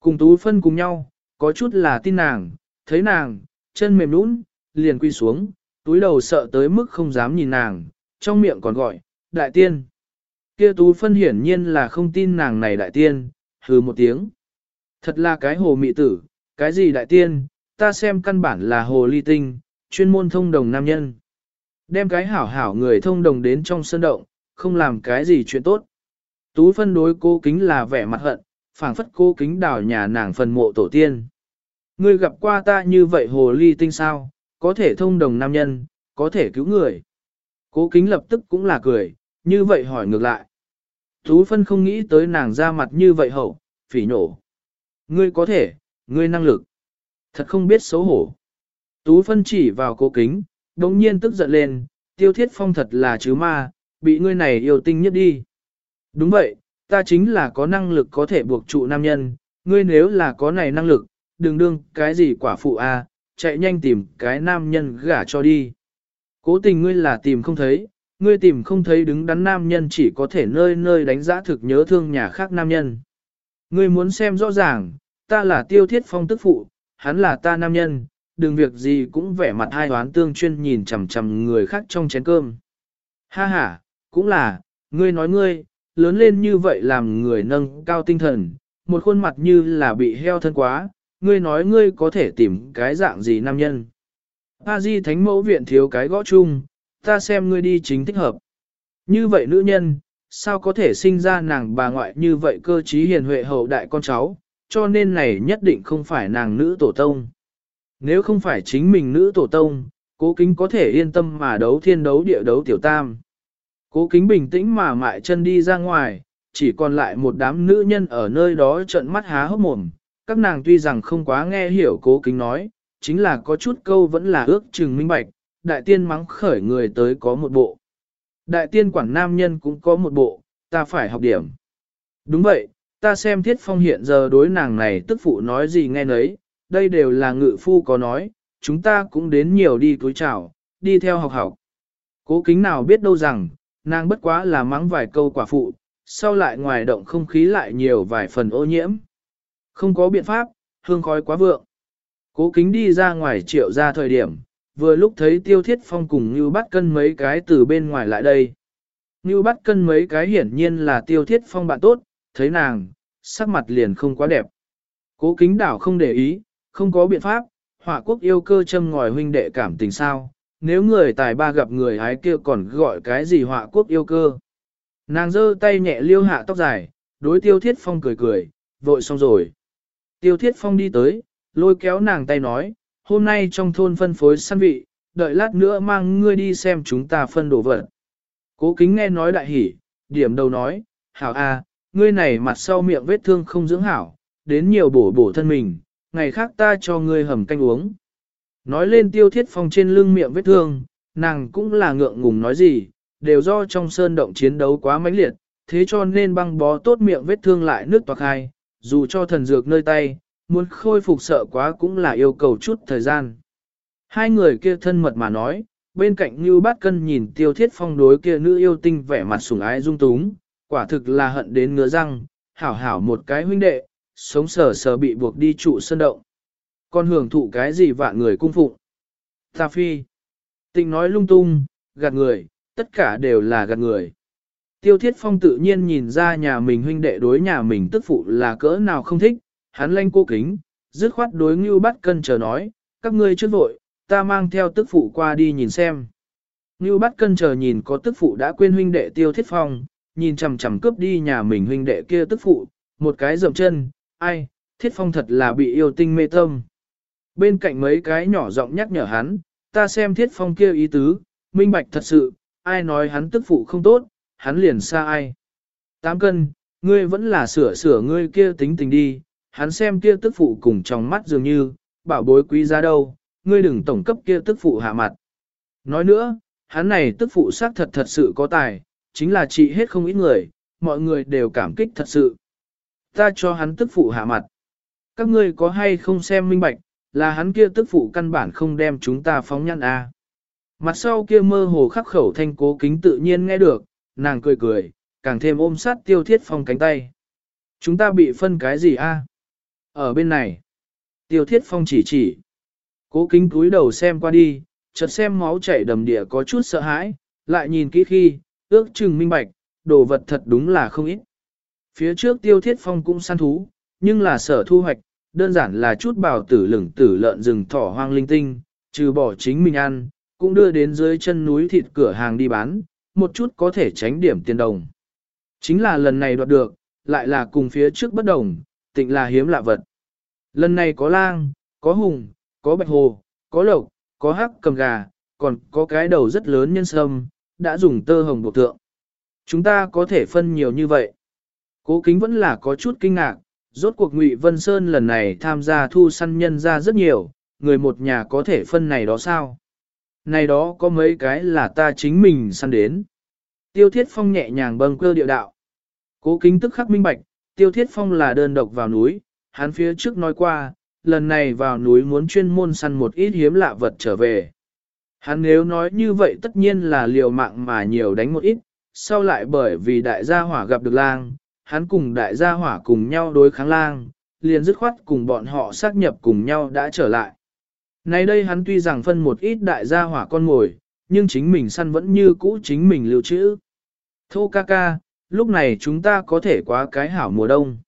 Cùng Tú Phân cùng nhau, có chút là tin nàng, thấy nàng, chân mềm nũng, liền quy xuống, túi đầu sợ tới mức không dám nhìn nàng, trong miệng còn gọi, đại tiên. Kia Tú Phân hiển nhiên là không tin nàng này đại tiên, hừ một tiếng. Thật là cái hồ mị tử, cái gì đại tiên, ta xem căn bản là hồ ly tinh, chuyên môn thông đồng nam nhân. Đem cái hảo hảo người thông đồng đến trong sân động, không làm cái gì chuyện tốt. Tú phân đối cô kính là vẻ mặt hận, phảng phất cô kính đào nhà nàng phần mộ tổ tiên. Ngươi gặp qua ta như vậy hồ ly tinh sao, có thể thông đồng nam nhân, có thể cứu người. Cố kính lập tức cũng là cười, như vậy hỏi ngược lại. Tú phân không nghĩ tới nàng ra mặt như vậy hậu, phỉ nổ. Ngươi có thể, ngươi năng lực. Thật không biết xấu hổ. Tú phân chỉ vào cố kính, đồng nhiên tức giận lên, tiêu thiết phong thật là chứ ma, bị ngươi này yêu tinh nhất đi. Đúng vậy, ta chính là có năng lực có thể buộc trụ nam nhân, ngươi nếu là có này năng lực, đừng đương cái gì quả phụ a, à, chạy nhanh tìm cái nam nhân gả cho đi. Cố tình ngươi là tìm không thấy, ngươi tìm không thấy đứng đắn nam nhân chỉ có thể nơi nơi đánh giá thực nhớ thương nhà khác nam nhân. Ngươi muốn xem rõ ràng, ta là tiêu thiết phong tức phụ, hắn là ta nam nhân, đừng việc gì cũng vẻ mặt hai hoán tương chuyên nhìn chằm chằm người khác trong chén cơm. Ha ha, cũng là, ngươi nói ngươi, lớn lên như vậy làm người nâng cao tinh thần, một khuôn mặt như là bị heo thân quá, ngươi nói ngươi có thể tìm cái dạng gì nam nhân. A Di Thánh Mẫu Viện thiếu cái gõ chung, ta xem ngươi đi chính thích hợp. Như vậy nữ nhân, sao có thể sinh ra nàng bà ngoại như vậy cơ trí hiền huệ hậu đại con cháu, cho nên này nhất định không phải nàng nữ tổ tông. Nếu không phải chính mình nữ tổ tông, cố kính có thể yên tâm mà đấu thiên đấu địa đấu tiểu tam. Cố kính bình tĩnh mà mại chân đi ra ngoài, chỉ còn lại một đám nữ nhân ở nơi đó trợn mắt há hốc mồm. Các nàng tuy rằng không quá nghe hiểu cố kính nói, chính là có chút câu vẫn là ước chừng minh bạch, đại tiên mắng khởi người tới có một bộ. Đại tiên quảng nam nhân cũng có một bộ, ta phải học điểm. Đúng vậy, ta xem thiết phong hiện giờ đối nàng này tức phụ nói gì nghe nấy, đây đều là ngự phu có nói, chúng ta cũng đến nhiều đi túi chào, đi theo học học. Cố kính nào biết đâu rằng, nàng bất quá là mắng vài câu quả phụ, sau lại ngoài động không khí lại nhiều vài phần ô nhiễm. Không có biện pháp, hương khói quá vượng. Cố kính đi ra ngoài triệu ra thời điểm, vừa lúc thấy tiêu thiết phong cùng như bắt cân mấy cái từ bên ngoài lại đây. Như bắt cân mấy cái hiển nhiên là tiêu thiết phong bạn tốt, thấy nàng, sắc mặt liền không quá đẹp. Cố kính đảo không để ý, không có biện pháp, họa quốc yêu cơ châm ngòi huynh đệ cảm tình sao, nếu người tài ba gặp người hái kia còn gọi cái gì họa quốc yêu cơ. Nàng giơ tay nhẹ liêu hạ tóc dài, đối tiêu thiết phong cười cười, vội xong rồi. Tiêu thiết phong đi tới, lôi kéo nàng tay nói, hôm nay trong thôn phân phối săn vị, đợi lát nữa mang ngươi đi xem chúng ta phân đồ vật. Cố kính nghe nói đại hỉ, điểm đầu nói, hảo a, ngươi này mặt sau miệng vết thương không dưỡng hảo, đến nhiều bổ bổ thân mình, ngày khác ta cho ngươi hầm canh uống. Nói lên tiêu thiết phong trên lưng miệng vết thương, nàng cũng là ngượng ngùng nói gì, đều do trong sơn động chiến đấu quá mãnh liệt, thế cho nên băng bó tốt miệng vết thương lại nước toạc hai, dù cho thần dược nơi tay, muốn khôi phục sợ quá cũng là yêu cầu chút thời gian. Hai người kia thân mật mà nói, bên cạnh như bát cân nhìn tiêu thiết phong đối kia nữ yêu tinh vẻ mặt sủng ái dung túng, quả thực là hận đến ngứa răng, hảo hảo một cái huynh đệ, sống sờ sờ bị buộc đi trụ sơn động. Còn hưởng thụ cái gì vạn người cung phụng? Ta phi. Tịnh nói lung tung, gạt người, tất cả đều là gạt người. Tiêu thiết phong tự nhiên nhìn ra nhà mình huynh đệ đối nhà mình tức phụ là cỡ nào không thích, hắn lanh cô kính, dứt khoát đối ngưu bắt cân chờ nói, các ngươi chưa vội, ta mang theo tức phụ qua đi nhìn xem. Ngưu bắt cân chờ nhìn có tức phụ đã quên huynh đệ tiêu thiết phong, nhìn chằm chằm cướp đi nhà mình huynh đệ kia tức phụ, một cái dậm chân, ai, thiết phong thật là bị yêu tinh mê tâm. Bên cạnh mấy cái nhỏ giọng nhắc nhở hắn, ta xem thiết phong kia ý tứ, minh bạch thật sự, ai nói hắn tức phụ không tốt, hắn liền xa ai. Tám cân, ngươi vẫn là sửa sửa ngươi kia tính tình đi, hắn xem kia tức phụ cùng trong mắt dường như, bảo bối quý giá đâu, ngươi đừng tổng cấp kia tức phụ hạ mặt. Nói nữa, hắn này tức phụ xác thật thật sự có tài, chính là trị hết không ít người, mọi người đều cảm kích thật sự. Ta cho hắn tức phụ hạ mặt. Các ngươi có hay không xem minh bạch, là hắn kia tức phụ căn bản không đem chúng ta phóng nhăn a. À. Mặt sau kia mơ hồ khắc khẩu thanh cố kính tự nhiên nghe được, nàng cười cười, càng thêm ôm sát tiêu thiết phong cánh tay. Chúng ta bị phân cái gì a? Ở bên này, tiêu thiết phong chỉ chỉ. Cố kính cúi đầu xem qua đi, chợt xem máu chảy đầm địa có chút sợ hãi, lại nhìn kỹ khi, ước chừng minh bạch, đồ vật thật đúng là không ít. Phía trước tiêu thiết phong cũng săn thú, nhưng là sở thu hoạch, đơn giản là chút bào tử lửng tử lợn rừng thỏ hoang linh tinh, trừ bỏ chính mình ăn, cũng đưa đến dưới chân núi thịt cửa hàng đi bán, một chút có thể tránh điểm tiền đồng. Chính là lần này đoạt được, lại là cùng phía trước bất đồng, tịnh là hiếm lạ vật. Lần này có lang, có hùng, có bạch hồ, có lộc, có hắc cầm gà, còn có cái đầu rất lớn nhân sâm, đã dùng tơ hồng buộc tượng. Chúng ta có thể phân nhiều như vậy. Cố kính vẫn là có chút kinh ngạc, rốt cuộc Ngụy Vân Sơn lần này tham gia thu săn nhân ra rất nhiều, người một nhà có thể phân này đó sao? Này đó có mấy cái là ta chính mình săn đến. Tiêu Thiết Phong nhẹ nhàng bâng cơ điệu đạo. Cố kính tức khắc minh bạch, Tiêu Thiết Phong là đơn độc vào núi, hắn phía trước nói qua, lần này vào núi muốn chuyên môn săn một ít hiếm lạ vật trở về. Hắn nếu nói như vậy tất nhiên là liều mạng mà nhiều đánh một ít, sau lại bởi vì đại gia hỏa gặp được lang, hắn cùng đại gia hỏa cùng nhau đối kháng lang, liền dứt khoát cùng bọn họ xác nhập cùng nhau đã trở lại. Nay đây hắn tuy rằng phân một ít đại gia hỏa con ngồi, nhưng chính mình săn vẫn như cũ chính mình lưu trữ. Thô ca ca, lúc này chúng ta có thể quá cái hảo mùa đông.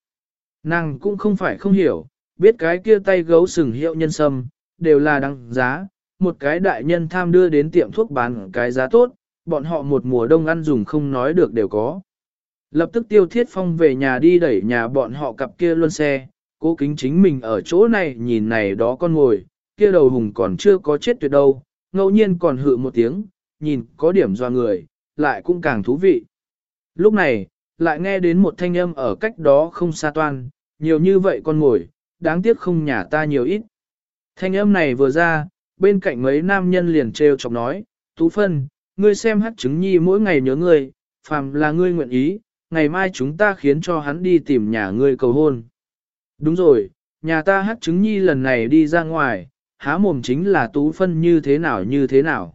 Nàng cũng không phải không hiểu, biết cái kia tay gấu sừng hiệu nhân sâm, đều là đăng giá, một cái đại nhân tham đưa đến tiệm thuốc bán cái giá tốt, bọn họ một mùa đông ăn dùng không nói được đều có. Lập tức tiêu thiết phong về nhà đi đẩy nhà bọn họ cặp kia luôn xe, cố kính chính mình ở chỗ này nhìn này đó con ngồi, kia đầu hùng còn chưa có chết tuyệt đâu, ngẫu nhiên còn hự một tiếng, nhìn có điểm doa người, lại cũng càng thú vị. Lúc này, lại nghe đến một thanh âm ở cách đó không xa toan, nhiều như vậy con ngồi, đáng tiếc không nhà ta nhiều ít. Thanh âm này vừa ra, bên cạnh mấy nam nhân liền trêu chọc nói, Tú Phân, ngươi xem hát chứng nhi mỗi ngày nhớ ngươi, phàm là ngươi nguyện ý, ngày mai chúng ta khiến cho hắn đi tìm nhà ngươi cầu hôn. Đúng rồi, nhà ta hát chứng nhi lần này đi ra ngoài, há mồm chính là Tú Phân như thế nào như thế nào.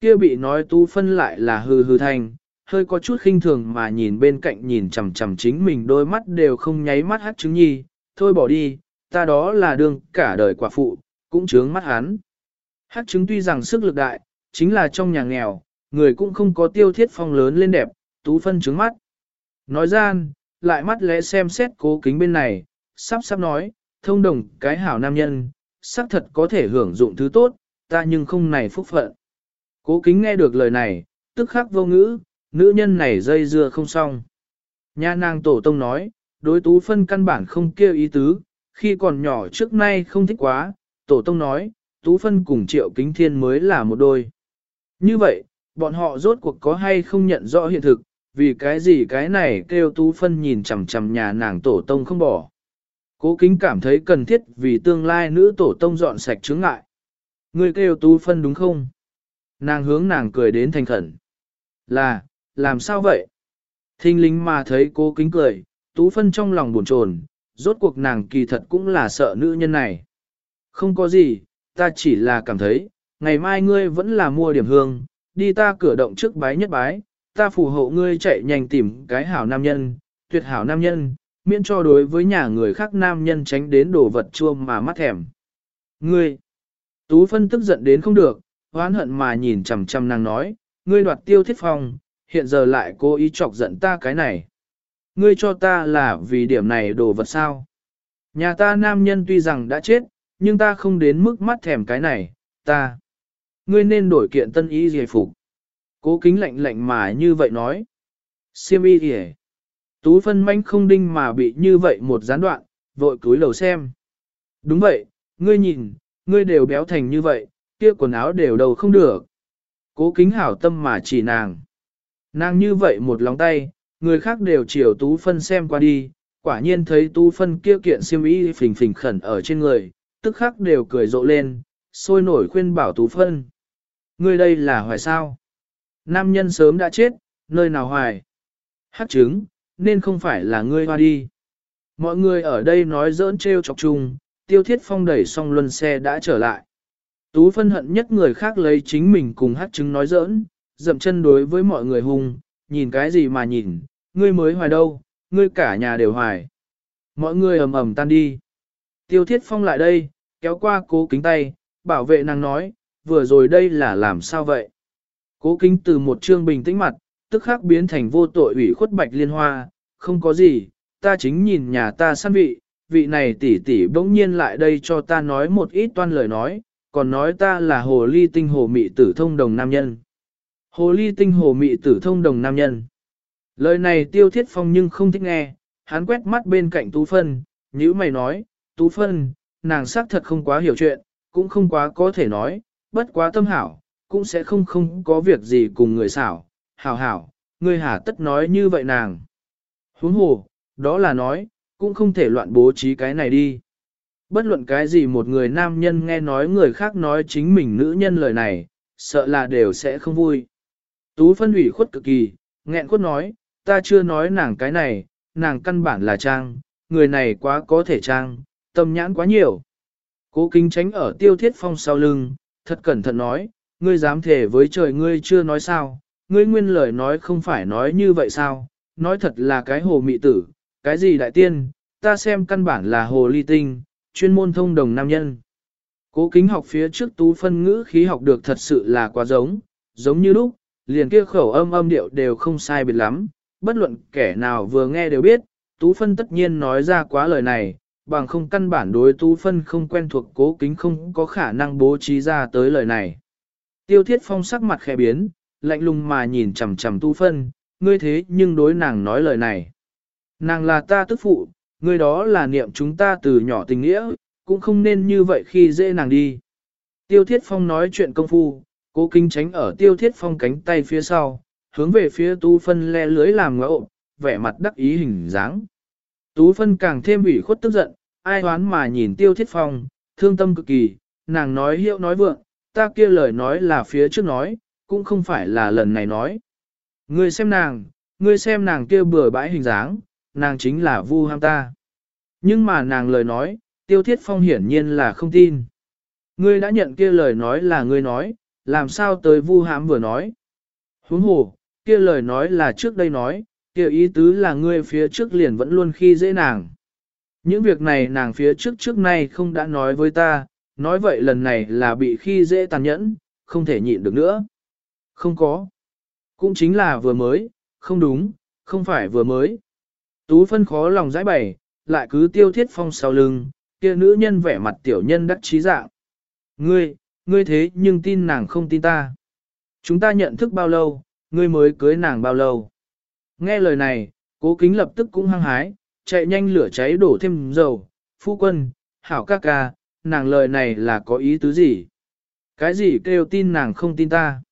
Kia bị nói Tú Phân lại là hư hư thanh, hơi có chút khinh thường mà nhìn bên cạnh nhìn chằm chằm chính mình đôi mắt đều không nháy mắt hát chứng nhi, thôi bỏ đi, ta đó là đương cả đời quả phụ, cũng chướng mắt hắn. Hát chứng tuy rằng sức lực đại, chính là trong nhà nghèo, người cũng không có tiêu thiết phong lớn lên đẹp, tú phân trướng mắt. Nói gian, lại mắt lẽ xem xét cố kính bên này, sắp sắp nói, thông đồng cái hảo nam nhân, xác thật có thể hưởng dụng thứ tốt, ta nhưng không này phúc phận. Cố kính nghe được lời này, tức khắc vô ngữ, nữ nhân này dây dưa không xong. Nha nàng tổ tông nói, đối tú phân căn bản không kêu ý tứ, khi còn nhỏ trước nay không thích quá, tổ tông nói, tú phân cùng triệu kính thiên mới là một đôi. Như vậy, bọn họ rốt cuộc có hay không nhận rõ hiện thực, vì cái gì cái này kêu tú phân nhìn chằm chằm nhà nàng tổ tông không bỏ. Cố kính cảm thấy cần thiết vì tương lai nữ tổ tông dọn sạch chướng ngại. Người kêu tú phân đúng không? Nàng hướng nàng cười đến thành khẩn. Là, làm sao vậy? Thinh linh mà thấy cố kính cười, tú phân trong lòng buồn chồn, rốt cuộc nàng kỳ thật cũng là sợ nữ nhân này. Không có gì, ta chỉ là cảm thấy, ngày mai ngươi vẫn là mua điểm hương, đi ta cửa động trước bái nhất bái, ta phù hộ ngươi chạy nhanh tìm cái hảo nam nhân, tuyệt hảo nam nhân, miễn cho đối với nhà người khác nam nhân tránh đến đồ vật chua mà mắt thèm. Ngươi, Tú Phân tức giận đến không được, hoán hận mà nhìn chằm chằm nàng nói, ngươi đoạt tiêu thiết phong, hiện giờ lại cố ý chọc giận ta cái này. Ngươi cho ta là vì điểm này đồ vật sao? Nhà ta nam nhân tuy rằng đã chết, nhưng ta không đến mức mắt thèm cái này, ta. Ngươi nên đổi kiện tân ý giải phục. Cố kính lạnh lạnh mà như vậy nói. Siêm y kìa. Tú phân manh không đinh mà bị như vậy một gián đoạn, vội cúi đầu xem. Đúng vậy, ngươi nhìn, ngươi đều béo thành như vậy, kia quần áo đều đầu không được. Cố kính hảo tâm mà chỉ nàng. Nàng như vậy một lòng tay, người khác đều chiều tú phân xem qua đi, quả nhiên thấy tú phân kia kiện siêm y phình phình khẩn ở trên người, tức khắc đều cười rộ lên, sôi nổi khuyên bảo tú phân. Ngươi đây là hoài sao? Nam nhân sớm đã chết, nơi nào hoài? Hát trứng, nên không phải là ngươi hoa đi. Mọi người ở đây nói giỡn trêu chọc chung, tiêu thiết phong đẩy xong luân xe đã trở lại. Tú phân hận nhất người khác lấy chính mình cùng hát trứng nói giỡn, dậm chân đối với mọi người hung, nhìn cái gì mà nhìn, ngươi mới hoài đâu, ngươi cả nhà đều hoài. Mọi người ầm ầm tan đi. Tiêu thiết phong lại đây, kéo qua cố kính tay, bảo vệ nàng nói, vừa rồi đây là làm sao vậy? Cố kính từ một trương bình tĩnh mặt, tức khắc biến thành vô tội ủy khuất bạch liên hoa, không có gì, ta chính nhìn nhà ta săn vị, vị này tỷ tỷ bỗng nhiên lại đây cho ta nói một ít toan lời nói, còn nói ta là hồ ly tinh hồ mị tử thông đồng nam nhân. Hồ ly tinh hồ mị tử thông đồng nam nhân. Lời này tiêu thiết phong nhưng không thích nghe, hắn quét mắt bên cạnh Tú Phân, nhữ mày nói, Tú Phân, nàng xác thật không quá hiểu chuyện, cũng không quá có thể nói, bất quá tâm hảo, cũng sẽ không không có việc gì cùng người xảo, hảo hảo, người hả tất nói như vậy nàng. Huống hồ, đó là nói, cũng không thể loạn bố trí cái này đi. Bất luận cái gì một người nam nhân nghe nói người khác nói chính mình nữ nhân lời này, sợ là đều sẽ không vui. Tú phân ủy khuất cực kỳ, nghẹn khuất nói, ta chưa nói nàng cái này, nàng căn bản là trang, người này quá có thể trang, tâm nhãn quá nhiều. Cố kính tránh ở tiêu thiết phong sau lưng, thật cẩn thận nói, ngươi dám thể với trời ngươi chưa nói sao, ngươi nguyên lời nói không phải nói như vậy sao, nói thật là cái hồ mị tử, cái gì đại tiên, ta xem căn bản là hồ ly tinh, chuyên môn thông đồng nam nhân. Cố kính học phía trước tú phân ngữ khí học được thật sự là quá giống, giống như lúc, liền kia khẩu âm âm điệu đều không sai biệt lắm, bất luận kẻ nào vừa nghe đều biết, tú phân tất nhiên nói ra quá lời này, bằng không căn bản đối tú phân không quen thuộc cố kính không có khả năng bố trí ra tới lời này. Tiêu thiết phong sắc mặt khẽ biến, lạnh lùng mà nhìn chằm chằm Tu phân, ngươi thế nhưng đối nàng nói lời này. Nàng là ta tức phụ, ngươi đó là niệm chúng ta từ nhỏ tình nghĩa, cũng không nên như vậy khi dễ nàng đi. Tiêu thiết phong nói chuyện công phu, cố kinh tránh ở tiêu thiết phong cánh tay phía sau, hướng về phía Tu phân le lưới làm ngẫu, vẻ mặt đắc ý hình dáng. Tú phân càng thêm ủy khuất tức giận, ai hoán mà nhìn tiêu thiết phong, thương tâm cực kỳ, nàng nói hiệu nói vượng, ta kia lời nói là phía trước nói, cũng không phải là lần này nói. Ngươi xem nàng, ngươi xem nàng kia bừa bãi hình dáng, nàng chính là vu ham ta. Nhưng mà nàng lời nói, tiêu thiết phong hiển nhiên là không tin. Ngươi đã nhận kia lời nói là ngươi nói, làm sao tới vu hãm vừa nói. Huống hồ, kia lời nói là trước đây nói, kia ý tứ là ngươi phía trước liền vẫn luôn khi dễ nàng. Những việc này nàng phía trước trước nay không đã nói với ta, nói vậy lần này là bị khi dễ tàn nhẫn, không thể nhịn được nữa. Không có. Cũng chính là vừa mới, không đúng, không phải vừa mới. Tú phân khó lòng giải bày, lại cứ tiêu thiết phong sau lưng, kia nữ nhân vẻ mặt tiểu nhân đắc trí dạng. Ngươi, ngươi thế nhưng tin nàng không tin ta. Chúng ta nhận thức bao lâu, ngươi mới cưới nàng bao lâu. Nghe lời này, cố kính lập tức cũng hăng hái, chạy nhanh lửa cháy đổ thêm dầu. Phu quân, hảo ca ca, nàng lời này là có ý tứ gì? Cái gì kêu tin nàng không tin ta?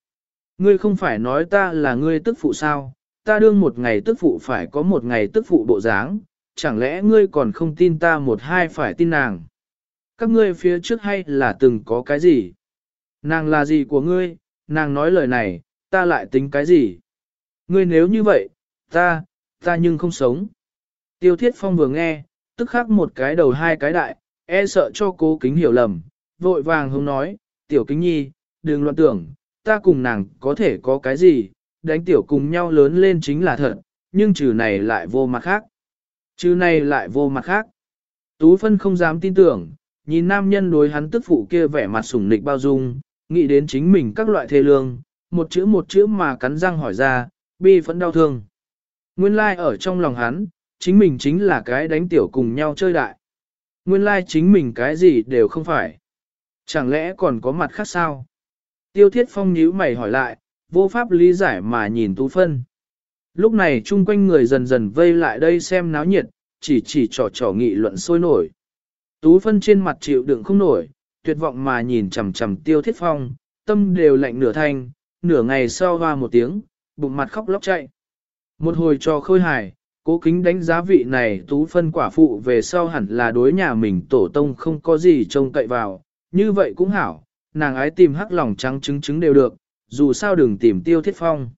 Ngươi không phải nói ta là ngươi tức phụ sao? Ta đương một ngày tức phụ phải có một ngày tức phụ bộ dáng, chẳng lẽ ngươi còn không tin ta một hai phải tin nàng? Các ngươi phía trước hay là từng có cái gì? Nàng là gì của ngươi? Nàng nói lời này, ta lại tính cái gì? Ngươi nếu như vậy, ta, ta nhưng không sống. Tiêu thiết phong vừa nghe, tức khắc một cái đầu hai cái đại, e sợ cho cố kính hiểu lầm, vội vàng hông nói, tiểu kính nhi, đừng loạn tưởng, ta cùng nàng có thể có cái gì, đánh tiểu cùng nhau lớn lên chính là thật, nhưng trừ này lại vô mặt khác. Trừ này lại vô mặt khác. Tú phân không dám tin tưởng, nhìn nam nhân đối hắn tức phụ kia vẻ mặt sủng nịch bao dung, nghĩ đến chính mình các loại thê lương, một chữ một chữ mà cắn răng hỏi ra, bi phẫn đau thương. Nguyên lai like ở trong lòng hắn, chính mình chính là cái đánh tiểu cùng nhau chơi đại. Nguyên lai like chính mình cái gì đều không phải. Chẳng lẽ còn có mặt khác sao? Tiêu thiết phong nhíu mày hỏi lại, vô pháp lý giải mà nhìn Tú Phân. Lúc này chung quanh người dần dần vây lại đây xem náo nhiệt, chỉ chỉ trò trò nghị luận sôi nổi. Tú Phân trên mặt chịu đựng không nổi, tuyệt vọng mà nhìn chằm chằm tiêu thiết phong, tâm đều lạnh nửa thanh, nửa ngày sau hoa một tiếng, bụng mặt khóc lóc chạy. Một hồi trò khôi hài, cố kính đánh giá vị này tú phân quả phụ về sau hẳn là đối nhà mình tổ tông không có gì trông cậy vào, như vậy cũng hảo, nàng ái tìm hắc lòng trắng trứng trứng đều được, dù sao đừng tìm tiêu thiết phong.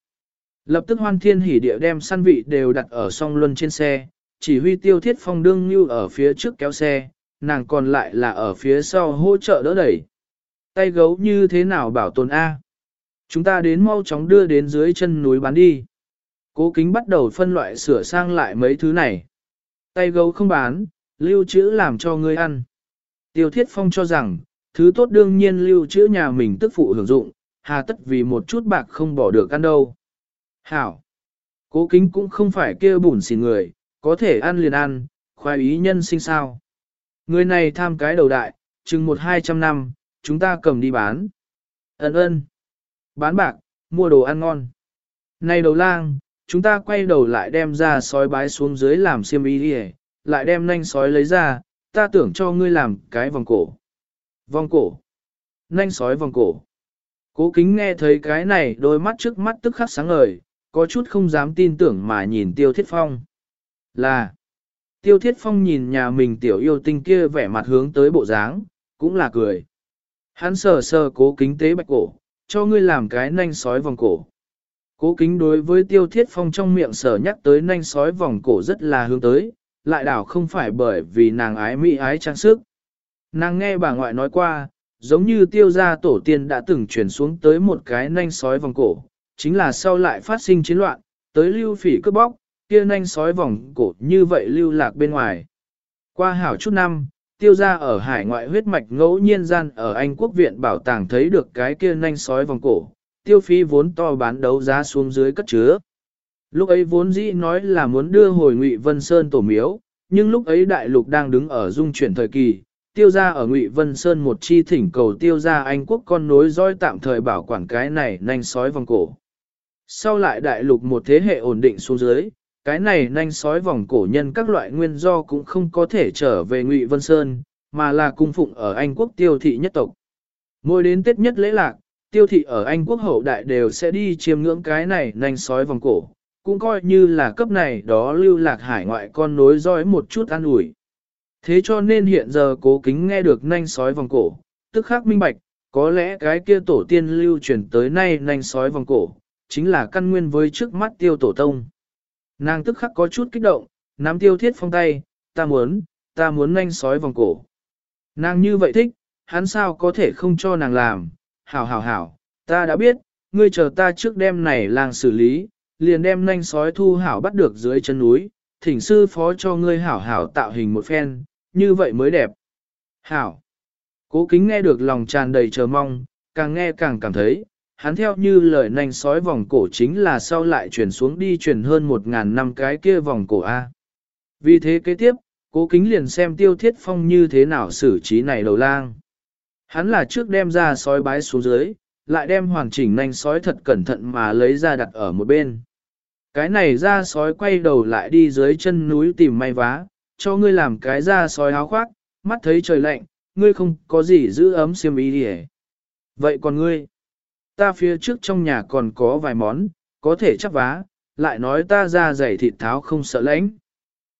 Lập tức hoan thiên hỉ địa đem săn vị đều đặt ở song luân trên xe, chỉ huy tiêu thiết phong đương như ở phía trước kéo xe, nàng còn lại là ở phía sau hỗ trợ đỡ đẩy. Tay gấu như thế nào bảo tồn A? Chúng ta đến mau chóng đưa đến dưới chân núi bán đi. Cố kính bắt đầu phân loại sửa sang lại mấy thứ này. Tay gấu không bán, lưu trữ làm cho ngươi ăn. Tiêu Thiết Phong cho rằng, thứ tốt đương nhiên lưu trữ nhà mình tức phụ hưởng dụng, hà tất vì một chút bạc không bỏ được ăn đâu. Hảo! Cố kính cũng không phải kêu bùn xỉn người, có thể ăn liền ăn, khoái ý nhân sinh sao. Người này tham cái đầu đại, chừng một hai trăm năm, chúng ta cầm đi bán. Ấn ơn! Bán bạc, mua đồ ăn ngon. Này đầu lang, chúng ta quay đầu lại đem ra sói bái xuống dưới làm xiêm y đi lại đem nanh sói lấy ra, ta tưởng cho ngươi làm cái vòng cổ. Vòng cổ. Nanh sói vòng cổ. Cố kính nghe thấy cái này đôi mắt trước mắt tức khắc sáng ngời, có chút không dám tin tưởng mà nhìn tiêu thiết phong. Là. Tiêu thiết phong nhìn nhà mình tiểu yêu tinh kia vẻ mặt hướng tới bộ dáng, cũng là cười. Hắn sờ sờ cố kính tế bạch cổ, cho ngươi làm cái nanh sói vòng cổ. Cố kính đối với tiêu thiết phong trong miệng sở nhắc tới nanh sói vòng cổ rất là hướng tới, lại đảo không phải bởi vì nàng ái mỹ ái trang sức. Nàng nghe bà ngoại nói qua, giống như tiêu gia tổ tiên đã từng chuyển xuống tới một cái nanh sói vòng cổ, chính là sau lại phát sinh chiến loạn, tới lưu phỉ cướp bóc, kia nanh sói vòng cổ như vậy lưu lạc bên ngoài. Qua hảo chút năm, tiêu gia ở hải ngoại huyết mạch ngẫu nhiên gian ở Anh quốc viện bảo tàng thấy được cái kia nanh sói vòng cổ, tiêu phí vốn to bán đấu giá xuống dưới cất chứa. Lúc ấy vốn dĩ nói là muốn đưa hồi Ngụy Vân Sơn tổ miếu, nhưng lúc ấy đại lục đang đứng ở dung chuyển thời kỳ, tiêu gia ở Ngụy Vân Sơn một chi thỉnh cầu tiêu gia Anh quốc con nối dõi tạm thời bảo quản cái này nanh sói vòng cổ. Sau lại đại lục một thế hệ ổn định xuống dưới, cái này nanh sói vòng cổ nhân các loại nguyên do cũng không có thể trở về Ngụy Vân Sơn, mà là cung phụng ở Anh quốc tiêu thị nhất tộc. Mỗi đến Tết nhất lễ lạc, tiêu thị ở Anh quốc hậu đại đều sẽ đi chiêm ngưỡng cái này nanh sói vòng cổ, cũng coi như là cấp này đó lưu lạc hải ngoại con nối dõi một chút an ủi. Thế cho nên hiện giờ cố kính nghe được nanh sói vòng cổ, tức khắc minh bạch, có lẽ cái kia tổ tiên lưu truyền tới nay nanh sói vòng cổ, chính là căn nguyên với trước mắt tiêu tổ tông. Nàng tức khắc có chút kích động, nắm tiêu thiết phong tay, ta muốn, ta muốn nanh sói vòng cổ. Nàng như vậy thích, hắn sao có thể không cho nàng làm, hảo hảo hảo, ta đã biết, ngươi chờ ta trước đêm này làng xử lý, liền đem nhanh sói thu hảo bắt được dưới chân núi, thỉnh sư phó cho ngươi hảo hảo tạo hình một phen, như vậy mới đẹp. Hảo. Cố kính nghe được lòng tràn đầy chờ mong, càng nghe càng cảm thấy, hắn theo như lời nhanh sói vòng cổ chính là sau lại chuyển xuống đi chuyển hơn một ngàn năm cái kia vòng cổ A. Vì thế kế tiếp, cố kính liền xem tiêu thiết phong như thế nào xử trí này đầu lang. Hắn là trước đem ra sói bái xuống dưới, lại đem hoàn chỉnh nanh sói thật cẩn thận mà lấy ra đặt ở một bên. Cái này ra sói quay đầu lại đi dưới chân núi tìm may vá, cho ngươi làm cái ra sói áo khoác, mắt thấy trời lạnh, ngươi không có gì giữ ấm xiêm ý đi Vậy còn ngươi? Ta phía trước trong nhà còn có vài món, có thể chắc vá, lại nói ta ra giày thịt tháo không sợ lãnh.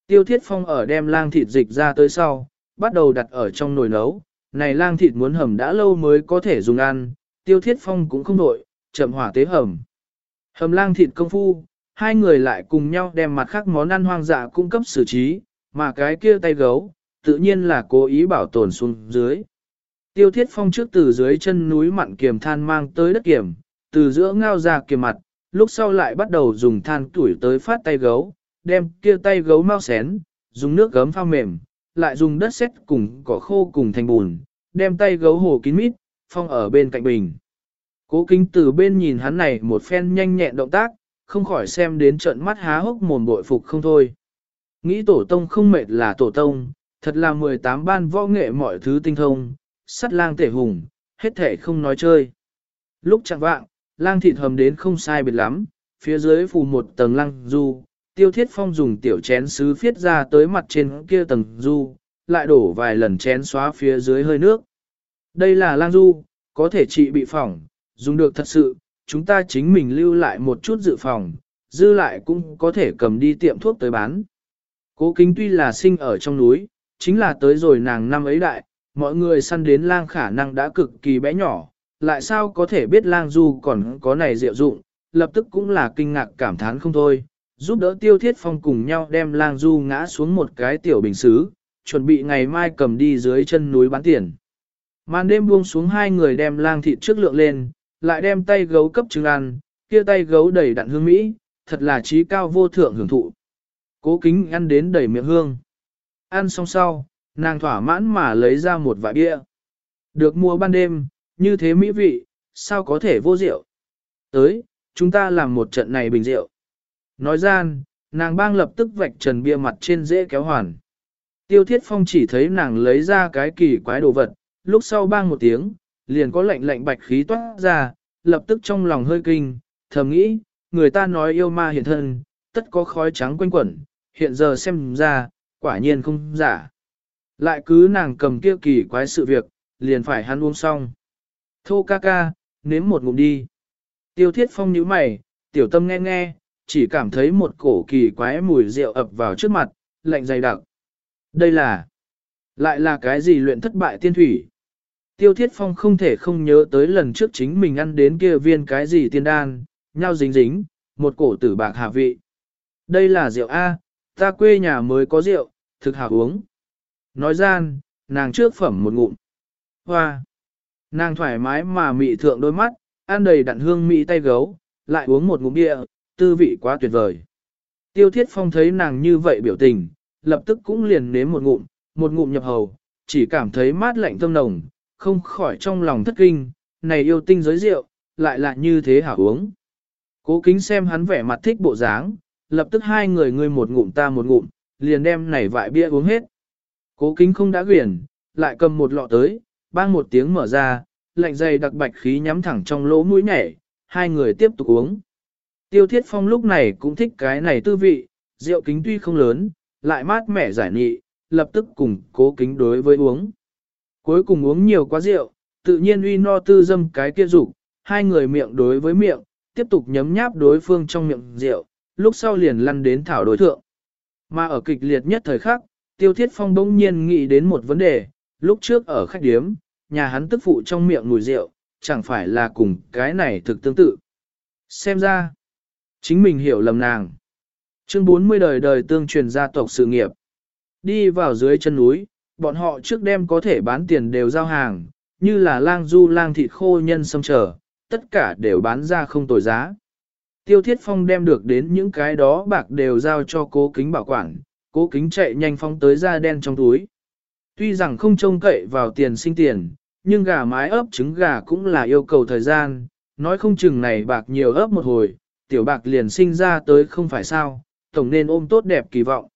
Tiêu thiết phong ở đem lang thịt dịch ra tới sau, bắt đầu đặt ở trong nồi nấu, này lang thịt muốn hầm đã lâu mới có thể dùng ăn, tiêu thiết phong cũng không đổi, chậm hỏa tế hầm. Hầm lang thịt công phu, hai người lại cùng nhau đem mặt khác món ăn hoang dã cung cấp xử trí, mà cái kia tay gấu, tự nhiên là cố ý bảo tồn xuống dưới. Tiêu thiết phong trước từ dưới chân núi mặn kiềm than mang tới đất kiềm, từ giữa ngao ra kiềm mặt, lúc sau lại bắt đầu dùng than tuổi tới phát tay gấu, đem kia tay gấu mau xén, dùng nước gấm pha mềm, lại dùng đất sét cùng cỏ khô cùng thành bùn, đem tay gấu hồ kín mít, phong ở bên cạnh bình. Cố kính từ bên nhìn hắn này một phen nhanh nhẹn động tác, không khỏi xem đến trận mắt há hốc mồm bội phục không thôi. Nghĩ tổ tông không mệt là tổ tông, thật là 18 ban võ nghệ mọi thứ tinh thông, sắt lang tể hùng, hết thể không nói chơi. Lúc chẳng vạng, lang thịt hầm đến không sai biệt lắm, phía dưới phù một tầng lăng du, tiêu thiết phong dùng tiểu chén sứ phiết ra tới mặt trên kia tầng du, lại đổ vài lần chén xóa phía dưới hơi nước. Đây là lang du, có thể trị bị phỏng, dùng được thật sự, chúng ta chính mình lưu lại một chút dự phòng, dư lại cũng có thể cầm đi tiệm thuốc tới bán. Cố kính tuy là sinh ở trong núi, chính là tới rồi nàng năm ấy đại, mọi người săn đến lang khả năng đã cực kỳ bé nhỏ, lại sao có thể biết lang du còn có này diệu dụng, lập tức cũng là kinh ngạc cảm thán không thôi, giúp đỡ tiêu thiết phong cùng nhau đem lang du ngã xuống một cái tiểu bình xứ, chuẩn bị ngày mai cầm đi dưới chân núi bán tiền. Màn đêm buông xuống hai người đem lang thịt trước lượng lên, lại đem tay gấu cấp trứng ăn, kia tay gấu đầy đặn hương mỹ, thật là trí cao vô thượng hưởng thụ. Cố kính ăn đến đầy miệng hương. Ăn xong sau, Nàng thỏa mãn mà lấy ra một vại bia. Được mua ban đêm, như thế mỹ vị, sao có thể vô rượu. Tới, chúng ta làm một trận này bình rượu. Nói gian, nàng bang lập tức vạch trần bia mặt trên dễ kéo hoàn. Tiêu thiết phong chỉ thấy nàng lấy ra cái kỳ quái đồ vật, lúc sau bang một tiếng, liền có lạnh lạnh bạch khí toát ra, lập tức trong lòng hơi kinh, thầm nghĩ, người ta nói yêu ma hiện thân, tất có khói trắng quanh quẩn, hiện giờ xem ra, quả nhiên không giả. Lại cứ nàng cầm kia kỳ quái sự việc, liền phải hắn uống xong. Thô ca ca, nếm một ngụm đi. Tiêu thiết phong nhíu mày, tiểu tâm nghe nghe, chỉ cảm thấy một cổ kỳ quái mùi rượu ập vào trước mặt, lạnh dày đặc. Đây là, lại là cái gì luyện thất bại tiên thủy? Tiêu thiết phong không thể không nhớ tới lần trước chính mình ăn đến kia viên cái gì tiên đan, nhau dính dính, một cổ tử bạc hạ vị. Đây là rượu A, ta quê nhà mới có rượu, thực hảo uống. Nói gian, nàng trước phẩm một ngụm. Hoa! Nàng thoải mái mà mị thượng đôi mắt, ăn đầy đặn hương mị tay gấu, lại uống một ngụm bia, tư vị quá tuyệt vời. Tiêu thiết phong thấy nàng như vậy biểu tình, lập tức cũng liền nếm một ngụm, một ngụm nhập hầu, chỉ cảm thấy mát lạnh tâm nồng, không khỏi trong lòng thất kinh, này yêu tinh giới rượu, lại là như thế hảo uống. Cố kính xem hắn vẻ mặt thích bộ dáng, lập tức hai người ngươi một ngụm ta một ngụm, liền đem nảy vại bia uống hết. Cố kính không đã quyển, lại cầm một lọ tới, bang một tiếng mở ra, lạnh dày đặc bạch khí nhắm thẳng trong lỗ mũi nhảy, hai người tiếp tục uống. Tiêu thiết phong lúc này cũng thích cái này tư vị, rượu kính tuy không lớn, lại mát mẻ giải nị, lập tức cùng cố kính đối với uống. Cuối cùng uống nhiều quá rượu, tự nhiên uy no tư dâm cái kia rủ, hai người miệng đối với miệng, tiếp tục nhấm nháp đối phương trong miệng rượu, lúc sau liền lăn đến thảo đối thượng. Mà ở kịch liệt nhất thời khắc, Tiêu Thiết Phong bỗng nhiên nghĩ đến một vấn đề, lúc trước ở khách điếm, nhà hắn tức phụ trong miệng mùi rượu, chẳng phải là cùng cái này thực tương tự. Xem ra, chính mình hiểu lầm nàng. Chương 40 đời đời tương truyền gia tộc sự nghiệp. Đi vào dưới chân núi, bọn họ trước đêm có thể bán tiền đều giao hàng, như là lang du lang thịt khô nhân sâm trở, tất cả đều bán ra không tồi giá. Tiêu Thiết Phong đem được đến những cái đó bạc đều giao cho cố kính bảo quản, cố kính chạy nhanh phong tới da đen trong túi. Tuy rằng không trông cậy vào tiền sinh tiền, nhưng gà mái ấp trứng gà cũng là yêu cầu thời gian, nói không chừng này bạc nhiều ấp một hồi, tiểu bạc liền sinh ra tới không phải sao, tổng nên ôm tốt đẹp kỳ vọng.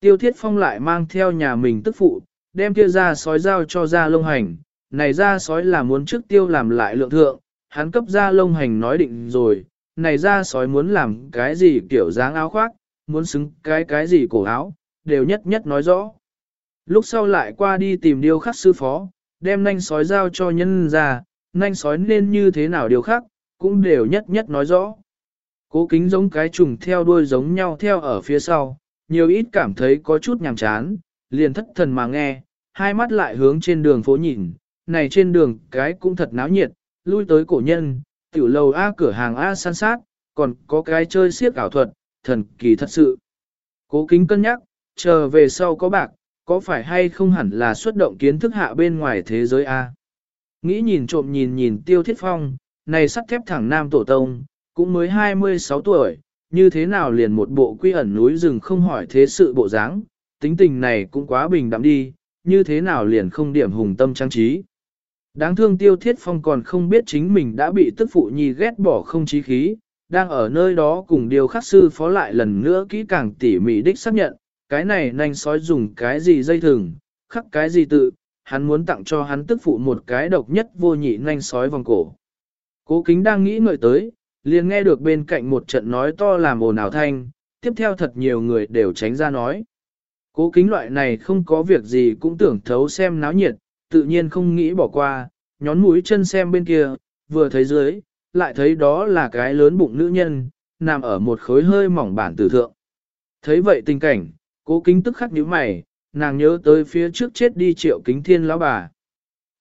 Tiêu Thiết Phong lại mang theo nhà mình tức phụ, đem kia ra sói giao cho ra lông hành, này ra sói là muốn trước tiêu làm lại lượng thượng, hắn cấp ra lông hành nói định rồi, này ra sói muốn làm cái gì kiểu dáng áo khoác, muốn xứng cái cái gì cổ áo, đều nhất nhất nói rõ. Lúc sau lại qua đi tìm điêu khắc sư phó, đem nanh sói giao cho nhân ra, nanh sói nên như thế nào điều khắc, cũng đều nhất nhất nói rõ. Cố kính giống cái trùng theo đuôi giống nhau theo ở phía sau, nhiều ít cảm thấy có chút nhàm chán, liền thất thần mà nghe, hai mắt lại hướng trên đường phố nhìn, này trên đường cái cũng thật náo nhiệt, lui tới cổ nhân, tiểu lầu A cửa hàng A san sát, còn có cái chơi siếc ảo thuật, thần kỳ thật sự. Cố kính cân nhắc, chờ về sau có bạc, có phải hay không hẳn là xuất động kiến thức hạ bên ngoài thế giới A. Nghĩ nhìn trộm nhìn nhìn tiêu thiết phong, này sắt thép thẳng nam tổ tông, cũng mới 26 tuổi, như thế nào liền một bộ quy ẩn núi rừng không hỏi thế sự bộ dáng, tính tình này cũng quá bình đạm đi, như thế nào liền không điểm hùng tâm trang trí. Đáng thương tiêu thiết phong còn không biết chính mình đã bị tức phụ nhi ghét bỏ không trí khí, đang ở nơi đó cùng điều khắc sư phó lại lần nữa kỹ càng tỉ mỉ đích xác nhận, cái này nanh sói dùng cái gì dây thừng, khắc cái gì tự, hắn muốn tặng cho hắn tức phụ một cái độc nhất vô nhị nanh sói vòng cổ. Cố kính đang nghĩ ngợi tới, liền nghe được bên cạnh một trận nói to làm ồn ào thanh, tiếp theo thật nhiều người đều tránh ra nói. Cố kính loại này không có việc gì cũng tưởng thấu xem náo nhiệt, tự nhiên không nghĩ bỏ qua, nhón mũi chân xem bên kia, vừa thấy dưới, lại thấy đó là cái lớn bụng nữ nhân, nằm ở một khối hơi mỏng bản tử thượng. Thấy vậy tình cảnh, cố kính tức khắc nhíu mày, nàng nhớ tới phía trước chết đi triệu kính thiên lão bà.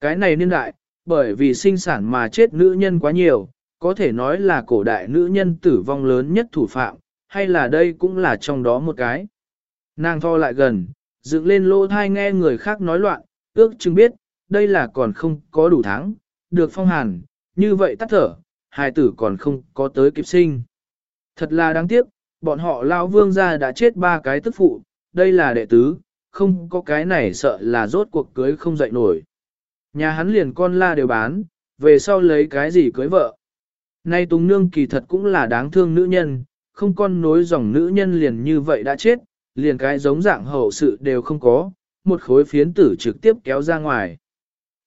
Cái này niên đại, bởi vì sinh sản mà chết nữ nhân quá nhiều, có thể nói là cổ đại nữ nhân tử vong lớn nhất thủ phạm, hay là đây cũng là trong đó một cái. Nàng tho lại gần, dựng lên lỗ thai nghe người khác nói loạn, ước chừng biết, đây là còn không có đủ tháng, được phong hàn, như vậy tắt thở, hài tử còn không có tới kịp sinh. Thật là đáng tiếc, bọn họ lao vương gia đã chết ba cái tức phụ, đây là đệ tứ, không có cái này sợ là rốt cuộc cưới không dậy nổi. Nhà hắn liền con la đều bán, về sau lấy cái gì cưới vợ. Nay Tùng Nương kỳ thật cũng là đáng thương nữ nhân, không con nối dòng nữ nhân liền như vậy đã chết, liền cái giống dạng hậu sự đều không có, một khối phiến tử trực tiếp kéo ra ngoài.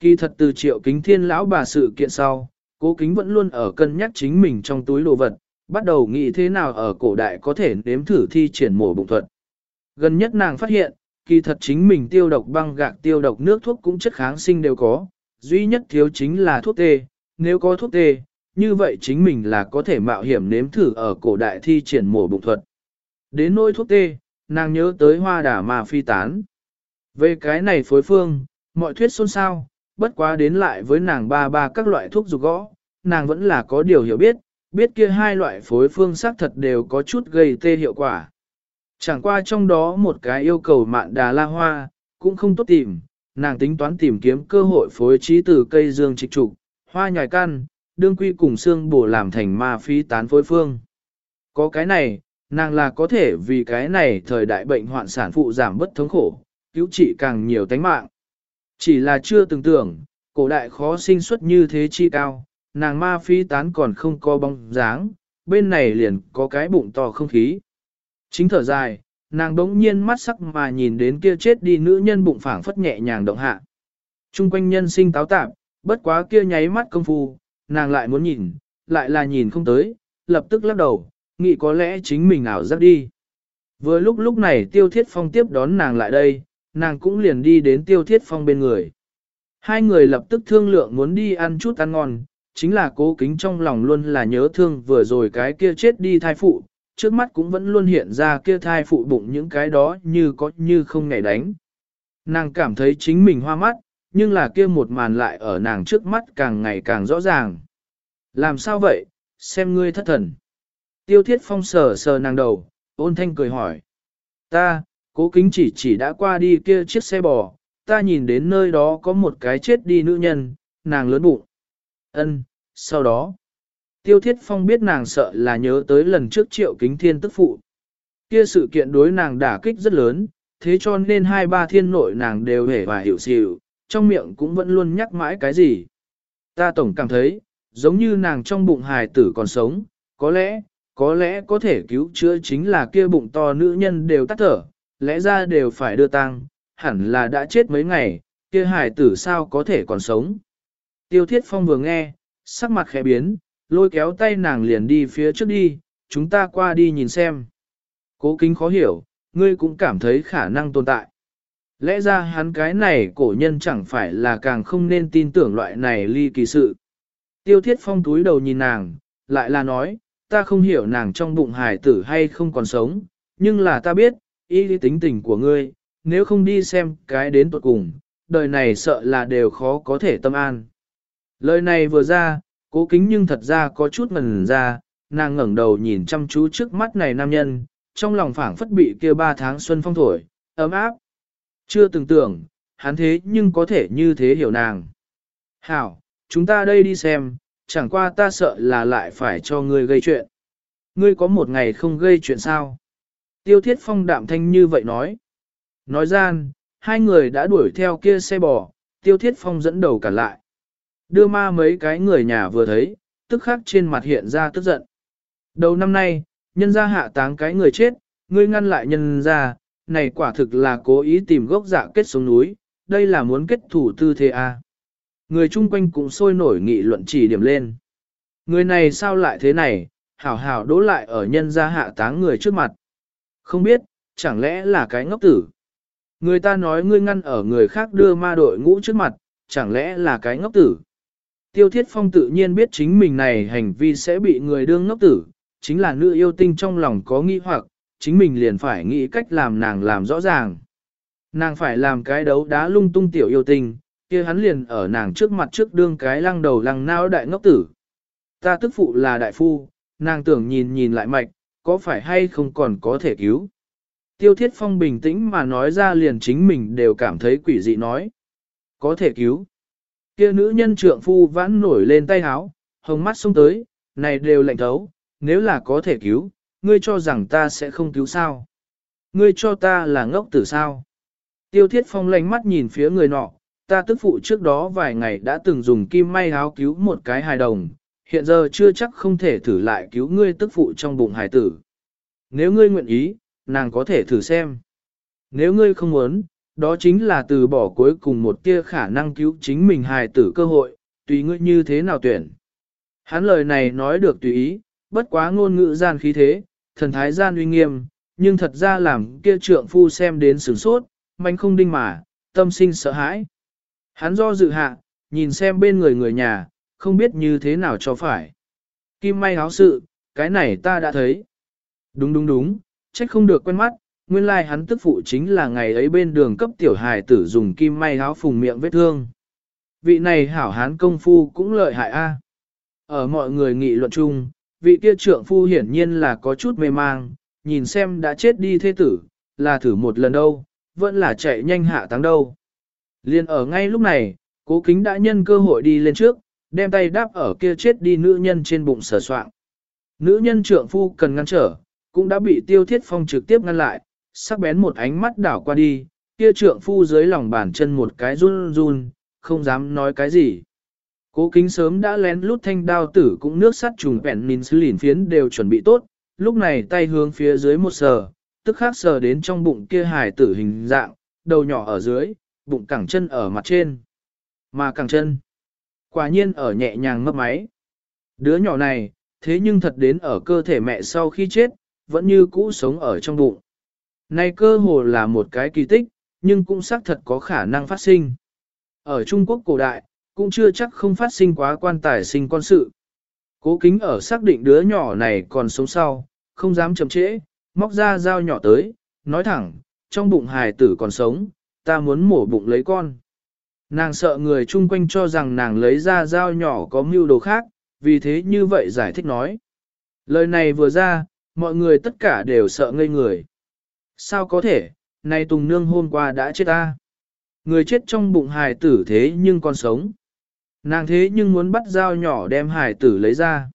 Kỳ thật từ triệu kính thiên lão bà sự kiện sau, cố kính vẫn luôn ở cân nhắc chính mình trong túi đồ vật, bắt đầu nghĩ thế nào ở cổ đại có thể nếm thử thi triển mổ bụng thuật. Gần nhất nàng phát hiện, kỳ thật chính mình tiêu độc băng gạc tiêu độc nước thuốc cũng chất kháng sinh đều có, duy nhất thiếu chính là thuốc tê, nếu có thuốc tê, như vậy chính mình là có thể mạo hiểm nếm thử ở cổ đại thi triển mổ bụng thuật. Đến nỗi thuốc tê, nàng nhớ tới hoa đà mà phi tán. Về cái này phối phương, mọi thuyết xôn xao, bất quá đến lại với nàng ba ba các loại thuốc dục gõ, nàng vẫn là có điều hiểu biết, biết kia hai loại phối phương xác thật đều có chút gây tê hiệu quả. Chẳng qua trong đó một cái yêu cầu mạn đà la hoa, cũng không tốt tìm, nàng tính toán tìm kiếm cơ hội phối trí từ cây dương trịch trục, hoa nhài căn, đương quy cùng xương bổ làm thành ma phi tán phối phương. Có cái này, nàng là có thể vì cái này thời đại bệnh hoạn sản phụ giảm bất thống khổ, cứu trị càng nhiều tánh mạng. Chỉ là chưa từng tưởng, cổ đại khó sinh xuất như thế chi cao, nàng ma phi tán còn không có bóng dáng, bên này liền có cái bụng to không khí. Chính thở dài, nàng đống nhiên mắt sắc mà nhìn đến kia chết đi nữ nhân bụng phảng phất nhẹ nhàng động hạ. Trung quanh nhân sinh táo tạp, bất quá kia nháy mắt công phu, nàng lại muốn nhìn, lại là nhìn không tới, lập tức lắc đầu, nghĩ có lẽ chính mình ảo giác đi. Vừa lúc lúc này tiêu thiết phong tiếp đón nàng lại đây, nàng cũng liền đi đến tiêu thiết phong bên người. Hai người lập tức thương lượng muốn đi ăn chút ăn ngon, chính là cố kính trong lòng luôn là nhớ thương vừa rồi cái kia chết đi thai phụ, trước mắt cũng vẫn luôn hiện ra kia thai phụ bụng những cái đó như có như không nhảy đánh. Nàng cảm thấy chính mình hoa mắt, nhưng là kia một màn lại ở nàng trước mắt càng ngày càng rõ ràng. Làm sao vậy, xem ngươi thất thần. Tiêu thiết phong sờ sờ nàng đầu, ôn thanh cười hỏi. Ta, cố kính chỉ chỉ đã qua đi kia chiếc xe bò, ta nhìn đến nơi đó có một cái chết đi nữ nhân, nàng lớn bụng. Ân, sau đó. Tiêu thiết phong biết nàng sợ là nhớ tới lần trước triệu kính thiên tức phụ. Kia sự kiện đối nàng đả kích rất lớn, thế cho nên hai ba thiên nội nàng đều hề và hiểu xỉu, trong miệng cũng vẫn luôn nhắc mãi cái gì. Ta tổng cảm thấy, giống như nàng trong bụng hài tử còn sống, có lẽ, có lẽ có thể cứu chữa chính là kia bụng to nữ nhân đều tắt thở, lẽ ra đều phải đưa tang, hẳn là đã chết mấy ngày, kia hài tử sao có thể còn sống. Tiêu thiết phong vừa nghe, sắc mặt khẽ biến, lôi kéo tay nàng liền đi phía trước đi, chúng ta qua đi nhìn xem. Cố kính khó hiểu, ngươi cũng cảm thấy khả năng tồn tại. Lẽ ra hắn cái này cổ nhân chẳng phải là càng không nên tin tưởng loại này ly kỳ sự. Tiêu thiết phong túi đầu nhìn nàng, lại là nói, ta không hiểu nàng trong bụng hải tử hay không còn sống, nhưng là ta biết, ý lý tính tình của ngươi, nếu không đi xem cái đến tuột cùng, đời này sợ là đều khó có thể tâm an. Lời này vừa ra, cố kính nhưng thật ra có chút ngần ra, nàng ngẩng đầu nhìn chăm chú trước mắt này nam nhân, trong lòng phảng phất bị kia ba tháng xuân phong thổi, ấm áp. Chưa từng tưởng, hắn thế nhưng có thể như thế hiểu nàng. Hảo, chúng ta đây đi xem, chẳng qua ta sợ là lại phải cho ngươi gây chuyện. Ngươi có một ngày không gây chuyện sao? Tiêu thiết phong đạm thanh như vậy nói. Nói gian, hai người đã đuổi theo kia xe bò, tiêu thiết phong dẫn đầu cả lại. Đưa ma mấy cái người nhà vừa thấy, tức khắc trên mặt hiện ra tức giận. Đầu năm nay, nhân gia hạ táng cái người chết, ngươi ngăn lại nhân gia, này quả thực là cố ý tìm gốc dạ kết xuống núi, đây là muốn kết thủ tư thế a. Người chung quanh cũng sôi nổi nghị luận chỉ điểm lên. Người này sao lại thế này, hảo hảo đỗ lại ở nhân gia hạ táng người trước mặt. Không biết, chẳng lẽ là cái ngốc tử. Người ta nói ngươi ngăn ở người khác đưa ma đội ngũ trước mặt, chẳng lẽ là cái ngốc tử. Tiêu Thiết Phong tự nhiên biết chính mình này hành vi sẽ bị người đương ngốc tử, chính là nữ yêu tinh trong lòng có nghi hoặc, chính mình liền phải nghĩ cách làm nàng làm rõ ràng. Nàng phải làm cái đấu đá lung tung tiểu yêu tình, kia hắn liền ở nàng trước mặt trước đương cái lăng đầu lăng nao đại ngốc tử. Ta tức phụ là đại phu, nàng tưởng nhìn nhìn lại mạch, có phải hay không còn có thể cứu. Tiêu Thiết Phong bình tĩnh mà nói ra liền chính mình đều cảm thấy quỷ dị nói. Có thể cứu. Kia nữ nhân trượng phu vãn nổi lên tay háo, hồng mắt xông tới, này đều lạnh thấu, nếu là có thể cứu, ngươi cho rằng ta sẽ không cứu sao. Ngươi cho ta là ngốc tử sao. Tiêu thiết phong lánh mắt nhìn phía người nọ, ta tức phụ trước đó vài ngày đã từng dùng kim may áo cứu một cái hài đồng, hiện giờ chưa chắc không thể thử lại cứu ngươi tức phụ trong bụng hài tử. Nếu ngươi nguyện ý, nàng có thể thử xem. Nếu ngươi không muốn, đó chính là từ bỏ cuối cùng một tia khả năng cứu chính mình hài tử cơ hội, tùy ngươi như thế nào tuyển. Hắn lời này nói được tùy ý, bất quá ngôn ngữ gian khí thế, thần thái gian uy nghiêm, nhưng thật ra làm kia trượng phu xem đến sửng sốt, manh không đinh mà, tâm sinh sợ hãi. Hắn do dự hạ, nhìn xem bên người người nhà, không biết như thế nào cho phải. Kim may háo sự, cái này ta đã thấy. Đúng đúng đúng, trách không được quen mắt, nguyên lai like hắn tức phụ chính là ngày ấy bên đường cấp tiểu hài tử dùng kim may háo phùng miệng vết thương. Vị này hảo hán công phu cũng lợi hại a. Ở mọi người nghị luận chung, vị kia trượng phu hiển nhiên là có chút mê mang, nhìn xem đã chết đi thế tử, là thử một lần đâu, vẫn là chạy nhanh hạ táng đâu. Liên ở ngay lúc này, cố kính đã nhân cơ hội đi lên trước, đem tay đáp ở kia chết đi nữ nhân trên bụng sờ soạn. Nữ nhân trượng phu cần ngăn trở, cũng đã bị tiêu thiết phong trực tiếp ngăn lại, sắc bén một ánh mắt đảo qua đi, kia trượng phu dưới lòng bàn chân một cái run run, không dám nói cái gì. Cố kính sớm đã lén lút thanh đao tử cũng nước sắt trùng vẹn nín sứ lìn phiến đều chuẩn bị tốt, lúc này tay hướng phía dưới một sờ, tức khắc sờ đến trong bụng kia hài tử hình dạng, đầu nhỏ ở dưới, bụng cẳng chân ở mặt trên. Mà cẳng chân, quả nhiên ở nhẹ nhàng mấp máy. Đứa nhỏ này, thế nhưng thật đến ở cơ thể mẹ sau khi chết, vẫn như cũ sống ở trong bụng. Này cơ hồ là một cái kỳ tích, nhưng cũng xác thật có khả năng phát sinh. Ở Trung Quốc cổ đại, cũng chưa chắc không phát sinh quá quan tài sinh con sự. Cố kính ở xác định đứa nhỏ này còn sống sau, không dám chậm trễ, móc ra dao nhỏ tới, nói thẳng, trong bụng hài tử còn sống, ta muốn mổ bụng lấy con. Nàng sợ người chung quanh cho rằng nàng lấy ra dao nhỏ có mưu đồ khác, vì thế như vậy giải thích nói. Lời này vừa ra, mọi người tất cả đều sợ ngây người. Sao có thể, này Tùng Nương hôm qua đã chết ta. Người chết trong bụng hài tử thế nhưng còn sống. Nàng thế nhưng muốn bắt dao nhỏ đem hải tử lấy ra.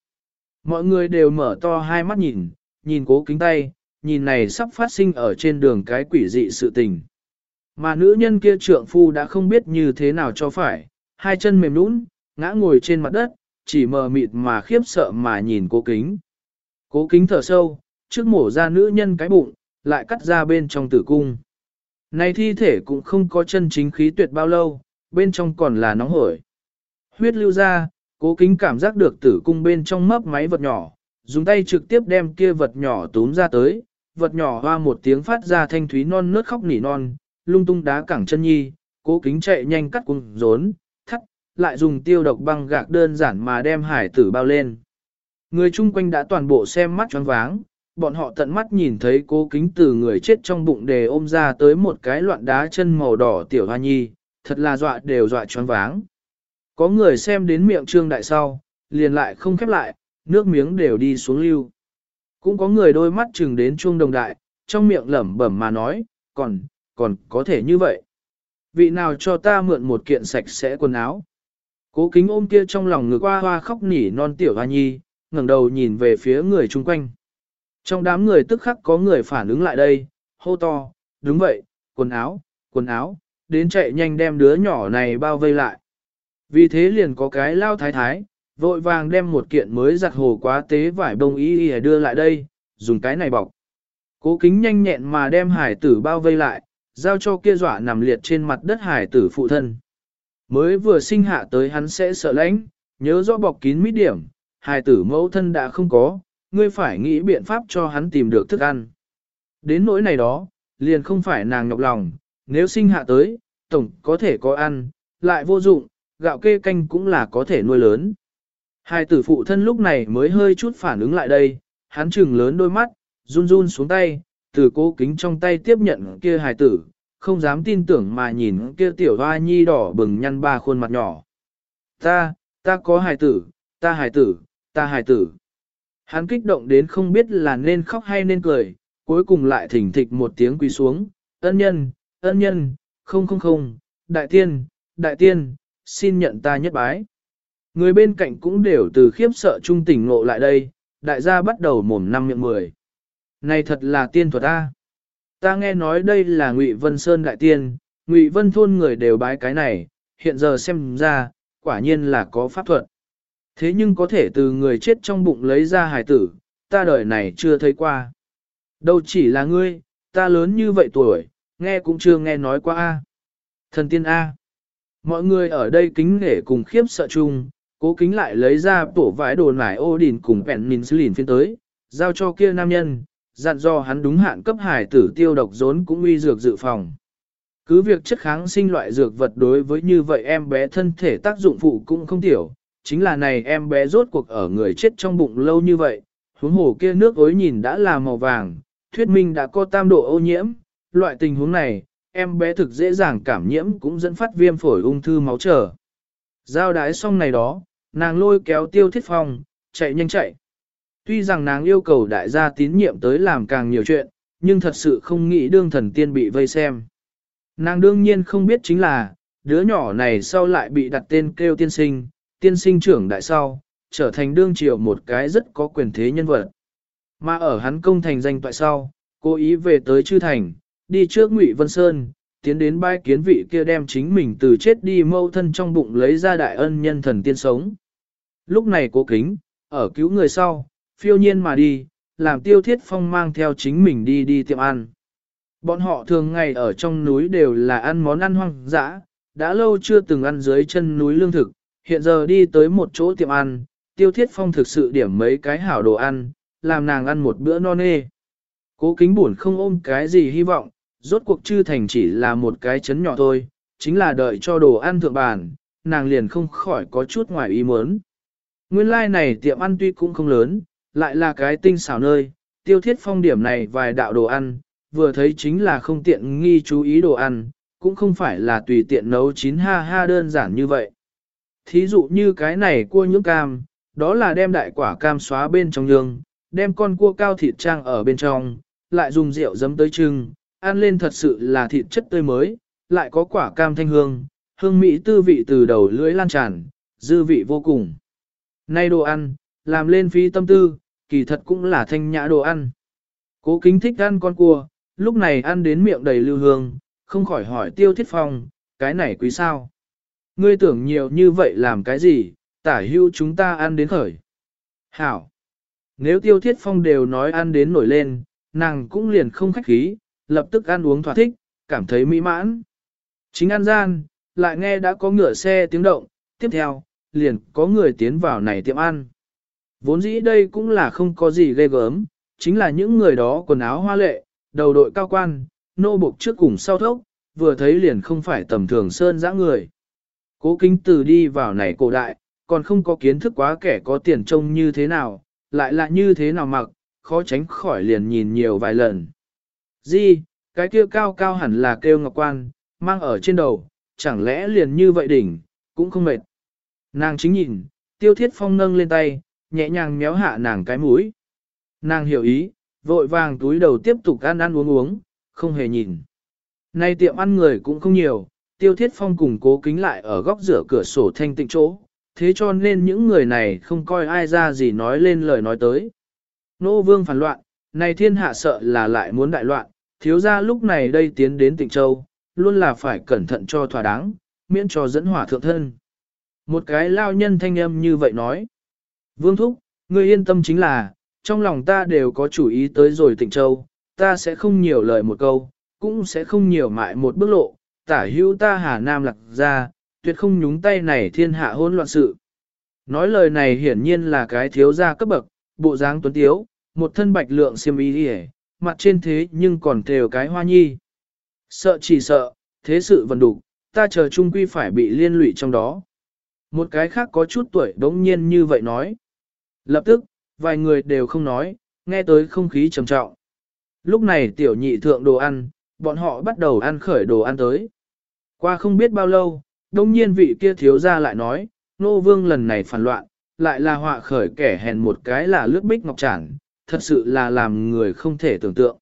Mọi người đều mở to hai mắt nhìn, nhìn cố kính tay, nhìn này sắp phát sinh ở trên đường cái quỷ dị sự tình. Mà nữ nhân kia trượng phu đã không biết như thế nào cho phải, hai chân mềm nũng, ngã ngồi trên mặt đất, chỉ mờ mịt mà khiếp sợ mà nhìn cố kính. Cố kính thở sâu, trước mổ ra nữ nhân cái bụng, lại cắt ra bên trong tử cung. Này thi thể cũng không có chân chính khí tuyệt bao lâu, bên trong còn là nóng hổi. Huyết lưu ra, cố kính cảm giác được tử cung bên trong mấp máy vật nhỏ, dùng tay trực tiếp đem kia vật nhỏ túm ra tới, vật nhỏ hoa một tiếng phát ra thanh thúy non nớt khóc nỉ non, lung tung đá cẳng chân nhi, cố kính chạy nhanh cắt cung rốn, thắt, lại dùng tiêu độc băng gạc đơn giản mà đem hải tử bao lên. Người chung quanh đã toàn bộ xem mắt choáng váng, bọn họ tận mắt nhìn thấy cố kính từ người chết trong bụng đề ôm ra tới một cái loạn đá chân màu đỏ tiểu hoa nhi, thật là dọa đều dọa choáng váng. Có người xem đến miệng trương đại sau, liền lại không khép lại, nước miếng đều đi xuống lưu. Cũng có người đôi mắt chừng đến chuông đồng đại, trong miệng lẩm bẩm mà nói, còn, còn có thể như vậy. Vị nào cho ta mượn một kiện sạch sẽ quần áo. Cố kính ôm kia trong lòng ngực hoa hoa khóc nỉ non tiểu hoa nhi, ngẩng đầu nhìn về phía người chung quanh. Trong đám người tức khắc có người phản ứng lại đây, hô to, đúng vậy, quần áo, quần áo, đến chạy nhanh đem đứa nhỏ này bao vây lại. Vì thế liền có cái lao thái thái, vội vàng đem một kiện mới giặt hồ quá tế vải bông y y đưa lại đây, dùng cái này bọc. Cố kính nhanh nhẹn mà đem hải tử bao vây lại, giao cho kia dọa nằm liệt trên mặt đất hải tử phụ thân. Mới vừa sinh hạ tới hắn sẽ sợ lãnh, nhớ rõ bọc kín mít điểm, hải tử mẫu thân đã không có, ngươi phải nghĩ biện pháp cho hắn tìm được thức ăn. Đến nỗi này đó, liền không phải nàng nhọc lòng, nếu sinh hạ tới, tổng có thể có ăn, lại vô dụng, gạo kê canh cũng là có thể nuôi lớn. Hai tử phụ thân lúc này mới hơi chút phản ứng lại đây, hắn chừng lớn đôi mắt, run run xuống tay, từ cố kính trong tay tiếp nhận kia hài tử, không dám tin tưởng mà nhìn kia tiểu hoa nhi đỏ bừng nhăn ba khuôn mặt nhỏ. Ta, ta có hài tử, ta hài tử, ta hài tử. Hắn kích động đến không biết là nên khóc hay nên cười, cuối cùng lại thỉnh thịch một tiếng quỳ xuống, ân nhân, ân nhân, không không không, đại tiên, đại tiên, xin nhận ta nhất bái. Người bên cạnh cũng đều từ khiếp sợ trung tỉnh ngộ lại đây, đại gia bắt đầu mồm năm miệng mười. Này thật là tiên thuật ta. Ta nghe nói đây là Ngụy Vân Sơn đại tiên, Ngụy Vân thôn người đều bái cái này, hiện giờ xem ra, quả nhiên là có pháp thuật. Thế nhưng có thể từ người chết trong bụng lấy ra hài tử, ta đời này chưa thấy qua. Đâu chỉ là ngươi, ta lớn như vậy tuổi, nghe cũng chưa nghe nói qua a. Thần tiên A. Mọi người ở đây kính nể cùng khiếp sợ chung, cố kính lại lấy ra tổ vải đồ nải ô đìn cùng bẹn xứ lìn phiên tới, giao cho kia nam nhân, dặn do hắn đúng hạn cấp hải tử tiêu độc rốn cũng uy dược dự phòng. Cứ việc chất kháng sinh loại dược vật đối với như vậy em bé thân thể tác dụng phụ cũng không tiểu, chính là này em bé rốt cuộc ở người chết trong bụng lâu như vậy, huống hồ kia nước ối nhìn đã là màu vàng, thuyết minh đã có tam độ ô nhiễm, loại tình huống này, em bé thực dễ dàng cảm nhiễm cũng dẫn phát viêm phổi ung thư máu trở. Giao đái xong này đó, nàng lôi kéo tiêu thiết phong, chạy nhanh chạy. Tuy rằng nàng yêu cầu đại gia tín nhiệm tới làm càng nhiều chuyện, nhưng thật sự không nghĩ đương thần tiên bị vây xem. Nàng đương nhiên không biết chính là, đứa nhỏ này sau lại bị đặt tên kêu tiên sinh, tiên sinh trưởng đại sau, trở thành đương triều một cái rất có quyền thế nhân vật. Mà ở hắn công thành danh tại sau, cố ý về tới chư thành, đi trước Ngụy Vân Sơn, tiến đến bai kiến vị kia đem chính mình từ chết đi mâu thân trong bụng lấy ra đại ân nhân thần tiên sống. Lúc này cố kính, ở cứu người sau, phiêu nhiên mà đi, làm tiêu thiết phong mang theo chính mình đi đi tiệm ăn. Bọn họ thường ngày ở trong núi đều là ăn món ăn hoang dã, đã lâu chưa từng ăn dưới chân núi lương thực, hiện giờ đi tới một chỗ tiệm ăn, tiêu thiết phong thực sự điểm mấy cái hảo đồ ăn, làm nàng ăn một bữa no nê. Cố kính buồn không ôm cái gì hy vọng, rốt cuộc chư thành chỉ là một cái chấn nhỏ thôi, chính là đợi cho đồ ăn thượng bàn, nàng liền không khỏi có chút ngoài ý muốn. Nguyên lai like này tiệm ăn tuy cũng không lớn, lại là cái tinh xảo nơi, tiêu thiết phong điểm này vài đạo đồ ăn, vừa thấy chính là không tiện nghi chú ý đồ ăn, cũng không phải là tùy tiện nấu chín ha ha đơn giản như vậy. Thí dụ như cái này cua nhưỡng cam, đó là đem đại quả cam xóa bên trong nhương, đem con cua cao thịt trang ở bên trong, lại dùng rượu giấm tới trưng, ăn lên thật sự là thịt chất tươi mới, lại có quả cam thanh hương, hương mỹ tư vị từ đầu lưỡi lan tràn, dư vị vô cùng. Nay đồ ăn, làm lên phí tâm tư, kỳ thật cũng là thanh nhã đồ ăn. Cố kính thích ăn con cua, lúc này ăn đến miệng đầy lưu hương, không khỏi hỏi tiêu thiết phong, cái này quý sao? Ngươi tưởng nhiều như vậy làm cái gì, tả hưu chúng ta ăn đến khởi. Hảo! Nếu tiêu thiết phong đều nói ăn đến nổi lên, nàng cũng liền không khách khí, lập tức ăn uống thỏa thích, cảm thấy mỹ mãn. Chính ăn gian, lại nghe đã có ngựa xe tiếng động, tiếp theo, liền có người tiến vào này tiệm ăn. Vốn dĩ đây cũng là không có gì ghê gớm, chính là những người đó quần áo hoa lệ, đầu đội cao quan, nô bộc trước cùng sau thốc, vừa thấy liền không phải tầm thường sơn dã người. Cố kính từ đi vào này cổ đại, còn không có kiến thức quá kẻ có tiền trông như thế nào, lại là như thế nào mặc, khó tránh khỏi liền nhìn nhiều vài lần. Di, cái kia cao cao hẳn là kêu ngọc quan, mang ở trên đầu, chẳng lẽ liền như vậy đỉnh, cũng không mệt. Nàng chính nhìn, tiêu thiết phong nâng lên tay, nhẹ nhàng méo hạ nàng cái mũi. Nàng hiểu ý, vội vàng túi đầu tiếp tục ăn ăn uống uống, không hề nhìn. Nay tiệm ăn người cũng không nhiều, tiêu thiết phong cùng cố kính lại ở góc rửa cửa sổ thanh tịnh chỗ, thế cho nên những người này không coi ai ra gì nói lên lời nói tới. Nô vương phản loạn, này thiên hạ sợ là lại muốn đại loạn, thiếu gia lúc này đây tiến đến tỉnh Châu, luôn là phải cẩn thận cho thỏa đáng, miễn cho dẫn hỏa thượng thân. Một cái lao nhân thanh âm như vậy nói. Vương Thúc, ngươi yên tâm chính là, trong lòng ta đều có chủ ý tới rồi tỉnh Châu, ta sẽ không nhiều lời một câu, cũng sẽ không nhiều mại một bước lộ, tả hữu ta Hà Nam lạc ra, tuyệt không nhúng tay này thiên hạ hôn loạn sự. Nói lời này hiển nhiên là cái thiếu gia cấp bậc, bộ dáng tuấn tiếu, một thân bạch lượng xiêm y đi mặt trên thế nhưng còn thều cái hoa nhi. Sợ chỉ sợ, thế sự vần đủ, ta chờ trung quy phải bị liên lụy trong đó. Một cái khác có chút tuổi đống nhiên như vậy nói. Lập tức, vài người đều không nói, nghe tới không khí trầm trọng. Lúc này tiểu nhị thượng đồ ăn, bọn họ bắt đầu ăn khởi đồ ăn tới. Qua không biết bao lâu, đông nhiên vị kia thiếu ra lại nói, nô vương lần này phản loạn, lại là họa khởi kẻ hèn một cái là lướt bích ngọc trản, thật sự là làm người không thể tưởng tượng.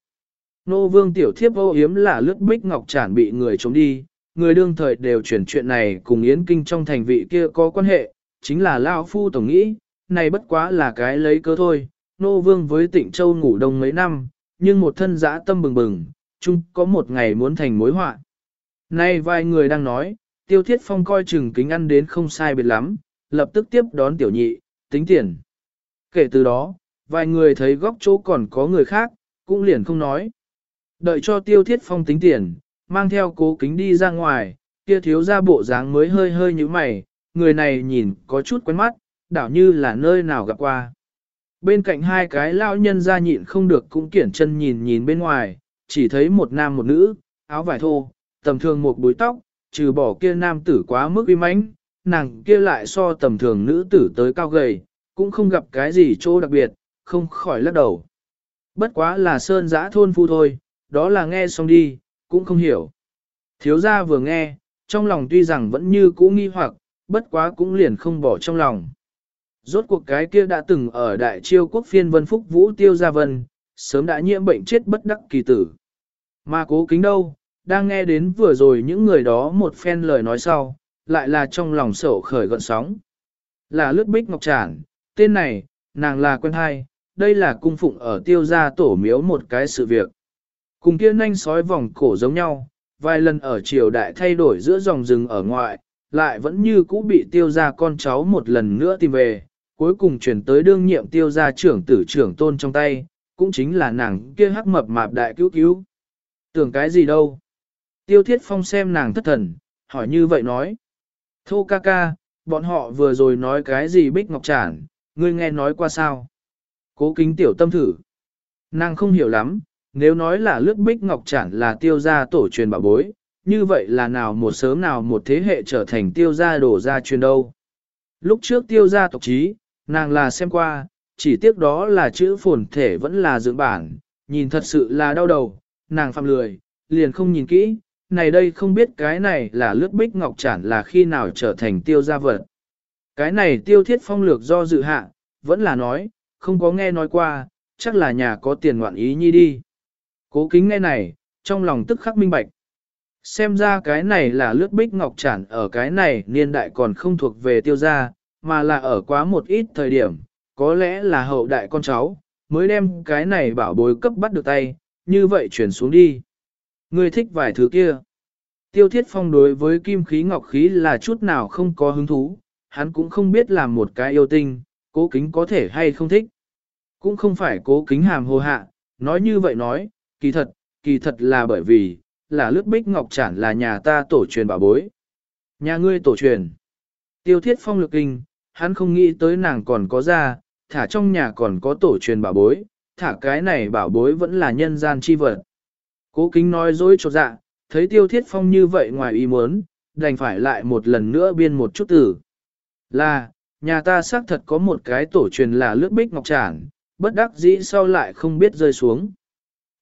Nô vương tiểu thiếp vô hiếm là lướt bích ngọc tràn bị người chống đi, người đương thời đều chuyển chuyện này cùng Yến Kinh trong thành vị kia có quan hệ, chính là Lao Phu Tổng nghĩ, này bất quá là cái lấy cớ thôi, nô vương với tịnh châu ngủ đông mấy năm, nhưng một thân dã tâm bừng bừng, chung có một ngày muốn thành mối họa. Nay vài người đang nói, tiêu thiết phong coi chừng kính ăn đến không sai biệt lắm, lập tức tiếp đón tiểu nhị, tính tiền. Kể từ đó, vài người thấy góc chỗ còn có người khác, cũng liền không nói. Đợi cho tiêu thiết phong tính tiền, mang theo cố kính đi ra ngoài, kia thiếu ra bộ dáng mới hơi hơi như mày, người này nhìn có chút quen mắt, đảo như là nơi nào gặp qua. Bên cạnh hai cái lao nhân ra nhịn không được cũng kiển chân nhìn nhìn bên ngoài, chỉ thấy một nam một nữ, áo vải thô, tầm thường một búi tóc, trừ bỏ kia nam tử quá mức uy mãnh, nàng kia lại so tầm thường nữ tử tới cao gầy, cũng không gặp cái gì chỗ đặc biệt, không khỏi lắc đầu. Bất quá là sơn giã thôn phu thôi, đó là nghe xong đi, cũng không hiểu. Thiếu gia vừa nghe, trong lòng tuy rằng vẫn như cũ nghi hoặc, bất quá cũng liền không bỏ trong lòng. Rốt cuộc cái kia đã từng ở đại chiêu quốc phiên vân phúc vũ tiêu gia vân, sớm đã nhiễm bệnh chết bất đắc kỳ tử. Mà cố kính đâu, đang nghe đến vừa rồi những người đó một phen lời nói sau, lại là trong lòng sổ khởi gọn sóng. Là lướt bích ngọc tràn, tên này, nàng là quen hai, đây là cung phụng ở tiêu gia tổ miếu một cái sự việc. Cùng kia nhanh sói vòng cổ giống nhau, vài lần ở triều đại thay đổi giữa dòng rừng ở ngoại, lại vẫn như cũ bị tiêu gia con cháu một lần nữa tìm về, cuối cùng chuyển tới đương nhiệm tiêu gia trưởng tử trưởng tôn trong tay, cũng chính là nàng kia hắc mập mạp đại cứu cứu. Tưởng cái gì đâu? Tiêu thiết phong xem nàng thất thần, hỏi như vậy nói. Thô ca ca, bọn họ vừa rồi nói cái gì bích ngọc trản, ngươi nghe nói qua sao? Cố kính tiểu tâm thử. Nàng không hiểu lắm, nếu nói là lướt bích ngọc trản là tiêu gia tổ truyền bảo bối, như vậy là nào một sớm nào một thế hệ trở thành tiêu gia đổ gia truyền đâu. Lúc trước tiêu gia tộc trí, nàng là xem qua, chỉ tiếc đó là chữ phồn thể vẫn là dưỡng bản, nhìn thật sự là đau đầu, nàng phạm lười, liền không nhìn kỹ, này đây không biết cái này là lướt bích ngọc chản là khi nào trở thành tiêu gia vật. Cái này tiêu thiết phong lược do dự hạ, vẫn là nói, không có nghe nói qua, chắc là nhà có tiền ngoạn ý nhi đi. Cố kính nghe này, trong lòng tức khắc minh bạch. Xem ra cái này là lướt bích ngọc trản ở cái này niên đại còn không thuộc về tiêu gia, mà là ở quá một ít thời điểm, có lẽ là hậu đại con cháu, mới đem cái này bảo bối cấp bắt được tay, như vậy chuyển xuống đi. Ngươi thích vài thứ kia. Tiêu thiết phong đối với kim khí ngọc khí là chút nào không có hứng thú, hắn cũng không biết làm một cái yêu tinh, cố kính có thể hay không thích. Cũng không phải cố kính hàm hồ hạ, nói như vậy nói, kỳ thật, kỳ thật là bởi vì, là lướt bích ngọc chản là nhà ta tổ truyền bảo bối. Nhà ngươi tổ truyền. Tiêu thiết phong lực kinh, hắn không nghĩ tới nàng còn có ra, thả trong nhà còn có tổ truyền bảo bối, thả cái này bảo bối vẫn là nhân gian chi vật. Cố kính nói dối trột dạ, thấy tiêu thiết phong như vậy ngoài ý muốn, đành phải lại một lần nữa biên một chút tử. Là, nhà ta xác thật có một cái tổ truyền là lướt bích ngọc tràn, bất đắc dĩ sau lại không biết rơi xuống.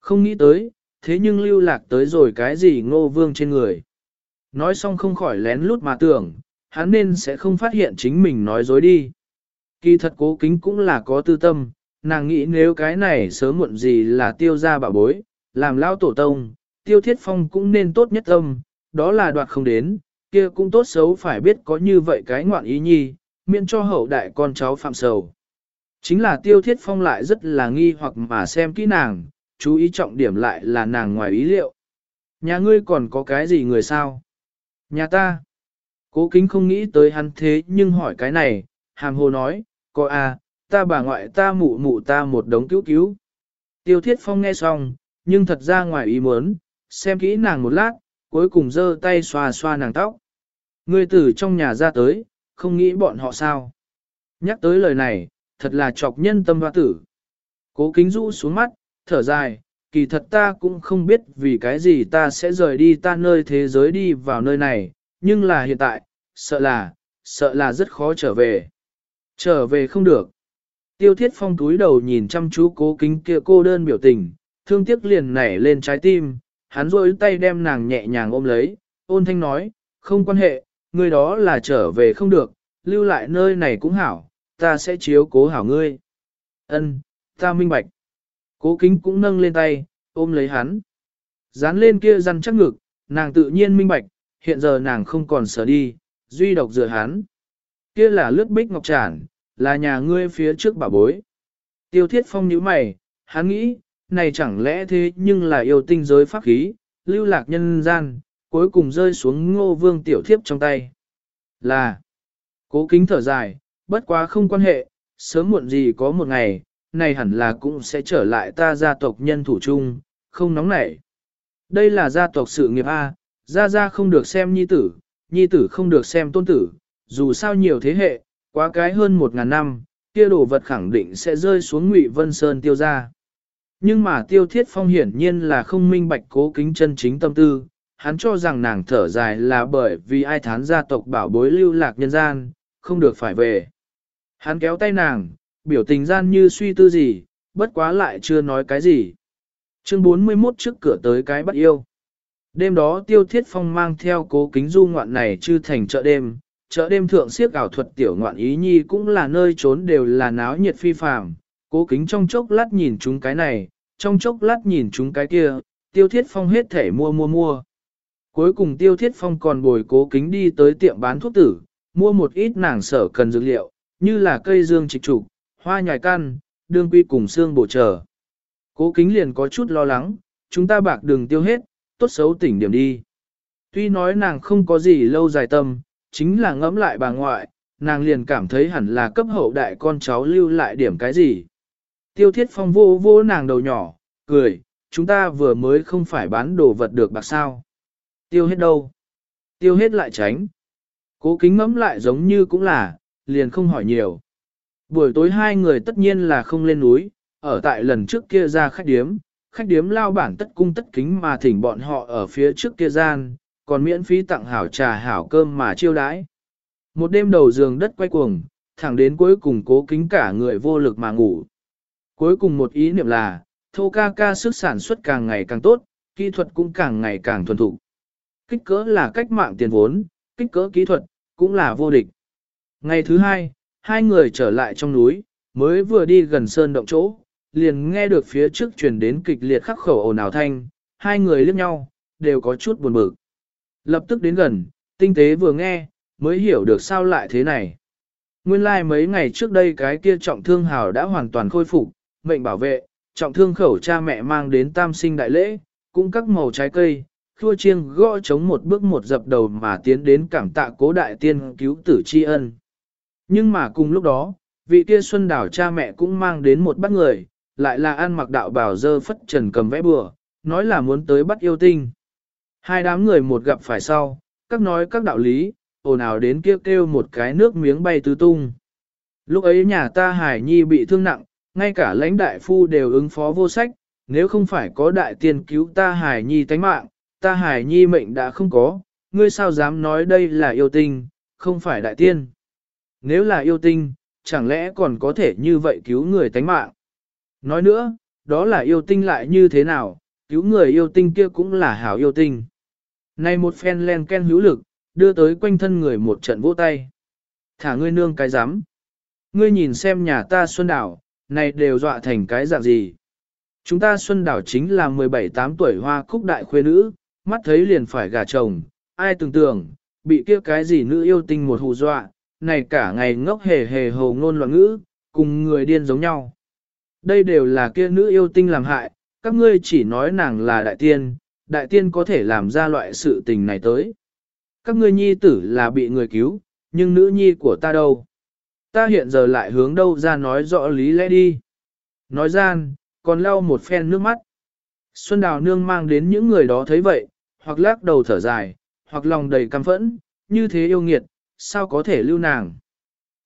Không nghĩ tới, thế nhưng lưu lạc tới rồi cái gì ngô vương trên người. Nói xong không khỏi lén lút mà tưởng, hắn nên sẽ không phát hiện chính mình nói dối đi. Kỳ thật cố kính cũng là có tư tâm, nàng nghĩ nếu cái này sớm muộn gì là tiêu ra bạo bối, làm lao tổ tông, tiêu thiết phong cũng nên tốt nhất tâm, đó là đoạt không đến, kia cũng tốt xấu phải biết có như vậy cái ngoạn ý nhi, miễn cho hậu đại con cháu phạm sầu. Chính là tiêu thiết phong lại rất là nghi hoặc mà xem kỹ nàng, chú ý trọng điểm lại là nàng ngoài ý liệu. Nhà ngươi còn có cái gì người sao? Nhà ta. Cố kính không nghĩ tới hắn thế nhưng hỏi cái này, hàm hồ nói, có à, ta bà ngoại ta mụ mụ ta một đống cứu cứu. Tiêu thiết phong nghe xong, nhưng thật ra ngoài ý muốn, xem kỹ nàng một lát, cuối cùng giơ tay xoa xoa nàng tóc. Ngươi tử trong nhà ra tới, không nghĩ bọn họ sao. Nhắc tới lời này, thật là chọc nhân tâm hoa tử. Cố kính rũ xuống mắt, thở dài, kỳ thật ta cũng không biết vì cái gì ta sẽ rời đi ta nơi thế giới đi vào nơi này, nhưng là hiện tại, sợ là, sợ là rất khó trở về. Trở về không được. Tiêu thiết phong túi đầu nhìn chăm chú cố kính kia cô đơn biểu tình, thương tiếc liền nảy lên trái tim, hắn rôi tay đem nàng nhẹ nhàng ôm lấy, ôn thanh nói, không quan hệ, Ngươi đó là trở về không được, lưu lại nơi này cũng hảo, ta sẽ chiếu cố hảo ngươi. Ân, ta minh bạch. Cố kính cũng nâng lên tay, ôm lấy hắn. Dán lên kia răn chắc ngực, nàng tự nhiên minh bạch, hiện giờ nàng không còn sợ đi, duy độc dựa hắn. Kia là lướt bích ngọc tràn, là nhà ngươi phía trước bà bối. Tiêu thiết phong nhíu mày, hắn nghĩ, này chẳng lẽ thế nhưng là yêu tinh giới pháp khí, lưu lạc nhân gian, cuối cùng rơi xuống ngô vương tiểu thiếp trong tay. Là, cố kính thở dài, bất quá không quan hệ, sớm muộn gì có một ngày, này hẳn là cũng sẽ trở lại ta gia tộc nhân thủ chung, không nóng nảy. Đây là gia tộc sự nghiệp A, gia gia không được xem nhi tử, nhi tử không được xem tôn tử, dù sao nhiều thế hệ, quá cái hơn một ngàn năm, kia đồ vật khẳng định sẽ rơi xuống ngụy Vân Sơn tiêu ra. Nhưng mà tiêu thiết phong hiển nhiên là không minh bạch cố kính chân chính tâm tư, hắn cho rằng nàng thở dài là bởi vì ai thán gia tộc bảo bối lưu lạc nhân gian, không được phải về. Hắn kéo tay nàng, biểu tình gian như suy tư gì, bất quá lại chưa nói cái gì. Chương 41 trước cửa tới cái bắt yêu. Đêm đó tiêu thiết phong mang theo cố kính du ngoạn này chư thành chợ đêm, chợ đêm thượng siếc ảo thuật tiểu ngoạn ý nhi cũng là nơi trốn đều là náo nhiệt phi phàm. Cố kính trong chốc lát nhìn chúng cái này, trong chốc lát nhìn chúng cái kia, tiêu thiết phong hết thể mua mua mua. Cuối cùng tiêu thiết phong còn bồi cố kính đi tới tiệm bán thuốc tử, mua một ít nàng sở cần dược liệu, như là cây dương trịch trục, hoa nhài căn, đương quy cùng xương bổ trở. Cố kính liền có chút lo lắng, chúng ta bạc đừng tiêu hết, tốt xấu tỉnh điểm đi. Tuy nói nàng không có gì lâu dài tâm, chính là ngẫm lại bà ngoại, nàng liền cảm thấy hẳn là cấp hậu đại con cháu lưu lại điểm cái gì. Tiêu thiết phong vô vô nàng đầu nhỏ, cười, chúng ta vừa mới không phải bán đồ vật được bạc sao. Tiêu hết đâu? Tiêu hết lại tránh. Cố kính ngấm lại giống như cũng là, liền không hỏi nhiều. Buổi tối hai người tất nhiên là không lên núi, ở tại lần trước kia ra khách điếm, khách điếm lao bản tất cung tất kính mà thỉnh bọn họ ở phía trước kia gian, còn miễn phí tặng hảo trà hảo cơm mà chiêu đãi. Một đêm đầu giường đất quay cuồng, thẳng đến cuối cùng cố kính cả người vô lực mà ngủ. Cuối cùng một ý niệm là, thô ca ca sức sản xuất càng ngày càng tốt, kỹ thuật cũng càng ngày càng thuần thục. Kích cỡ là cách mạng tiền vốn, kích cỡ kỹ thuật, cũng là vô địch. Ngày thứ hai, hai người trở lại trong núi, mới vừa đi gần sơn động chỗ, liền nghe được phía trước truyền đến kịch liệt khắc khẩu ồn ào thanh, hai người liếc nhau, đều có chút buồn bực. Lập tức đến gần, tinh tế vừa nghe, mới hiểu được sao lại thế này. Nguyên lai like mấy ngày trước đây cái kia trọng thương hào đã hoàn toàn khôi phục, mệnh bảo vệ, trọng thương khẩu cha mẹ mang đến tam sinh đại lễ, cũng các màu trái cây, khua chiêng gõ chống một bước một dập đầu mà tiến đến cảm tạ cố đại tiên cứu tử tri ân. Nhưng mà cùng lúc đó, vị kia xuân đảo cha mẹ cũng mang đến một bắt người, lại là ăn mặc đạo bảo dơ phất trần cầm vẽ bừa, nói là muốn tới bắt yêu tinh. Hai đám người một gặp phải sau, các nói các đạo lý, ồn ào đến kia kêu, kêu một cái nước miếng bay tứ tung. Lúc ấy nhà ta Hải Nhi bị thương nặng, ngay cả lãnh đại phu đều ứng phó vô sách, nếu không phải có đại tiên cứu ta Hải Nhi tánh mạng, ta Hải Nhi mệnh đã không có, ngươi sao dám nói đây là yêu tinh, không phải đại tiên. Nếu là yêu tinh, chẳng lẽ còn có thể như vậy cứu người tánh mạng? Nói nữa, đó là yêu tinh lại như thế nào, cứu người yêu tinh kia cũng là hảo yêu tinh. Này một phen len ken hữu lực, đưa tới quanh thân người một trận vỗ tay. Thả ngươi nương cái rắm Ngươi nhìn xem nhà ta Xuân Đảo, này đều dọa thành cái dạng gì. Chúng ta Xuân Đảo chính là 17-8 tuổi hoa cúc đại khuê nữ, mắt thấy liền phải gả chồng, ai tưởng tưởng, bị kia cái gì nữ yêu tinh một hù dọa, này cả ngày ngốc hề hề hồ ngôn loạn ngữ, cùng người điên giống nhau. Đây đều là kia nữ yêu tinh làm hại, các ngươi chỉ nói nàng là đại tiên, đại tiên có thể làm ra loại sự tình này tới. Các ngươi nhi tử là bị người cứu, nhưng nữ nhi của ta đâu? Ta hiện giờ lại hướng đâu ra nói rõ lý lẽ đi. Nói gian, còn lau một phen nước mắt. Xuân Đào Nương mang đến những người đó thấy vậy, hoặc lắc đầu thở dài, hoặc lòng đầy căm phẫn, như thế yêu nghiệt, sao có thể lưu nàng.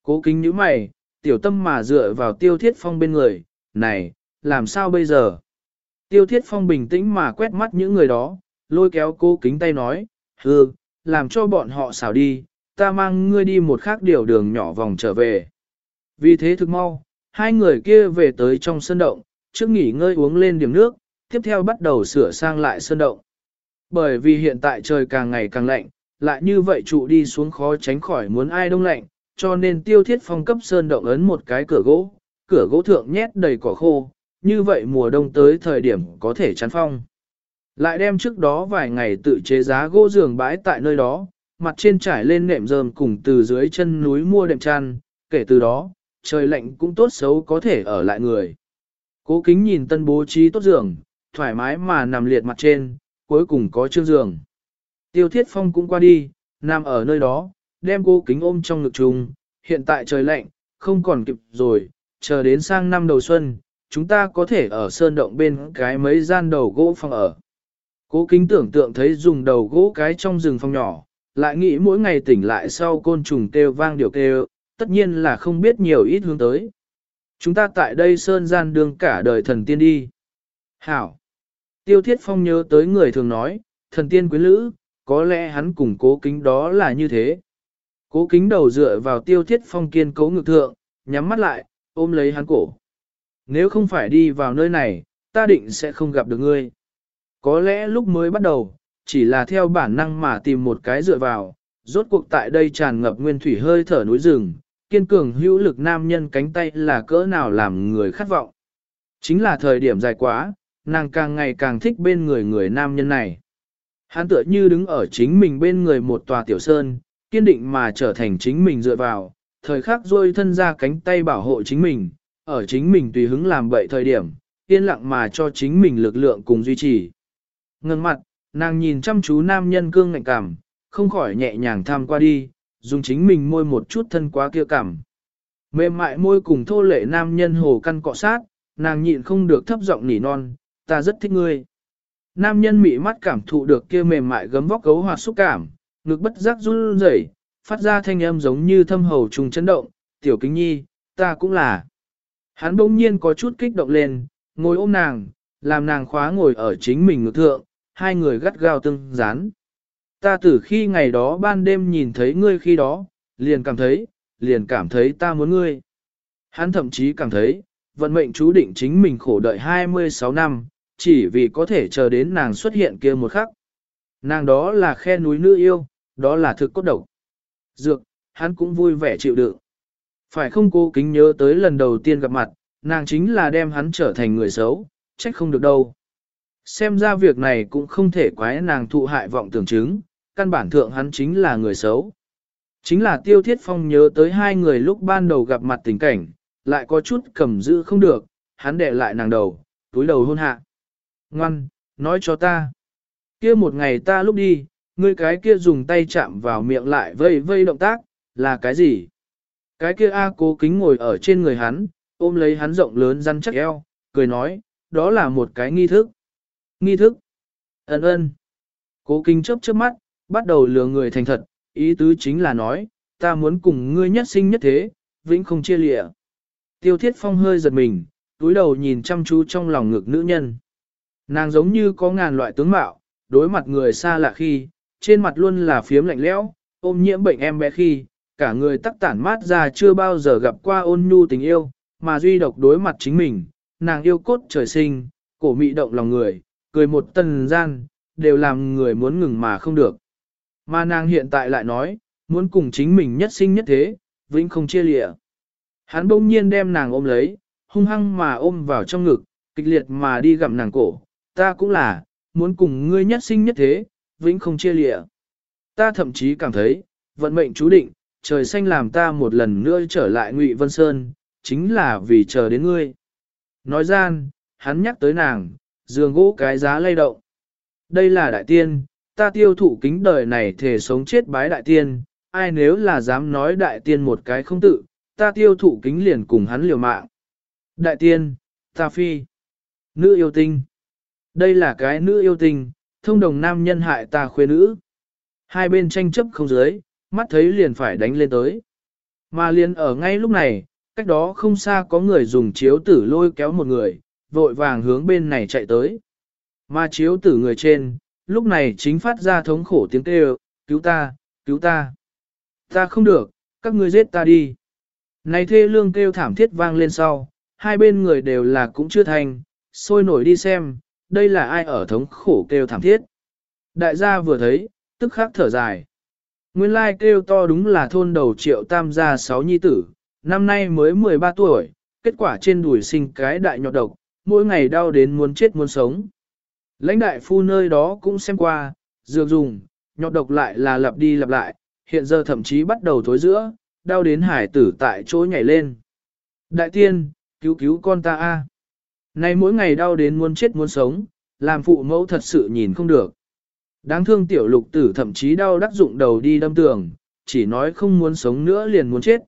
Cố kính như mày, tiểu tâm mà dựa vào tiêu thiết phong bên người, này, làm sao bây giờ? Tiêu thiết phong bình tĩnh mà quét mắt những người đó, lôi kéo cố kính tay nói, hừ, làm cho bọn họ xảo đi, ta mang ngươi đi một khác điều đường nhỏ vòng trở về. Vì thế thực mau, hai người kia về tới trong sân động, trước nghỉ ngơi uống lên điểm nước, tiếp theo bắt đầu sửa sang lại sân động. Bởi vì hiện tại trời càng ngày càng lạnh, lại như vậy trụ đi xuống khó tránh khỏi muốn ai đông lạnh, cho nên tiêu thiết phong cấp sơn động ấn một cái cửa gỗ, cửa gỗ thượng nhét đầy cỏ khô, như vậy mùa đông tới thời điểm có thể chắn phong. Lại đem trước đó vài ngày tự chế giá gỗ giường bãi tại nơi đó, mặt trên trải lên nệm rơm cùng từ dưới chân núi mua đệm chăn, kể từ đó, trời lạnh cũng tốt xấu có thể ở lại người. Cố kính nhìn tân bố trí tốt giường, thoải mái mà nằm liệt mặt trên, cuối cùng có chương giường. Tiêu thiết phong cũng qua đi, nằm ở nơi đó, đem cô kính ôm trong ngực trùng, hiện tại trời lạnh, không còn kịp rồi, chờ đến sang năm đầu xuân, chúng ta có thể ở sơn động bên cái mấy gian đầu gỗ phòng ở. Cố kính tưởng tượng thấy dùng đầu gỗ cái trong rừng phòng nhỏ, lại nghĩ mỗi ngày tỉnh lại sau côn trùng kêu vang điều kêu, tất nhiên là không biết nhiều ít hướng tới. Chúng ta tại đây sơn gian đương cả đời thần tiên đi. Hảo! Tiêu thiết phong nhớ tới người thường nói, thần tiên quyến lữ, có lẽ hắn cùng cố kính đó là như thế. Cố kính đầu dựa vào tiêu thiết phong kiên cố ngực thượng, nhắm mắt lại, ôm lấy hắn cổ. Nếu không phải đi vào nơi này, ta định sẽ không gặp được ngươi. Có lẽ lúc mới bắt đầu, chỉ là theo bản năng mà tìm một cái dựa vào, rốt cuộc tại đây tràn ngập nguyên thủy hơi thở núi rừng, kiên cường hữu lực nam nhân cánh tay là cỡ nào làm người khát vọng. Chính là thời điểm dài quá, nàng càng ngày càng thích bên người người nam nhân này. Hắn tựa như đứng ở chính mình bên người một tòa tiểu sơn, kiên định mà trở thành chính mình dựa vào, thời khắc rôi thân ra cánh tay bảo hộ chính mình, ở chính mình tùy hứng làm bậy thời điểm, yên lặng mà cho chính mình lực lượng cùng duy trì. Ngừng mặt, nàng nhìn chăm chú nam nhân cương ngạnh cảm, không khỏi nhẹ nhàng tham qua đi, dùng chính mình môi một chút thân quá kia cảm. Mềm mại môi cùng thô lệ nam nhân hồ căn cọ sát, nàng nhịn không được thấp giọng nỉ non, ta rất thích ngươi. Nam nhân mị mắt cảm thụ được kia mềm mại gấm vóc gấu hoạt xúc cảm, ngực bất giác run rẩy, phát ra thanh âm giống như thâm hầu trùng chấn động, tiểu kính nhi, ta cũng là. Hắn bỗng nhiên có chút kích động lên, ngồi ôm nàng, làm nàng khóa ngồi ở chính mình ngực thượng, hai người gắt gao tương dán. Ta từ khi ngày đó ban đêm nhìn thấy ngươi khi đó, liền cảm thấy, liền cảm thấy ta muốn ngươi. Hắn thậm chí cảm thấy, vận mệnh chú định chính mình khổ đợi 26 năm, chỉ vì có thể chờ đến nàng xuất hiện kia một khắc. Nàng đó là khe núi nữ yêu, đó là thực cốt độc. Dược, hắn cũng vui vẻ chịu đựng. Phải không cố kính nhớ tới lần đầu tiên gặp mặt, nàng chính là đem hắn trở thành người xấu, trách không được đâu. Xem ra việc này cũng không thể quái nàng thụ hại vọng tưởng chứng, căn bản thượng hắn chính là người xấu. Chính là tiêu thiết phong nhớ tới hai người lúc ban đầu gặp mặt tình cảnh, lại có chút cầm giữ không được, hắn đệ lại nàng đầu, túi đầu hôn hạ. Ngoan, nói cho ta. Kia một ngày ta lúc đi, ngươi cái kia dùng tay chạm vào miệng lại vây vây động tác, là cái gì? Cái kia A cố kính ngồi ở trên người hắn, ôm lấy hắn rộng lớn răn chắc eo, cười nói, đó là một cái nghi thức. Nghi thức. Ấn ơn. Cố kính chớp chớp mắt, bắt đầu lừa người thành thật, ý tứ chính là nói, ta muốn cùng ngươi nhất sinh nhất thế, vĩnh không chia lịa. Tiêu thiết phong hơi giật mình, túi đầu nhìn chăm chú trong lòng ngực nữ nhân. Nàng giống như có ngàn loại tướng mạo, đối mặt người xa lạ khi, trên mặt luôn là phiếm lạnh lẽo, ôm nhiễm bệnh em bé khi, cả người tắc tản mát ra chưa bao giờ gặp qua ôn nhu tình yêu, mà duy độc đối mặt chính mình, nàng yêu cốt trời sinh, cổ mị động lòng người, cười một tần gian, đều làm người muốn ngừng mà không được. Mà nàng hiện tại lại nói, muốn cùng chính mình nhất sinh nhất thế, vĩnh không chia lịa. Hắn bỗng nhiên đem nàng ôm lấy, hung hăng mà ôm vào trong ngực, kịch liệt mà đi gặm nàng cổ, ta cũng là, muốn cùng ngươi nhất sinh nhất thế, vĩnh không chia lịa. Ta thậm chí cảm thấy, vận mệnh chú định, trời xanh làm ta một lần nữa trở lại Ngụy Vân Sơn, chính là vì chờ đến ngươi. Nói gian, hắn nhắc tới nàng, giường gỗ cái giá lay động. Đây là đại tiên, ta tiêu thụ kính đời này thể sống chết bái đại tiên, ai nếu là dám nói đại tiên một cái không tự, ta tiêu thụ kính liền cùng hắn liều mạng. Đại tiên, ta phi, nữ yêu tinh. Đây là cái nữ yêu tinh, thông đồng nam nhân hại ta khuê nữ. Hai bên tranh chấp không dưới, mắt thấy liền phải đánh lên tới. Mà liền ở ngay lúc này, cách đó không xa có người dùng chiếu tử lôi kéo một người, vội vàng hướng bên này chạy tới. Mà chiếu tử người trên, lúc này chính phát ra thống khổ tiếng kêu, cứu ta, cứu ta. Ta không được, các ngươi giết ta đi. Này thê lương kêu thảm thiết vang lên sau, hai bên người đều là cũng chưa thành, sôi nổi đi xem, đây là ai ở thống khổ kêu thảm thiết. Đại gia vừa thấy, tức khắc thở dài. Nguyên lai kêu to đúng là thôn đầu triệu tam gia sáu nhi tử, năm nay mới 13 tuổi, kết quả trên đùi sinh cái đại nhọt độc, mỗi ngày đau đến muốn chết muốn sống. Lãnh đại phu nơi đó cũng xem qua, dược dùng, nhọt độc lại là lặp đi lặp lại, hiện giờ thậm chí bắt đầu thối giữa, đau đến hải tử tại chỗ nhảy lên. Đại tiên, cứu cứu con ta a nay mỗi ngày đau đến muốn chết muốn sống, làm phụ mẫu thật sự nhìn không được. Đáng thương tiểu lục tử thậm chí đau đắc dụng đầu đi đâm tường, chỉ nói không muốn sống nữa liền muốn chết.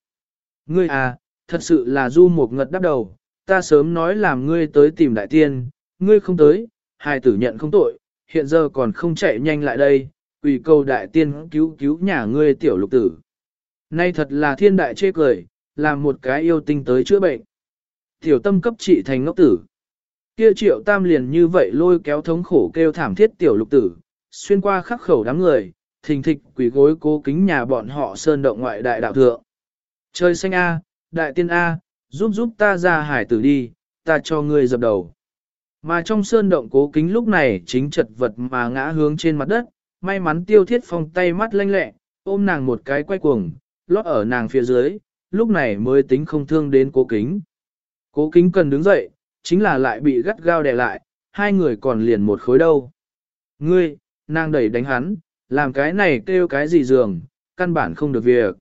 Ngươi à, thật sự là du một ngật đắp đầu, ta sớm nói làm ngươi tới tìm đại tiên, ngươi không tới, hài tử nhận không tội, hiện giờ còn không chạy nhanh lại đây, quỳ cầu đại tiên cứu cứu nhà ngươi tiểu lục tử. Nay thật là thiên đại chê cười, làm một cái yêu tinh tới chữa bệnh. Tiểu tâm cấp trị thành ngốc tử. Kia triệu tam liền như vậy lôi kéo thống khổ kêu thảm thiết tiểu lục tử, xuyên qua khắc khẩu đám người, thình thịch quỷ gối cố kính nhà bọn họ sơn động ngoại đại đạo thượng. Trời xanh A, đại tiên A, giúp giúp ta ra hải tử đi, ta cho ngươi dập đầu. Mà trong sơn động cố kính lúc này chính chật vật mà ngã hướng trên mặt đất, may mắn tiêu thiết phong tay mắt lanh lẹ, ôm nàng một cái quay cuồng, lót ở nàng phía dưới, lúc này mới tính không thương đến cố kính. Cố kính cần đứng dậy, chính là lại bị gắt gao đè lại, hai người còn liền một khối đâu. Ngươi, nàng đẩy đánh hắn, làm cái này kêu cái gì giường, căn bản không được việc.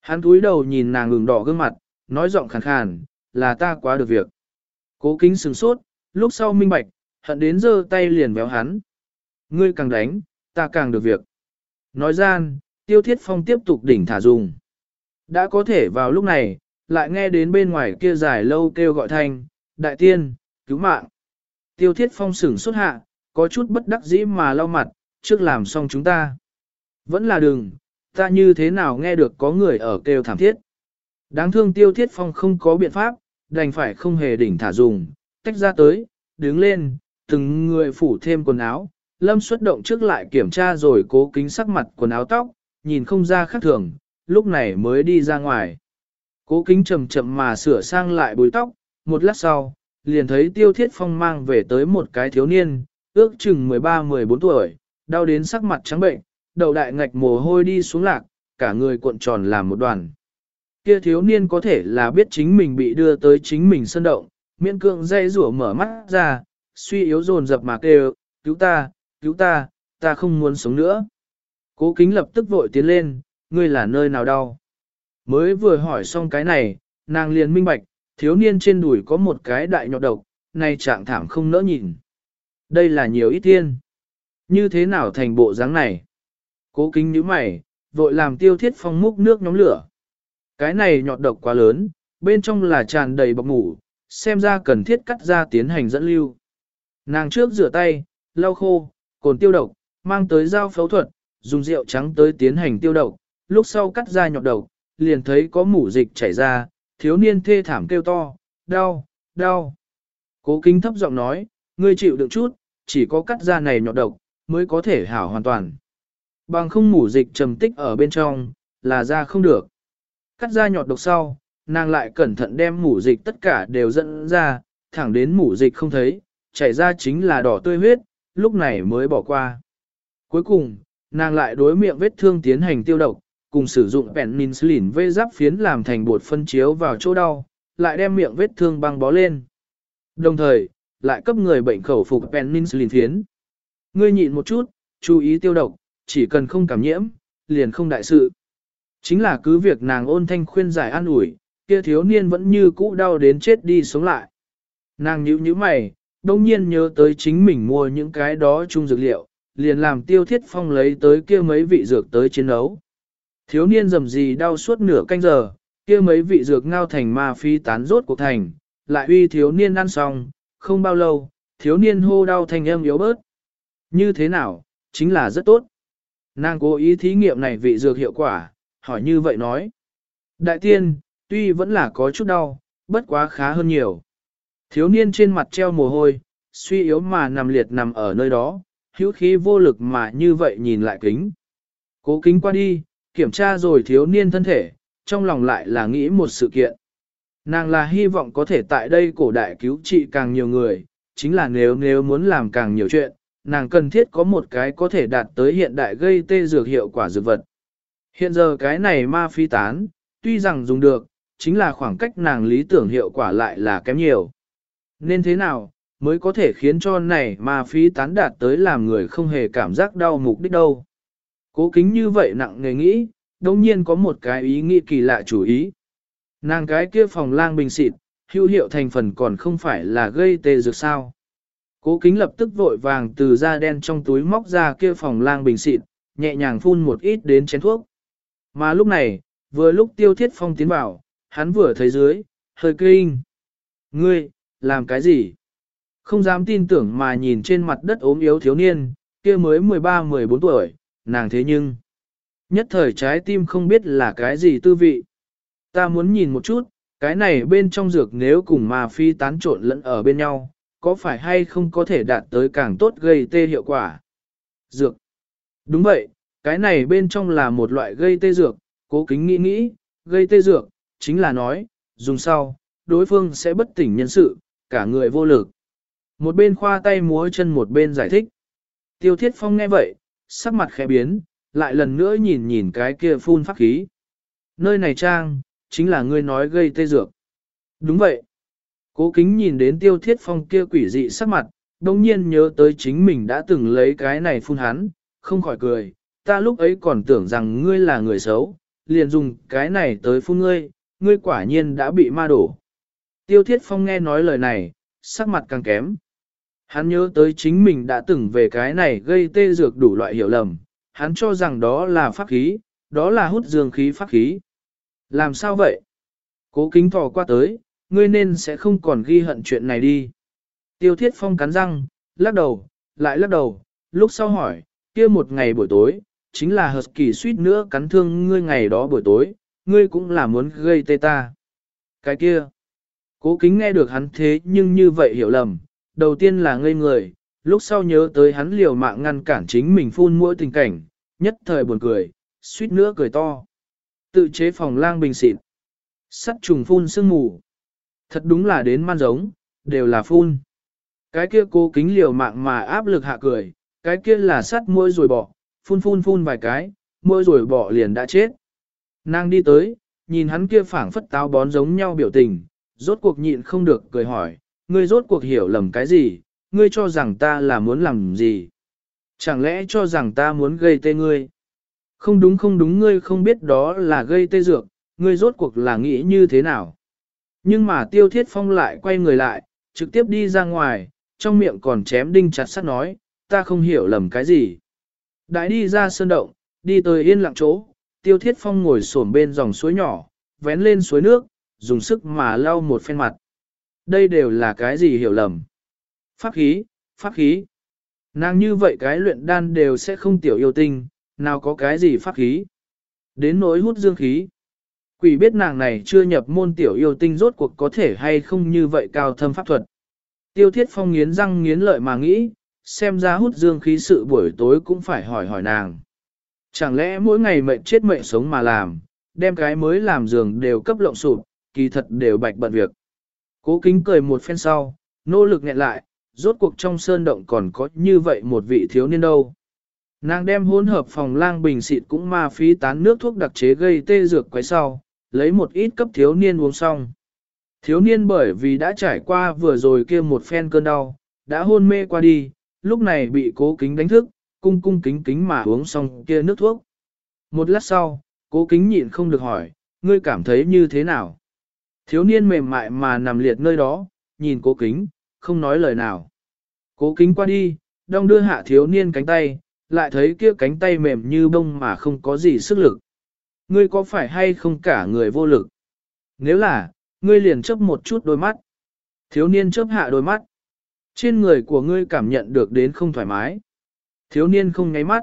Hắn túi đầu nhìn nàng ngừng đỏ gương mặt, nói giọng khàn khàn, là ta quá được việc. Cố kính sừng sốt, lúc sau minh bạch, hận đến giơ tay liền béo hắn. Ngươi càng đánh, ta càng được việc. Nói gian, tiêu thiết phong tiếp tục đỉnh thả dùng. Đã có thể vào lúc này, lại nghe đến bên ngoài kia dài lâu kêu gọi thanh, đại tiên, cứu mạng. Tiêu thiết phong sửng xuất hạ, có chút bất đắc dĩ mà lau mặt, trước làm xong chúng ta. Vẫn là đừng, ta như thế nào nghe được có người ở kêu thảm thiết. Đáng thương tiêu thiết phong không có biện pháp, đành phải không hề đỉnh thả dùng, tách ra tới, đứng lên, từng người phủ thêm quần áo. Lâm xuất động trước lại kiểm tra rồi cố kính sắc mặt quần áo tóc, nhìn không ra khác thường, lúc này mới đi ra ngoài. Cố kính chậm chậm mà sửa sang lại bùi tóc, một lát sau, liền thấy tiêu thiết phong mang về tới một cái thiếu niên, ước chừng 13-14 tuổi, đau đến sắc mặt trắng bệnh, đầu đại ngạch mồ hôi đi xuống lạc, cả người cuộn tròn làm một đoàn. Kia thiếu niên có thể là biết chính mình bị đưa tới chính mình sân động, miễn cưỡng dây rủa mở mắt ra, suy yếu dồn dập mà kêu, cứu ta, cứu ta, ta không muốn sống nữa. Cố kính lập tức vội tiến lên, ngươi là nơi nào đau? Mới vừa hỏi xong cái này, nàng liền minh bạch, thiếu niên trên đùi có một cái đại nhọt độc, nay trạng thảm không nỡ nhìn. Đây là nhiều ít thiên. Như thế nào thành bộ dáng này? Cố kính nhíu mày, vội làm tiêu thiết phong múc nước nhóm lửa. Cái này nhọt độc quá lớn, bên trong là tràn đầy bọc ngủ, xem ra cần thiết cắt ra tiến hành dẫn lưu. Nàng trước rửa tay, lau khô, cồn tiêu độc, mang tới dao phẫu thuật, dùng rượu trắng tới tiến hành tiêu độc, lúc sau cắt ra nhọt độc, liền thấy có mủ dịch chảy ra, thiếu niên thê thảm kêu to, đau, đau. Cố kính thấp giọng nói, ngươi chịu được chút, chỉ có cắt da này nhọt độc, mới có thể hảo hoàn toàn. Bằng không mủ dịch trầm tích ở bên trong, là ra không được. Cắt da nhọt độc sau, nàng lại cẩn thận đem mủ dịch tất cả đều dẫn ra, thẳng đến mủ dịch không thấy, chảy ra chính là đỏ tươi huyết, lúc này mới bỏ qua. Cuối cùng, nàng lại đối miệng vết thương tiến hành tiêu độc, cùng sử dụng penicillin vê giáp phiến làm thành bột phân chiếu vào chỗ đau, lại đem miệng vết thương băng bó lên. Đồng thời, lại cấp người bệnh khẩu phục penicillin phiến. Ngươi nhịn một chút, chú ý tiêu độc, chỉ cần không cảm nhiễm, liền không đại sự. Chính là cứ việc nàng ôn thanh khuyên giải an ủi, kia thiếu niên vẫn như cũ đau đến chết đi sống lại. Nàng nhíu nhíu mày, đông nhiên nhớ tới chính mình mua những cái đó chung dược liệu, liền làm tiêu thiết phong lấy tới kia mấy vị dược tới chiến đấu. Thiếu niên dầm gì đau suốt nửa canh giờ, kia mấy vị dược ngao thành ma phi tán rốt cuộc thành, lại uy thiếu niên ăn xong, không bao lâu, thiếu niên hô đau thành âm yếu bớt. Như thế nào, chính là rất tốt. Nàng cố ý thí nghiệm này vị dược hiệu quả, hỏi như vậy nói. Đại tiên, tuy vẫn là có chút đau, bất quá khá hơn nhiều. Thiếu niên trên mặt treo mồ hôi, suy yếu mà nằm liệt nằm ở nơi đó, hữu khí vô lực mà như vậy nhìn lại kính. Cố kính qua đi, kiểm tra rồi thiếu niên thân thể, trong lòng lại là nghĩ một sự kiện. Nàng là hy vọng có thể tại đây cổ đại cứu trị càng nhiều người, chính là nếu nếu muốn làm càng nhiều chuyện, nàng cần thiết có một cái có thể đạt tới hiện đại gây tê dược hiệu quả dược vật. Hiện giờ cái này ma phi tán, tuy rằng dùng được, chính là khoảng cách nàng lý tưởng hiệu quả lại là kém nhiều. Nên thế nào, mới có thể khiến cho này ma phi tán đạt tới làm người không hề cảm giác đau mục đích đâu. Cố kính như vậy nặng nghề nghĩ, đồng nhiên có một cái ý nghĩ kỳ lạ chủ ý. Nàng cái kia phòng lang bình xịt, hữu hiệu thành phần còn không phải là gây tê dược sao. Cố kính lập tức vội vàng từ da đen trong túi móc ra kia phòng lang bình xịt, nhẹ nhàng phun một ít đến chén thuốc. Mà lúc này, vừa lúc tiêu thiết phong tiến vào, hắn vừa thấy dưới, hơi kinh. Ngươi, làm cái gì? Không dám tin tưởng mà nhìn trên mặt đất ốm yếu thiếu niên, kia mới 13-14 tuổi, nàng thế nhưng. Nhất thời trái tim không biết là cái gì tư vị. Ta muốn nhìn một chút, cái này bên trong dược nếu cùng ma phi tán trộn lẫn ở bên nhau, có phải hay không có thể đạt tới càng tốt gây tê hiệu quả? Dược. Đúng vậy, cái này bên trong là một loại gây tê dược, cố kính nghĩ nghĩ, gây tê dược, chính là nói, dùng sau, đối phương sẽ bất tỉnh nhân sự, cả người vô lực. Một bên khoa tay múa chân một bên giải thích. Tiêu thiết phong nghe vậy, sắc mặt khẽ biến, lại lần nữa nhìn nhìn cái kia phun pháp khí. Nơi này trang, chính là ngươi nói gây tê dược. Đúng vậy. Cố kính nhìn đến tiêu thiết phong kia quỷ dị sắc mặt, đồng nhiên nhớ tới chính mình đã từng lấy cái này phun hắn, không khỏi cười. Ta lúc ấy còn tưởng rằng ngươi là người xấu, liền dùng cái này tới phun ngươi, ngươi quả nhiên đã bị ma đổ. Tiêu thiết phong nghe nói lời này, sắc mặt càng kém. Hắn nhớ tới chính mình đã từng về cái này gây tê dược đủ loại hiểu lầm, hắn cho rằng đó là pháp khí, đó là hút dương khí pháp khí. Làm sao vậy? Cố kính thò qua tới, ngươi nên sẽ không còn ghi hận chuyện này đi. Tiêu thiết phong cắn răng, lắc đầu, lại lắc đầu, lúc sau hỏi, kia một ngày buổi tối, chính là hợp kỳ suýt nữa cắn thương ngươi ngày đó buổi tối, ngươi cũng là muốn gây tê ta. Cái kia, cố kính nghe được hắn thế nhưng như vậy hiểu lầm, đầu tiên là ngây người, lúc sau nhớ tới hắn liều mạng ngăn cản chính mình phun mỗi tình cảnh, nhất thời buồn cười, suýt nữa cười to. Tự chế phòng lang bình xịt. Sắt trùng phun sương mù. Thật đúng là đến man giống, đều là phun. Cái kia cố kính liều mạng mà áp lực hạ cười, cái kia là sắt môi rồi bỏ, phun phun phun vài cái, môi rồi bỏ liền đã chết. Nàng đi tới, nhìn hắn kia phảng phất táo bón giống nhau biểu tình, rốt cuộc nhịn không được cười hỏi, ngươi rốt cuộc hiểu lầm cái gì, ngươi cho rằng ta là muốn làm gì? Chẳng lẽ cho rằng ta muốn gây tê ngươi? Không đúng không đúng ngươi không biết đó là gây tê dược, ngươi rốt cuộc là nghĩ như thế nào? Nhưng mà tiêu thiết phong lại quay người lại, trực tiếp đi ra ngoài, trong miệng còn chém đinh chặt sắt nói, ta không hiểu lầm cái gì. Đại đi ra sơn động, đi tới yên lặng chỗ, tiêu thiết phong ngồi xổm bên dòng suối nhỏ, vén lên suối nước, dùng sức mà lau một phen mặt. Đây đều là cái gì hiểu lầm? Pháp khí, pháp khí. Nàng như vậy cái luyện đan đều sẽ không tiểu yêu tinh, nào có cái gì pháp khí. Đến nỗi hút dương khí. Quỷ biết nàng này chưa nhập môn tiểu yêu tinh rốt cuộc có thể hay không như vậy cao thâm pháp thuật. Tiêu thiết phong nghiến răng nghiến lợi mà nghĩ, xem ra hút dương khí sự buổi tối cũng phải hỏi hỏi nàng. Chẳng lẽ mỗi ngày mệnh chết mệnh sống mà làm, đem cái mới làm giường đều cấp lộng sụp, kỳ thật đều bạch bận việc. Cố kính cười một phen sau, nỗ lực nghẹn lại, rốt cuộc trong sơn động còn có như vậy một vị thiếu niên đâu. Nàng đem hỗn hợp phòng lang bình xịt cũng ma phí tán nước thuốc đặc chế gây tê dược quấy sau, lấy một ít cấp thiếu niên uống xong. Thiếu niên bởi vì đã trải qua vừa rồi kia một phen cơn đau, đã hôn mê qua đi, lúc này bị cố kính đánh thức, cung cung kính kính mà uống xong kia nước thuốc. Một lát sau, cố kính nhịn không được hỏi, ngươi cảm thấy như thế nào? Thiếu niên mềm mại mà nằm liệt nơi đó, nhìn cố kính, không nói lời nào. Cố kính qua đi, đong đưa hạ thiếu niên cánh tay, lại thấy kia cánh tay mềm như bông mà không có gì sức lực. Ngươi có phải hay không cả người vô lực? Nếu là, ngươi liền chớp một chút đôi mắt. Thiếu niên chớp hạ đôi mắt. Trên người của ngươi cảm nhận được đến không thoải mái. Thiếu niên không nháy mắt.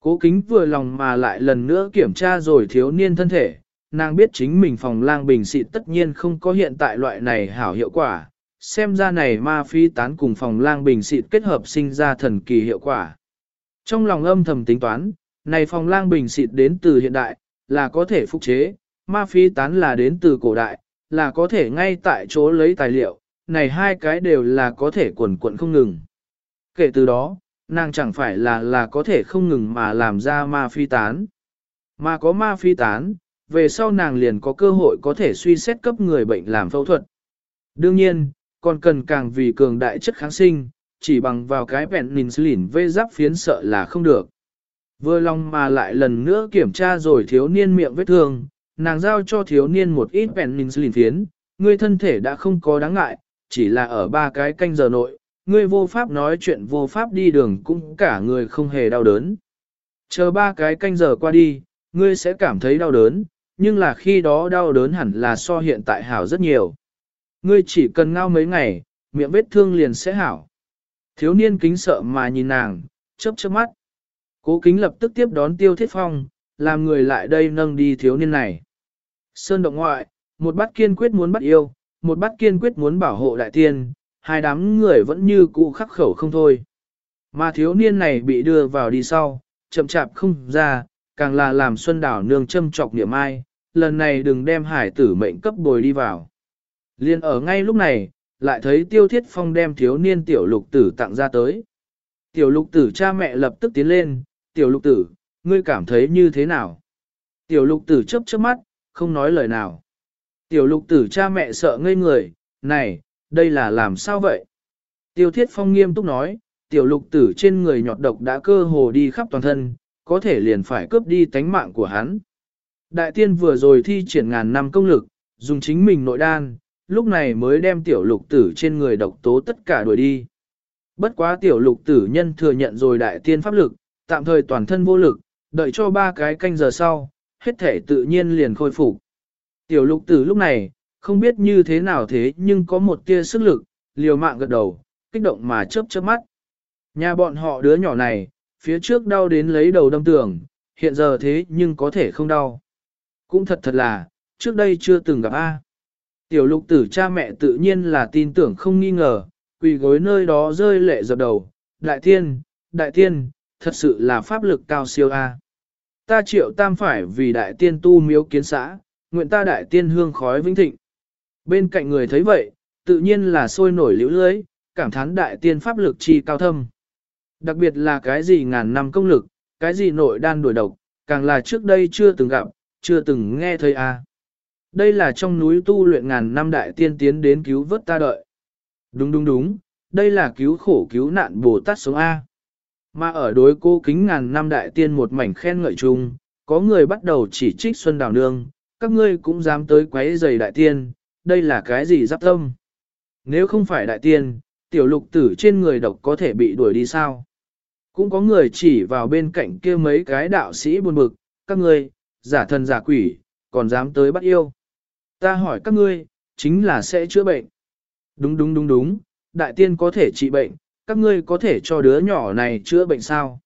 Cố kính vừa lòng mà lại lần nữa kiểm tra rồi thiếu niên thân thể. Nàng biết chính mình phòng lang bình xịt tất nhiên không có hiện tại loại này hảo hiệu quả. Xem ra này ma phi tán cùng phòng lang bình xịt kết hợp sinh ra thần kỳ hiệu quả. Trong lòng âm thầm tính toán, này phòng lang bình xịt đến từ hiện đại, là có thể phục chế, ma phi tán là đến từ cổ đại, là có thể ngay tại chỗ lấy tài liệu, này hai cái đều là có thể quần quận không ngừng. Kể từ đó, nàng chẳng phải là là có thể không ngừng mà làm ra ma phi tán. Mà có ma phi tán, về sau nàng liền có cơ hội có thể suy xét cấp người bệnh làm phẫu thuật. Đương nhiên, còn cần càng vì cường đại chất kháng sinh, chỉ bằng vào cái penicillin vê giáp phiến sợ là không được. Vừa lòng mà lại lần nữa kiểm tra rồi thiếu niên miệng vết thương, nàng giao cho thiếu niên một ít penicillin phiến, người thân thể đã không có đáng ngại, chỉ là ở ba cái canh giờ nội, ngươi vô pháp nói chuyện vô pháp đi đường cũng cả người không hề đau đớn. Chờ ba cái canh giờ qua đi, ngươi sẽ cảm thấy đau đớn, nhưng là khi đó đau đớn hẳn là so hiện tại hảo rất nhiều. Ngươi chỉ cần ngao mấy ngày, miệng vết thương liền sẽ hảo. Thiếu niên kính sợ mà nhìn nàng, chớp chớp mắt. Cố kính lập tức tiếp đón tiêu thiết phong, làm người lại đây nâng đi thiếu niên này. Sơn động ngoại, một bát kiên quyết muốn bắt yêu, một bát kiên quyết muốn bảo hộ đại tiên, hai đám người vẫn như cũ khắc khẩu không thôi. Mà thiếu niên này bị đưa vào đi sau, chậm chạp không ra, càng là làm Xuân Đảo nương châm trọc niệm ai, lần này đừng đem hải tử mệnh cấp bồi đi vào. Liên ở ngay lúc này, lại thấy tiêu thiết phong đem thiếu niên tiểu lục tử tặng ra tới. Tiểu lục tử cha mẹ lập tức tiến lên, tiểu lục tử, ngươi cảm thấy như thế nào? Tiểu lục tử chớp chớp mắt, không nói lời nào. Tiểu lục tử cha mẹ sợ ngây người, này, đây là làm sao vậy? Tiêu thiết phong nghiêm túc nói, tiểu lục tử trên người nhọt độc đã cơ hồ đi khắp toàn thân, có thể liền phải cướp đi tánh mạng của hắn. Đại tiên vừa rồi thi triển ngàn năm công lực, dùng chính mình nội đan, lúc này mới đem tiểu lục tử trên người độc tố tất cả đuổi đi. Bất quá tiểu lục tử nhân thừa nhận rồi đại tiên pháp lực, tạm thời toàn thân vô lực, đợi cho ba cái canh giờ sau, hết thể tự nhiên liền khôi phục. Tiểu lục tử lúc này, không biết như thế nào thế nhưng có một tia sức lực, liều mạng gật đầu, kích động mà chớp chớp mắt. Nhà bọn họ đứa nhỏ này, phía trước đau đến lấy đầu đâm tường, hiện giờ thế nhưng có thể không đau. Cũng thật thật là, trước đây chưa từng gặp A. Tiểu lục tử cha mẹ tự nhiên là tin tưởng không nghi ngờ, quỳ gối nơi đó rơi lệ dập đầu. Đại tiên, đại tiên, thật sự là pháp lực cao siêu A. Ta triệu tam phải vì đại tiên tu miếu kiến xã, nguyện ta đại tiên hương khói vinh thịnh. Bên cạnh người thấy vậy, tự nhiên là sôi nổi liễu lưới, cảm thán đại tiên pháp lực chi cao thâm. Đặc biệt là cái gì ngàn năm công lực, cái gì nội đan đuổi độc, càng là trước đây chưa từng gặp, chưa từng nghe thấy a. Đây là trong núi tu luyện ngàn năm đại tiên tiến đến cứu vớt ta đợi. Đúng đúng đúng, đây là cứu khổ cứu nạn Bồ Tát sống A. Mà ở đối cô kính ngàn năm đại tiên một mảnh khen ngợi chung, có người bắt đầu chỉ trích Xuân Đào Nương, các ngươi cũng dám tới quấy giày đại tiên, đây là cái gì giáp tâm? Nếu không phải đại tiên, tiểu lục tử trên người độc có thể bị đuổi đi sao? Cũng có người chỉ vào bên cạnh kia mấy cái đạo sĩ buồn bực, các ngươi, giả thần giả quỷ, còn dám tới bắt yêu. Ta hỏi các ngươi, chính là sẽ chữa bệnh. Đúng đúng đúng đúng, đại tiên có thể trị bệnh, các ngươi có thể cho đứa nhỏ này chữa bệnh sao?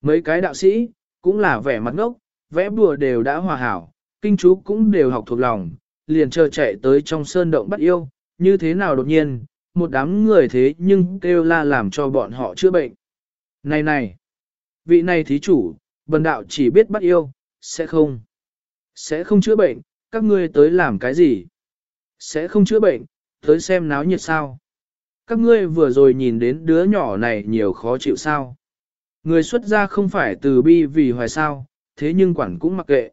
Mấy cái đạo sĩ, cũng là vẻ mặt ngốc, vẽ bùa đều đã hòa hảo, kinh chú cũng đều học thuộc lòng, liền chờ chạy tới trong sơn động bắt yêu, như thế nào đột nhiên, một đám người thế nhưng kêu la làm cho bọn họ chữa bệnh. Này này, vị này thí chủ, bần đạo chỉ biết bắt yêu, sẽ không, sẽ không chữa bệnh, các ngươi tới làm cái gì? Sẽ không chữa bệnh, tới xem náo nhiệt sao? Các ngươi vừa rồi nhìn đến đứa nhỏ này nhiều khó chịu sao? Người xuất gia không phải từ bi vì hoài sao, thế nhưng quản cũng mặc kệ.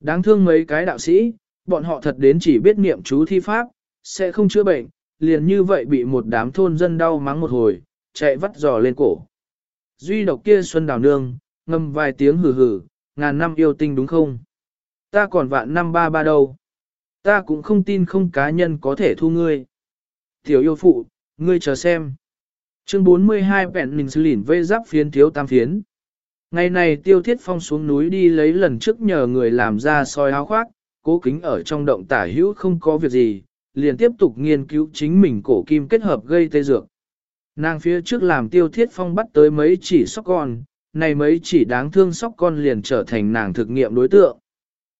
Đáng thương mấy cái đạo sĩ, bọn họ thật đến chỉ biết niệm chú thi pháp, sẽ không chữa bệnh, liền như vậy bị một đám thôn dân đau mắng một hồi, chạy vắt giò lên cổ. Duy độc kia Xuân Đào Nương, ngâm vài tiếng hừ hừ, ngàn năm yêu tinh đúng không? Ta còn vạn năm ba ba đâu. Ta cũng không tin không cá nhân có thể thu ngươi. Tiểu yêu phụ, ngươi chờ xem. Chương 42 Vẹn mình xử Lỉn vây giáp phiến thiếu tam phiến. Ngày này tiêu thiết phong xuống núi đi lấy lần trước nhờ người làm ra soi áo khoác, cố kính ở trong động tả hữu không có việc gì, liền tiếp tục nghiên cứu chính mình cổ kim kết hợp gây tê dược. Nàng phía trước làm tiêu thiết phong bắt tới mấy chỉ sóc con, này mấy chỉ đáng thương sóc con liền trở thành nàng thực nghiệm đối tượng.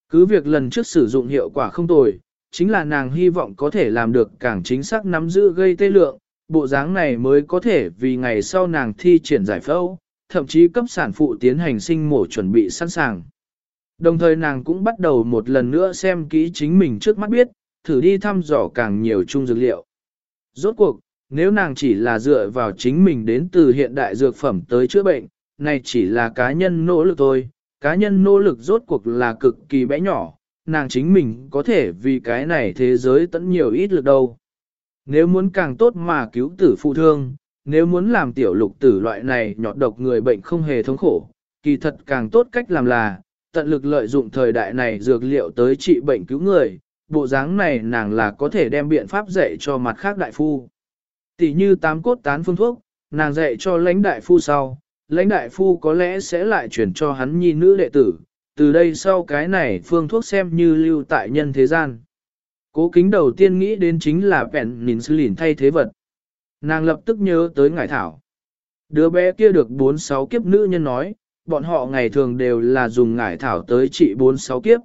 Cứ việc lần trước sử dụng hiệu quả không tồi, chính là nàng hy vọng có thể làm được càng chính xác nắm giữ gây tê lượng, bộ dáng này mới có thể vì ngày sau nàng thi triển giải phẫu, thậm chí cấp sản phụ tiến hành sinh mổ chuẩn bị sẵn sàng. Đồng thời nàng cũng bắt đầu một lần nữa xem kỹ chính mình trước mắt biết, thử đi thăm dò càng nhiều chung dược liệu. Rốt cuộc, nếu nàng chỉ là dựa vào chính mình đến từ hiện đại dược phẩm tới chữa bệnh, này chỉ là cá nhân nỗ lực thôi, cá nhân nỗ lực rốt cuộc là cực kỳ bé nhỏ, nàng chính mình có thể vì cái này thế giới tận nhiều ít lực đâu. Nếu muốn càng tốt mà cứu tử phụ thương, nếu muốn làm tiểu lục tử loại này nhọt độc người bệnh không hề thống khổ, kỳ thật càng tốt cách làm là, tận lực lợi dụng thời đại này dược liệu tới trị bệnh cứu người, bộ dáng này nàng là có thể đem biện pháp dạy cho mặt khác đại phu. Tỷ như tám cốt tán phương thuốc, nàng dạy cho lãnh đại phu sau, lãnh đại phu có lẽ sẽ lại chuyển cho hắn nhi nữ đệ tử, từ đây sau cái này phương thuốc xem như lưu tại nhân thế gian. Cố kính đầu tiên nghĩ đến chính là vẹn nín sư lìn thay thế vật. Nàng lập tức nhớ tới ngải thảo. Đứa bé kia được 4-6 kiếp nữ nhân nói, bọn họ ngày thường đều là dùng ngải thảo tới trị 4-6 kiếp.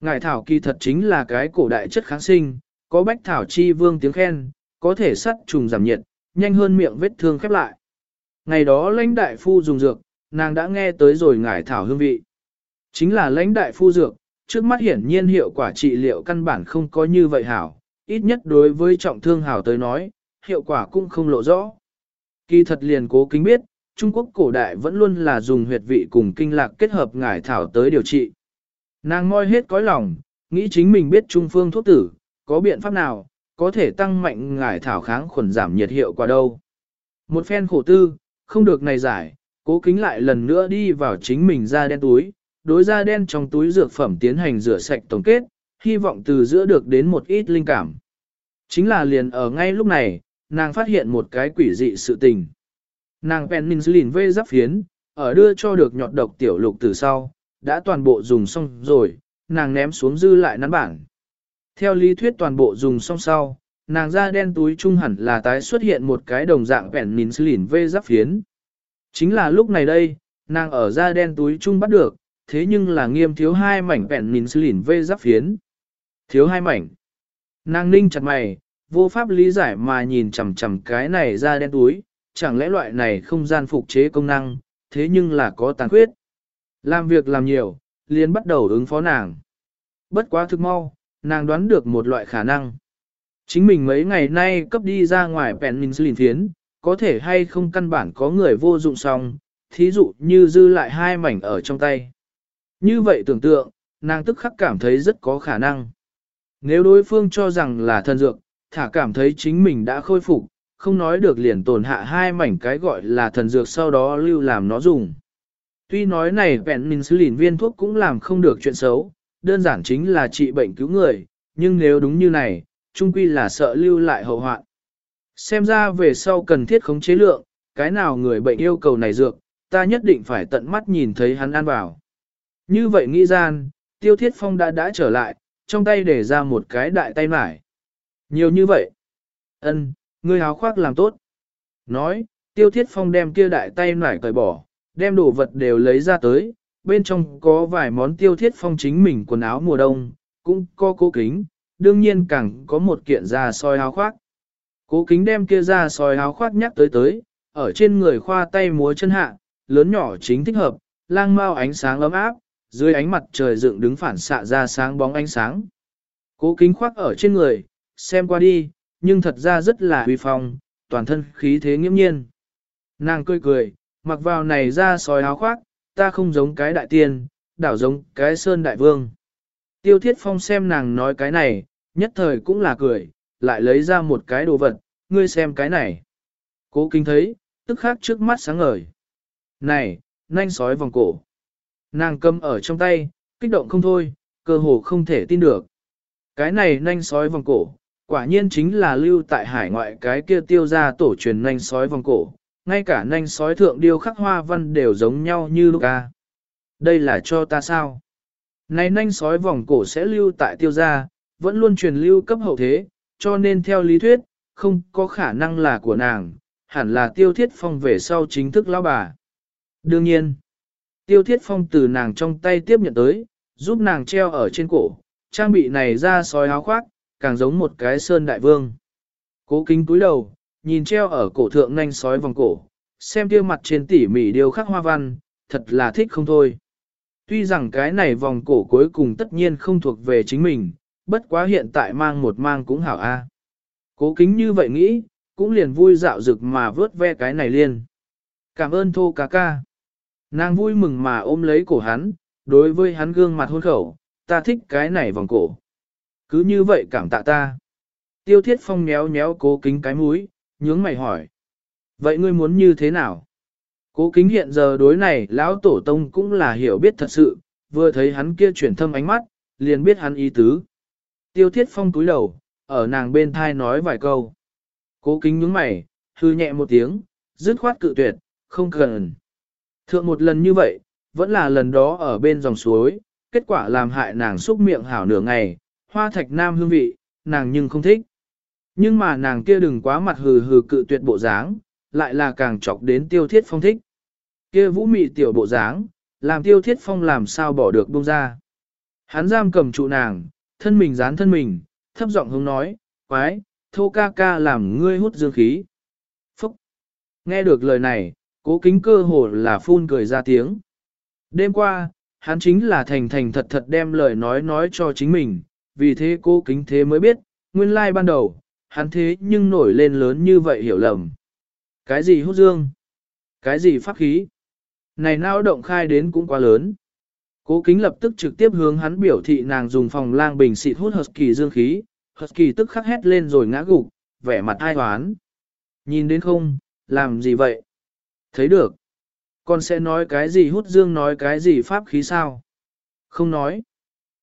Ngải thảo kỳ thật chính là cái cổ đại chất kháng sinh, có bách thảo chi vương tiếng khen, có thể sắt trùng giảm nhiệt, nhanh hơn miệng vết thương khép lại. Ngày đó lãnh đại phu dùng dược, nàng đã nghe tới rồi ngải thảo hương vị. Chính là lãnh đại phu dược, trước mắt hiển nhiên hiệu quả trị liệu căn bản không có như vậy hảo, ít nhất đối với trọng thương hảo tới nói, hiệu quả cũng không lộ rõ. Kỳ thật liền cố kính biết, Trung Quốc cổ đại vẫn luôn là dùng huyệt vị cùng kinh lạc kết hợp ngải thảo tới điều trị. Nàng ngoi hết cõi lòng, nghĩ chính mình biết trung phương thuốc tử, có biện pháp nào, có thể tăng mạnh ngải thảo kháng khuẩn giảm nhiệt hiệu quả đâu. Một phen khổ tư, không được này giải, cố kính lại lần nữa đi vào chính mình ra đen túi, đối ra đen trong túi dược phẩm tiến hành rửa sạch tổng kết, hy vọng từ giữa được đến một ít linh cảm. Chính là liền ở ngay lúc này, nàng phát hiện một cái quỷ dị sự tình. Nàng penicillin vê giáp phiến, ở đưa cho được nhọt độc tiểu lục từ sau, đã toàn bộ dùng xong rồi, nàng ném xuống dư lại nắn bảng Theo lý thuyết toàn bộ dùng xong sau, nàng da đen túi trung hẳn là tái xuất hiện một cái đồng dạng penicillin vê giáp phiến. Chính là lúc này đây, nàng ở da đen túi trung bắt được, thế nhưng là nghiêm thiếu hai mảnh penicillin vê giáp phiến. Thiếu hai mảnh. Nàng ninh chặt mày, vô pháp lý giải mà nhìn chằm chằm cái này ra đen túi, chẳng lẽ loại này không gian phục chế công năng, thế nhưng là có tàn khuyết. Làm việc làm nhiều, liền bắt đầu ứng phó nàng. Bất quá thực mau, nàng đoán được một loại khả năng. Chính mình mấy ngày nay cấp đi ra ngoài penicillin phiến, có thể hay không căn bản có người vô dụng xong, thí dụ như dư lại hai mảnh ở trong tay. Như vậy tưởng tượng, nàng tức khắc cảm thấy rất có khả năng. Nếu đối phương cho rằng là thần dược, thả cảm thấy chính mình đã khôi phục, không nói được liền tổn hạ hai mảnh cái gọi là thần dược sau đó lưu làm nó dùng. Tuy nói này penicillin viên thuốc cũng làm không được chuyện xấu, đơn giản chính là trị bệnh cứu người, nhưng nếu đúng như này, trung quy là sợ lưu lại hậu hoạn. Xem ra về sau cần thiết khống chế lượng, cái nào người bệnh yêu cầu này dược, ta nhất định phải tận mắt nhìn thấy hắn ăn vào. Như vậy nghĩ gian, tiêu thiết phong đã đã trở lại, trong tay để ra một cái đại tay mải. Nhiều như vậy. Ân, ngươi áo khoác làm tốt. Nói, tiêu thiết phong đem kia đại tay nải cởi bỏ, đem đồ vật đều lấy ra tới, bên trong có vài món tiêu thiết phong chính mình quần áo mùa đông, cũng có cố kính, đương nhiên càng có một kiện da soi áo khoác. Cố kính đem kia da soi áo khoác nhắc tới tới, ở trên người khoa tay múa chân hạ, lớn nhỏ chính thích hợp, lang mau ánh sáng ấm áp, dưới ánh mặt trời dựng đứng phản xạ ra sáng bóng ánh sáng. Cố kính khoác ở trên người, xem qua đi, nhưng thật ra rất là huy phong, toàn thân khí thế nghiêm nhiên. Nàng cười cười, mặc vào này ra sói áo khoác, ta không giống cái đại tiên, đảo giống cái sơn đại vương. Tiêu thiết phong xem nàng nói cái này, nhất thời cũng là cười, lại lấy ra một cái đồ vật, ngươi xem cái này. Cố kinh thấy, tức khắc trước mắt sáng ngời. Này, nanh sói vòng cổ. Nàng cầm ở trong tay, kích động không thôi, cơ hồ không thể tin được. Cái này nanh sói vòng cổ, Quả nhiên chính là lưu tại hải ngoại cái kia tiêu ra tổ truyền nanh sói vòng cổ, ngay cả nanh sói thượng điêu khắc hoa văn đều giống nhau như lúc ca. Đây là cho ta sao? Này nanh sói vòng cổ sẽ lưu tại tiêu gia, vẫn luôn truyền lưu cấp hậu thế, cho nên theo lý thuyết, không có khả năng là của nàng, hẳn là tiêu thiết phong về sau chính thức lão bà. Đương nhiên, tiêu thiết phong từ nàng trong tay tiếp nhận tới, giúp nàng treo ở trên cổ, trang bị này ra sói áo khoác, càng giống một cái sơn đại vương. Cố kính túi đầu, nhìn treo ở cổ thượng nanh sói vòng cổ, xem tiêu mặt trên tỉ mỉ điều khắc hoa văn, thật là thích không thôi. Tuy rằng cái này vòng cổ cuối cùng tất nhiên không thuộc về chính mình, bất quá hiện tại mang một mang cũng hảo a. Cố kính như vậy nghĩ, cũng liền vui dạo rực mà vớt ve cái này liền. Cảm ơn thô ca ca. Nàng vui mừng mà ôm lấy cổ hắn, đối với hắn gương mặt hôn khẩu, ta thích cái này vòng cổ. Cứ như vậy cảm tạ ta. Tiêu thiết phong méo méo cố kính cái mũi, nhướng mày hỏi. Vậy ngươi muốn như thế nào? Cố kính hiện giờ đối này lão tổ tông cũng là hiểu biết thật sự, vừa thấy hắn kia chuyển thâm ánh mắt, liền biết hắn ý tứ. Tiêu thiết phong túi đầu, ở nàng bên thai nói vài câu. Cố kính nhướng mày, hư nhẹ một tiếng, dứt khoát cự tuyệt, không cần. Thượng một lần như vậy, vẫn là lần đó ở bên dòng suối, kết quả làm hại nàng xúc miệng hảo nửa ngày, hoa thạch nam hương vị, nàng nhưng không thích. Nhưng mà nàng kia đừng quá mặt hừ hừ cự tuyệt bộ dáng, lại là càng chọc đến tiêu thiết phong thích. Kia vũ mị tiểu bộ dáng, làm tiêu thiết phong làm sao bỏ được buông ra. Hắn giam cầm trụ nàng, thân mình dán thân mình, thấp giọng hướng nói, quái, thô ca ca làm ngươi hút dương khí. Phúc! Nghe được lời này, cố kính cơ hồ là phun cười ra tiếng. Đêm qua, hắn chính là thành thành thật thật đem lời nói nói cho chính mình, vì thế cố kính thế mới biết, nguyên lai ban đầu, hắn thế nhưng nổi lên lớn như vậy hiểu lầm. Cái gì hút dương? Cái gì pháp khí? Này nao động khai đến cũng quá lớn. Cố kính lập tức trực tiếp hướng hắn biểu thị nàng dùng phòng lang bình xịt hút Husky dương khí, Husky tức khắc hét lên rồi ngã gục, vẻ mặt ai hoán. Nhìn đến không, làm gì vậy? Thấy được. Con sẽ nói cái gì hút dương nói cái gì pháp khí sao? Không nói.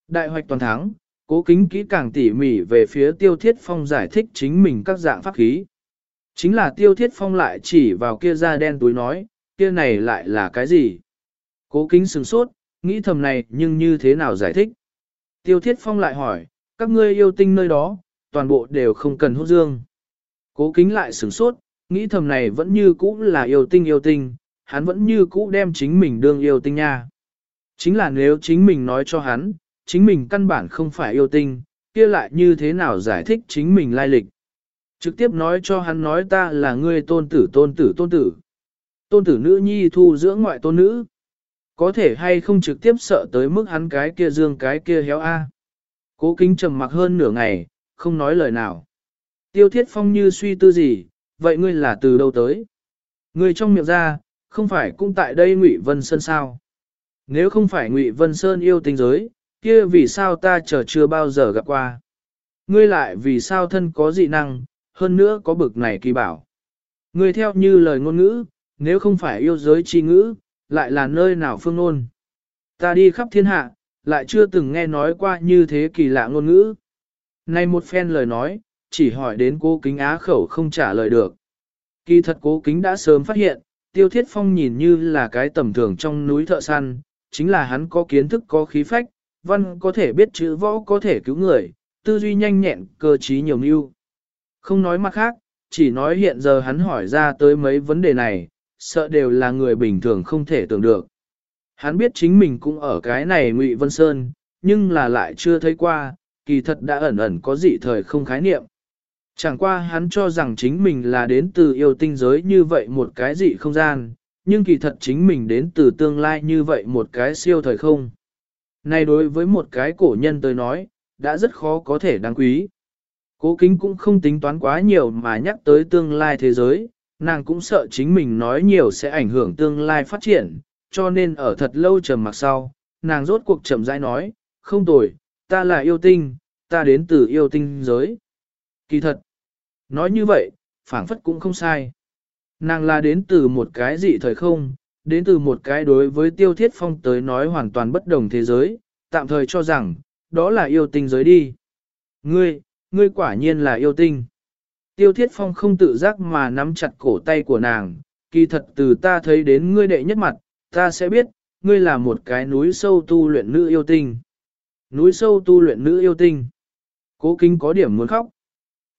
Đại hoạch toàn thắng, cố kính kỹ càng tỉ mỉ về phía tiêu thiết phong giải thích chính mình các dạng pháp khí. Chính là tiêu thiết phong lại chỉ vào kia da đen túi nói, kia này lại là cái gì? Cố kính sừng sốt, nghĩ thầm này nhưng như thế nào giải thích? Tiêu thiết phong lại hỏi, các ngươi yêu tinh nơi đó, toàn bộ đều không cần hút dương. Cố kính lại sửng sốt, nghĩ thầm này vẫn như cũ là yêu tinh yêu tinh, hắn vẫn như cũ đem chính mình đương yêu tinh nha. Chính là nếu chính mình nói cho hắn, chính mình căn bản không phải yêu tinh, kia lại như thế nào giải thích chính mình lai lịch. Trực tiếp nói cho hắn nói ta là ngươi tôn tử tôn tử tôn tử. Tôn tử nữ nhi thu dưỡng ngoại tôn nữ. Có thể hay không trực tiếp sợ tới mức hắn cái kia dương cái kia héo a. Cố kính trầm mặc hơn nửa ngày, không nói lời nào. Tiêu thiết phong như suy tư gì, vậy ngươi là từ đâu tới? Ngươi trong miệng ra, không phải cũng tại đây Ngụy Vân Sơn sao? Nếu không phải Ngụy Vân Sơn yêu tình giới, kia vì sao ta chờ chưa bao giờ gặp qua? Ngươi lại vì sao thân có dị năng, hơn nữa có bực này kỳ bảo? Ngươi theo như lời ngôn ngữ, nếu không phải yêu giới chi ngữ, lại là nơi nào phương ngôn? Ta đi khắp thiên hạ, lại chưa từng nghe nói qua như thế kỳ lạ ngôn ngữ. Này một phen lời nói, chỉ hỏi đến cố kính á khẩu không trả lời được. Kỳ thật cố kính đã sớm phát hiện, tiêu thiết phong nhìn như là cái tầm thường trong núi thợ săn, chính là hắn có kiến thức có khí phách, văn có thể biết chữ võ có thể cứu người, tư duy nhanh nhẹn, cơ trí nhiều mưu. Không nói mặt khác, chỉ nói hiện giờ hắn hỏi ra tới mấy vấn đề này, sợ đều là người bình thường không thể tưởng được. Hắn biết chính mình cũng ở cái này Ngụy Vân Sơn, nhưng là lại chưa thấy qua, kỳ thật đã ẩn ẩn có dị thời không khái niệm. Chẳng qua hắn cho rằng chính mình là đến từ yêu tinh giới như vậy một cái dị không gian, nhưng kỳ thật chính mình đến từ tương lai như vậy một cái siêu thời không. Này đối với một cái cổ nhân tới nói, đã rất khó có thể đáng quý. Cố kính cũng không tính toán quá nhiều mà nhắc tới tương lai thế giới, nàng cũng sợ chính mình nói nhiều sẽ ảnh hưởng tương lai phát triển, cho nên ở thật lâu trầm mặc sau, nàng rốt cuộc chậm rãi nói, không tồi, ta là yêu tinh, ta đến từ yêu tinh giới. Kỳ thật, nói như vậy, phảng phất cũng không sai. Nàng là đến từ một cái dị thời không, đến từ một cái đối với tiêu thiết phong tới nói hoàn toàn bất đồng thế giới, tạm thời cho rằng, đó là yêu tinh giới đi. Ngươi, ngươi quả nhiên là yêu tinh. Tiêu thiết phong không tự giác mà nắm chặt cổ tay của nàng, kỳ thật từ ta thấy đến ngươi đệ nhất mặt, ta sẽ biết, ngươi là một cái núi sâu tu luyện nữ yêu tinh. Núi sâu tu luyện nữ yêu tinh. Cố kinh có điểm muốn khóc.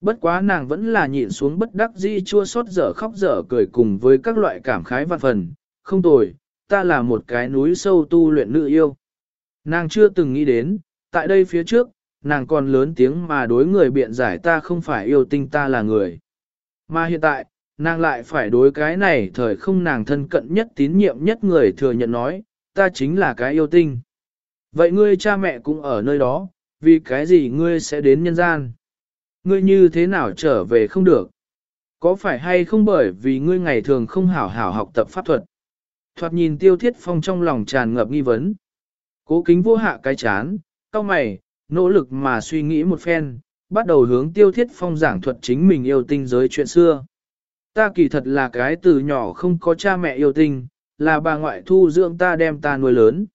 Bất quá nàng vẫn là nhịn xuống bất đắc dĩ chua xót dở khóc dở cười cùng với các loại cảm khái văn phần. Không tồi, ta là một cái núi sâu tu luyện nữ yêu. Nàng chưa từng nghĩ đến, tại đây phía trước, nàng còn lớn tiếng mà đối người biện giải ta không phải yêu tinh ta là người. Mà hiện tại, nàng lại phải đối cái này thời không nàng thân cận nhất tín nhiệm nhất người thừa nhận nói, ta chính là cái yêu tinh. Vậy ngươi cha mẹ cũng ở nơi đó, vì cái gì ngươi sẽ đến nhân gian? Ngươi như thế nào trở về không được? Có phải hay không bởi vì ngươi ngày thường không hảo hảo học tập pháp thuật? Thoạt nhìn tiêu thiết phong trong lòng tràn ngập nghi vấn. Cố kính vô hạ cái chán, cao mày, nỗ lực mà suy nghĩ một phen, bắt đầu hướng tiêu thiết phong giảng thuật chính mình yêu tinh giới chuyện xưa. Ta kỳ thật là cái từ nhỏ không có cha mẹ yêu tinh, là bà ngoại thu dưỡng ta đem ta nuôi lớn.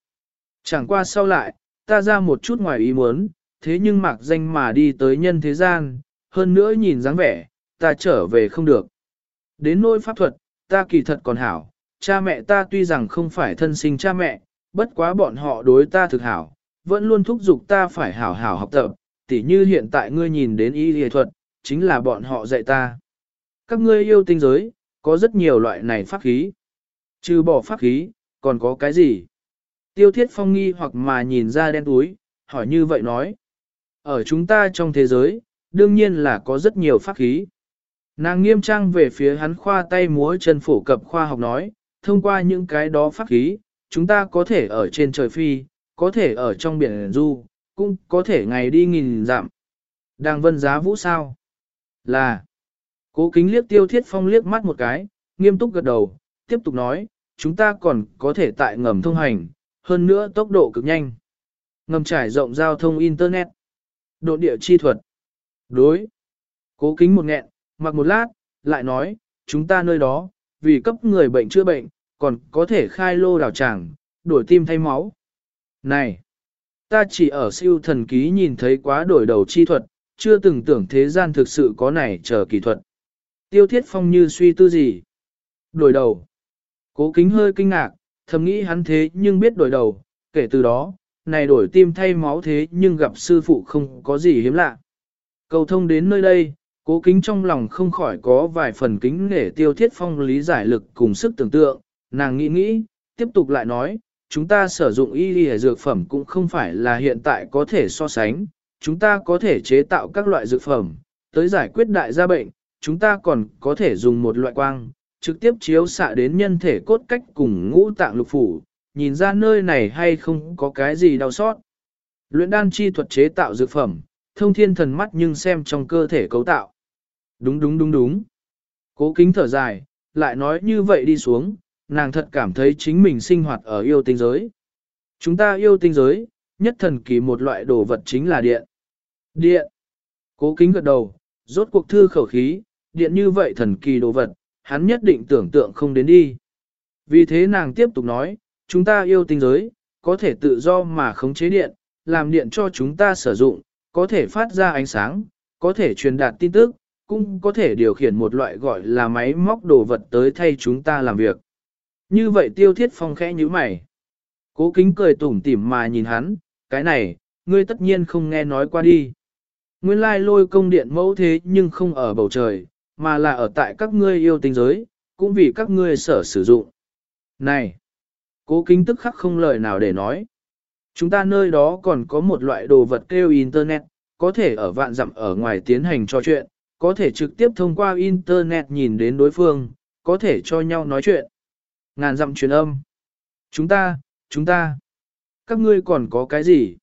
Chẳng qua sau lại, ta ra một chút ngoài ý muốn, thế nhưng mặc danh mà đi tới nhân thế gian, hơn nữa nhìn dáng vẻ, ta trở về không được. Đến nỗi pháp thuật, ta kỳ thật còn hảo, cha mẹ ta tuy rằng không phải thân sinh cha mẹ, bất quá bọn họ đối ta thực hảo, vẫn luôn thúc giục ta phải hảo hảo học tập, tỉ như hiện tại ngươi nhìn đến y y thuật, chính là bọn họ dạy ta. Các ngươi yêu tinh giới, có rất nhiều loại này pháp khí. Trừ bỏ pháp khí, còn có cái gì? Tiêu thiết phong nghi hoặc mà nhìn ra đen túi, hỏi như vậy nói. Ở chúng ta trong thế giới, đương nhiên là có rất nhiều pháp khí. Nàng nghiêm trang về phía hắn khoa tay múa chân phổ cập khoa học nói, thông qua những cái đó pháp khí, chúng ta có thể ở trên trời phi, có thể ở trong biển du, cũng có thể ngày đi nghìn dặm. Đang vân giá vũ sao? Là. Cố kính liếc tiêu thiết phong liếc mắt một cái, nghiêm túc gật đầu, tiếp tục nói, chúng ta còn có thể tại ngầm thông hành, hơn nữa tốc độ cực nhanh. Ngầm trải rộng giao thông Internet. Độ địa chi thuật. Đối. Cố kính một nghẹn, mặc một lát, lại nói, chúng ta nơi đó, vì cấp người bệnh chữa bệnh, còn có thể khai lô đào tràng, đổi tim thay máu. Này! Ta chỉ ở siêu thần ký nhìn thấy quá đổi đầu chi thuật, chưa từng tưởng thế gian thực sự có này chờ kỳ thuật. Tiêu thiết phong như suy tư gì? Đổi đầu. Cố kính hơi kinh ngạc, thầm nghĩ hắn thế nhưng biết đổi đầu, kể từ đó, này đổi tim thay máu thế nhưng gặp sư phụ không có gì hiếm lạ. Cầu thông đến nơi đây, cố kính trong lòng không khỏi có vài phần kính để tiêu thiết phong lý giải lực cùng sức tưởng tượng, nàng nghĩ nghĩ, tiếp tục lại nói, chúng ta sử dụng y y dược phẩm cũng không phải là hiện tại có thể so sánh, chúng ta có thể chế tạo các loại dược phẩm, tới giải quyết đại gia bệnh, chúng ta còn có thể dùng một loại quang, trực tiếp chiếu xạ đến nhân thể cốt cách cùng ngũ tạng lục phủ, nhìn ra nơi này hay không có cái gì đau sót. Luyện đan chi thuật chế tạo dược phẩm, thông thiên thần mắt nhưng xem trong cơ thể cấu tạo. Đúng đúng đúng đúng. Cố kính thở dài, lại nói như vậy đi xuống, nàng thật cảm thấy chính mình sinh hoạt ở yêu tinh giới. Chúng ta yêu tinh giới, nhất thần kỳ một loại đồ vật chính là điện. Điện. Cố kính gật đầu, rốt cuộc thư khẩu khí, điện như vậy thần kỳ đồ vật, hắn nhất định tưởng tượng không đến đi. Vì thế nàng tiếp tục nói, chúng ta yêu tinh giới, có thể tự do mà khống chế điện, làm điện cho chúng ta sử dụng, có thể phát ra ánh sáng, có thể truyền đạt tin tức, cũng có thể điều khiển một loại gọi là máy móc đồ vật tới thay chúng ta làm việc. Như vậy tiêu thiết phong khẽ như mày. Cố kính cười tủm tỉm mà nhìn hắn, cái này, ngươi tất nhiên không nghe nói qua đi. Nguyên lai lôi công điện mẫu thế nhưng không ở bầu trời, mà là ở tại các ngươi yêu tinh giới, cũng vì các ngươi sở sử dụng. Này! Cố kính tức khắc không lời nào để nói. Chúng ta nơi đó còn có một loại đồ vật kêu Internet, có thể ở vạn dặm ở ngoài tiến hành trò chuyện, có thể trực tiếp thông qua Internet nhìn đến đối phương, có thể cho nhau nói chuyện. Ngàn dặm truyền âm. Chúng ta, chúng ta. Các ngươi còn có cái gì?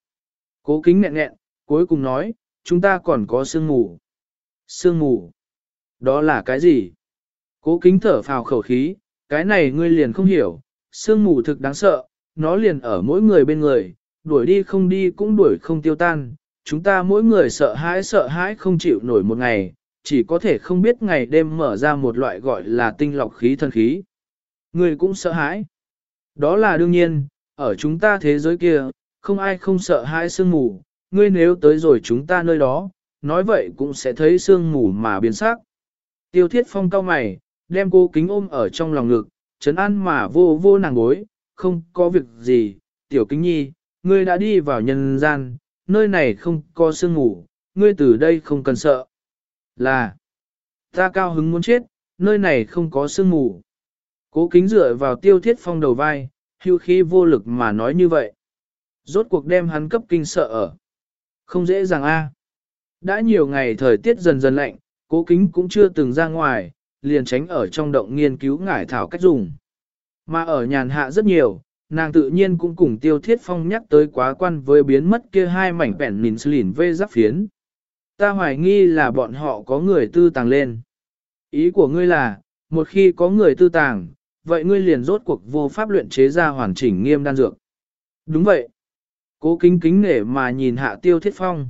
Cố kính nghẹn nghẹn, cuối cùng nói, chúng ta còn có sương mù. Sương mù. Đó là cái gì? Cố kính thở phào khẩu khí, cái này ngươi liền không hiểu, sương mù thực đáng sợ, nó liền ở mỗi người bên người, đuổi đi không đi cũng đuổi không tiêu tan. Chúng ta mỗi người sợ hãi sợ hãi không chịu nổi một ngày, chỉ có thể không biết ngày đêm mở ra một loại gọi là tinh lọc khí thân khí. Người cũng sợ hãi. Đó là đương nhiên, ở chúng ta thế giới kia, không ai không sợ hãi sương mù, ngươi nếu tới rồi chúng ta nơi đó, nói vậy cũng sẽ thấy sương mù mà biến sắc. Tiêu thiết phong cao mày, đem cô kính ôm ở trong lòng ngực, chấn an mà vô vô nàng gối, không có việc gì, tiểu kính nhi, ngươi đã đi vào nhân gian, nơi này không có sương mù, ngươi từ đây không cần sợ. Là, ta cao hứng muốn chết, nơi này không có sương mù. Cố kính dựa vào tiêu thiết phong đầu vai, hưu khí vô lực mà nói như vậy. Rốt cuộc đem hắn cấp kinh sợ ở. Không dễ dàng a. Đã nhiều ngày thời tiết dần dần lạnh, cố kính cũng chưa từng ra ngoài, liền tránh ở trong động nghiên cứu ngải thảo cách dùng. Mà ở nhàn hạ rất nhiều, nàng tự nhiên cũng cùng tiêu thiết phong nhắc tới quá quan với biến mất kia hai mảnh bẻn nín lìn vê giáp phiến. Ta hoài nghi là bọn họ có người tư tàng lên. Ý của ngươi là, một khi có người tư tàng, vậy ngươi liền rốt cuộc vô pháp luyện chế ra hoàn chỉnh nghiêm đan dược. Đúng vậy. Cố kính kính nể mà nhìn hạ tiêu thiết phong.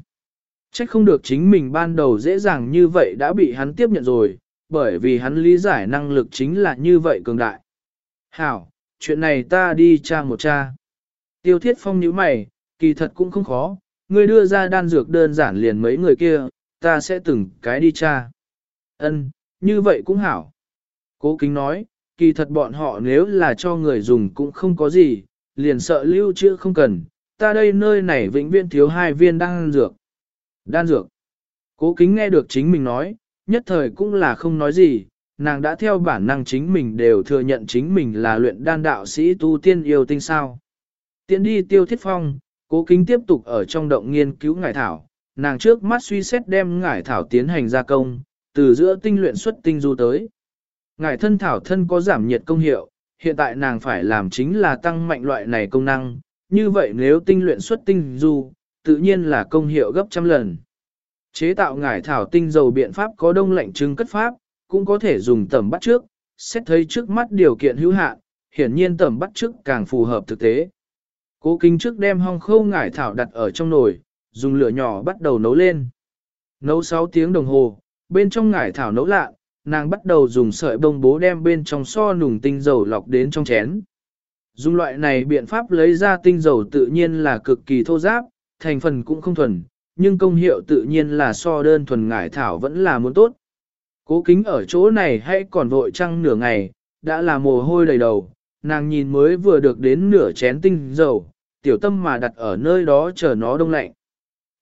Trách không được chính mình ban đầu dễ dàng như vậy đã bị hắn tiếp nhận rồi, bởi vì hắn lý giải năng lực chính là như vậy cường đại. Hảo, chuyện này ta đi tra một tra. Tiêu thiết phong nhíu mày, kỳ thật cũng không khó, ngươi đưa ra đan dược đơn giản liền mấy người kia, ta sẽ từng cái đi tra. Ân, như vậy cũng hảo. Cố kính nói, kỳ thật bọn họ nếu là cho người dùng cũng không có gì, liền sợ lưu trữ không cần, ta đây nơi này vĩnh viễn thiếu hai viên đan dược. Đan dược. Cố kính nghe được chính mình nói, nhất thời cũng là không nói gì, nàng đã theo bản năng chính mình đều thừa nhận chính mình là luyện đan đạo sĩ tu tiên yêu tinh sao. Tiến đi tiêu thiết phong, cố kính tiếp tục ở trong động nghiên cứu ngải thảo, nàng trước mắt suy xét đem ngải thảo tiến hành gia công, từ giữa tinh luyện xuất tinh du tới. Ngải thân thảo thân có giảm nhiệt công hiệu, hiện tại nàng phải làm chính là tăng mạnh loại này công năng, như vậy nếu tinh luyện xuất tinh du, tự nhiên là công hiệu gấp trăm lần. Chế tạo ngải thảo tinh dầu biện pháp có đông lạnh trưng cất pháp, cũng có thể dùng tẩm bắt trước, xét thấy trước mắt điều kiện hữu hạn, hiển nhiên tẩm bắt trước càng phù hợp thực tế. Cố kinh trước đem hong khâu ngải thảo đặt ở trong nồi, dùng lửa nhỏ bắt đầu nấu lên. Nấu 6 tiếng đồng hồ, bên trong ngải thảo nấu lạ, nàng bắt đầu dùng sợi bông bố đem bên trong so nùng tinh dầu lọc đến trong chén. Dùng loại này biện pháp lấy ra tinh dầu tự nhiên là cực kỳ thô giáp, thành phần cũng không thuần, nhưng công hiệu tự nhiên là so đơn thuần ngải thảo vẫn là muốn tốt. Cố kính ở chỗ này hay còn vội trăng nửa ngày, đã là mồ hôi đầy đầu, nàng nhìn mới vừa được đến nửa chén tinh dầu, tiểu tâm mà đặt ở nơi đó chờ nó đông lạnh.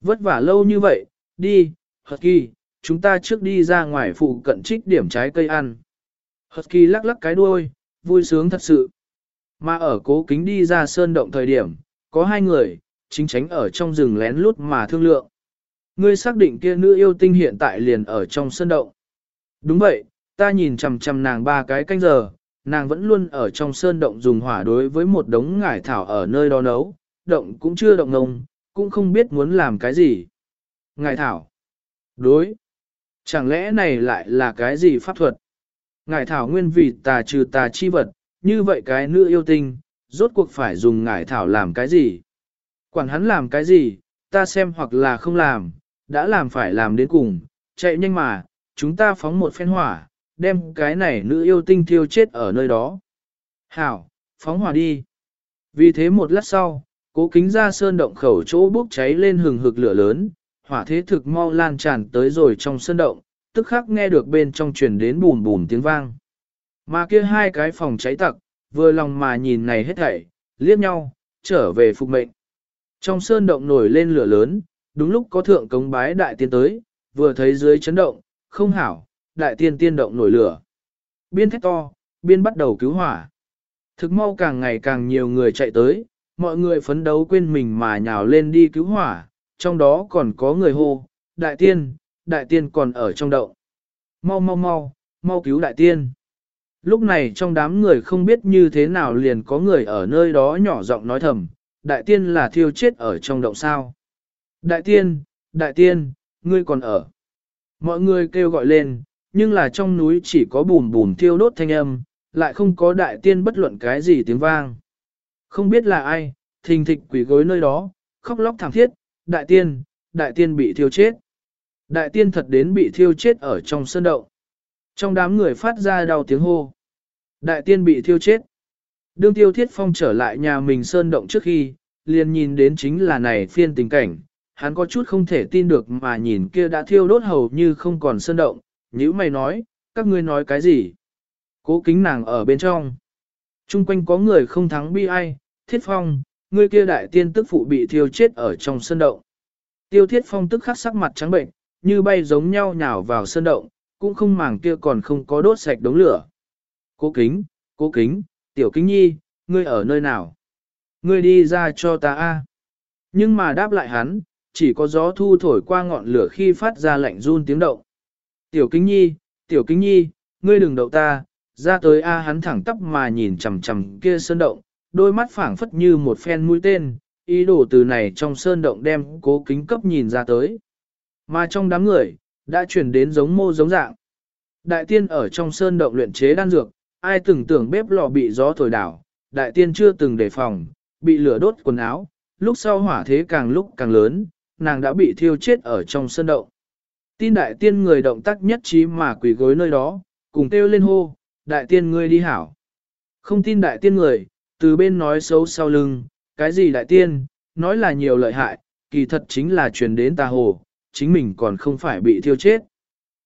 Vất vả lâu như vậy, đi, hợp kỳ, chúng ta trước đi ra ngoài phụ cận trích điểm trái cây ăn. Husky lắc lắc cái đuôi, vui sướng thật sự. Mà ở cố kính đi ra sơn động thời điểm, có hai người, chính tránh ở trong rừng lén lút mà thương lượng. Ngươi xác định kia nữ yêu tinh hiện tại liền ở trong sơn động. Đúng vậy, ta nhìn chằm chằm nàng ba cái canh giờ, nàng vẫn luôn ở trong sơn động dùng hỏa đối với một đống ngải thảo ở nơi đó nấu, động cũng chưa động ngông, cũng không biết muốn làm cái gì. Ngải thảo. Đối. Chẳng lẽ này lại là cái gì pháp thuật? Ngải thảo nguyên vị tà trừ tà chi vật, như vậy cái nữ yêu tinh, rốt cuộc phải dùng ngải thảo làm cái gì? Quản hắn làm cái gì, ta xem hoặc là không làm, đã làm phải làm đến cùng, chạy nhanh mà, chúng ta phóng một phen hỏa, đem cái này nữ yêu tinh thiêu chết ở nơi đó. Hảo, phóng hỏa đi. Vì thế một lát sau, cố kính ra sơn động khẩu chỗ bốc cháy lên hừng hực lửa lớn, hỏa thế thực mau lan tràn tới rồi trong sân động, tức khắc nghe được bên trong truyền đến bùn bùn tiếng vang. Mà kia hai cái phòng cháy tặc, vừa lòng mà nhìn này hết thảy, liếc nhau, trở về phục mệnh. Trong sơn động nổi lên lửa lớn, đúng lúc có thượng cống bái đại tiên tới, vừa thấy dưới chấn động, không hảo, đại tiên tiên động nổi lửa. Biên thét to, biên bắt đầu cứu hỏa. Thực mau càng ngày càng nhiều người chạy tới, mọi người phấn đấu quên mình mà nhào lên đi cứu hỏa, trong đó còn có người hô, đại tiên, đại tiên còn ở trong động. Mau mau mau, mau cứu đại tiên. Lúc này trong đám người không biết như thế nào liền có người ở nơi đó nhỏ giọng nói thầm, đại tiên là thiêu chết ở trong động sao. Đại tiên, đại tiên, ngươi còn ở. Mọi người kêu gọi lên, nhưng là trong núi chỉ có bùn bùn thiêu đốt thanh âm, lại không có đại tiên bất luận cái gì tiếng vang. Không biết là ai, thình thịch quỷ gối nơi đó, khóc lóc thảm thiết, đại tiên, đại tiên bị thiêu chết. Đại tiên thật đến bị thiêu chết ở trong sơn động. Trong đám người phát ra đau tiếng hô. Đại tiên bị thiêu chết. Đương tiêu thiết phong trở lại nhà mình sơn động trước khi, liền nhìn đến chính là này phiên tình cảnh. Hắn có chút không thể tin được mà nhìn kia đã thiêu đốt hầu như không còn sơn động. Nhữ mày nói, các ngươi nói cái gì? Cố kính nàng ở bên trong. Trung quanh có người không thắng bi ai, thiết phong, ngươi kia đại tiên tức phụ bị thiêu chết ở trong sơn động. Tiêu thiết phong tức khắc sắc mặt trắng bệnh, như bay giống nhau nhào vào sơn động, cũng không màng kia còn không có đốt sạch đống lửa. Cố kính, cố kính, tiểu kính nhi, ngươi ở nơi nào? Ngươi đi ra cho ta a. Nhưng mà đáp lại hắn, chỉ có gió thu thổi qua ngọn lửa khi phát ra lạnh run tiếng động. Tiểu kính nhi, tiểu kính nhi, ngươi đừng đậu ta, ra tới a hắn thẳng tắp mà nhìn chằm chằm kia sơn động, đôi mắt phảng phất như một phen mũi tên, ý đồ từ này trong sơn động đem cố kính cấp nhìn ra tới. Mà trong đám người, đã chuyển đến giống mô giống dạng. Đại tiên ở trong sơn động luyện chế đan dược, ai từng tưởng bếp lò bị gió thổi đảo, đại tiên chưa từng đề phòng, bị lửa đốt quần áo, lúc sau hỏa thế càng lúc càng lớn, nàng đã bị thiêu chết ở trong sơn động. Tin đại tiên người động tác nhất trí mà quỳ gối nơi đó, cùng kêu lên hô, đại tiên ngươi đi hảo. Không tin đại tiên người, từ bên nói xấu sau lưng, cái gì đại tiên, nói là nhiều lợi hại, kỳ thật chính là truyền đến tà hồ, chính mình còn không phải bị thiêu chết.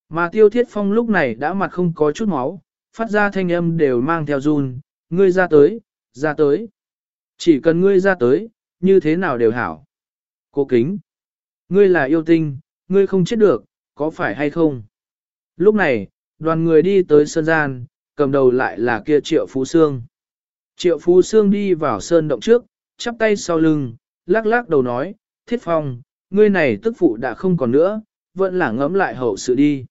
Mà tiêu thiết phong lúc này đã mặt không có chút máu, phát ra thanh âm đều mang theo run, ngươi ra tới, ra tới. Chỉ cần ngươi ra tới, như thế nào đều hảo. Cô kính, ngươi là yêu tinh, ngươi không chết được, có phải hay không? Lúc này, đoàn người đi tới sơn gian, cầm đầu lại là kia triệu phú xương. Triệu phú Sương đi vào sơn động trước, chắp tay sau lưng, lắc lắc đầu nói, thiết phong, ngươi này tức phụ đã không còn nữa, vẫn là ngẫm lại hậu sự đi.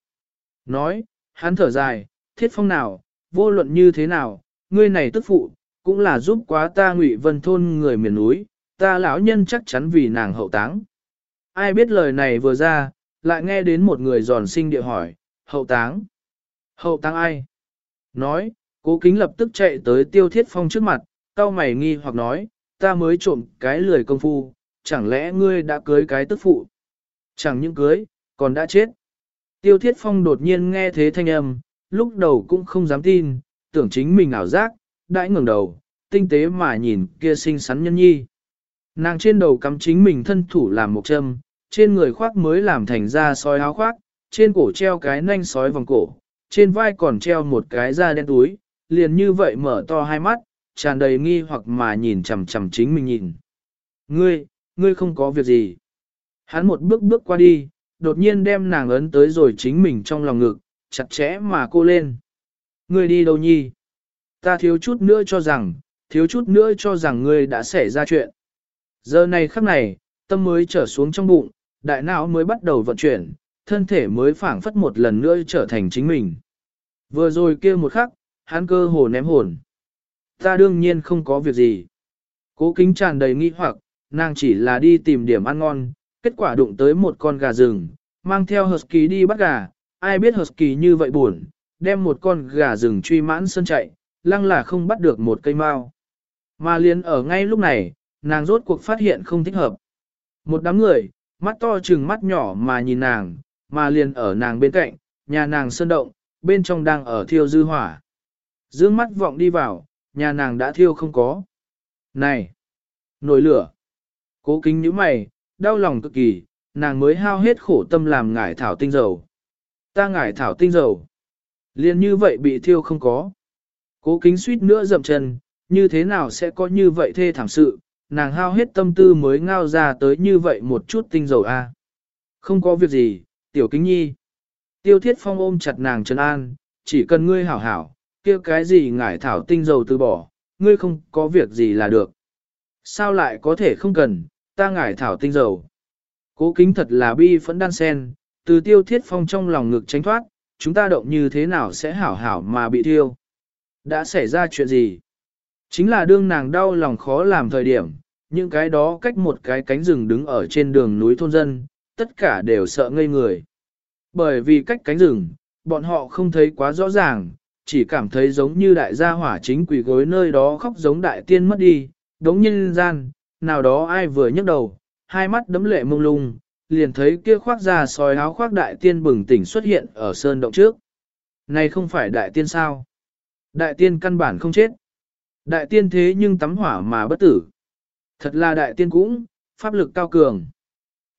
Nói, hắn thở dài, thiết phong nào, vô luận như thế nào, ngươi này tức phụ, cũng là giúp quá ta ngụy vân thôn người miền núi, ta lão nhân chắc chắn vì nàng hậu táng. Ai biết lời này vừa ra, lại nghe đến một người giòn sinh địa hỏi, hậu táng. Hậu táng ai? Nói, cố kính lập tức chạy tới tiêu thiết phong trước mặt, cao mày nghi hoặc nói, ta mới trộm cái lười công phu, chẳng lẽ ngươi đã cưới cái tức phụ? Chẳng những cưới, còn đã chết. Tiêu thiết phong đột nhiên nghe thế thanh âm, lúc đầu cũng không dám tin, tưởng chính mình ảo giác, đãi ngừng đầu, tinh tế mà nhìn kia xinh xắn nhân nhi. Nàng trên đầu cắm chính mình thân thủ làm một châm, trên người khoác mới làm thành ra sói áo khoác, trên cổ treo cái nanh sói vòng cổ, trên vai còn treo một cái da đen túi, liền như vậy mở to hai mắt, tràn đầy nghi hoặc mà nhìn chằm chằm chính mình nhìn. Ngươi, ngươi không có việc gì. Hắn một bước bước qua đi, đột nhiên đem nàng ấn tới rồi chính mình trong lòng ngực, chặt chẽ mà cô lên. Ngươi đi đâu nhi? Ta thiếu chút nữa cho rằng, thiếu chút nữa cho rằng ngươi đã xảy ra chuyện. Giờ này khắc này, tâm mới trở xuống trong bụng, đại não mới bắt đầu vận chuyển, thân thể mới phảng phất một lần nữa trở thành chính mình. Vừa rồi kia một khắc, hắn cơ hồ ném hồn. Ta đương nhiên không có việc gì. Cố kính tràn đầy nghi hoặc, nàng chỉ là đi tìm điểm ăn ngon, kết quả đụng tới một con gà rừng, mang theo Husky đi bắt gà, ai biết Husky như vậy buồn, đem một con gà rừng truy mãn sân chạy, lăng là không bắt được một cây mao. Mà liền ở ngay lúc này, nàng rốt cuộc phát hiện không thích hợp. Một đám người, mắt to chừng mắt nhỏ mà nhìn nàng, mà liền ở nàng bên cạnh, nhà nàng sơn động, bên trong đang ở thiêu dư hỏa. Dương mắt vọng đi vào, nhà nàng đã thiêu không có. Này! Nổi lửa! Cố kính như mày, đau lòng cực kỳ, nàng mới hao hết khổ tâm làm ngải thảo tinh dầu. Ta ngải thảo tinh dầu. liền như vậy bị thiêu không có. Cố kính suýt nữa dậm chân, như thế nào sẽ có như vậy thê thảm sự, nàng hao hết tâm tư mới ngao ra tới như vậy một chút tinh dầu a. Không có việc gì, tiểu kính nhi. Tiêu thiết phong ôm chặt nàng chân an, chỉ cần ngươi hảo hảo, kia cái gì ngải thảo tinh dầu từ bỏ, ngươi không có việc gì là được. Sao lại có thể không cần, ta ngải thảo tinh dầu. Cố kính thật là bi phẫn đan sen, từ tiêu thiết phong trong lòng ngực tránh thoát, chúng ta động như thế nào sẽ hảo hảo mà bị thiêu. Đã xảy ra chuyện gì? Chính là đương nàng đau lòng khó làm thời điểm, những cái đó cách một cái cánh rừng đứng ở trên đường núi thôn dân, tất cả đều sợ ngây người. Bởi vì cách cánh rừng, bọn họ không thấy quá rõ ràng, chỉ cảm thấy giống như đại gia hỏa chính quỷ gối nơi đó khóc giống đại tiên mất đi, đống nhân gian, nào đó ai vừa nhấc đầu, hai mắt đấm lệ mông lung, liền thấy kia khoác ra sói áo khoác đại tiên bừng tỉnh xuất hiện ở sơn động trước. Này không phải đại tiên sao? Đại tiên căn bản không chết. Đại tiên thế nhưng tắm hỏa mà bất tử. Thật là đại tiên cũng, pháp lực cao cường.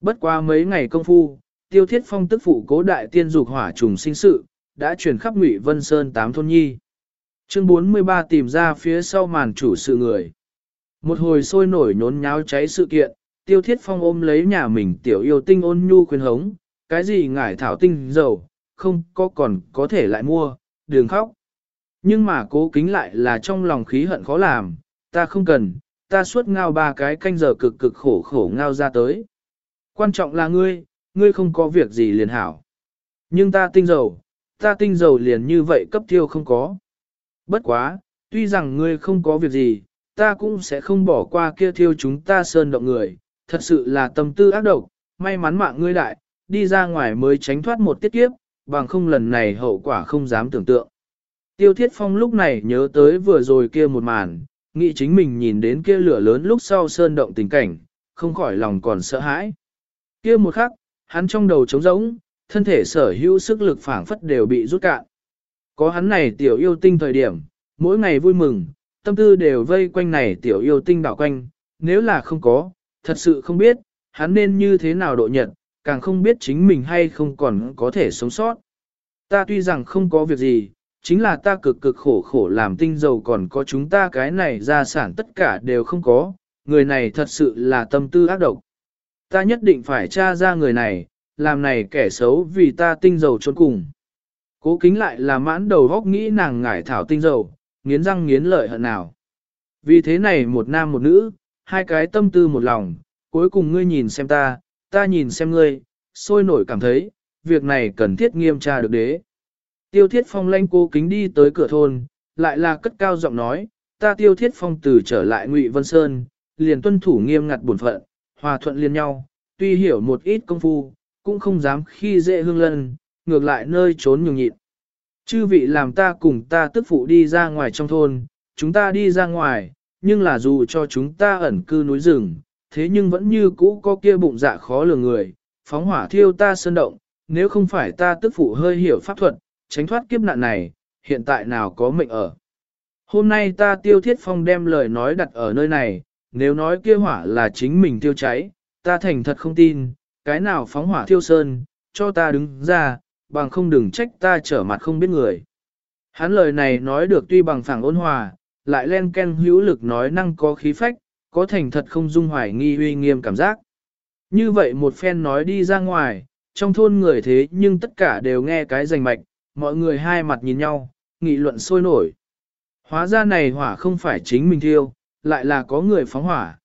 Bất qua mấy ngày công phu, tiêu thiết phong tức phụ cố đại tiên dục hỏa trùng sinh sự, đã truyền khắp ngụy Vân Sơn tám thôn nhi. Chương 43 tìm ra phía sau màn chủ sự người. Một hồi sôi nổi nhốn nháo cháy sự kiện, tiêu thiết phong ôm lấy nhà mình tiểu yêu tinh ôn nhu khuyên hống, cái gì ngải thảo tinh dầu, không có còn có thể lại mua, đường khóc. Nhưng mà cố kính lại là trong lòng khí hận khó làm, ta không cần, ta suốt ngao ba cái canh giờ cực cực khổ khổ ngao ra tới. Quan trọng là ngươi, ngươi không có việc gì liền hảo. Nhưng ta tinh dầu, ta tinh dầu liền như vậy cấp tiêu không có. Bất quá, tuy rằng ngươi không có việc gì, ta cũng sẽ không bỏ qua kia thiêu chúng ta sơn động người, thật sự là tâm tư ác độc, may mắn mạng ngươi đại, đi ra ngoài mới tránh thoát một tiết kiếp, bằng không lần này hậu quả không dám tưởng tượng. Tiêu Thiết Phong lúc này nhớ tới vừa rồi kia một màn, nghĩ chính mình nhìn đến kia lửa lớn lúc sau sơn động tình cảnh, không khỏi lòng còn sợ hãi. Kia một khắc, hắn trong đầu trống rỗng, thân thể sở hữu sức lực phảng phất đều bị rút cạn. Có hắn này tiểu yêu tinh thời điểm, mỗi ngày vui mừng, tâm tư đều vây quanh này tiểu yêu tinh đảo quanh, nếu là không có, thật sự không biết, hắn nên như thế nào độ nhận, càng không biết chính mình hay không còn có thể sống sót. ta tuy rằng không có việc gì, chính là ta cực cực khổ khổ làm tinh dầu còn có chúng ta cái này gia sản tất cả đều không có, người này thật sự là tâm tư ác độc. Ta nhất định phải tra ra người này, làm này kẻ xấu vì ta tinh dầu trốn cùng. Cố kính lại là mãn đầu góc nghĩ nàng ngải thảo tinh dầu, nghiến răng nghiến lợi hận nào. Vì thế này một nam một nữ, hai cái tâm tư một lòng, cuối cùng ngươi nhìn xem ta, ta nhìn xem ngươi, sôi nổi cảm thấy, việc này cần thiết nghiêm tra được đế. Tiêu thiết phong lanh cố kính đi tới cửa thôn, lại là cất cao giọng nói, ta tiêu thiết phong từ trở lại ngụy Vân Sơn, liền tuân thủ nghiêm ngặt bổn phận, hòa thuận liên nhau, tuy hiểu một ít công phu, cũng không dám khi dễ hương lân, ngược lại nơi trốn nhường nhịn. Chư vị làm ta cùng ta tức phụ đi ra ngoài trong thôn, chúng ta đi ra ngoài, nhưng là dù cho chúng ta ẩn cư núi rừng, thế nhưng vẫn như cũ có kia bụng dạ khó lường người, phóng hỏa thiêu ta sơn động, nếu không phải ta tức phụ hơi hiểu pháp thuật, tránh thoát kiếp nạn này, hiện tại nào có mệnh ở. Hôm nay ta tiêu thiết phong đem lời nói đặt ở nơi này, nếu nói kia hỏa là chính mình tiêu cháy, ta thành thật không tin, cái nào phóng hỏa thiêu sơn, cho ta đứng ra, bằng không đừng trách ta trở mặt không biết người. Hắn lời này nói được tuy bằng phẳng ôn hòa, lại len ken hữu lực nói năng có khí phách, có thành thật không dung hoài nghi uy nghiêm cảm giác. Như vậy một phen nói đi ra ngoài, trong thôn người thế nhưng tất cả đều nghe cái rành mạch, mọi người hai mặt nhìn nhau, nghị luận sôi nổi. Hóa ra này hỏa không phải chính mình thiêu, lại là có người phóng hỏa.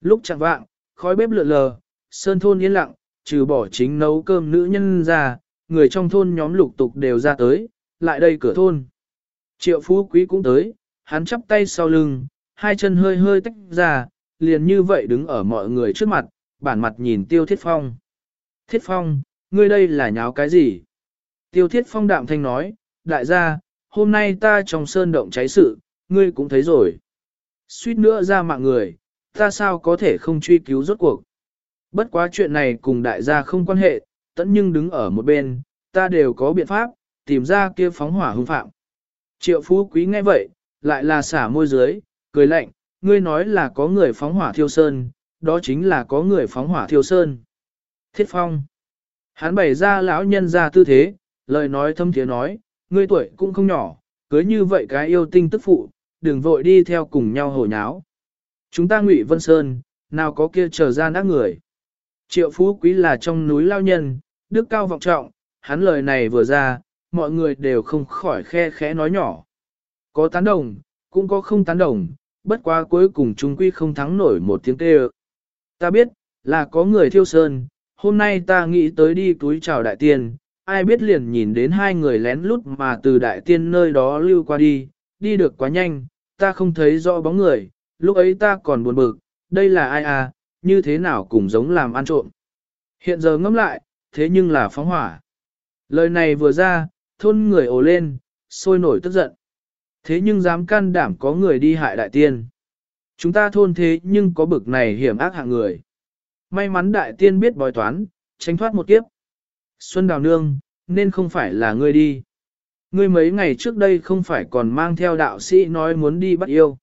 Lúc chẳng vạng, khói bếp lượn lờ, sơn thôn yên lặng, trừ bỏ chính nấu cơm nữ nhân ra, người trong thôn nhóm lục tục đều ra tới, lại đây cửa thôn. Triệu phú quý cũng tới, hắn chắp tay sau lưng, hai chân hơi hơi tách ra, liền như vậy đứng ở mọi người trước mặt, bản mặt nhìn tiêu thiết phong. Thiết phong, ngươi đây là nháo cái gì? Tiêu thiết phong đạm thanh nói, đại gia, hôm nay ta trong sơn động cháy sự, ngươi cũng thấy rồi. Suýt nữa ra mạng người, ta sao có thể không truy cứu rốt cuộc. Bất quá chuyện này cùng đại gia không quan hệ, tẫn nhưng đứng ở một bên, ta đều có biện pháp, tìm ra kia phóng hỏa hung phạm. Triệu phú quý nghe vậy, lại là xả môi dưới, cười lạnh, ngươi nói là có người phóng hỏa thiêu sơn, đó chính là có người phóng hỏa thiêu sơn. Thiết phong. Hắn bày ra lão nhân ra tư thế, lời nói thâm thiế nói, ngươi tuổi cũng không nhỏ, cưới như vậy cái yêu tinh tức phụ, đừng vội đi theo cùng nhau hồ nháo. Chúng ta ngụy Vân Sơn, nào có kia trở ra nát người. Triệu phú quý là trong núi lao nhân, đức cao vọng trọng, hắn lời này vừa ra, mọi người đều không khỏi khe khẽ nói nhỏ. Có tán đồng, cũng có không tán đồng, bất quá cuối cùng chúng quy không thắng nổi một tiếng kêu. Ta biết, là có người thiêu sơn, hôm nay ta nghĩ tới đi túi chào đại tiên, ai biết liền nhìn đến hai người lén lút mà từ đại tiên nơi đó lưu qua đi, đi được quá nhanh, ta không thấy rõ bóng người, lúc ấy ta còn buồn bực, đây là ai à, như thế nào cũng giống làm ăn trộm. Hiện giờ ngẫm lại, thế nhưng là phóng hỏa. Lời này vừa ra, thôn người ồ lên, sôi nổi tức giận. Thế nhưng dám can đảm có người đi hại đại tiên. Chúng ta thôn thế nhưng có bực này hiểm ác hạng người. May mắn đại tiên biết bói toán, tránh thoát một kiếp. Xuân Đào Nương, nên không phải là ngươi đi. Ngươi mấy ngày trước đây không phải còn mang theo đạo sĩ nói muốn đi bắt yêu.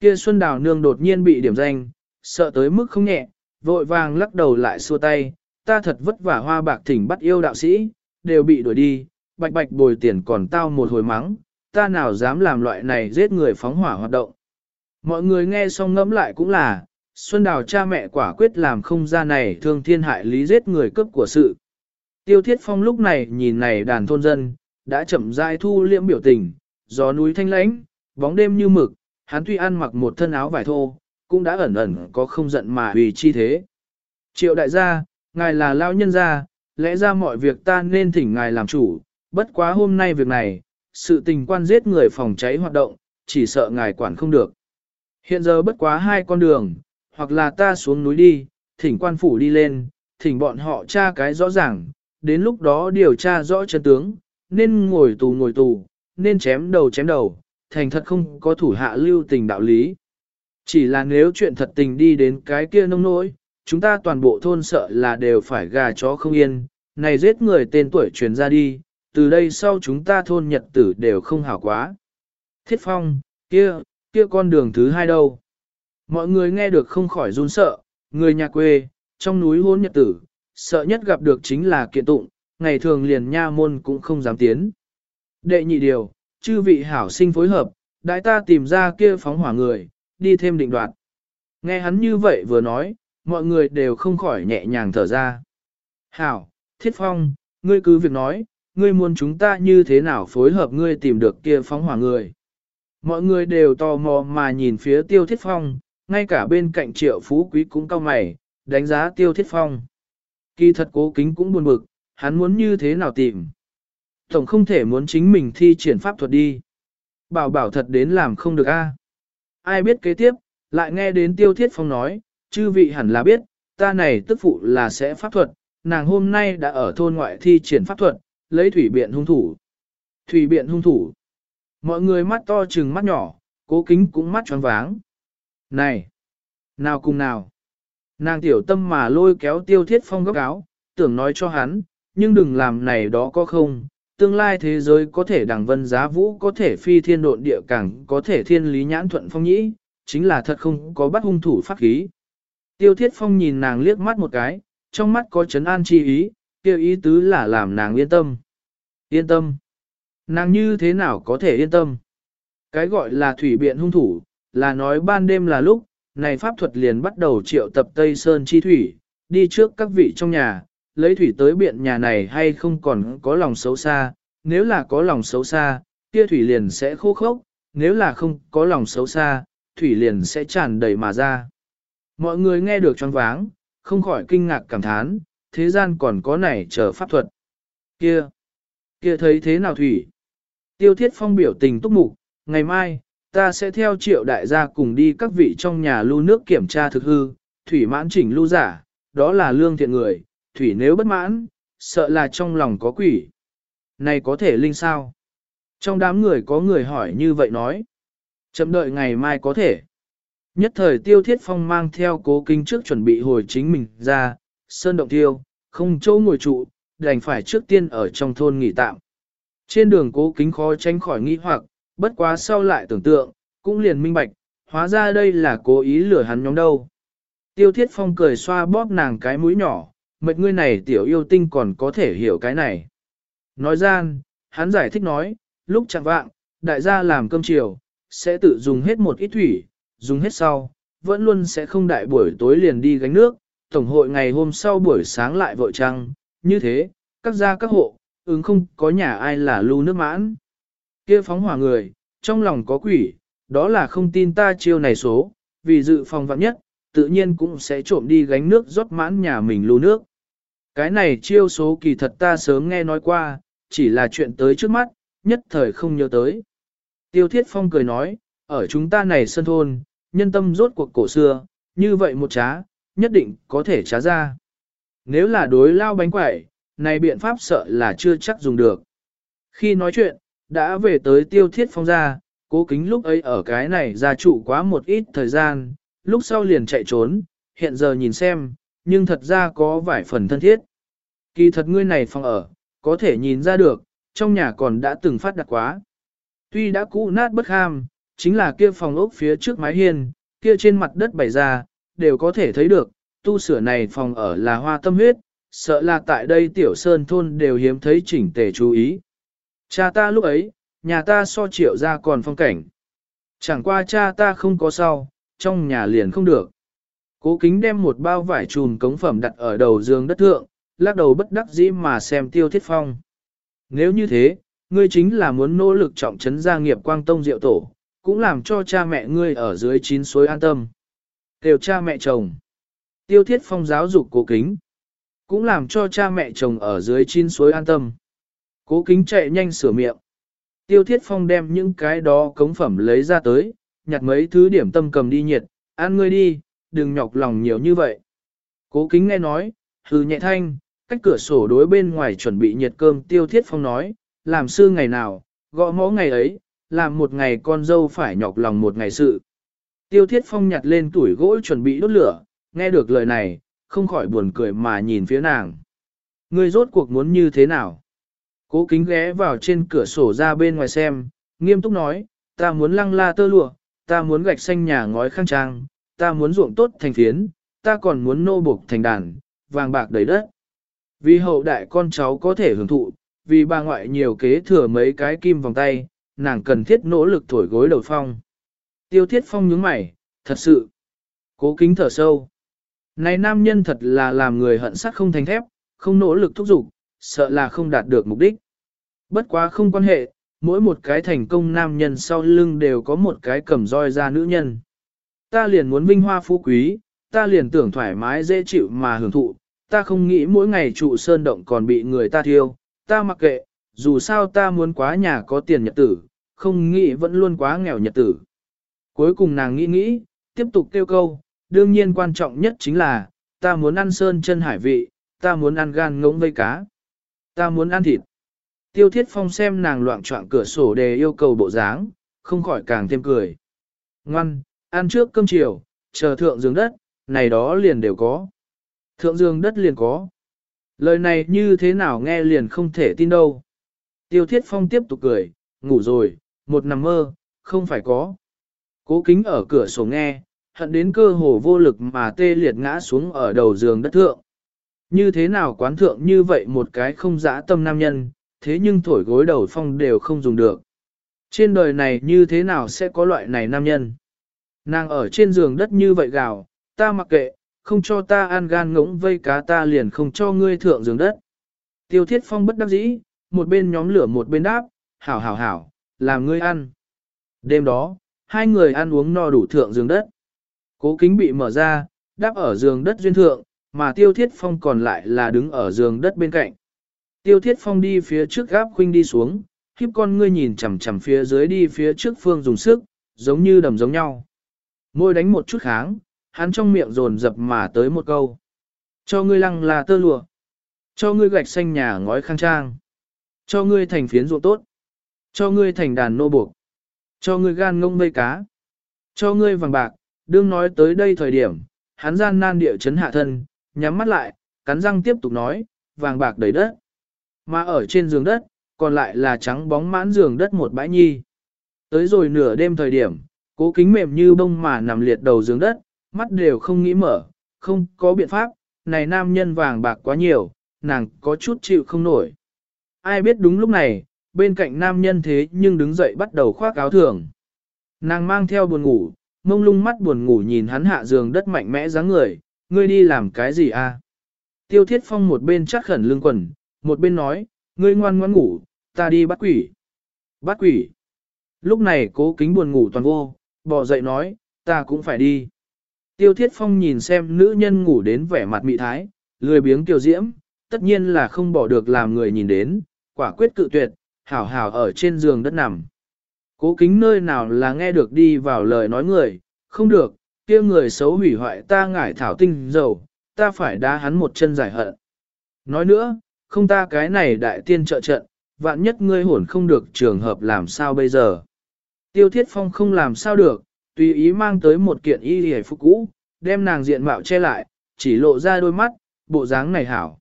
Kia Xuân Đào Nương đột nhiên bị điểm danh, sợ tới mức không nhẹ, vội vàng lắc đầu lại xua tay, ta thật vất vả hoa bạc thỉnh bắt yêu đạo sĩ, đều bị đuổi đi, bạch bạch bồi tiền còn tao một hồi mắng, ta nào dám làm loại này giết người phóng hỏa hoạt động. Mọi người nghe xong ngẫm lại cũng là, Xuân Đào cha mẹ quả quyết làm không ra này thương thiên hại lý giết người cấp của sự. Tiêu Thiết Phong lúc này nhìn này đàn thôn dân, đã chậm rãi thu liễm biểu tình, gió núi thanh lãnh, bóng đêm như mực, hắn tuy ăn mặc một thân áo vải thô, cũng đã ẩn ẩn có không giận mà vì chi thế. Triệu đại gia, ngài là lao nhân gia, lẽ ra mọi việc ta nên thỉnh ngài làm chủ, bất quá hôm nay việc này, sự tình quan giết người phòng cháy hoạt động, chỉ sợ ngài quản không được. Hiện giờ bất quá hai con đường, hoặc là ta xuống núi đi, thỉnh quan phủ đi lên, thỉnh bọn họ tra cái rõ ràng, đến lúc đó điều tra rõ chân tướng, nên ngồi tù ngồi tù, nên chém đầu chém đầu, thành thật không có thủ hạ lưu tình đạo lý. Chỉ là nếu chuyện thật tình đi đến cái kia nông nỗi, chúng ta toàn bộ thôn sợ là đều phải gà chó không yên, này giết người tên tuổi truyền ra đi, từ đây sau chúng ta thôn nhật tử đều không hảo quá. Thiết phong, kia, kia con đường thứ hai đâu? Mọi người nghe được không khỏi run sợ, người nhà quê, trong núi hôn nhật tử, sợ nhất gặp được chính là kiện tụng, ngày thường liền nha môn cũng không dám tiến. Đệ nhị điều, chư vị hảo sinh phối hợp, đại ta tìm ra kia phóng hỏa người, đi thêm định đoạt. Nghe hắn như vậy vừa nói, mọi người đều không khỏi nhẹ nhàng thở ra. Hảo, Thiết Phong, ngươi cứ việc nói, ngươi muốn chúng ta như thế nào phối hợp ngươi tìm được kia phóng hỏa người. Mọi người đều tò mò mà nhìn phía Tiêu Thiết Phong, ngay cả bên cạnh triệu phú quý cũng cao mày, đánh giá Tiêu Thiết Phong. Kỳ thật cố kính cũng buồn bực, hắn muốn như thế nào tìm. Tổng không thể muốn chính mình thi triển pháp thuật đi. Bảo bảo thật đến làm không được a. Ai biết kế tiếp, lại nghe đến Tiêu Thiết Phong nói, chư vị hẳn là biết, ta này tức phụ là sẽ pháp thuật, nàng hôm nay đã ở thôn ngoại thi triển pháp thuật, lấy thủy biện hung thủ. Thủy biện hung thủ. Mọi người mắt to chừng mắt nhỏ, cố kính cũng mắt tròn váng. Này! Nào cùng nào! Nàng tiểu tâm mà lôi kéo tiêu thiết phong góc áo, tưởng nói cho hắn, nhưng đừng làm này đó có không, tương lai thế giới có thể đằng vân giá vũ có thể phi thiên độn địa càng có thể thiên lý nhãn thuận phong nhĩ, chính là thật không có bắt hung thủ pháp khí. Tiêu thiết phong nhìn nàng liếc mắt một cái, trong mắt có chấn an chi ý, kêu ý tứ là làm nàng yên tâm. Yên tâm. Nàng như thế nào có thể yên tâm? Cái gọi là thủy biện hung thủ, là nói ban đêm là lúc, này pháp thuật liền bắt đầu triệu tập Tây Sơn chi thủy, đi trước các vị trong nhà, lấy thủy tới biện nhà này hay không còn có lòng xấu xa, nếu là có lòng xấu xa, kia thủy liền sẽ khô khốc, nếu là không có lòng xấu xa, thủy liền sẽ tràn đầy mà ra. Mọi người nghe được choáng váng, không khỏi kinh ngạc cảm thán, thế gian còn có này chờ pháp thuật. Kia, kia thấy thế nào thủy? Tiêu thiết phong biểu tình túc mục, ngày mai, ta sẽ theo triệu đại gia cùng đi các vị trong nhà lưu nước kiểm tra thực hư, thủy mãn chỉnh lưu giả, đó là lương thiện người, thủy nếu bất mãn, sợ là trong lòng có quỷ. Này có thể linh sao? Trong đám người có người hỏi như vậy nói. Chậm đợi ngày mai có thể. Nhất thời tiêu thiết phong mang theo cố kinh trước chuẩn bị hồi chính mình ra, sơn động tiêu, không chỗ ngồi trụ, đành phải trước tiên ở trong thôn nghỉ tạm. Trên đường cố kính khó tránh khỏi nghi hoặc, bất quá sau lại tưởng tượng, cũng liền minh bạch, hóa ra đây là cố ý lừa hắn nhóm đâu. Tiêu thiết phong cười xoa bóp nàng cái mũi nhỏ, mệt ngươi này tiểu yêu tinh còn có thể hiểu cái này. Nói gian, hắn giải thích nói, lúc chẳng vạng, đại gia làm cơm chiều, sẽ tự dùng hết một ít thủy, dùng hết sau, vẫn luôn sẽ không đại buổi tối liền đi gánh nước, tổng hội ngày hôm sau buổi sáng lại vội trăng, như thế, các gia các hộ, ứng không có nhà ai là lưu nước mãn. kia phóng hỏa người, trong lòng có quỷ, đó là không tin ta chiêu này số, vì dự phòng vạn nhất, tự nhiên cũng sẽ trộm đi gánh nước rót mãn nhà mình lưu nước. Cái này chiêu số kỳ thật ta sớm nghe nói qua, chỉ là chuyện tới trước mắt, nhất thời không nhớ tới. Tiêu Thiết Phong cười nói, ở chúng ta này sân thôn, nhân tâm rốt cuộc cổ xưa, như vậy một trá, nhất định có thể trá ra. Nếu là đối lao bánh quẩy, này biện pháp sợ là chưa chắc dùng được. Khi nói chuyện, đã về tới tiêu thiết phong ra, cố kính lúc ấy ở cái này ra trụ quá một ít thời gian, lúc sau liền chạy trốn, hiện giờ nhìn xem, nhưng thật ra có vài phần thân thiết. Kỳ thật ngươi này phòng ở, có thể nhìn ra được, trong nhà còn đã từng phát đặt quá. Tuy đã cũ nát bất ham, chính là kia phòng ốc phía trước mái hiên, kia trên mặt đất bày ra, đều có thể thấy được, tu sửa này phòng ở là hoa tâm huyết, sợ là tại đây tiểu sơn thôn đều hiếm thấy chỉnh tề chú ý. Cha ta lúc ấy, nhà ta so triệu ra còn phong cảnh. Chẳng qua cha ta không có sau, trong nhà liền không được. Cố kính đem một bao vải trùn cống phẩm đặt ở đầu giường đất thượng, lắc đầu bất đắc dĩ mà xem tiêu thiết phong. Nếu như thế, ngươi chính là muốn nỗ lực trọng trấn gia nghiệp quang tông diệu tổ, cũng làm cho cha mẹ ngươi ở dưới chín suối an tâm. Kêu cha mẹ chồng. Tiêu thiết phong giáo dục cố kính. Cũng làm cho cha mẹ chồng ở dưới chín suối an tâm. Cố kính chạy nhanh sửa miệng. Tiêu thiết phong đem những cái đó cống phẩm lấy ra tới, nhặt mấy thứ điểm tâm cầm đi nhiệt, ăn ngươi đi, đừng nhọc lòng nhiều như vậy. Cố kính nghe nói, hừ nhẹ thanh, cách cửa sổ đối bên ngoài chuẩn bị nhiệt cơm tiêu thiết phong nói, làm sư ngày nào, gõ mõ ngày ấy, làm một ngày con dâu phải nhọc lòng một ngày sự. Tiêu thiết phong nhặt lên tuổi gỗ chuẩn bị đốt lửa, nghe được lời này, không khỏi buồn cười mà nhìn phía nàng. Ngươi rốt cuộc muốn như thế nào? Cố kính ghé vào trên cửa sổ ra bên ngoài xem, nghiêm túc nói, ta muốn lăng la tơ lụa, ta muốn gạch xanh nhà ngói khang trang, ta muốn ruộng tốt thành phiến, ta còn muốn nô buộc thành đàn, vàng bạc đầy đất. Vì hậu đại con cháu có thể hưởng thụ, vì bà ngoại nhiều kế thừa mấy cái kim vòng tay, nàng cần thiết nỗ lực thổi gối đầu phong. Tiêu thiết phong nhướng mày, thật sự. Cố kính thở sâu. Này nam nhân thật là làm người hận sắt không thành thép, không nỗ lực thúc giục, sợ là không đạt được mục đích. Bất quá không quan hệ, mỗi một cái thành công nam nhân sau lưng đều có một cái cầm roi ra nữ nhân. Ta liền muốn vinh hoa phú quý, ta liền tưởng thoải mái dễ chịu mà hưởng thụ, ta không nghĩ mỗi ngày trụ sơn động còn bị người ta thiêu, ta mặc kệ, dù sao ta muốn quá nhà có tiền nhật tử, không nghĩ vẫn luôn quá nghèo nhật tử. Cuối cùng nàng nghĩ nghĩ, tiếp tục kêu câu, đương nhiên quan trọng nhất chính là, ta muốn ăn sơn chân hải vị, ta muốn ăn gan ngỗng vây cá, ta muốn ăn thịt. Tiêu thiết phong xem nàng loạn trọng cửa sổ để yêu cầu bộ dáng, không khỏi càng thêm cười. Ngoan, ăn trước cơm chiều, chờ thượng giường đất, này đó liền đều có. Thượng giường đất liền có. Lời này như thế nào nghe liền không thể tin đâu. Tiêu thiết phong tiếp tục cười, ngủ rồi, một nằm mơ, không phải có. Cố kính ở cửa sổ nghe, hận đến cơ hồ vô lực mà tê liệt ngã xuống ở đầu giường đất thượng. Như thế nào quán thượng như vậy một cái không dã tâm nam nhân, thế nhưng thổi gối đầu phong đều không dùng được. Trên đời này như thế nào sẽ có loại này nam nhân? Nàng ở trên giường đất như vậy gào, ta mặc kệ, không cho ta ăn gan ngỗng vây cá ta liền không cho ngươi thượng giường đất. Tiêu thiết phong bất đắc dĩ, một bên nhóm lửa một bên đáp, hảo hảo hảo, làm ngươi ăn. Đêm đó, hai người ăn uống no đủ thượng giường đất. Cố kính bị mở ra, đáp ở giường đất duyên thượng, mà tiêu thiết phong còn lại là đứng ở giường đất bên cạnh. Tiêu thiết phong đi phía trước gáp khuynh đi xuống, khiếp con ngươi nhìn chằm chằm phía dưới đi phía trước phương dùng sức, giống như đầm giống nhau. Môi đánh một chút kháng, hắn trong miệng rồn dập mà tới một câu. Cho ngươi lăng là tơ lụa. Cho ngươi gạch xanh nhà ngói khang trang. Cho ngươi thành phiến ruộng tốt. Cho ngươi thành đàn nô buộc. Cho ngươi gan ngông mây cá. Cho ngươi vàng bạc. Đương nói tới đây thời điểm, hắn gian nan địa chấn hạ thân, nhắm mắt lại, cắn răng tiếp tục nói, vàng bạc đầy đất. Mà ở trên giường đất, còn lại là trắng bóng mãn giường đất một bãi nhi. Tới rồi nửa đêm thời điểm, cố kính mềm như bông mà nằm liệt đầu giường đất, mắt đều không nghĩ mở, không có biện pháp, này nam nhân vàng bạc quá nhiều, nàng có chút chịu không nổi. Ai biết đúng lúc này, bên cạnh nam nhân thế nhưng đứng dậy bắt đầu khoác áo thường. Nàng mang theo buồn ngủ, mông lung mắt buồn ngủ nhìn hắn hạ giường đất mạnh mẽ dáng người, ngươi đi làm cái gì? À? Tiêu thiết phong một bên chắc khẩn lưng quần, một bên nói, ngươi ngoan ngoan ngủ, ta đi bắt quỷ. Bắt quỷ. Lúc này cố kính buồn ngủ toàn vô, bỏ dậy nói, ta cũng phải đi. Tiêu thiết phong nhìn xem nữ nhân ngủ đến vẻ mặt mị thái, lười biếng tiêu diễm, tất nhiên là không bỏ được làm người nhìn đến, quả quyết cự tuyệt, hảo hảo ở trên giường đất nằm. Cố kính nơi nào là nghe được đi vào lời nói người, không được, kia người xấu hủy hoại ta ngải thảo tinh dầu, ta phải đá hắn một chân giải hận. Nói nữa, không ta cái này đại tiên trợ trận, vạn nhất ngươi hồn không được trường hợp làm sao bây giờ. Tiêu thiết phong không làm sao được, tùy ý mang tới một kiện y hề phục cũ, đem nàng diện mạo che lại, chỉ lộ ra đôi mắt, bộ dáng này hảo.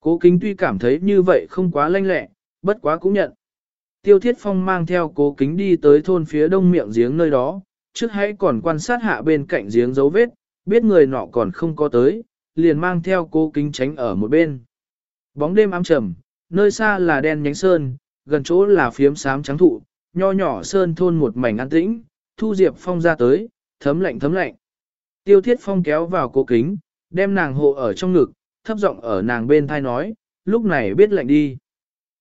Cố kính tuy cảm thấy như vậy không quá lanh lẹ, bất quá cũng nhận. Tiêu thiết phong mang theo cố kính đi tới thôn phía đông miệng giếng nơi đó, trước hãy còn quan sát hạ bên cạnh giếng dấu vết, biết người nọ còn không có tới, liền mang theo cố kính tránh ở một bên. Bóng đêm ám trầm, nơi xa là đen nhánh sơn, gần chỗ là phiếm xám trắng thụ, nho nhỏ sơn thôn một mảnh an tĩnh, thu diệp phong ra tới, thấm lạnh thấm lạnh. Tiêu thiết phong kéo vào cố kính, đem nàng hộ ở trong ngực, thấp giọng ở nàng bên thai nói, lúc này biết lạnh đi.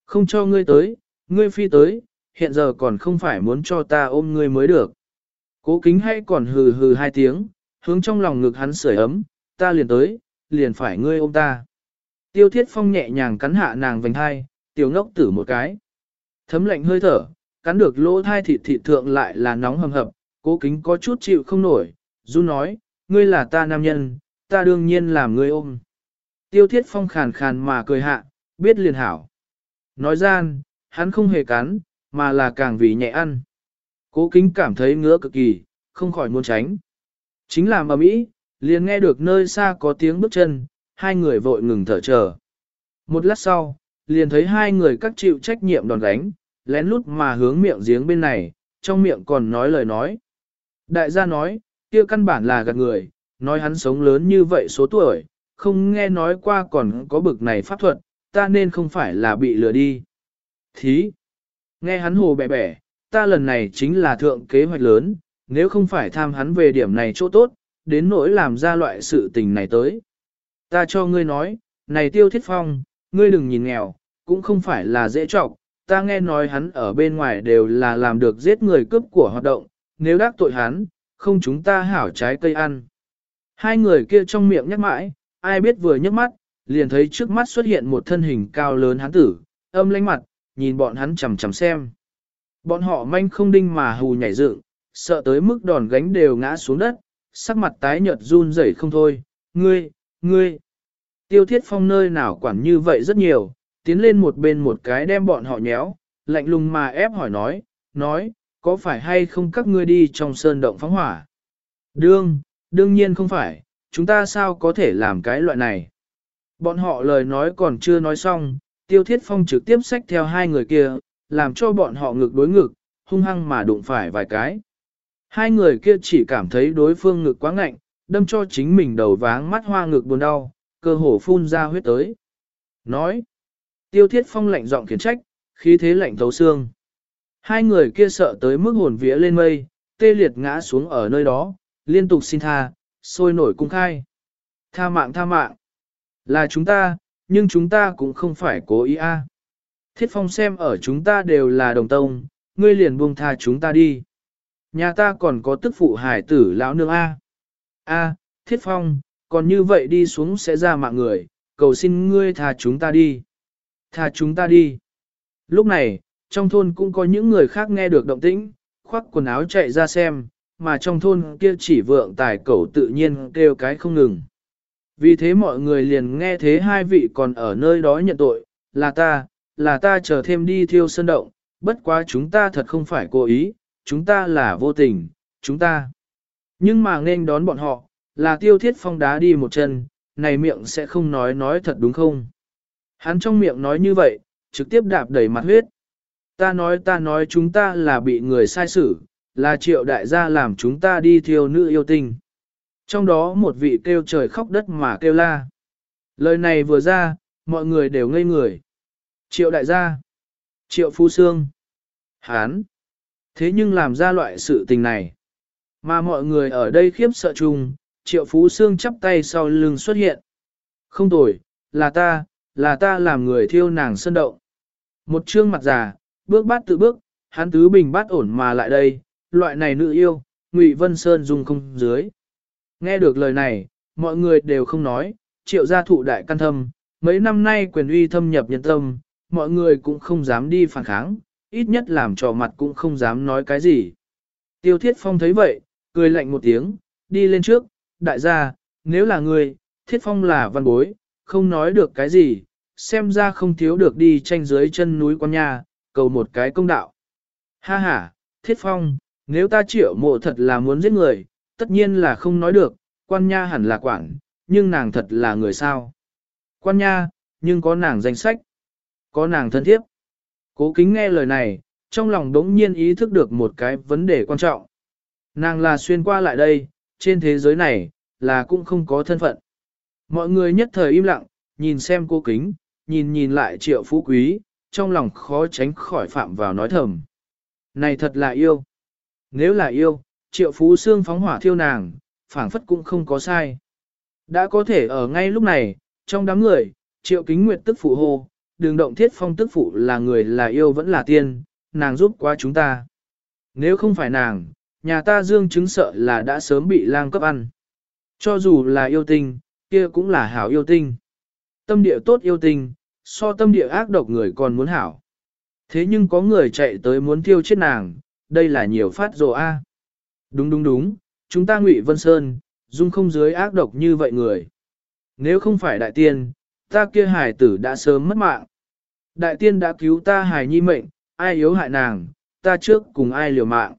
Không cho ngươi tới, ngươi phi tới, hiện giờ còn không phải muốn cho ta ôm ngươi mới được. Cố kính hay còn hừ hừ hai tiếng, hướng trong lòng ngực hắn sưởi ấm, ta liền tới, liền phải ngươi ôm ta. Tiêu thiết phong nhẹ nhàng cắn hạ nàng vành thai, tiểu ngốc tử một cái. Thấm lạnh hơi thở, cắn được lỗ thai thịt thịt thượng lại là nóng hầm hập, cố kính có chút chịu không nổi, du nói, ngươi là ta nam nhân, ta đương nhiên làm ngươi ôm. Tiêu thiết phong khàn khàn mà cười hạ, biết liền hảo. Nói gian, hắn không hề cắn, mà là càng vì nhẹ ăn. Cố kính cảm thấy ngứa cực kỳ, không khỏi muốn tránh. Chính là mà Mỹ, liền nghe được nơi xa có tiếng bước chân, hai người vội ngừng thở chờ. Một lát sau, liền thấy hai người các chịu trách nhiệm đòn gánh, lén lút mà hướng miệng giếng bên này, trong miệng còn nói lời nói. Đại gia nói, kia căn bản là gạt người, nói hắn sống lớn như vậy số tuổi, không nghe nói qua còn có bực này pháp thuật, ta nên không phải là bị lừa đi. Thí, nghe hắn hồ bẻ bẻ, ta lần này chính là thượng kế hoạch lớn, nếu không phải tham hắn về điểm này chỗ tốt, đến nỗi làm ra loại sự tình này tới. Ta cho ngươi nói, này tiêu thiết phong, ngươi đừng nhìn nghèo, cũng không phải là dễ trọng, ta nghe nói hắn ở bên ngoài đều là làm được giết người cướp của hoạt động, nếu đắc tội hắn, không chúng ta hảo trái cây ăn. Hai người kia trong miệng nhắc mãi, ai biết vừa nhấc mắt, liền thấy trước mắt xuất hiện một thân hình cao lớn hắn tử, âm lánh mặt, nhìn bọn hắn chầm chầm xem. Bọn họ manh không đinh mà hù nhảy dựng, sợ tới mức đòn gánh đều ngã xuống đất, sắc mặt tái nhợt run rẩy không thôi, ngươi, ngươi. Tiêu thiết phong nơi nào quản như vậy rất nhiều, tiến lên một bên một cái đem bọn họ nhéo, lạnh lùng mà ép hỏi nói, nói, có phải hay không các ngươi đi trong sơn động phóng hỏa? Đương, đương nhiên không phải, chúng ta sao có thể làm cái loại này? Bọn họ lời nói còn chưa nói xong, tiêu thiết phong trực tiếp xách theo hai người kia, làm cho bọn họ ngực đối ngực, hung hăng mà đụng phải vài cái. Hai người kia chỉ cảm thấy đối phương ngực quá ngạnh, đâm cho chính mình đầu váng mắt hoa ngực buồn đau, cơ hồ phun ra huyết tới. Nói, tiêu thiết phong lạnh giọng khiển trách, khí thế lạnh thấu xương. Hai người kia sợ tới mức hồn vía lên mây, tê liệt ngã xuống ở nơi đó, liên tục xin tha, sôi nổi cung khai. Tha mạng tha mạng. Là chúng ta, nhưng chúng ta cũng không phải cố ý a. Thiết phong xem ở chúng ta đều là đồng tông, ngươi liền buông tha chúng ta đi. Nhà ta còn có tức phụ hải tử lão nương a. A, thiết phong, còn như vậy đi xuống sẽ ra mạng người, cầu xin ngươi tha chúng ta đi. Tha chúng ta đi. Lúc này, trong thôn cũng có những người khác nghe được động tĩnh, khoác quần áo chạy ra xem, mà trong thôn kia chỉ vượng tài cẩu tự nhiên kêu cái không ngừng. Vì thế mọi người liền nghe thế hai vị còn ở nơi đó nhận tội, là ta, là ta chờ thêm đi thiêu sơn động, bất quá chúng ta thật không phải cố ý, chúng ta là vô tình, chúng ta. Nhưng mà nên đón bọn họ, là tiêu thiết phong đá đi một chân, này miệng sẽ không nói nói thật đúng không? Hắn trong miệng nói như vậy, trực tiếp đạp đầy mặt huyết. Ta nói ta nói chúng ta là bị người sai xử, là triệu đại gia làm chúng ta đi thiêu nữ yêu tình. Trong đó một vị kêu trời khóc đất mà kêu la. Lời này vừa ra, mọi người đều ngây người. Triệu đại gia. Triệu phu xương. Hán. Thế nhưng làm ra loại sự tình này. Mà mọi người ở đây khiếp sợ chung, triệu phú xương chắp tay sau lưng xuất hiện. Không tồi, là ta, là ta làm người thiêu nàng sơn động. Một trương mặt già, bước bát tự bước, hắn tứ bình bát ổn mà lại đây, loại này nữ yêu, Ngụy Vân Sơn dùng không dưới. Nghe được lời này, mọi người đều không nói, triệu gia thụ đại căn thâm, mấy năm nay quyền uy thâm nhập nhân tâm, mọi người cũng không dám đi phản kháng, ít nhất làm trò mặt cũng không dám nói cái gì. Tiêu Thiết Phong thấy vậy, cười lạnh một tiếng, đi lên trước, đại gia, nếu là người, Thiết Phong là văn bối, không nói được cái gì, xem ra không thiếu được đi tranh dưới chân núi quan nhà, cầu một cái công đạo. Ha ha, Thiết Phong, nếu ta triệu mộ thật là muốn giết người, tất nhiên là không nói được, quan nha hẳn là quản, nhưng nàng thật là người sao. Quan nha, nhưng có nàng danh sách, có nàng thân thiếp. Cố kính nghe lời này, trong lòng đống nhiên ý thức được một cái vấn đề quan trọng. Nàng là xuyên qua lại đây, trên thế giới này, là cũng không có thân phận. Mọi người nhất thời im lặng, nhìn xem cô kính, nhìn nhìn lại triệu phú quý, trong lòng khó tránh khỏi phạm vào nói thầm. Này thật là yêu. Nếu là yêu, triệu phú xương phóng hỏa thiêu nàng, phảng phất cũng không có sai. Đã có thể ở ngay lúc này, trong đám người, triệu kính nguyệt tức phụ hô, đường động thiết phong tức phụ là người là yêu vẫn là tiên, nàng giúp qua chúng ta. Nếu không phải nàng, nhà ta dương chứng sợ là đã sớm bị lang cấp ăn. Cho dù là yêu tinh, kia cũng là hảo yêu tinh. Tâm địa tốt yêu tinh, so tâm địa ác độc người còn muốn hảo. Thế nhưng có người chạy tới muốn thiêu chết nàng, đây là nhiều phát rồ a. Đúng đúng đúng, chúng ta ngụy Vân Sơn, dung không dưới ác độc như vậy người. Nếu không phải đại tiên, ta kia hải tử đã sớm mất mạng. Đại tiên đã cứu ta hải nhi mệnh, ai yếu hại nàng, ta trước cùng ai liều mạng.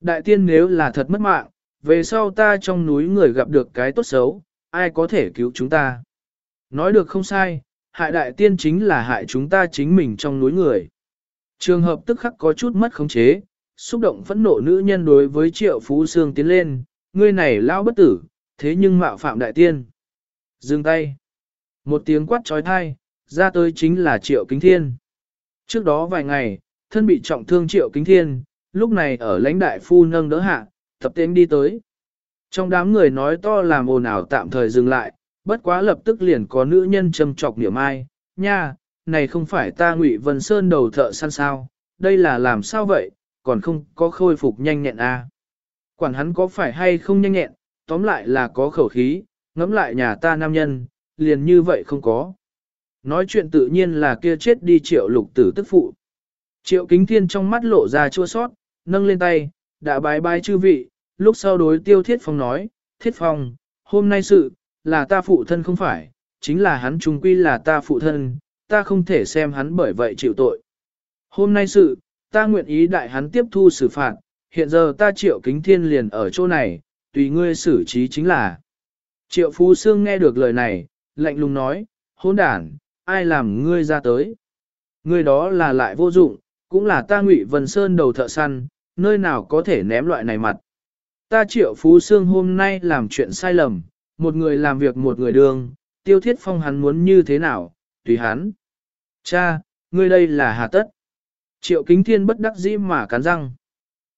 Đại tiên nếu là thật mất mạng, về sau ta trong núi người gặp được cái tốt xấu, ai có thể cứu chúng ta. Nói được không sai, hại đại tiên chính là hại chúng ta chính mình trong núi người. Trường hợp tức khắc có chút mất khống chế, xúc động phẫn nộ nữ nhân đối với triệu phú xương tiến lên, ngươi này lao bất tử, thế nhưng mạo phạm đại tiên. Dừng tay. Một tiếng quát trói thai, ra tới chính là Triệu Kính Thiên. Trước đó vài ngày, thân bị trọng thương Triệu Kính Thiên, lúc này ở lãnh đại phu nâng đỡ hạ, tập tên đi tới. Trong đám người nói to làm ồn ào tạm thời dừng lại, bất quá lập tức liền có nữ nhân châm trọc niệm ai, nha, này không phải ta ngụy Vân Sơn đầu thợ săn sao, đây là làm sao vậy, còn không có khôi phục nhanh nhẹn à. Quản hắn có phải hay không nhanh nhẹn, tóm lại là có khẩu khí, ngẫm lại nhà ta nam nhân, liền như vậy không có. Nói chuyện tự nhiên là kia chết đi triệu lục tử tức phụ. Triệu kính thiên trong mắt lộ ra chua sót, nâng lên tay, đã bái bái chư vị, lúc sau đối tiêu thiết phong nói, thiết phong, hôm nay sự, là ta phụ thân không phải, chính là hắn trung quy là ta phụ thân, ta không thể xem hắn bởi vậy chịu tội. Hôm nay sự, ta nguyện ý đại hắn tiếp thu xử phạt, hiện giờ ta triệu kính thiên liền ở chỗ này, tùy ngươi xử trí chính là. Triệu Phú Sương nghe được lời này, lạnh lùng nói, hôn đản, ai làm ngươi ra tới. Ngươi đó là lại vô dụng, cũng là ta ngụy Vân Sơn đầu thợ săn, nơi nào có thể ném loại này mặt. Ta triệu Phú xương hôm nay làm chuyện sai lầm, một người làm việc một người đường, tiêu thiết phong hắn muốn như thế nào, tùy hắn. Cha, ngươi đây là hà tất. Triệu kính thiên bất đắc dĩ mà cắn răng.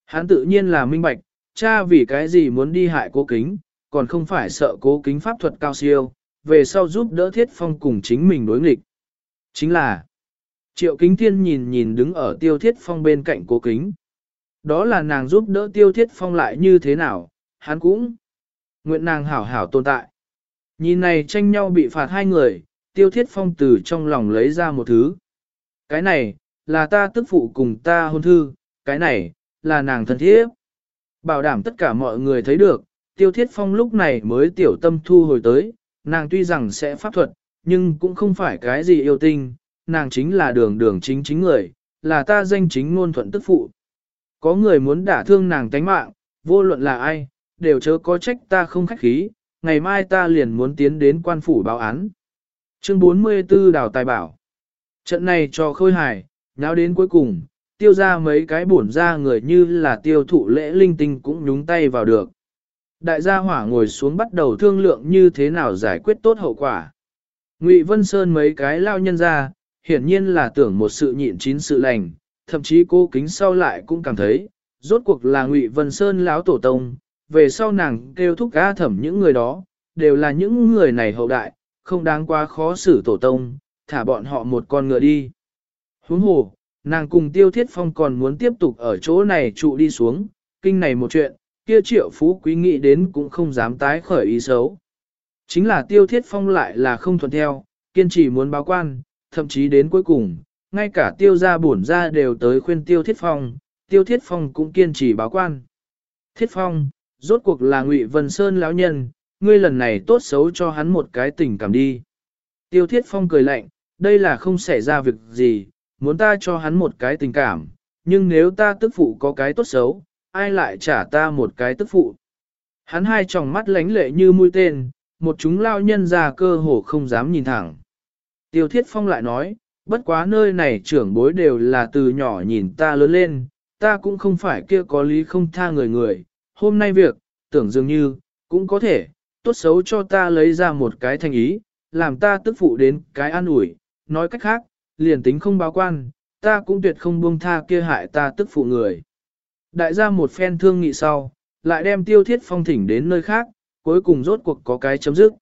Hắn tự nhiên là minh bạch, cha vì cái gì muốn đi hại cố kính, còn không phải sợ cố kính pháp thuật cao siêu, về sau giúp đỡ thiết phong cùng chính mình đối nghịch. Chính là, triệu kính thiên nhìn nhìn đứng ở tiêu thiết phong bên cạnh cố kính. Đó là nàng giúp đỡ tiêu thiết phong lại như thế nào, hắn cũng nguyện nàng hảo hảo tồn tại. Nhìn này tranh nhau bị phạt hai người, tiêu thiết phong từ trong lòng lấy ra một thứ. Cái này, là ta tức phụ cùng ta hôn thư, cái này, là nàng thân thiết. Bảo đảm tất cả mọi người thấy được, tiêu thiết phong lúc này mới tiểu tâm thu hồi tới, nàng tuy rằng sẽ pháp thuật, nhưng cũng không phải cái gì yêu tinh, nàng chính là đường đường chính chính người, là ta danh chính ngôn thuận tức phụ. Có người muốn đả thương nàng tánh mạng, vô luận là ai, đều chớ có trách ta không khách khí, ngày mai ta liền muốn tiến đến quan phủ báo án. Chương 44 Đào Tài Bảo Trận này cho khôi hài, nháo đến cuối cùng, tiêu ra mấy cái bổn ra người như là tiêu thụ lễ linh tinh cũng nhúng tay vào được. Đại gia hỏa ngồi xuống bắt đầu thương lượng như thế nào giải quyết tốt hậu quả. Ngụy Vân Sơn mấy cái lao nhân ra, hiển nhiên là tưởng một sự nhịn chín sự lành, thậm chí cô kính sau lại cũng cảm thấy, rốt cuộc là Ngụy Vân Sơn lão tổ tông, về sau nàng kêu thúc ga thẩm những người đó, đều là những người này hậu đại, không đáng quá khó xử tổ tông, thả bọn họ một con ngựa đi. Huống hồ, nàng cùng Tiêu Thiết Phong còn muốn tiếp tục ở chỗ này trụ đi xuống, kinh này một chuyện, kia triệu phú quý nghĩ đến cũng không dám tái khởi ý xấu. Chính là Tiêu Thiết Phong lại là không thuận theo, kiên trì muốn báo quan, thậm chí đến cuối cùng, ngay cả Tiêu gia bổn gia đều tới khuyên Tiêu Thiết Phong, Tiêu Thiết Phong cũng kiên trì báo quan. Thiết Phong, rốt cuộc là Ngụy Vân Sơn lão nhân, ngươi lần này tốt xấu cho hắn một cái tình cảm đi. Tiêu Thiết Phong cười lạnh, đây là không xảy ra việc gì, muốn ta cho hắn một cái tình cảm, nhưng nếu ta tức phụ có cái tốt xấu, ai lại trả ta một cái tức phụ. Hắn hai tròng mắt lánh lệ như mũi tên, một chúng lao nhân ra cơ hồ không dám nhìn thẳng. Tiêu Thiết Phong lại nói, bất quá nơi này trưởng bối đều là từ nhỏ nhìn ta lớn lên, ta cũng không phải kia có lý không tha người người, hôm nay việc, tưởng dường như, cũng có thể, tốt xấu cho ta lấy ra một cái thành ý, làm ta tức phụ đến cái an ủi, nói cách khác, liền tính không báo quan, ta cũng tuyệt không buông tha kia hại ta tức phụ người. Đại gia một phen thương nghị sau, lại đem tiêu thiết phong thỉnh đến nơi khác, cuối cùng rốt cuộc có cái chấm dứt.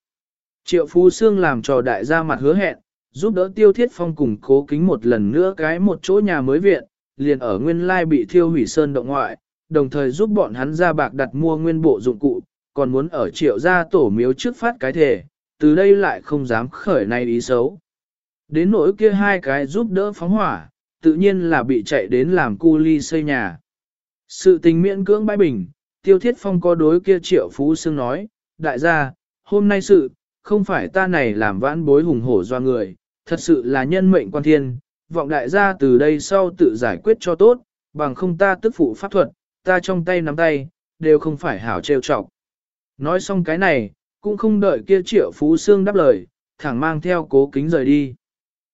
Triệu Phú Sương làm trò đại gia mặt hứa hẹn, giúp đỡ tiêu thiết phong cùng cố kính một lần nữa cái một chỗ nhà mới viện, liền ở nguyên lai bị thiêu hủy sơn động ngoại, đồng thời giúp bọn hắn ra bạc đặt mua nguyên bộ dụng cụ, còn muốn ở triệu gia tổ miếu trước phát cái thể, từ đây lại không dám khởi nay ý xấu. Đến nỗi kia hai cái giúp đỡ phóng hỏa, tự nhiên là bị chạy đến làm cu ly xây nhà. Sự tình miễn cưỡng bãi bình, tiêu thiết phong có đối kia triệu phú xương nói, đại gia, hôm nay sự, không phải ta này làm vãn bối hùng hổ do người, thật sự là nhân mệnh quan thiên, vọng đại gia từ đây sau tự giải quyết cho tốt, bằng không ta tức phụ pháp thuật, ta trong tay nắm tay, đều không phải hảo trêu trọc. Nói xong cái này, cũng không đợi kia triệu phú xương đáp lời, thẳng mang theo cố kính rời đi.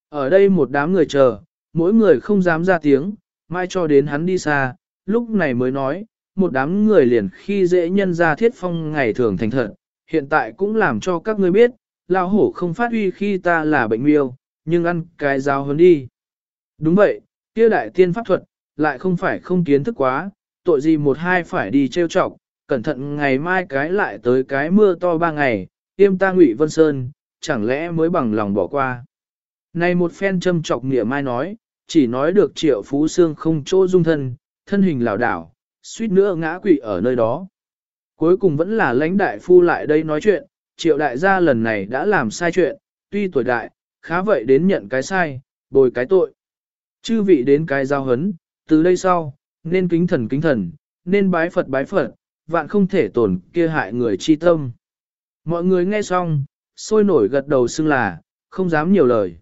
Ở đây một đám người chờ, mỗi người không dám ra tiếng, mai cho đến hắn đi xa, lúc này mới nói, một đám người liền khi dễ nhân ra thiết phong ngày thường thành thật, hiện tại cũng làm cho các ngươi biết, lao hổ không phát huy khi ta là bệnh miêu, nhưng ăn cái giáo hơn đi. Đúng vậy, kia đại tiên pháp thuật, lại không phải không kiến thức quá, tội gì một hai phải đi trêu chọc, cẩn thận ngày mai cái lại tới cái mưa to ba ngày, tiêm ta ngụy vân sơn, chẳng lẽ mới bằng lòng bỏ qua. Này một phen châm chọc nghĩa mai nói, chỉ nói được triệu phú xương không chỗ dung thân, thân hình lảo đảo, suýt nữa ngã quỵ ở nơi đó. Cuối cùng vẫn là lãnh đại phu lại đây nói chuyện, triệu đại gia lần này đã làm sai chuyện, tuy tuổi đại, khá vậy đến nhận cái sai, bồi cái tội. Chư vị đến cái giao hấn, từ đây sau, nên kính thần kính thần, nên bái Phật bái Phật, vạn không thể tổn kia hại người chi tâm. Mọi người nghe xong, sôi nổi gật đầu xưng là, không dám nhiều lời.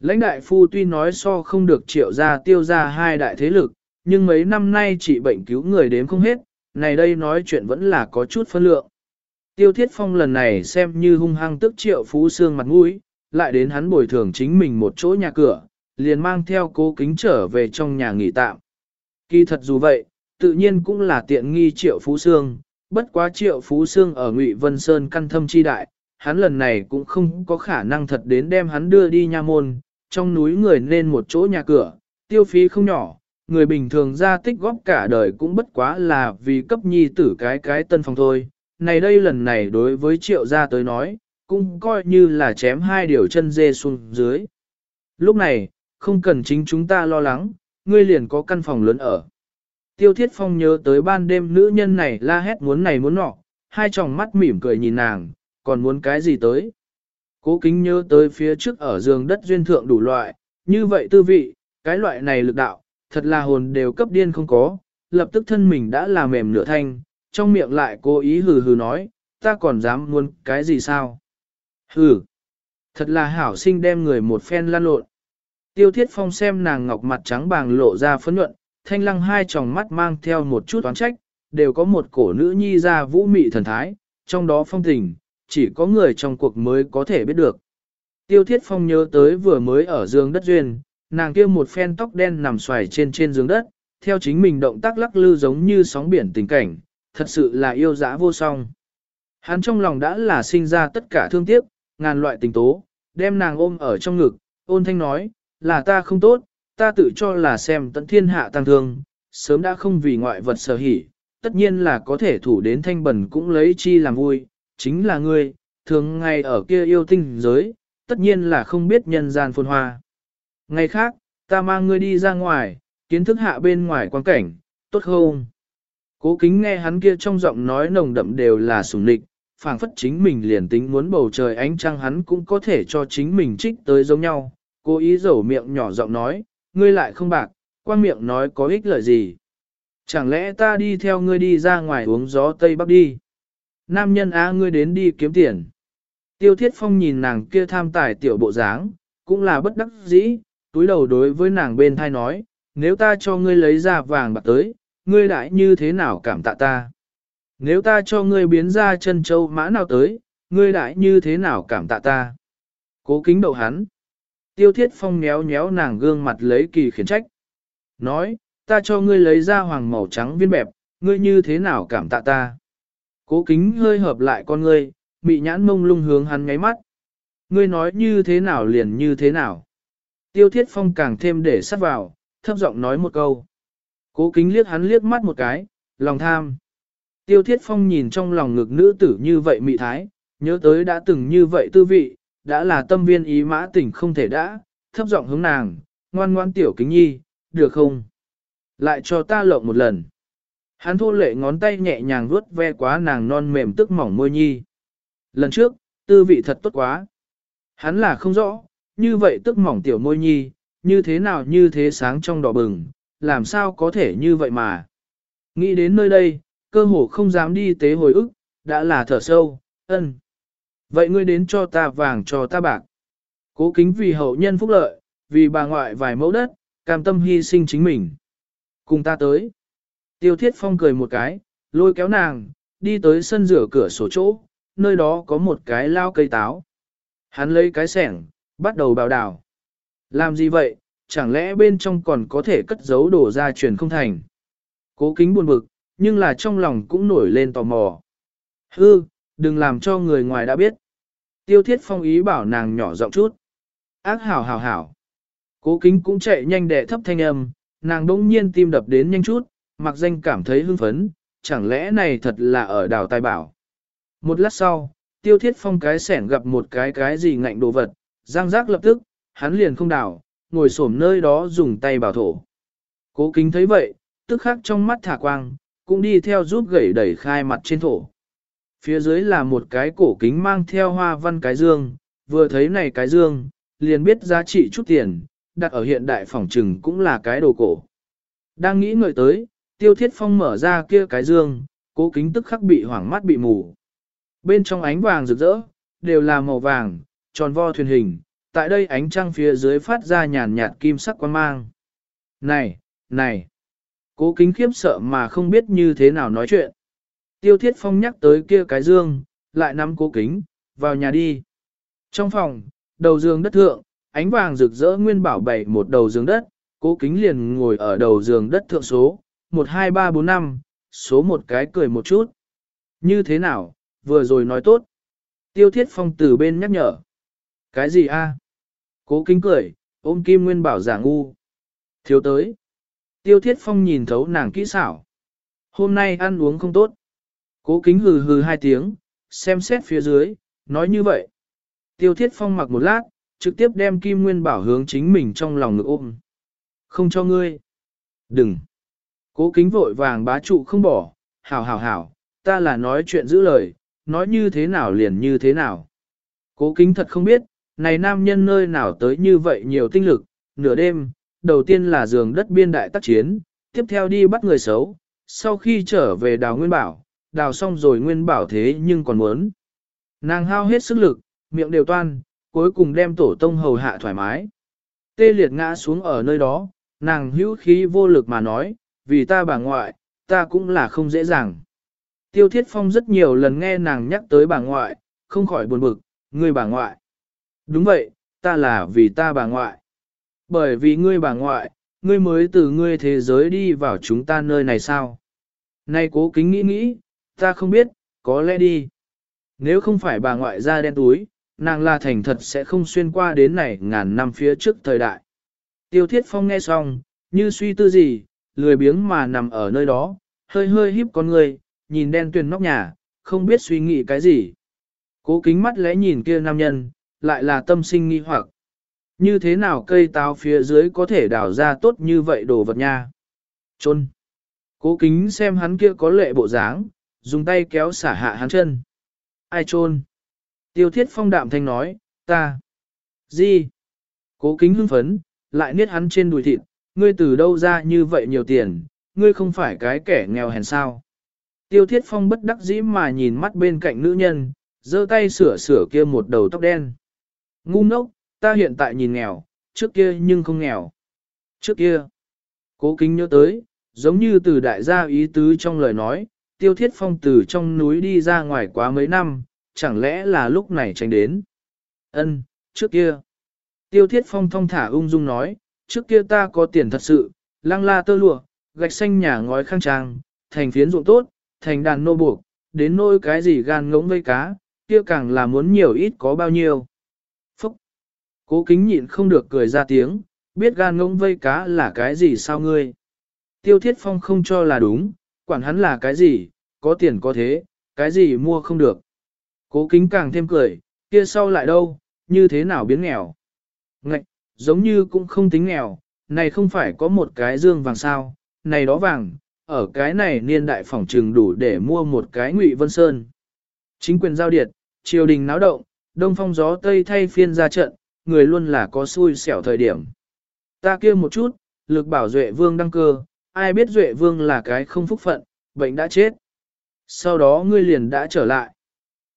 Lãnh đại phu tuy nói so không được triệu ra tiêu ra hai đại thế lực, nhưng mấy năm nay chỉ bệnh cứu người đến không hết, này đây nói chuyện vẫn là có chút phân lượng. Tiêu thiết phong lần này xem như hung hăng tức triệu phú xương mặt mũi, lại đến hắn bồi thường chính mình một chỗ nhà cửa, liền mang theo cố kính trở về trong nhà nghỉ tạm. Kỳ thật dù vậy, tự nhiên cũng là tiện nghi triệu phú xương, bất quá triệu phú xương ở ngụy Vân Sơn căn thâm chi đại, hắn lần này cũng không có khả năng thật đến đem hắn đưa đi nha môn, trong núi người nên một chỗ nhà cửa, tiêu phí không nhỏ, người bình thường ra tích góp cả đời cũng bất quá là vì cấp nhi tử cái cái tân phòng thôi. Này đây lần này đối với triệu gia tới nói, cũng coi như là chém hai điều chân dê xuống dưới. Lúc này, không cần chính chúng ta lo lắng, ngươi liền có căn phòng lớn ở. Tiêu Thiết Phong nhớ tới ban đêm nữ nhân này la hét muốn này muốn nọ, hai tròng mắt mỉm cười nhìn nàng, còn muốn cái gì tới. Cố kính nhớ tới phía trước ở giường đất duyên thượng đủ loại, như vậy tư vị, cái loại này lực đạo, thật là hồn đều cấp điên không có, lập tức thân mình đã là mềm nửa thanh, trong miệng lại cố ý hừ hừ nói, ta còn dám muốn cái gì sao? Hừ, thật là hảo sinh đem người một phen lan lộn. Tiêu thiết phong xem nàng ngọc mặt trắng bàng lộ ra phấn nhuận, thanh lăng hai tròng mắt mang theo một chút oán trách, đều có một cổ nữ nhi ra vũ mị thần thái, trong đó phong tình, chỉ có người trong cuộc mới có thể biết được. Tiêu thiết phong nhớ tới vừa mới ở giường đất duyên, nàng kia một phen tóc đen nằm xoài trên trên giường đất, theo chính mình động tác lắc lư giống như sóng biển tình cảnh, thật sự là yêu dã vô song. Hắn trong lòng đã là sinh ra tất cả thương tiếc, ngàn loại tình tố, đem nàng ôm ở trong ngực, ôn thanh nói, là ta không tốt, ta tự cho là xem tận thiên hạ tăng thương, sớm đã không vì ngoại vật sở hỉ, tất nhiên là có thể thủ đến thanh bẩn cũng lấy chi làm vui, chính là ngươi, thường ngày ở kia yêu tinh giới, tất nhiên là không biết nhân gian phồn hoa. Ngày khác, ta mang ngươi đi ra ngoài, kiến thức hạ bên ngoài quan cảnh, tốt không? Cố kính nghe hắn kia trong giọng nói nồng đậm đều là sủng nịch, phảng phất chính mình liền tính muốn bầu trời ánh trăng hắn cũng có thể cho chính mình trích tới giống nhau. Cố ý dẩu miệng nhỏ giọng nói, ngươi lại không bạc, quan miệng nói có ích lợi gì. Chẳng lẽ ta đi theo ngươi đi ra ngoài uống gió Tây Bắc đi? Nam nhân á ngươi đến đi kiếm tiền. Tiêu thiết phong nhìn nàng kia tham tài tiểu bộ dáng, cũng là bất đắc dĩ, túi đầu đối với nàng bên thai nói, nếu ta cho ngươi lấy ra vàng bạc tới, ngươi lại như thế nào cảm tạ ta? Nếu ta cho ngươi biến ra chân châu mã nào tới, ngươi lại như thế nào cảm tạ ta? Cố kính đậu hắn. Tiêu thiết phong méo méo nàng gương mặt lấy kỳ khiển trách. Nói, ta cho ngươi lấy ra hoàng màu trắng viên bẹp, ngươi như thế nào cảm tạ ta? Cố kính hơi hợp lại con ngươi, bị nhãn mông lung hướng hắn ngáy mắt. Ngươi nói như thế nào liền như thế nào? Tiêu thiết phong càng thêm để sắt vào, thấp giọng nói một câu. Cố kính liếc hắn liếc mắt một cái, lòng tham. Tiêu thiết phong nhìn trong lòng ngực nữ tử như vậy mị thái, nhớ tới đã từng như vậy tư vị, đã là tâm viên ý mã tỉnh không thể đã, thấp giọng hướng nàng, ngoan ngoan tiểu kính nhi, được không? Lại cho ta lộng một lần. Hắn thô lệ ngón tay nhẹ nhàng vuốt ve quá nàng non mềm tức mỏng môi nhi. Lần trước, tư vị thật tốt quá. Hắn là không rõ, như vậy tức mỏng tiểu môi nhi, như thế nào như thế sáng trong đỏ bừng, làm sao có thể như vậy mà. Nghĩ đến nơi đây, cơ hồ không dám đi tế hồi ức, đã là thở sâu, ân. Vậy ngươi đến cho ta vàng cho ta bạc. Cố kính vì hậu nhân phúc lợi, vì bà ngoại vài mẫu đất, cam tâm hy sinh chính mình. Cùng ta tới. Tiêu thiết phong cười một cái, lôi kéo nàng, đi tới sân rửa cửa sổ chỗ, nơi đó có một cái lao cây táo. Hắn lấy cái sẻng, bắt đầu bào đào. Làm gì vậy, chẳng lẽ bên trong còn có thể cất giấu đồ ra truyền không thành. Cố kính buồn bực, nhưng là trong lòng cũng nổi lên tò mò. Hư, đừng làm cho người ngoài đã biết. Tiêu thiết phong ý bảo nàng nhỏ giọng chút. Ác hảo hảo hảo. Cố kính cũng chạy nhanh để thấp thanh âm, nàng đông nhiên tim đập đến nhanh chút, mặc danh cảm thấy hưng phấn, chẳng lẽ này thật là ở đảo tài bảo. Một lát sau, tiêu thiết phong cái sẻn gặp một cái cái gì ngạnh đồ vật, giang giác lập tức, hắn liền không đảo, ngồi xổm nơi đó dùng tay bảo thổ. Cố kính thấy vậy, tức khắc trong mắt thả quang, cũng đi theo giúp gẩy đẩy khai mặt trên thổ. Phía dưới là một cái cổ kính mang theo hoa văn cái dương, vừa thấy này cái dương, liền biết giá trị chút tiền, đặt ở hiện đại phòng trừng cũng là cái đồ cổ. Đang nghĩ ngợi tới, tiêu thiết phong mở ra kia cái dương, cố kính tức khắc bị hoảng mắt bị mù. Bên trong ánh vàng rực rỡ, đều là màu vàng, tròn vo thuyền hình, tại đây ánh trăng phía dưới phát ra nhàn nhạt kim sắc quan mang. Này, này, cố kính khiếp sợ mà không biết như thế nào nói chuyện. Tiêu thiết phong nhắc tới kia cái dương, lại nắm cố kính, vào nhà đi. Trong phòng, đầu giường đất thượng, ánh vàng rực rỡ nguyên bảo bảy một đầu giường đất, cố kính liền ngồi ở đầu giường đất thượng số, 12345, số một cái cười một chút. Như thế nào, vừa rồi nói tốt. Tiêu thiết phong từ bên nhắc nhở. Cái gì a? Cố kính cười, ôm kim nguyên bảo giả ngu. Thiếu tới. Tiêu thiết phong nhìn thấu nàng kỹ xảo. Hôm nay ăn uống không tốt. Cố kính hừ hừ hai tiếng, xem xét phía dưới, nói như vậy. Tiêu thiết phong mặc một lát, trực tiếp đem kim nguyên bảo hướng chính mình trong lòng ngực ôm. Không cho ngươi. Đừng. Cố kính vội vàng bá trụ không bỏ, hảo hảo hảo, ta là nói chuyện giữ lời, nói như thế nào liền như thế nào. Cố kính thật không biết, này nam nhân nơi nào tới như vậy nhiều tinh lực, nửa đêm, đầu tiên là giường đất biên đại tác chiến, tiếp theo đi bắt người xấu, sau khi trở về đào nguyên bảo, đào xong rồi nguyên bảo thế nhưng còn muốn. Nàng hao hết sức lực, miệng đều toan, cuối cùng đem tổ tông hầu hạ thoải mái. Tê liệt ngã xuống ở nơi đó, nàng hữu khí vô lực mà nói, vì ta bà ngoại, ta cũng là không dễ dàng. Tiêu Thiết Phong rất nhiều lần nghe nàng nhắc tới bà ngoại, không khỏi buồn bực, người bà ngoại. Đúng vậy, ta là vì ta bà ngoại. Bởi vì ngươi bà ngoại, ngươi mới từ ngươi thế giới đi vào chúng ta nơi này sao? Nay cố kính nghĩ nghĩ, ta không biết, có lẽ đi. Nếu không phải bà ngoại ra đen túi, nàng là thành thật sẽ không xuyên qua đến này ngàn năm phía trước thời đại. Tiêu Thiết Phong nghe xong, như suy tư gì, lười biếng mà nằm ở nơi đó, hơi hơi híp con người, nhìn đen tuyền nóc nhà, không biết suy nghĩ cái gì. Cố kính mắt lẽ nhìn kia nam nhân, lại là tâm sinh nghi hoặc. Như thế nào cây táo phía dưới có thể đào ra tốt như vậy đồ vật nha? Trôn. Cố kính xem hắn kia có lệ bộ dáng, dùng tay kéo xả hạ hắn chân. Ai trôn? Tiêu thiết phong đạm thanh nói, ta. Gì? Cố kính hưng phấn, lại niết hắn trên đùi thịt, ngươi từ đâu ra như vậy nhiều tiền, ngươi không phải cái kẻ nghèo hèn sao. Tiêu thiết phong bất đắc dĩ mà nhìn mắt bên cạnh nữ nhân, giơ tay sửa sửa kia một đầu tóc đen. Ngu ngốc, ta hiện tại nhìn nghèo, trước kia nhưng không nghèo. Trước kia, cố kính nhớ tới, giống như từ đại gia ý tứ trong lời nói, tiêu thiết phong từ trong núi đi ra ngoài quá mấy năm, chẳng lẽ là lúc này tránh đến. Ân, trước kia. Tiêu thiết phong thong thả ung dung nói, trước kia ta có tiền thật sự, lăng la tơ lụa, gạch xanh nhà ngói khang trang, thành phiến ruộng tốt, thành đàn nô buộc, đến nỗi cái gì gan ngỗng vây cá, kia càng là muốn nhiều ít có bao nhiêu. Cố kính nhịn không được cười ra tiếng, biết gan ngỗng vây cá là cái gì sao ngươi? Tiêu thiết phong không cho là đúng, quản hắn là cái gì, có tiền có thế, cái gì mua không được. Cố kính càng thêm cười, kia sau lại đâu, như thế nào biến nghèo. Ngạch, giống như cũng không tính nghèo, này không phải có một cái dương vàng sao, này đó vàng, ở cái này niên đại phòng trừng đủ để mua một cái ngụy vân sơn. Chính quyền giao điệt, triều đình náo động, đông phong gió tây thay phiên ra trận, người luôn là có xui xẻo thời điểm. Ta kia một chút, lực bảo Duệ Vương đăng cơ, ai biết Duệ Vương là cái không phúc phận, bệnh đã chết. Sau đó ngươi liền đã trở lại.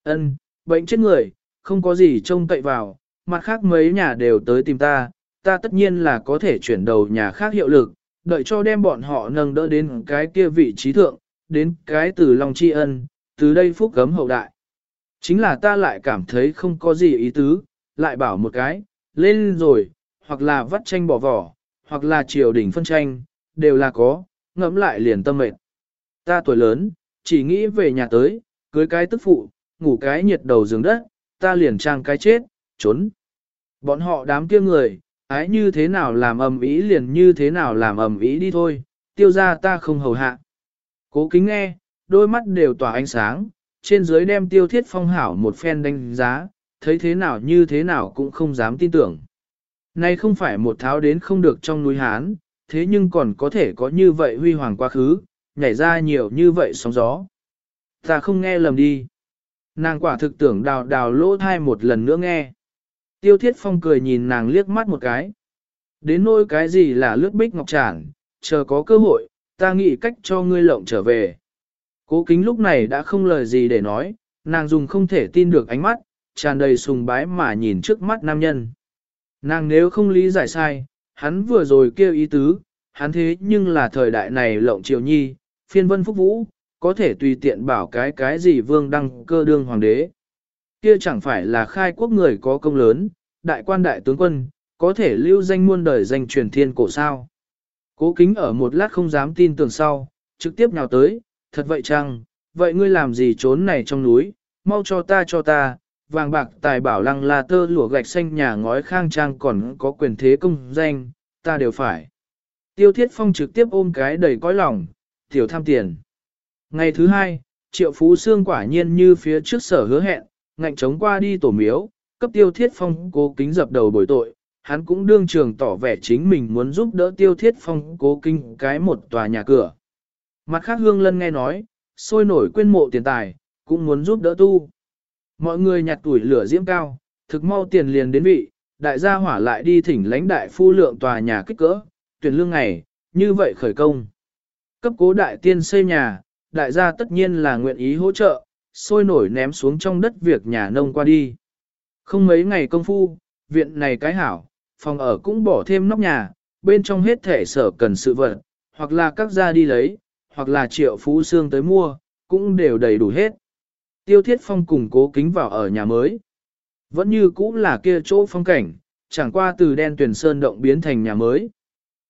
Ân, bệnh chết người, không có gì trông cậy vào, mặt khác mấy nhà đều tới tìm ta, ta tất nhiên là có thể chuyển đầu nhà khác hiệu lực, đợi cho đem bọn họ nâng đỡ đến cái kia vị trí thượng, đến cái từ lòng tri ân, từ đây phúc cấm hậu đại. Chính là ta lại cảm thấy không có gì ý tứ, lại bảo một cái, lên rồi, hoặc là vắt tranh bỏ vỏ, hoặc là triều đỉnh phân tranh, đều là có, ngẫm lại liền tâm mệt. Ta tuổi lớn, chỉ nghĩ về nhà tới, cưới cái tức phụ, ngủ cái nhiệt đầu giường đất, ta liền trang cái chết, trốn. Bọn họ đám kia người, ái như thế nào làm ầm ý liền như thế nào làm ầm ý đi thôi, tiêu ra ta không hầu hạ. Cố kính nghe, đôi mắt đều tỏa ánh sáng, trên dưới đem tiêu thiết phong hảo một phen đánh giá, thấy thế nào như thế nào cũng không dám tin tưởng. Nay không phải một tháo đến không được trong núi Hán, thế nhưng còn có thể có như vậy huy hoàng quá khứ, nhảy ra nhiều như vậy sóng gió. Ta không nghe lầm đi. Nàng quả thực tưởng đào đào lỗ thai một lần nữa nghe. Tiêu thiết phong cười nhìn nàng liếc mắt một cái. Đến nỗi cái gì là lướt bích ngọc tràn, chờ có cơ hội, ta nghĩ cách cho ngươi lộng trở về. Cố kính lúc này đã không lời gì để nói, nàng dùng không thể tin được ánh mắt, tràn đầy sùng bái mà nhìn trước mắt nam nhân. Nàng nếu không lý giải sai, hắn vừa rồi kêu ý tứ, hắn thế nhưng là thời đại này lộng triều nhi, phiên vân phúc vũ, có thể tùy tiện bảo cái cái gì vương đăng cơ đương hoàng đế. Kia chẳng phải là khai quốc người có công lớn, đại quan đại tướng quân, có thể lưu danh muôn đời danh truyền thiên cổ sao. Cố kính ở một lát không dám tin tưởng sau, trực tiếp nhào tới, thật vậy chăng, vậy ngươi làm gì trốn này trong núi, mau cho ta cho ta, vàng bạc tài bảo lăng là tơ lụa gạch xanh nhà ngói khang trang còn có quyền thế công danh, ta đều phải. Tiêu thiết phong trực tiếp ôm cái đầy cõi lòng, tiểu tham tiền. Ngày thứ hai, triệu phú xương quả nhiên như phía trước sở hứa hẹn, ngạnh chống qua đi tổ miếu, cấp tiêu thiết phong cố kính dập đầu bồi tội, hắn cũng đương trường tỏ vẻ chính mình muốn giúp đỡ tiêu thiết phong cố kinh cái một tòa nhà cửa. Mặt khác hương lân nghe nói, sôi nổi quên mộ tiền tài, cũng muốn giúp đỡ tu. Mọi người nhặt tuổi lửa diễm cao, thực mau tiền liền đến vị, đại gia hỏa lại đi thỉnh lãnh đại phu lượng tòa nhà kích cỡ, tuyển lương ngày, như vậy khởi công. Cấp cố đại tiên xây nhà, đại gia tất nhiên là nguyện ý hỗ trợ, sôi nổi ném xuống trong đất việc nhà nông qua đi. Không mấy ngày công phu, viện này cái hảo, phòng ở cũng bỏ thêm nóc nhà, bên trong hết thể sở cần sự vật, hoặc là các gia đi lấy, hoặc là triệu phú xương tới mua, cũng đều đầy đủ hết. Tiêu thiết phong cùng cố kính vào ở nhà mới. Vẫn như cũ là kia chỗ phong cảnh, chẳng qua từ đen tuyển sơn động biến thành nhà mới.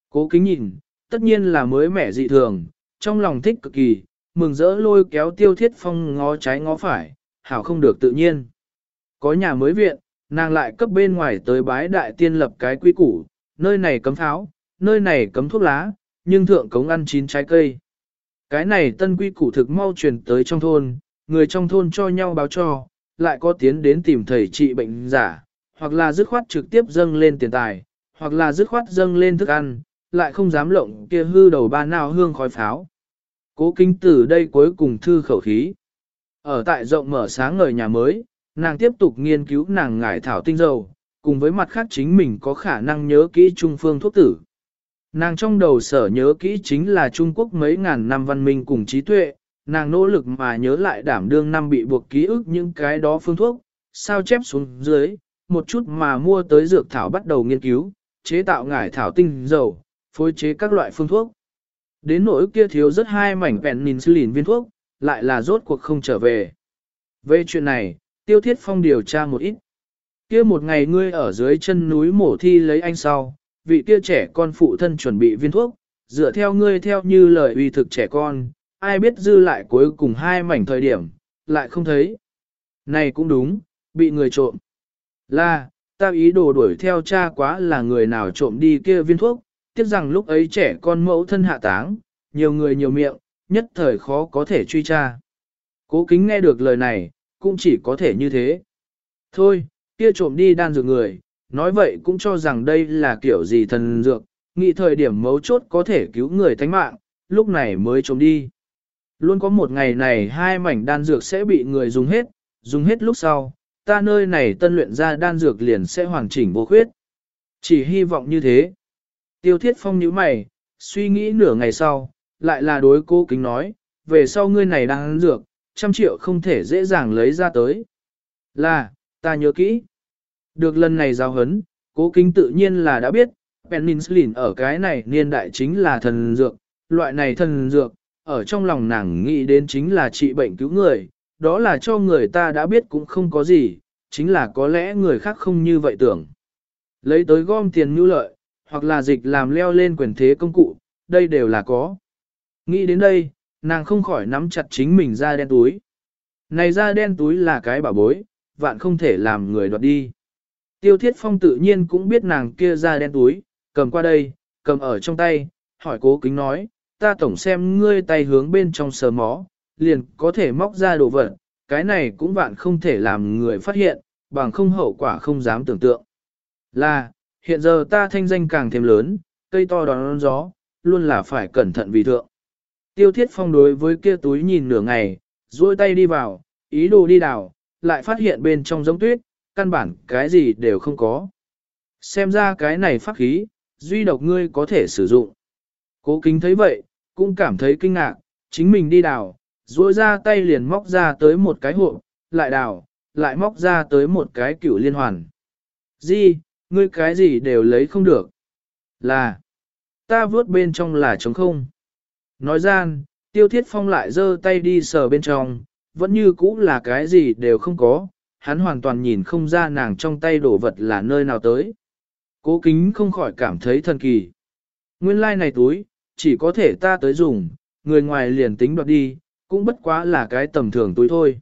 Cố kính nhìn, tất nhiên là mới mẻ dị thường, trong lòng thích cực kỳ, mừng rỡ lôi kéo tiêu thiết phong ngó trái ngó phải, hảo không được tự nhiên. Có nhà mới viện, nàng lại cấp bên ngoài tới bái đại tiên lập cái quy củ, nơi này cấm pháo, nơi này cấm thuốc lá, nhưng thượng cống ăn chín trái cây. Cái này tân quy củ thực mau truyền tới trong thôn, người trong thôn cho nhau báo cho, lại có tiến đến tìm thầy trị bệnh giả, hoặc là dứt khoát trực tiếp dâng lên tiền tài, hoặc là dứt khoát dâng lên thức ăn, lại không dám lộng kia hư đầu ba nào hương khói pháo. Cố kinh tử đây cuối cùng thư khẩu khí. Ở tại rộng mở sáng ngời nhà mới, nàng tiếp tục nghiên cứu nàng ngải thảo tinh dầu, cùng với mặt khác chính mình có khả năng nhớ kỹ trung phương thuốc tử. Nàng trong đầu sở nhớ kỹ chính là Trung Quốc mấy ngàn năm văn minh cùng trí tuệ, nàng nỗ lực mà nhớ lại đảm đương năm bị buộc ký ức những cái đó phương thuốc, sao chép xuống dưới, một chút mà mua tới dược thảo bắt đầu nghiên cứu, chế tạo ngải thảo tinh dầu, phối chế các loại phương thuốc. Đến nỗi kia thiếu rất hai mảnh penicillin viên thuốc, lại là rốt cuộc không trở về. Về chuyện này, Tiêu Thiết Phong điều tra một ít. Kia một ngày ngươi ở dưới chân núi mổ thi lấy anh sau, vị kia trẻ con phụ thân chuẩn bị viên thuốc, dựa theo ngươi theo như lời uy thực trẻ con, ai biết dư lại cuối cùng hai mảnh thời điểm, lại không thấy. Này cũng đúng, bị người trộm. Là, ta ý đồ đuổi theo cha quá là người nào trộm đi kia viên thuốc, tiếc rằng lúc ấy trẻ con mẫu thân hạ táng, nhiều người nhiều miệng, nhất thời khó có thể truy tra. Cố kính nghe được lời này, cũng chỉ có thể như thế. Thôi, kia trộm đi đan dược người, nói vậy cũng cho rằng đây là kiểu gì thần dược, nghĩ thời điểm mấu chốt có thể cứu người thánh mạng, lúc này mới trộm đi. Luôn có một ngày này hai mảnh đan dược sẽ bị người dùng hết, dùng hết lúc sau, ta nơi này tân luyện ra đan dược liền sẽ hoàn chỉnh vô khuyết. Chỉ hy vọng như thế. Tiêu thiết phong nhíu mày, suy nghĩ nửa ngày sau, lại là đối cô kính nói, về sau ngươi này đang ăn dược, trăm triệu không thể dễ dàng lấy ra tới. Là, ta nhớ kỹ. Được lần này giao hấn, cố kính tự nhiên là đã biết, penicillin ở cái này niên đại chính là thần dược, loại này thần dược, ở trong lòng nàng nghĩ đến chính là trị bệnh cứu người, đó là cho người ta đã biết cũng không có gì, chính là có lẽ người khác không như vậy tưởng. Lấy tới gom tiền nhu lợi, hoặc là dịch làm leo lên quyền thế công cụ, đây đều là có. Nghĩ đến đây, nàng không khỏi nắm chặt chính mình ra đen túi. Này ra đen túi là cái bảo bối, vạn không thể làm người đoạt đi. Tiêu thiết phong tự nhiên cũng biết nàng kia ra đen túi, cầm qua đây, cầm ở trong tay, hỏi cố kính nói, ta tổng xem ngươi tay hướng bên trong sờ mó, liền có thể móc ra đồ vật, cái này cũng vạn không thể làm người phát hiện, bằng không hậu quả không dám tưởng tượng. Là, hiện giờ ta thanh danh càng thêm lớn, cây to đón gió, luôn là phải cẩn thận vì thượng. Tiêu thiết phong đối với kia túi nhìn nửa ngày, duỗi tay đi vào, ý đồ đi đào, lại phát hiện bên trong giống tuyết, căn bản cái gì đều không có. Xem ra cái này pháp khí, duy độc ngươi có thể sử dụng. Cố kính thấy vậy, cũng cảm thấy kinh ngạc, chính mình đi đào, duỗi ra tay liền móc ra tới một cái hộp, lại đào, lại móc ra tới một cái cựu liên hoàn. Di, ngươi cái gì đều lấy không được. Là, ta vớt bên trong là trống không. Nói gian, tiêu thiết phong lại giơ tay đi sờ bên trong, vẫn như cũ là cái gì đều không có, hắn hoàn toàn nhìn không ra nàng trong tay đổ vật là nơi nào tới. Cố kính không khỏi cảm thấy thần kỳ. Nguyên lai like này túi, chỉ có thể ta tới dùng, người ngoài liền tính đoạt đi, cũng bất quá là cái tầm thường túi thôi.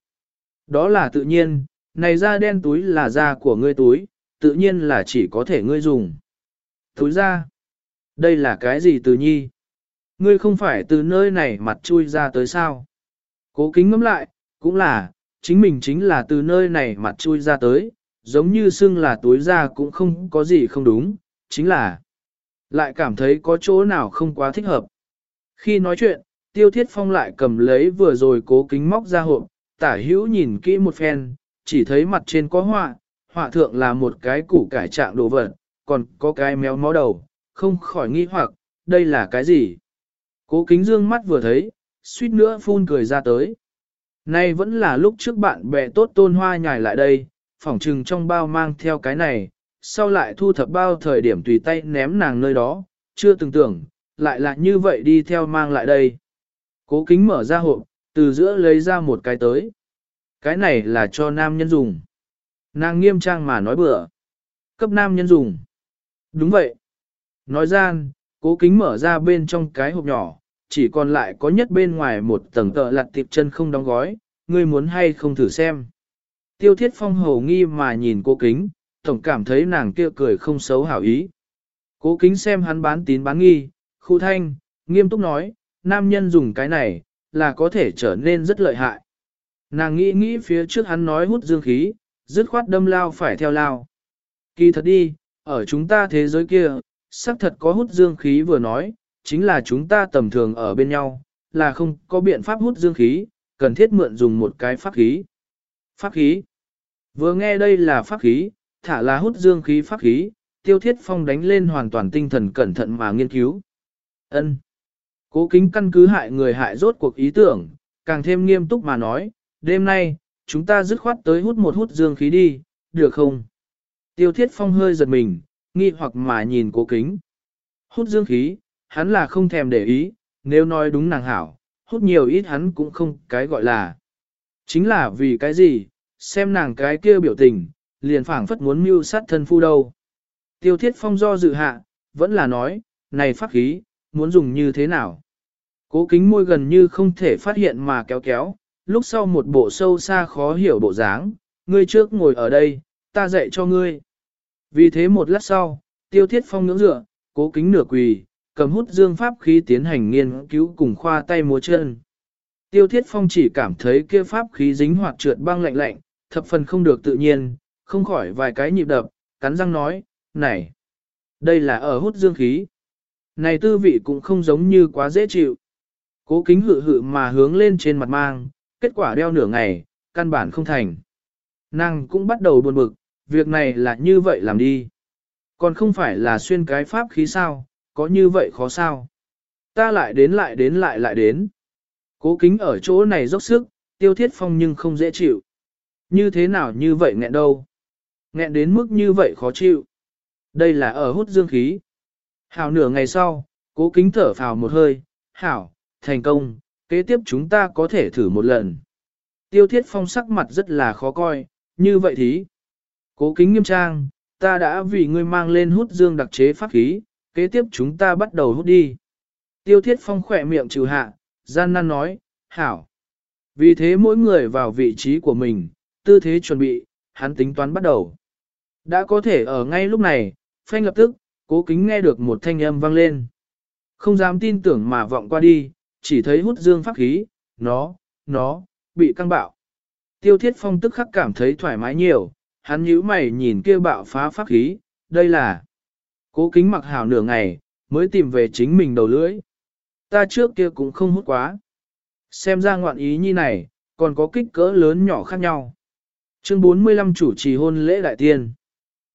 Đó là tự nhiên, này da đen túi là da của ngươi túi, tự nhiên là chỉ có thể ngươi dùng. Túi da, đây là cái gì từ nhi? Ngươi không phải từ nơi này mặt chui ra tới sao? Cố kính ngắm lại, cũng là, chính mình chính là từ nơi này mặt chui ra tới, giống như xưng là túi da cũng không có gì không đúng, chính là lại cảm thấy có chỗ nào không quá thích hợp. Khi nói chuyện, tiêu thiết phong lại cầm lấy vừa rồi cố kính móc ra hộp, tả hữu nhìn kỹ một phen, chỉ thấy mặt trên có họa, họa thượng là một cái củ cải trạng đồ vật, còn có cái méo mó đầu, không khỏi nghi hoặc, đây là cái gì? Cố kính dương mắt vừa thấy, suýt nữa phun cười ra tới. Nay vẫn là lúc trước bạn bè tốt tôn hoa nhài lại đây, phỏng trừng trong bao mang theo cái này, sau lại thu thập bao thời điểm tùy tay ném nàng nơi đó, chưa từng tưởng, lại là như vậy đi theo mang lại đây. Cố kính mở ra hộp, từ giữa lấy ra một cái tới. Cái này là cho nam nhân dùng. Nàng nghiêm trang mà nói bừa. Cấp nam nhân dùng. Đúng vậy. Nói gian, cố kính mở ra bên trong cái hộp nhỏ, chỉ còn lại có nhất bên ngoài một tầng tờ lặt tiệp chân không đóng gói, ngươi muốn hay không thử xem. Tiêu thiết phong hầu nghi mà nhìn cố kính, tổng cảm thấy nàng kia cười không xấu hảo ý. Cố kính xem hắn bán tín bán nghi, khu thanh, nghiêm túc nói, nam nhân dùng cái này, là có thể trở nên rất lợi hại. Nàng nghĩ nghĩ phía trước hắn nói hút dương khí, dứt khoát đâm lao phải theo lao. Kỳ thật đi, ở chúng ta thế giới kia, xác thật có hút dương khí vừa nói, chính là chúng ta tầm thường ở bên nhau, là không có biện pháp hút dương khí, cần thiết mượn dùng một cái pháp khí. Pháp khí. Vừa nghe đây là pháp khí, thả là hút dương khí pháp khí, tiêu thiết phong đánh lên hoàn toàn tinh thần cẩn thận mà nghiên cứu. ân Cố kính căn cứ hại người hại rốt cuộc ý tưởng, càng thêm nghiêm túc mà nói, đêm nay, chúng ta dứt khoát tới hút một hút dương khí đi, được không? Tiêu thiết phong hơi giật mình, nghi hoặc mà nhìn cố kính. Hút dương khí, hắn là không thèm để ý, nếu nói đúng nàng hảo, hút nhiều ít hắn cũng không cái gọi là. Chính là vì cái gì, xem nàng cái kia biểu tình, liền phảng phất muốn mưu sát thân phu đâu. Tiêu thiết phong do dự hạ, vẫn là nói, này pháp khí, muốn dùng như thế nào? Cố kính môi gần như không thể phát hiện mà kéo kéo, lúc sau một bộ sâu xa khó hiểu bộ dáng, ngươi trước ngồi ở đây, ta dạy cho ngươi. Vì thế một lát sau, tiêu thiết phong ngưỡng dựa, cố kính nửa quỳ, cầm hút dương pháp khí tiến hành nghiên cứu cùng khoa tay múa chân. Tiêu thiết phong chỉ cảm thấy kia pháp khí dính hoạt trượt băng lạnh lạnh, thập phần không được tự nhiên, không khỏi vài cái nhịp đập, cắn răng nói, này, đây là ở hút dương khí. Này tư vị cũng không giống như quá dễ chịu. Cố kính hự hự mà hướng lên trên mặt mang, kết quả đeo nửa ngày, căn bản không thành. Nàng cũng bắt đầu buồn bực, việc này là như vậy làm đi. Còn không phải là xuyên cái pháp khí sao, có như vậy khó sao. Ta lại đến lại đến lại lại đến. Cố kính ở chỗ này dốc sức, tiêu thiết phong nhưng không dễ chịu. Như thế nào như vậy nghẹn đâu. Nghẹn đến mức như vậy khó chịu. Đây là ở hút dương khí. Hảo nửa ngày sau, cố kính thở phào một hơi, hảo, thành công, kế tiếp chúng ta có thể thử một lần. Tiêu thiết phong sắc mặt rất là khó coi, như vậy thì. Cố kính nghiêm trang, ta đã vì ngươi mang lên hút dương đặc chế pháp khí, kế tiếp chúng ta bắt đầu hút đi. Tiêu thiết phong khỏe miệng trừ hạ, gian nan nói, hảo. Vì thế mỗi người vào vị trí của mình, tư thế chuẩn bị, hắn tính toán bắt đầu. Đã có thể ở ngay lúc này, phanh lập tức, cố kính nghe được một thanh âm vang lên. Không dám tin tưởng mà vọng qua đi, chỉ thấy hút dương pháp khí, nó, nó, bị căng bạo. Tiêu thiết phong tức khắc cảm thấy thoải mái nhiều, hắn nhíu mày nhìn kia bạo phá pháp khí, đây là. Cố kính mặc hào nửa ngày, mới tìm về chính mình đầu lưỡi. Ta trước kia cũng không hút quá. Xem ra ngoạn ý như này, còn có kích cỡ lớn nhỏ khác nhau. Chương 45 chủ trì hôn lễ đại tiên.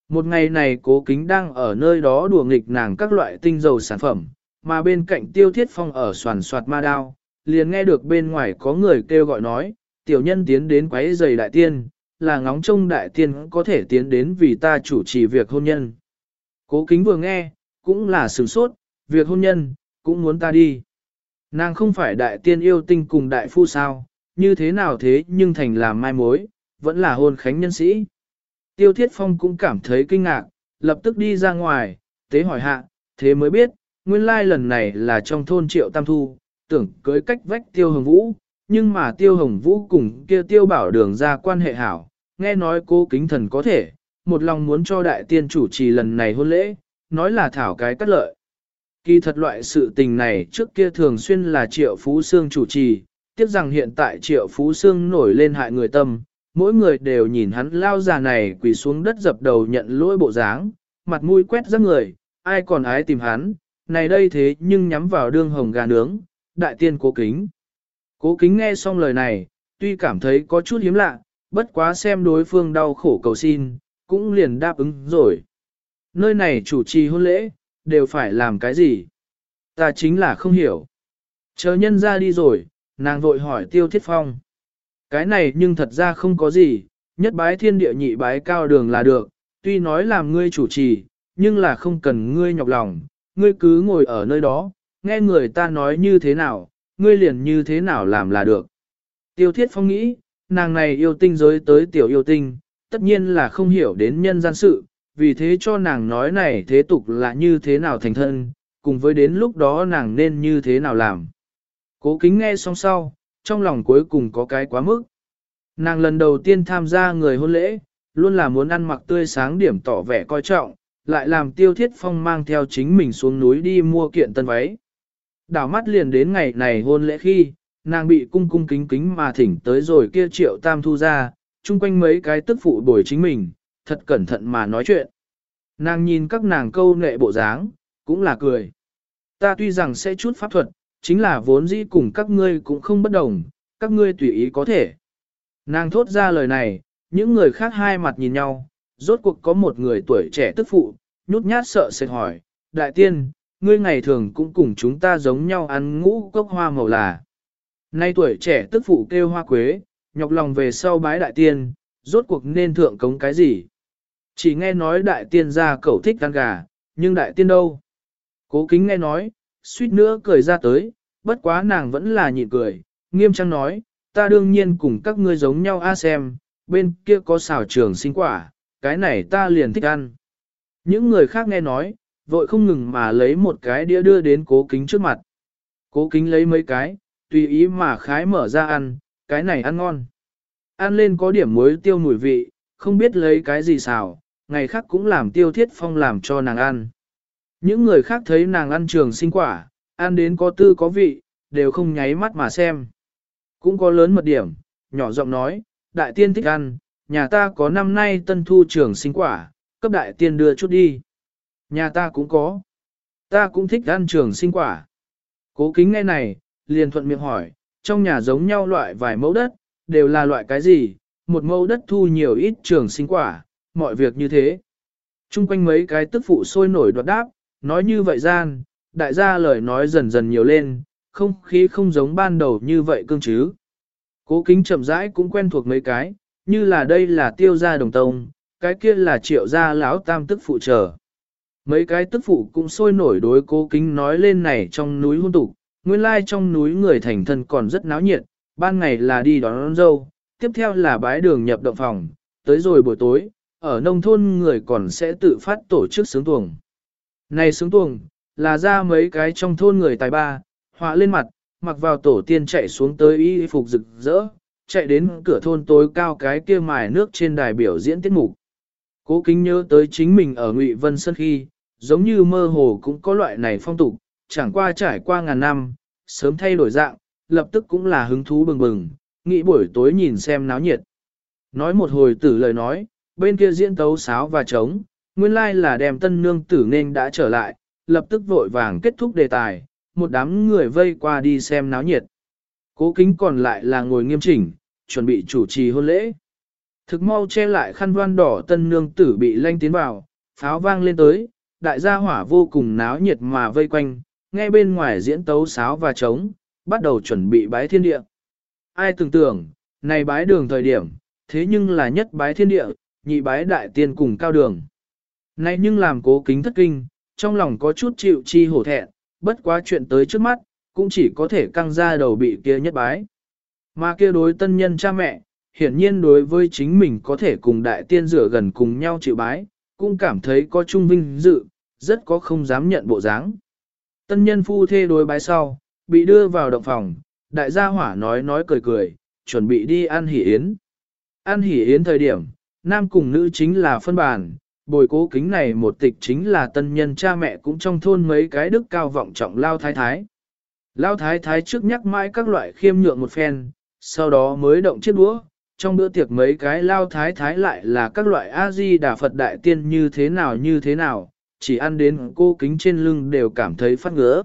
Một ngày này cố kính đang ở nơi đó đùa nghịch nàng các loại tinh dầu sản phẩm, mà bên cạnh tiêu thiết phong ở soàn soạt ma đao, liền nghe được bên ngoài có người kêu gọi nói, tiểu nhân tiến đến quấy giày đại tiên, là ngóng trông đại tiên có thể tiến đến vì ta chủ trì việc hôn nhân. Cố kính vừa nghe, cũng là sửng sốt, việc hôn nhân, cũng muốn ta đi. Nàng không phải đại tiên yêu tinh cùng đại phu sao, như thế nào thế nhưng thành làm mai mối, vẫn là hôn khánh nhân sĩ. Tiêu Thiết Phong cũng cảm thấy kinh ngạc, lập tức đi ra ngoài, tế hỏi hạ, thế mới biết, nguyên lai lần này là trong thôn triệu tam thu, tưởng cưới cách vách Tiêu Hồng Vũ, nhưng mà Tiêu Hồng Vũ cùng kia Tiêu Bảo Đường ra quan hệ hảo, nghe nói cô kính thần có thể, một lòng muốn cho đại tiên chủ trì lần này hôn lễ, nói là thảo cái cắt lợi. Kỳ thật loại sự tình này trước kia thường xuyên là triệu phú xương chủ trì, tiếc rằng hiện tại triệu phú xương nổi lên hại người tâm, mỗi người đều nhìn hắn lao già này quỳ xuống đất dập đầu nhận lỗi bộ dáng, mặt mũi quét ra người, ai còn ái tìm hắn, này đây thế nhưng nhắm vào đương hồng gà nướng, đại tiên cố kính. Cố kính nghe xong lời này, tuy cảm thấy có chút hiếm lạ, bất quá xem đối phương đau khổ cầu xin, cũng liền đáp ứng rồi. Nơi này chủ trì hôn lễ, đều phải làm cái gì? Ta chính là không hiểu. Chờ nhân ra đi rồi, nàng vội hỏi tiêu thiết phong. Cái này nhưng thật ra không có gì, nhất bái thiên địa nhị bái cao đường là được, tuy nói làm ngươi chủ trì, nhưng là không cần ngươi nhọc lòng, ngươi cứ ngồi ở nơi đó, nghe người ta nói như thế nào, ngươi liền như thế nào làm là được. Tiêu thiết phong nghĩ, nàng này yêu tinh giới tới tiểu yêu tinh, tất nhiên là không hiểu đến nhân gian sự, vì thế cho nàng nói này thế tục là như thế nào thành thân, cùng với đến lúc đó nàng nên như thế nào làm. Cố kính nghe xong sau, trong lòng cuối cùng có cái quá mức. Nàng lần đầu tiên tham gia người hôn lễ, luôn là muốn ăn mặc tươi sáng điểm tỏ vẻ coi trọng, lại làm tiêu thiết phong mang theo chính mình xuống núi đi mua kiện tân váy. Đảo mắt liền đến ngày này hôn lễ khi, nàng bị cung cung kính kính mà thỉnh tới rồi kia triệu tam thu ra, chung quanh mấy cái tức phụ bồi chính mình, thật cẩn thận mà nói chuyện. Nàng nhìn các nàng câu nệ bộ dáng, cũng là cười. Ta tuy rằng sẽ chút pháp thuật, chính là vốn dĩ cùng các ngươi cũng không bất đồng, các ngươi tùy ý có thể. Nàng thốt ra lời này, những người khác hai mặt nhìn nhau, rốt cuộc có một người tuổi trẻ tức phụ, nhút nhát sợ sệt hỏi, đại tiên, ngươi ngày thường cũng cùng chúng ta giống nhau ăn ngũ cốc hoa màu là. Nay tuổi trẻ tức phụ kêu hoa quế, nhọc lòng về sau bái đại tiên, rốt cuộc nên thượng cống cái gì. Chỉ nghe nói đại tiên ra cậu thích ăn gà, nhưng đại tiên đâu? Cố kính nghe nói, suýt nữa cười ra tới, bất quá nàng vẫn là nhịn cười, nghiêm trang nói, ta đương nhiên cùng các ngươi giống nhau a xem, bên kia có xào trường sinh quả, cái này ta liền thích ăn. Những người khác nghe nói, vội không ngừng mà lấy một cái đĩa đưa đến cố kính trước mặt. Cố kính lấy mấy cái, tùy ý mà khái mở ra ăn, cái này ăn ngon. Ăn lên có điểm muối tiêu mùi vị, không biết lấy cái gì xào, ngày khác cũng làm tiêu thiết phong làm cho nàng ăn. Những người khác thấy nàng ăn trường sinh quả, ăn đến có tư có vị, đều không nháy mắt mà xem. Cũng có lớn một điểm, nhỏ giọng nói, đại tiên thích ăn, nhà ta có năm nay tân thu trường sinh quả, cấp đại tiên đưa chút đi. Nhà ta cũng có. Ta cũng thích ăn trường sinh quả. Cố kính nghe này, liền thuận miệng hỏi, trong nhà giống nhau loại vài mẫu đất, đều là loại cái gì, một mẫu đất thu nhiều ít trường sinh quả, mọi việc như thế. Trung quanh mấy cái tức phụ sôi nổi đoạt đáp, nói như vậy gian, đại gia lời nói dần dần nhiều lên, không khí không giống ban đầu như vậy cương chứ. Cố kính chậm rãi cũng quen thuộc mấy cái, như là đây là tiêu gia đồng tông, cái kia là triệu gia lão tam tức phụ trở. Mấy cái tức phụ cũng sôi nổi đối cố kính nói lên này trong núi hôn tục, nguyên lai trong núi người thành thân còn rất náo nhiệt, ban ngày là đi đón, đón dâu, tiếp theo là bái đường nhập động phòng, tới rồi buổi tối, ở nông thôn người còn sẽ tự phát tổ chức sướng tuồng. Này sướng tuồng, là ra mấy cái trong thôn người tài ba, họa lên mặt, mặc vào tổ tiên chạy xuống tới y phục rực rỡ, chạy đến cửa thôn tối cao cái kia mài nước trên đài biểu diễn tiết mục. Cố kính nhớ tới chính mình ở Ngụy Vân Sơn khi, giống như mơ hồ cũng có loại này phong tục, chẳng qua trải qua ngàn năm, sớm thay đổi dạng, lập tức cũng là hứng thú bừng bừng, nghĩ buổi tối nhìn xem náo nhiệt. Nói một hồi tử lời nói, bên kia diễn tấu sáo và trống, nguyên lai là đem tân nương tử nên đã trở lại, lập tức vội vàng kết thúc đề tài, một đám người vây qua đi xem náo nhiệt. Cố kính còn lại là ngồi nghiêm chỉnh, chuẩn bị chủ trì hôn lễ. Thực mau che lại khăn voan đỏ tân nương tử bị lanh tiến vào, pháo vang lên tới, đại gia hỏa vô cùng náo nhiệt mà vây quanh, nghe bên ngoài diễn tấu sáo và trống, bắt đầu chuẩn bị bái thiên địa. Ai tưởng tưởng, này bái đường thời điểm, thế nhưng là nhất bái thiên địa, nhị bái đại tiên cùng cao đường. Này nhưng làm cố kính thất kinh, trong lòng có chút chịu chi hổ thẹn, bất quá chuyện tới trước mắt, cũng chỉ có thể căng ra đầu bị kia nhất bái. Mà kia đối tân nhân cha mẹ, hiển nhiên đối với chính mình có thể cùng đại tiên rửa gần cùng nhau chịu bái, cũng cảm thấy có trung vinh dự, rất có không dám nhận bộ dáng. Tân nhân phu thê đối bái sau, bị đưa vào động phòng, đại gia hỏa nói nói cười cười, chuẩn bị đi ăn hỉ yến. Ăn hỉ yến thời điểm, nam cùng nữ chính là phân bàn, bồi cố kính này một tịch chính là tân nhân cha mẹ cũng trong thôn mấy cái đức cao vọng trọng lao thái thái. Lao thái thái trước nhắc mãi các loại khiêm nhượng một phen, sau đó mới động chiếc đũa, trong bữa tiệc mấy cái lao thái thái lại là các loại A-di đà Phật đại tiên như thế nào như thế nào, chỉ ăn đến cô kính trên lưng đều cảm thấy phát ngứa.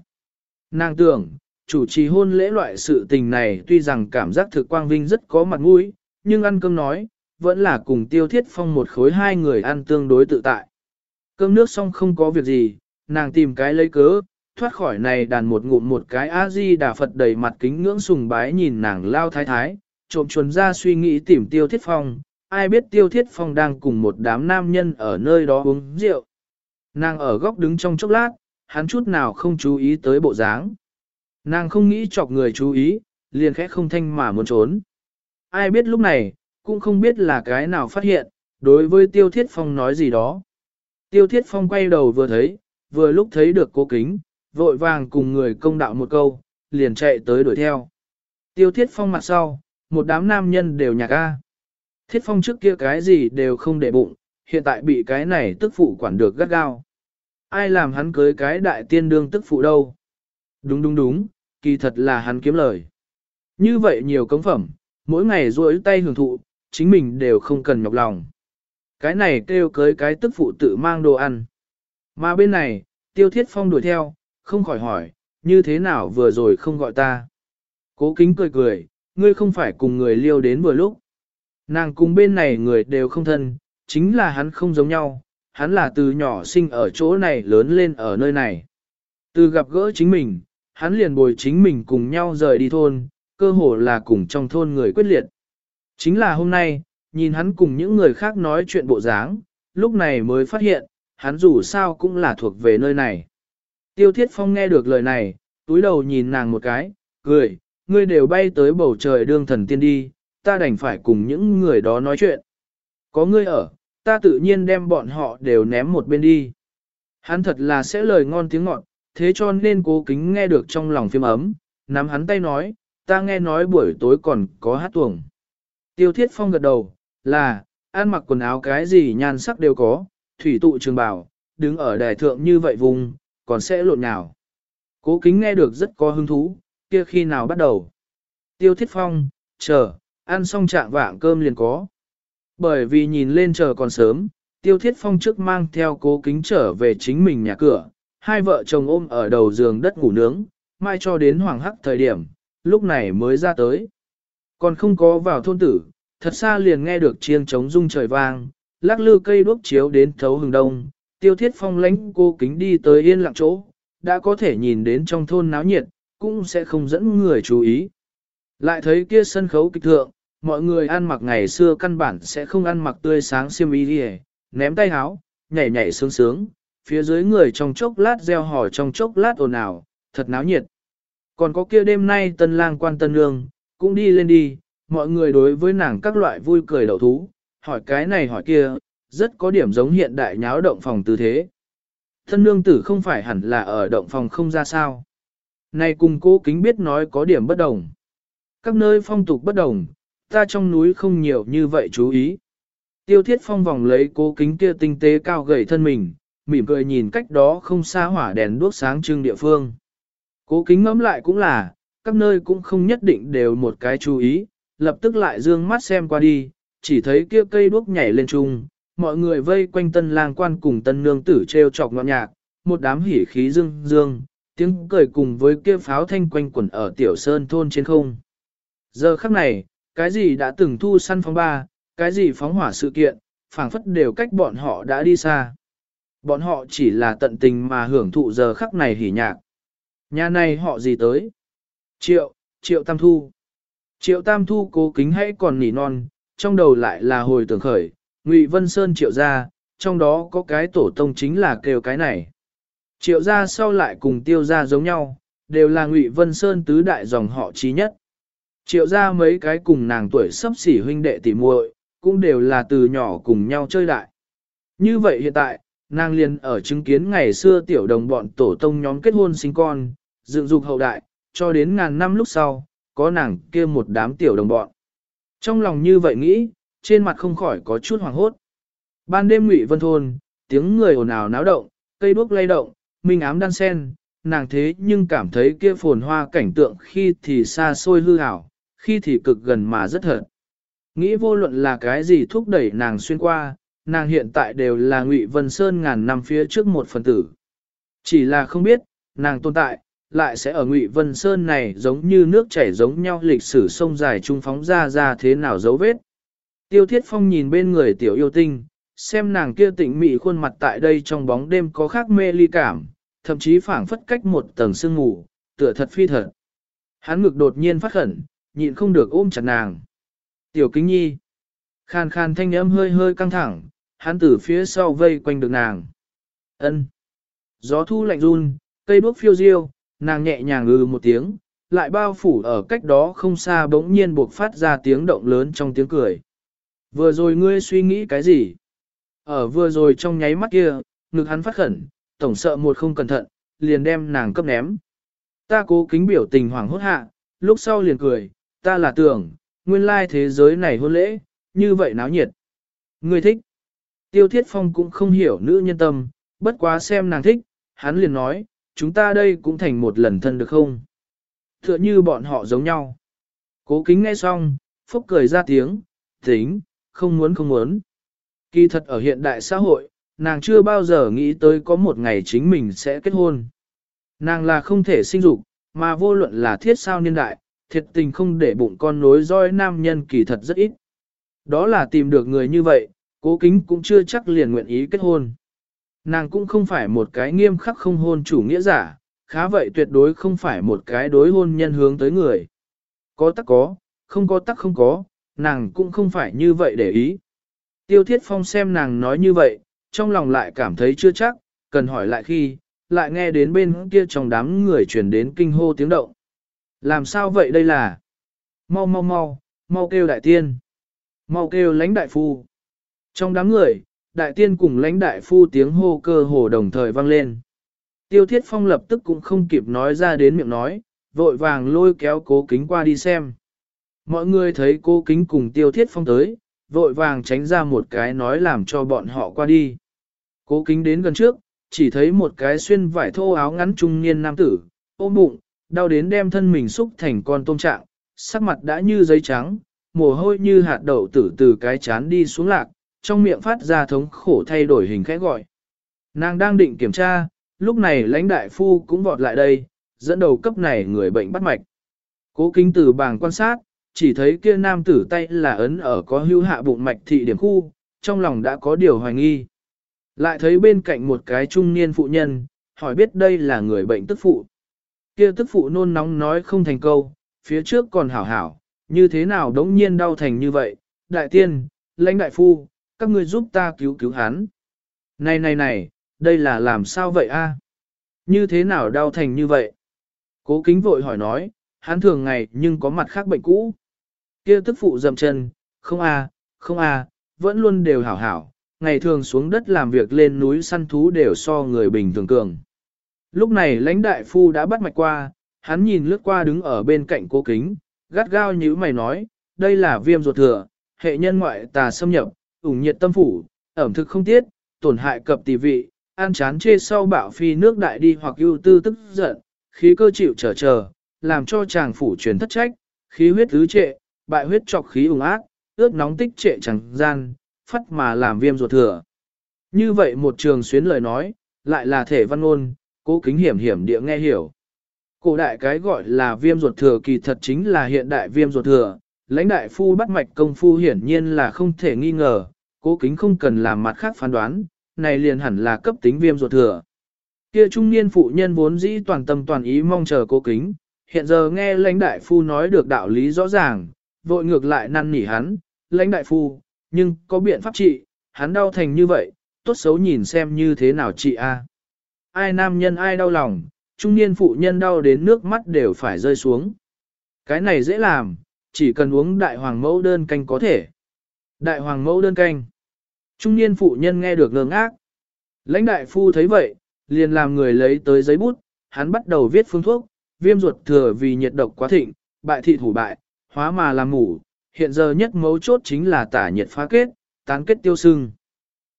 Nàng tưởng, chủ trì hôn lễ loại sự tình này tuy rằng cảm giác thực quang vinh rất có mặt mũi, nhưng ăn cơm nói, vẫn là cùng tiêu thiết phong một khối hai người ăn tương đối tự tại. Cơm nước xong không có việc gì, nàng tìm cái lấy cớ, thoát khỏi này đàn một ngụm một cái A-di đà Phật đầy mặt kính ngưỡng sùng bái nhìn nàng lao thái thái, trộm chuồn ra suy nghĩ tìm tiêu thiết phong, ai biết tiêu thiết phong đang cùng một đám nam nhân ở nơi đó uống rượu. Nàng ở góc đứng trong chốc lát, hắn chút nào không chú ý tới bộ dáng. Nàng không nghĩ chọc người chú ý, liền khẽ không thanh mà muốn trốn. Ai biết lúc này, cũng không biết là cái nào phát hiện, đối với Tiêu Thiết Phong nói gì đó. Tiêu Thiết Phong quay đầu vừa thấy, vừa lúc thấy được cố kính, vội vàng cùng người công đạo một câu, liền chạy tới đuổi theo. Tiêu Thiết Phong mặt sau, một đám nam nhân đều nhạc a. Thiết Phong trước kia cái gì đều không để bụng, hiện tại bị cái này tức phụ quản được gắt gao. Ai làm hắn cưới cái đại tiên đương tức phụ đâu? Đúng đúng đúng, kỳ thật là hắn kiếm lời. Như vậy nhiều cống phẩm, mỗi ngày duỗi tay hưởng thụ, chính mình đều không cần nhọc lòng. Cái này kêu cưới cái tức phụ tự mang đồ ăn. Mà bên này, tiêu thiết phong đuổi theo, không khỏi hỏi, như thế nào vừa rồi không gọi ta. Cố kính cười cười, ngươi không phải cùng người liêu đến vừa lúc. Nàng cùng bên này người đều không thân, chính là hắn không giống nhau, hắn là từ nhỏ sinh ở chỗ này lớn lên ở nơi này. Từ gặp gỡ chính mình, hắn liền bồi chính mình cùng nhau rời đi thôn, cơ hồ là cùng trong thôn người quyết liệt. Chính là hôm nay, nhìn hắn cùng những người khác nói chuyện bộ dáng, lúc này mới phát hiện, hắn dù sao cũng là thuộc về nơi này. Tiêu Thiết Phong nghe được lời này, túi đầu nhìn nàng một cái, cười, ngươi đều bay tới bầu trời đương thần tiên đi, ta đành phải cùng những người đó nói chuyện. Có ngươi ở, ta tự nhiên đem bọn họ đều ném một bên đi. Hắn thật là sẽ lời ngon tiếng ngọt, thế cho nên cố kính nghe được trong lòng phim ấm, nắm hắn tay nói, ta nghe nói buổi tối còn có hát tuồng. Tiêu thiết phong gật đầu, là, ăn mặc quần áo cái gì nhan sắc đều có, thủy tụ trường bảo, đứng ở đài thượng như vậy vùng, còn sẽ lộn nào. Cố kính nghe được rất có hứng thú, kia khi nào bắt đầu. Tiêu thiết phong, chờ, ăn xong trạng vạng cơm liền có. Bởi vì nhìn lên chờ còn sớm, tiêu thiết phong trước mang theo cố kính trở về chính mình nhà cửa, hai vợ chồng ôm ở đầu giường đất ngủ nướng, mai cho đến hoàng hắc thời điểm, lúc này mới ra tới. Còn không có vào thôn tử, thật xa liền nghe được chiêng trống rung trời vang, lắc lư cây đuốc chiếu đến thấu hừng đông, tiêu thiết phong lánh cô kính đi tới yên lặng chỗ, đã có thể nhìn đến trong thôn náo nhiệt, cũng sẽ không dẫn người chú ý. Lại thấy kia sân khấu kịch thượng, mọi người ăn mặc ngày xưa căn bản sẽ không ăn mặc tươi sáng xiêm y đi ném tay háo, nhảy nhảy sướng sướng, phía dưới người trong chốc lát reo hò trong chốc lát ồn ào, thật náo nhiệt. Còn có kia đêm nay tân lang quan tân nương, cũng đi lên đi, mọi người đối với nàng các loại vui cười đậu thú, hỏi cái này hỏi kia, rất có điểm giống hiện đại nháo động phòng tư thế. thân nương tử không phải hẳn là ở động phòng không ra sao. Này cùng cố kính biết nói có điểm bất đồng. Các nơi phong tục bất đồng, ta trong núi không nhiều như vậy chú ý. Tiêu thiết phong vòng lấy cố kính kia tinh tế cao gầy thân mình, mỉm cười nhìn cách đó không xa hỏa đèn đuốc sáng trưng địa phương. Cố kính ngẫm lại cũng là, các nơi cũng không nhất định đều một cái chú ý, lập tức lại dương mắt xem qua đi, chỉ thấy kia cây đuốc nhảy lên trung, mọi người vây quanh tân lang quan cùng tân nương tử treo chọc ngọn nhạc, một đám hỉ khí dương dương, tiếng cười cùng với kia pháo thanh quanh quẩn ở tiểu sơn thôn trên không. Giờ khắc này, cái gì đã từng thu săn phóng ba, cái gì phóng hỏa sự kiện, phảng phất đều cách bọn họ đã đi xa. Bọn họ chỉ là tận tình mà hưởng thụ giờ khắc này hỉ nhạc. Nhà này họ gì tới? Triệu, triệu tam thu. Triệu tam thu cố kính hãy còn nỉ non, trong đầu lại là hồi tưởng khởi, Ngụy Vân Sơn triệu gia, trong đó có cái tổ tông chính là kêu cái này. Triệu gia sau lại cùng tiêu gia giống nhau, đều là Ngụy Vân Sơn tứ đại dòng họ trí nhất. Triệu gia mấy cái cùng nàng tuổi sắp xỉ huynh đệ tỉ muội, cũng đều là từ nhỏ cùng nhau chơi đại. Như vậy hiện tại, nàng liền ở chứng kiến ngày xưa tiểu đồng bọn tổ tông nhóm kết hôn sinh con, dựng dục hậu đại, cho đến ngàn năm lúc sau, có nàng kia một đám tiểu đồng bọn. Trong lòng như vậy nghĩ, trên mặt không khỏi có chút hoàng hốt. Ban đêm ngụy vân thôn, tiếng người ồn ào náo động, cây đuốc lay động, minh ám đan sen, nàng thế nhưng cảm thấy kia phồn hoa cảnh tượng khi thì xa xôi hư ảo, khi thì cực gần mà rất thật. Nghĩ vô luận là cái gì thúc đẩy nàng xuyên qua, nàng hiện tại đều là Ngụy Vân Sơn ngàn năm phía trước một phần tử. Chỉ là không biết, nàng tồn tại, lại sẽ ở Ngụy Vân Sơn này giống như nước chảy giống nhau lịch sử sông dài trung phóng ra ra thế nào dấu vết. Tiêu Thiết Phong nhìn bên người tiểu yêu tinh, xem nàng kia tịnh mị khuôn mặt tại đây trong bóng đêm có khác mê ly cảm, thậm chí phảng phất cách một tầng sương ngủ, tựa thật phi thật. Hắn ngực đột nhiên phát khẩn, nhịn không được ôm chặt nàng. Tiểu kính nhi. Khan khan thanh âm hơi hơi căng thẳng, hắn từ phía sau vây quanh được nàng. ân Gió thu lạnh run, cây đuốc phiêu diêu, nàng nhẹ nhàng ư một tiếng, lại bao phủ ở cách đó không xa bỗng nhiên buộc phát ra tiếng động lớn trong tiếng cười. Vừa rồi ngươi suy nghĩ cái gì? Ở vừa rồi trong nháy mắt kia, ngực hắn phát khẩn, tổng sợ một không cẩn thận, liền đem nàng cấp ném. Ta cố kính biểu tình hoảng hốt hạ, lúc sau liền cười, ta là tưởng, nguyên lai thế giới này hôn lễ, như vậy náo nhiệt. Ngươi thích. Tiêu Thiết Phong cũng không hiểu nữ nhân tâm, bất quá xem nàng thích, hắn liền nói, chúng ta đây cũng thành một lần thân được không? Tựa như bọn họ giống nhau. Cố kính nghe xong, phúc cười ra tiếng, tính, không muốn không muốn. Kỳ thật ở hiện đại xã hội, nàng chưa bao giờ nghĩ tới có một ngày chính mình sẽ kết hôn. Nàng là không thể sinh dục, mà vô luận là thiết sao niên đại, thiệt tình không để bụng con nối roi nam nhân kỳ thật rất ít. Đó là tìm được người như vậy, cố kính cũng chưa chắc liền nguyện ý kết hôn. Nàng cũng không phải một cái nghiêm khắc không hôn chủ nghĩa giả, khá vậy tuyệt đối không phải một cái đối hôn nhân hướng tới người. Có tắc có, không có tắc không có, nàng cũng không phải như vậy để ý. Tiêu Thiết Phong xem nàng nói như vậy, trong lòng lại cảm thấy chưa chắc, cần hỏi lại khi, lại nghe đến bên kia trong đám người truyền đến kinh hô tiếng động. Làm sao vậy đây là? Mau mau mau, mau kêu đại tiên. Mau kêu lãnh đại phu. Trong đám người, đại tiên cùng lãnh đại phu tiếng hô cơ hồ đồng thời vang lên. Tiêu thiết phong lập tức cũng không kịp nói ra đến miệng nói, vội vàng lôi kéo cố kính qua đi xem. Mọi người thấy cố kính cùng tiêu thiết phong tới, vội vàng tránh ra một cái nói làm cho bọn họ qua đi. Cố kính đến gần trước, chỉ thấy một cái xuyên vải thô áo ngắn trung niên nam tử, ôm bụng, đau đến đem thân mình xúc thành con tôm trạng, sắc mặt đã như giấy trắng, mồ hôi như hạt đậu tử từ cái chán đi xuống lạc, trong miệng phát ra thống khổ thay đổi hình khẽ gọi. Nàng đang định kiểm tra, lúc này lãnh đại phu cũng vọt lại đây, dẫn đầu cấp này người bệnh bắt mạch. Cố kính từ bảng quan sát, chỉ thấy kia nam tử tay là ấn ở có hưu hạ bụng mạch thị điểm khu, trong lòng đã có điều hoài nghi. Lại thấy bên cạnh một cái trung niên phụ nhân, hỏi biết đây là người bệnh tức phụ. Kia tức phụ nôn nóng nói không thành câu, phía trước còn hảo hảo, như thế nào đống nhiên đau thành như vậy, đại tiên, lãnh đại phu, các ngươi giúp ta cứu cứu hắn. Này này này, đây là làm sao vậy a? Như thế nào đau thành như vậy? Cố kính vội hỏi nói, hắn thường ngày nhưng có mặt khác bệnh cũ. Kia tức phụ dầm chân, không a, không a, vẫn luôn đều hảo hảo, ngày thường xuống đất làm việc lên núi săn thú đều so người bình thường cường. Lúc này lãnh đại phu đã bắt mạch qua, hắn nhìn lướt qua đứng ở bên cạnh cố kính, gắt gao như mày nói, đây là viêm ruột thừa, hệ nhân ngoại tà xâm nhập, ủng nhiệt tâm phủ, ẩm thực không tiết, tổn hại cập tỷ vị, an chán chê sau bạo phi nước đại đi hoặc ưu tư tức giận, khí cơ chịu trở chờ, làm cho chàng phủ truyền thất trách, khí huyết tứ trệ, bại huyết trọc khí ủng ác, ướt nóng tích trệ chẳng gian, phát mà làm viêm ruột thừa. Như vậy một trường xuyến lời nói, lại là thể văn ngôn, cố kính hiểm hiểm địa nghe hiểu. Cổ đại cái gọi là viêm ruột thừa kỳ thật chính là hiện đại viêm ruột thừa, lãnh đại phu bắt mạch công phu hiển nhiên là không thể nghi ngờ, cố kính không cần làm mặt khác phán đoán, này liền hẳn là cấp tính viêm ruột thừa. Kia trung niên phụ nhân vốn dĩ toàn tâm toàn ý mong chờ cố kính, hiện giờ nghe lãnh đại phu nói được đạo lý rõ ràng, vội ngược lại năn nỉ hắn, lãnh đại phu, nhưng có biện pháp trị, hắn đau thành như vậy, tốt xấu nhìn xem như thế nào chị a. Ai nam nhân ai đau lòng, trung niên phụ nhân đau đến nước mắt đều phải rơi xuống. Cái này dễ làm, chỉ cần uống đại hoàng mẫu đơn canh có thể. Đại hoàng mẫu đơn canh. Trung niên phụ nhân nghe được ngơ ngác. Lãnh đại phu thấy vậy, liền làm người lấy tới giấy bút, hắn bắt đầu viết phương thuốc, viêm ruột thừa vì nhiệt độc quá thịnh, bại thị thủ bại, hóa mà làm ngủ. hiện giờ nhất mấu chốt chính là tả nhiệt phá kết, tán kết tiêu sưng.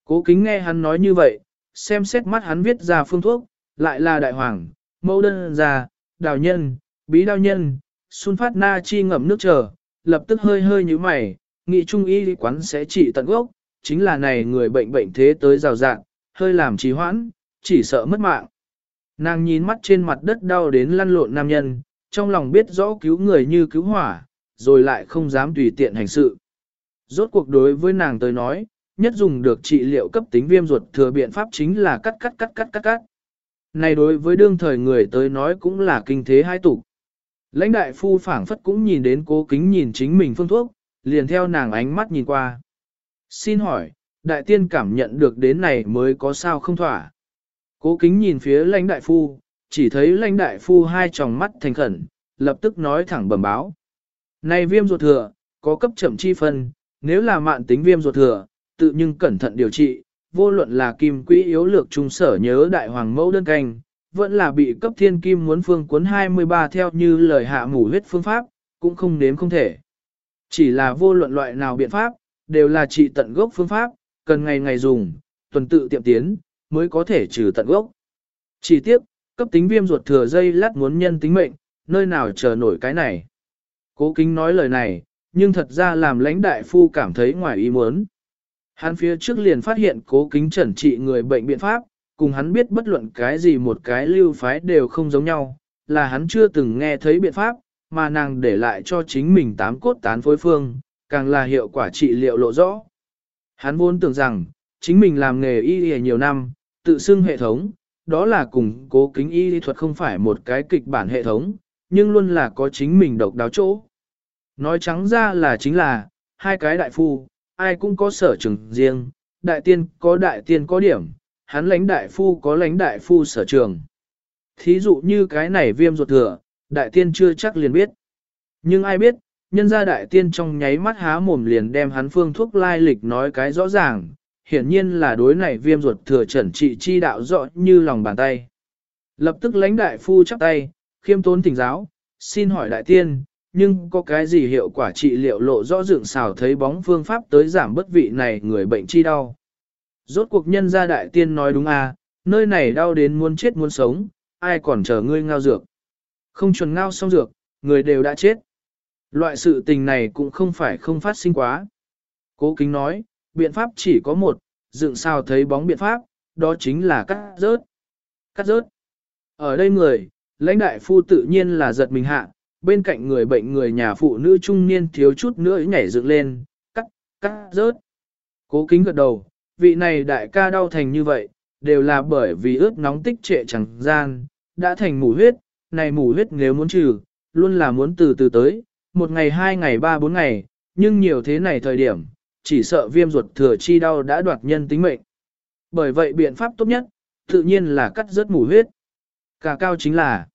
Cố kính nghe hắn nói như vậy, xem xét mắt hắn viết ra phương thuốc, lại là đại hoàng, mẫu đơn già, đào nhân, bí đào nhân, sun phát na chi ngậm nước chờ, lập tức hơi hơi như mày, nghị trung y quán sẽ trị tận gốc, chính là này người bệnh bệnh thế tới rào rạng, hơi làm trì hoãn, chỉ sợ mất mạng. Nàng nhìn mắt trên mặt đất đau đến lăn lộn nam nhân, trong lòng biết rõ cứu người như cứu hỏa, rồi lại không dám tùy tiện hành sự. Rốt cuộc đối với nàng tới nói, nhất dùng được trị liệu cấp tính viêm ruột thừa biện pháp chính là cắt cắt cắt cắt cắt cắt. Này đối với đương thời người tới nói cũng là kinh thế hai tục. Lãnh đại phu phảng phất cũng nhìn đến cố kính nhìn chính mình phương thuốc, liền theo nàng ánh mắt nhìn qua. Xin hỏi, đại tiên cảm nhận được đến này mới có sao không thỏa. Cố kính nhìn phía lãnh đại phu, chỉ thấy lãnh đại phu hai tròng mắt thành khẩn, lập tức nói thẳng bẩm báo. Này viêm ruột thừa, có cấp chậm chi phân, nếu là mạn tính viêm ruột thừa, tự nhưng cẩn thận điều trị, vô luận là kim quỹ yếu lược trung sở nhớ đại hoàng mẫu đơn canh, vẫn là bị cấp thiên kim muốn phương cuốn 23 theo như lời hạ mủ huyết phương pháp, cũng không nếm không thể. Chỉ là vô luận loại nào biện pháp, đều là trị tận gốc phương pháp, cần ngày ngày dùng, tuần tự tiệm tiến, mới có thể trừ tận gốc. Chỉ tiếp, cấp tính viêm ruột thừa dây lát muốn nhân tính mệnh, nơi nào chờ nổi cái này. Cố kính nói lời này, nhưng thật ra làm lãnh đại phu cảm thấy ngoài ý muốn. Hắn phía trước liền phát hiện cố kính trần trị người bệnh biện pháp, cùng hắn biết bất luận cái gì một cái lưu phái đều không giống nhau, là hắn chưa từng nghe thấy biện pháp, mà nàng để lại cho chính mình tám cốt tán phối phương, càng là hiệu quả trị liệu lộ rõ. Hắn vốn tưởng rằng, chính mình làm nghề y y nhiều năm, tự xưng hệ thống, đó là cùng cố kính y thuật không phải một cái kịch bản hệ thống, nhưng luôn là có chính mình độc đáo chỗ. Nói trắng ra là chính là, hai cái đại phu, ai cũng có sở trường riêng, đại tiên có đại tiên có điểm, hắn lãnh đại phu có lãnh đại phu sở trường. Thí dụ như cái này viêm ruột thừa, đại tiên chưa chắc liền biết. Nhưng ai biết, nhân gia đại tiên trong nháy mắt há mồm liền đem hắn phương thuốc lai lịch nói cái rõ ràng, hiển nhiên là đối này viêm ruột thừa trần trị chi đạo rõ như lòng bàn tay. Lập tức lãnh đại phu chắp tay, khiêm tốn thỉnh giáo, xin hỏi đại tiên, nhưng có cái gì hiệu quả trị liệu lộ rõ dựng xào thấy bóng phương pháp tới giảm bất vị này người bệnh chi đau. Rốt cuộc nhân gia đại tiên nói đúng à, nơi này đau đến muốn chết muốn sống, ai còn chờ ngươi ngao dược. Không chuẩn ngao xong dược, người đều đã chết. Loại sự tình này cũng không phải không phát sinh quá. Cố kính nói, biện pháp chỉ có một, dựng sao thấy bóng biện pháp, đó chính là cắt rớt. Cắt rớt. Ở đây người, lãnh đại phu tự nhiên là giật mình hạ, bên cạnh người bệnh người nhà phụ nữ trung niên thiếu chút nữa nhảy dựng lên, cắt, cắt rớt. Cố kính gật đầu, vị này đại ca đau thành như vậy, đều là bởi vì ướt nóng tích trệ chẳng gian, đã thành mù huyết, này mù huyết nếu muốn trừ, luôn là muốn từ từ tới, một ngày hai ngày ba bốn ngày, nhưng nhiều thế này thời điểm, chỉ sợ viêm ruột thừa chi đau đã đoạt nhân tính mệnh. Bởi vậy biện pháp tốt nhất, tự nhiên là cắt rớt mù huyết. Cả cao chính là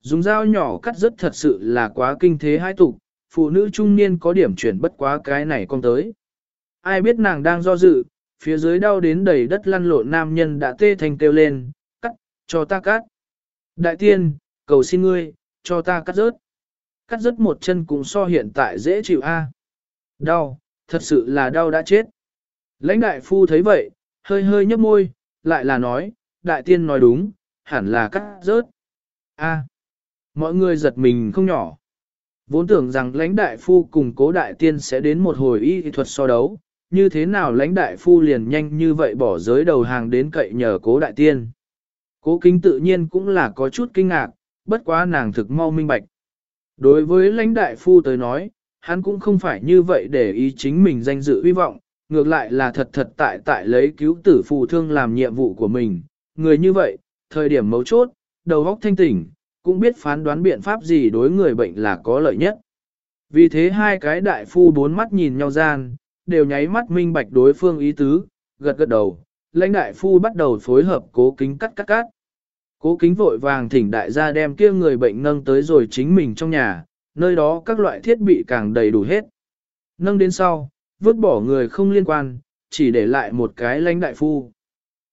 dùng dao nhỏ cắt rớt thật sự là quá kinh thế hai tục, phụ nữ trung niên có điểm chuyển bất quá cái này con tới. Ai biết nàng đang do dự, phía dưới đau đến đầy đất lăn lộn nam nhân đã tê thành kêu lên, cắt, cho ta cắt. Đại tiên, cầu xin ngươi, cho ta cắt rớt. cắt rớt một chân cũng so hiện tại dễ chịu a. Đau, thật sự là đau đã chết. Lãnh đại phu thấy vậy, hơi hơi nhấp môi, lại là nói, đại tiên nói đúng, hẳn là cắt rớt. A. mọi người giật mình không nhỏ. Vốn tưởng rằng lãnh đại phu cùng cố đại tiên sẽ đến một hồi y thuật so đấu, như thế nào lãnh đại phu liền nhanh như vậy bỏ giới đầu hàng đến cậy nhờ cố đại tiên. Cố kính tự nhiên cũng là có chút kinh ngạc, bất quá nàng thực mau minh bạch. Đối với lãnh đại phu tới nói, hắn cũng không phải như vậy để ý chính mình danh dự hy vọng, ngược lại là thật thật tại tại lấy cứu tử phù thương làm nhiệm vụ của mình. Người như vậy, thời điểm mấu chốt, đầu óc thanh tỉnh, cũng biết phán đoán biện pháp gì đối người bệnh là có lợi nhất. Vì thế hai cái đại phu bốn mắt nhìn nhau gian, đều nháy mắt minh bạch đối phương ý tứ, gật gật đầu, lãnh đại phu bắt đầu phối hợp cố kính cắt cắt cắt. Cố kính vội vàng thỉnh đại gia đem kia người bệnh nâng tới rồi chính mình trong nhà, nơi đó các loại thiết bị càng đầy đủ hết. Nâng đến sau, vứt bỏ người không liên quan, chỉ để lại một cái lãnh đại phu.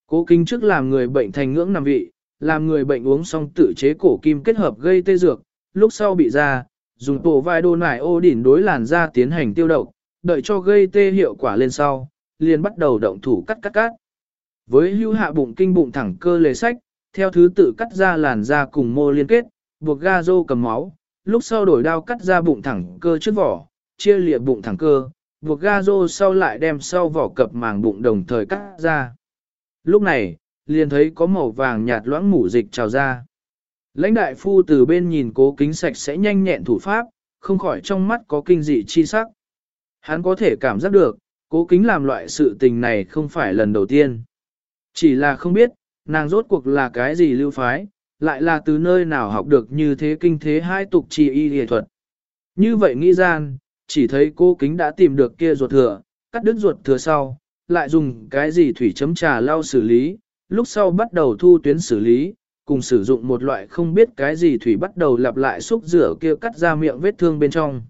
Cố kính trước làm người bệnh thành ngưỡng nằm vị, làm người bệnh uống xong tự chế cổ kim kết hợp gây tê dược, lúc sau bị ra, dùng tổ vai đô nải ô đỉnh đối làn da tiến hành tiêu độc, đợi cho gây tê hiệu quả lên sau, liền bắt đầu động thủ cắt cắt cắt. Với hưu hạ bụng kinh bụng thẳng cơ lề sách, theo thứ tự cắt ra làn da cùng mô liên kết, buộc ga rô cầm máu, lúc sau đổi đao cắt ra bụng thẳng cơ trước vỏ, chia lịa bụng thẳng cơ, buộc ga rô sau lại đem sau vỏ cập màng bụng đồng thời cắt ra. Lúc này, liền thấy có màu vàng nhạt loãng mủ dịch trào ra. Lãnh đại phu từ bên nhìn cố kính sạch sẽ nhanh nhẹn thủ pháp, không khỏi trong mắt có kinh dị chi sắc. Hắn có thể cảm giác được, cố kính làm loại sự tình này không phải lần đầu tiên. Chỉ là không biết, nàng rốt cuộc là cái gì lưu phái, lại là từ nơi nào học được như thế kinh thế hai tục chi y nghệ thuật. Như vậy nghĩ gian, chỉ thấy cô kính đã tìm được kia ruột thừa, cắt đứt ruột thừa sau, lại dùng cái gì thủy chấm trà lau xử lý, lúc sau bắt đầu thu tuyến xử lý, cùng sử dụng một loại không biết cái gì thủy bắt đầu lặp lại xúc rửa kia cắt ra miệng vết thương bên trong.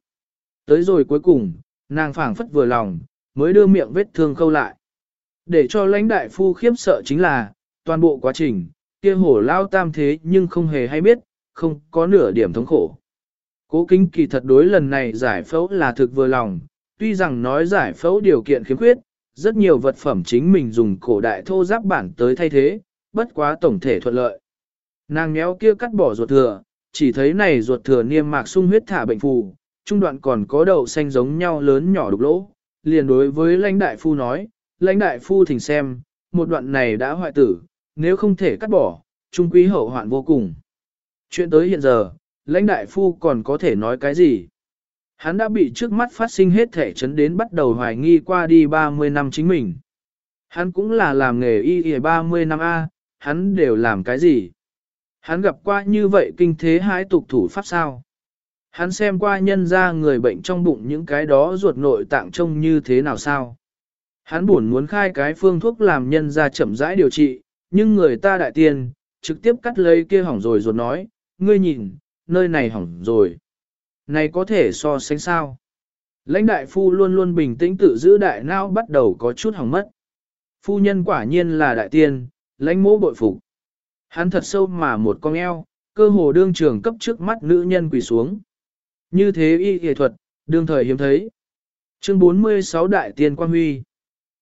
Tới rồi cuối cùng, nàng phảng phất vừa lòng, mới đưa miệng vết thương khâu lại. Để cho lãnh đại phu khiếp sợ chính là, toàn bộ quá trình, kia hổ lao tam thế nhưng không hề hay biết, không có nửa điểm thống khổ. Cố kính kỳ thật đối lần này giải phẫu là thực vừa lòng, tuy rằng nói giải phẫu điều kiện khiếm khuyết, rất nhiều vật phẩm chính mình dùng cổ đại thô giáp bản tới thay thế, bất quá tổng thể thuận lợi. Nàng méo kia cắt bỏ ruột thừa, chỉ thấy này ruột thừa niêm mạc sung huyết thả bệnh phù, trung đoạn còn có đậu xanh giống nhau lớn nhỏ đục lỗ, liền đối với lãnh đại phu nói, lãnh đại phu thỉnh xem, một đoạn này đã hoại tử, nếu không thể cắt bỏ, trung quý hậu hoạn vô cùng. Chuyện tới hiện giờ, lãnh đại phu còn có thể nói cái gì? Hắn đã bị trước mắt phát sinh hết thể chấn đến bắt đầu hoài nghi qua đi 30 năm chính mình. Hắn cũng là làm nghề y y 30 năm A, hắn đều làm cái gì? Hắn gặp qua như vậy kinh thế hái tục thủ pháp sao? Hắn xem qua nhân ra người bệnh trong bụng những cái đó ruột nội tạng trông như thế nào sao? Hắn buồn muốn khai cái phương thuốc làm nhân ra chậm rãi điều trị, nhưng người ta đại tiền, trực tiếp cắt lấy kia hỏng rồi ruột nói, ngươi nhìn, nơi này hỏng rồi. Này có thể so sánh sao? Lãnh đại phu luôn luôn bình tĩnh tự giữ đại não bắt đầu có chút hỏng mất. Phu nhân quả nhiên là đại tiên, lãnh mỗ bội phục. Hắn thật sâu mà một con eo, cơ hồ đương trường cấp trước mắt nữ nhân quỳ xuống. Như thế y nghệ thuật, đương thời hiếm thấy. Chương 46 Đại Tiên Quan Huy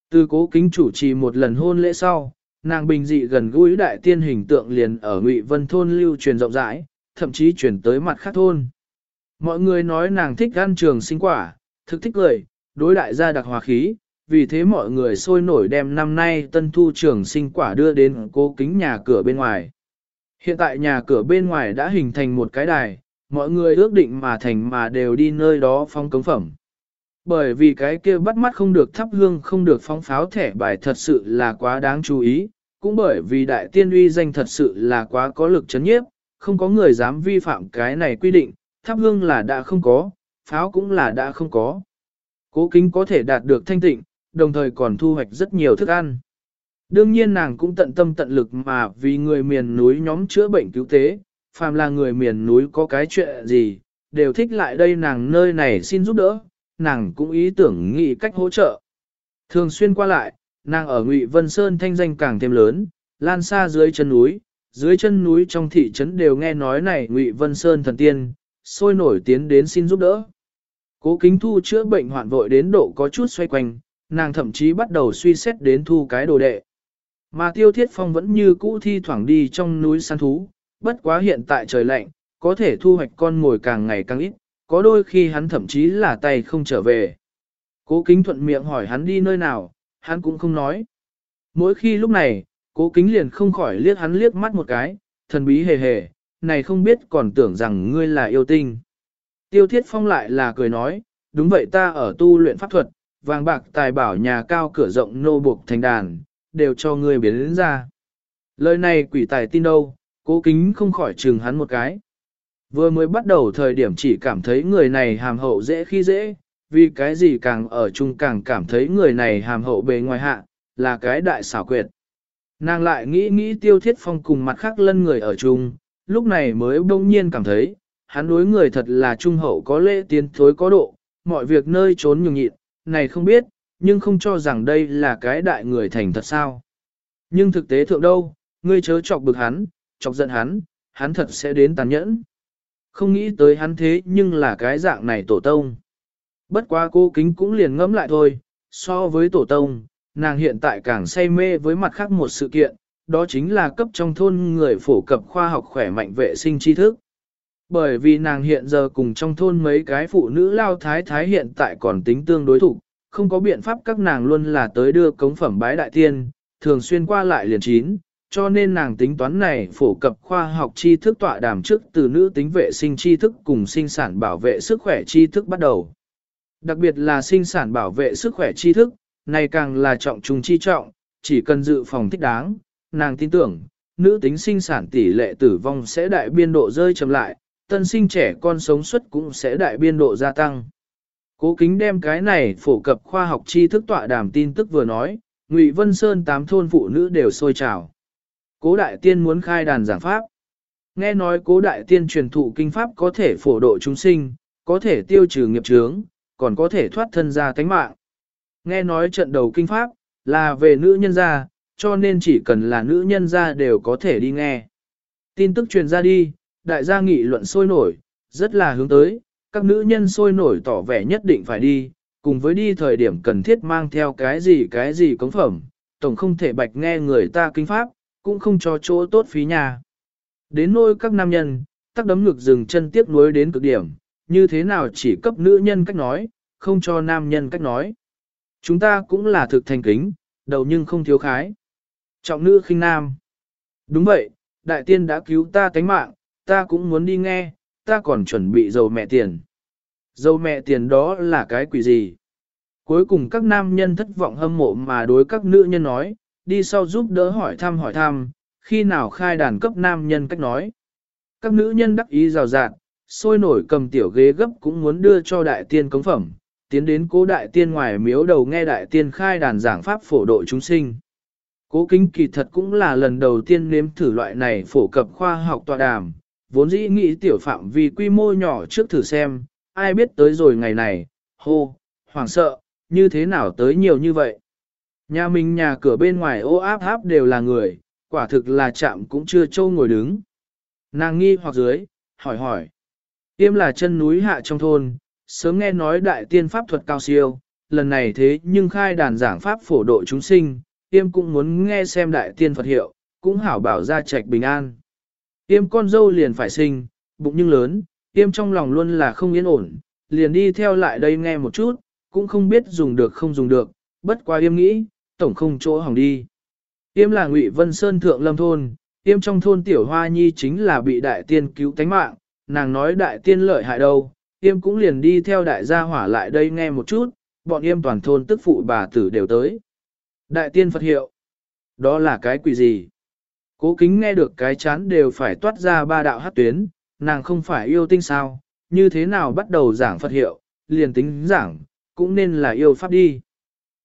Từ cố kính chủ trì một lần hôn lễ sau, nàng bình dị gần gũi đại tiên hình tượng liền ở Ngụy Vân Thôn lưu truyền rộng rãi, thậm chí truyền tới mặt khác thôn. Mọi người nói nàng thích ăn trường sinh quả, thực thích cười, đối đại gia đặc hòa khí, vì thế mọi người sôi nổi đem năm nay tân thu trường sinh quả đưa đến cố kính nhà cửa bên ngoài. Hiện tại nhà cửa bên ngoài đã hình thành một cái đài, mọi người ước định mà thành mà đều đi nơi đó phong cống phẩm. Bởi vì cái kia bắt mắt không được thắp hương không được phóng pháo thẻ bài thật sự là quá đáng chú ý, cũng bởi vì đại tiên uy danh thật sự là quá có lực chấn nhiếp, không có người dám vi phạm cái này quy định, thắp hương là đã không có, pháo cũng là đã không có. Cố kính có thể đạt được thanh tịnh, đồng thời còn thu hoạch rất nhiều thức ăn. Đương nhiên nàng cũng tận tâm tận lực mà vì người miền núi nhóm chữa bệnh cứu tế, phàm là người miền núi có cái chuyện gì, đều thích lại đây nàng nơi này xin giúp đỡ, nàng cũng ý tưởng nghĩ cách hỗ trợ. Thường xuyên qua lại, nàng ở Ngụy Vân Sơn thanh danh càng thêm lớn, lan xa dưới chân núi, dưới chân núi trong thị trấn đều nghe nói này Ngụy Vân Sơn thần tiên, sôi nổi tiến đến xin giúp đỡ. Cố kính thu chữa bệnh hoạn vội đến độ có chút xoay quanh, nàng thậm chí bắt đầu suy xét đến thu cái đồ đệ. Mà tiêu thiết phong vẫn như cũ thi thoảng đi trong núi săn thú, bất quá hiện tại trời lạnh, có thể thu hoạch con mồi càng ngày càng ít, có đôi khi hắn thậm chí là tay không trở về. Cố kính thuận miệng hỏi hắn đi nơi nào, hắn cũng không nói. Mỗi khi lúc này, cố kính liền không khỏi liếc hắn liếc mắt một cái, thần bí hề hề, này không biết còn tưởng rằng ngươi là yêu tinh. Tiêu thiết phong lại là cười nói, đúng vậy ta ở tu luyện pháp thuật, vàng bạc tài bảo nhà cao cửa rộng nô buộc thành đàn, đều cho ngươi biến đến ra. Lời này quỷ tài tin đâu, cố kính không khỏi chừng hắn một cái. Vừa mới bắt đầu thời điểm chỉ cảm thấy người này hàm hậu dễ khi dễ, vì cái gì càng ở chung càng cảm thấy người này hàm hậu bề ngoài hạ, là cái đại xảo quyệt. Nàng lại nghĩ nghĩ tiêu thiết phong cùng mặt khác lân người ở chung, lúc này mới bỗng nhiên cảm thấy, hắn đối người thật là trung hậu có lễ tiến thối có độ, mọi việc nơi trốn nhường nhịn, này không biết, nhưng không cho rằng đây là cái đại người thành thật sao. Nhưng thực tế thượng đâu, ngươi chớ chọc bực hắn, chọc giận hắn, hắn thật sẽ đến tàn nhẫn. Không nghĩ tới hắn thế nhưng là cái dạng này tổ tông. Bất quá cô kính cũng liền ngẫm lại thôi, so với tổ tông, nàng hiện tại càng say mê với mặt khác một sự kiện, đó chính là cấp trong thôn người phổ cập khoa học khỏe mạnh vệ sinh tri thức. Bởi vì nàng hiện giờ cùng trong thôn mấy cái phụ nữ lao thái thái hiện tại còn tính tương đối thủ, không có biện pháp các nàng luôn là tới đưa cống phẩm bái đại tiên, thường xuyên qua lại liền chín, cho nên nàng tính toán này phổ cập khoa học tri thức tọa đàm trước từ nữ tính vệ sinh tri thức cùng sinh sản bảo vệ sức khỏe tri thức bắt đầu. Đặc biệt là sinh sản bảo vệ sức khỏe tri thức, này càng là trọng trung chi trọng, chỉ cần dự phòng thích đáng, nàng tin tưởng, nữ tính sinh sản tỷ lệ tử vong sẽ đại biên độ rơi chậm lại, tân sinh trẻ con sống suất cũng sẽ đại biên độ gia tăng. Cố kính đem cái này phổ cập khoa học tri thức tọa đàm tin tức vừa nói, Ngụy Vân Sơn tám thôn phụ nữ đều sôi trào. Cố đại tiên muốn khai đàn giảng pháp. Nghe nói cố đại tiên truyền thụ kinh pháp có thể phổ độ chúng sinh, có thể tiêu trừ nghiệp chướng, còn có thể thoát thân ra tánh mạng. Nghe nói trận đầu kinh pháp, là về nữ nhân gia, cho nên chỉ cần là nữ nhân gia đều có thể đi nghe. Tin tức truyền ra đi, đại gia nghị luận sôi nổi, rất là hướng tới, các nữ nhân sôi nổi tỏ vẻ nhất định phải đi, cùng với đi thời điểm cần thiết mang theo cái gì cái gì cống phẩm, tổng không thể bạch nghe người ta kinh pháp, cũng không cho chỗ tốt phí nhà. Đến nôi các nam nhân, tắc đấm ngực dừng chân tiếc nuối đến cực điểm, như thế nào chỉ cấp nữ nhân cách nói, không cho nam nhân cách nói. Chúng ta cũng là thực thành kính, đầu nhưng không thiếu khái. Trọng nữ khinh nam. Đúng vậy, đại tiên đã cứu ta tánh mạng, ta cũng muốn đi nghe, ta còn chuẩn bị dầu mẹ tiền. Dầu mẹ tiền đó là cái quỷ gì? Cuối cùng các nam nhân thất vọng hâm mộ mà đối các nữ nhân nói, đi sau giúp đỡ hỏi thăm hỏi thăm, khi nào khai đàn cấp nam nhân cách nói. Các nữ nhân đắc ý rào rạt, sôi nổi cầm tiểu ghế gấp cũng muốn đưa cho đại tiên cống phẩm, tiến đến cố đại tiên ngoài miếu đầu nghe đại tiên khai đàn giảng pháp phổ độ chúng sinh. Cố kính kỳ thật cũng là lần đầu tiên nếm thử loại này phổ cập khoa học tọa đàm, vốn dĩ nghĩ tiểu phạm vì quy mô nhỏ trước thử xem, ai biết tới rồi ngày này, hô, hoảng sợ, như thế nào tới nhiều như vậy. Nhà mình nhà cửa bên ngoài ô áp áp đều là người, quả thực là chạm cũng chưa trâu ngồi đứng. Nàng nghi hoặc dưới, hỏi hỏi. Tiêm là chân núi hạ trong thôn, sớm nghe nói đại tiên pháp thuật cao siêu, lần này thế nhưng khai đàn giảng pháp phổ độ chúng sinh, tiêm cũng muốn nghe xem đại tiên Phật hiệu, cũng hảo bảo ra trạch bình an. Tiêm con dâu liền phải sinh, bụng nhưng lớn, tiêm trong lòng luôn là không yên ổn, liền đi theo lại đây nghe một chút, cũng không biết dùng được không dùng được, bất quá yêm nghĩ, tổng không chỗ hỏng đi. Yêm là Ngụy Vân Sơn Thượng Lâm Thôn, yêm trong thôn Tiểu Hoa Nhi chính là bị đại tiên cứu tánh mạng, nàng nói đại tiên lợi hại đâu, yêm cũng liền đi theo đại gia hỏa lại đây nghe một chút, bọn yêm toàn thôn tức phụ bà tử đều tới. Đại tiên Phật hiệu, đó là cái quỷ gì? Cố kính nghe được cái chán đều phải toát ra ba đạo hát tuyến, nàng không phải yêu tinh sao, như thế nào bắt đầu giảng Phật hiệu, liền tính giảng, cũng nên là yêu Pháp đi.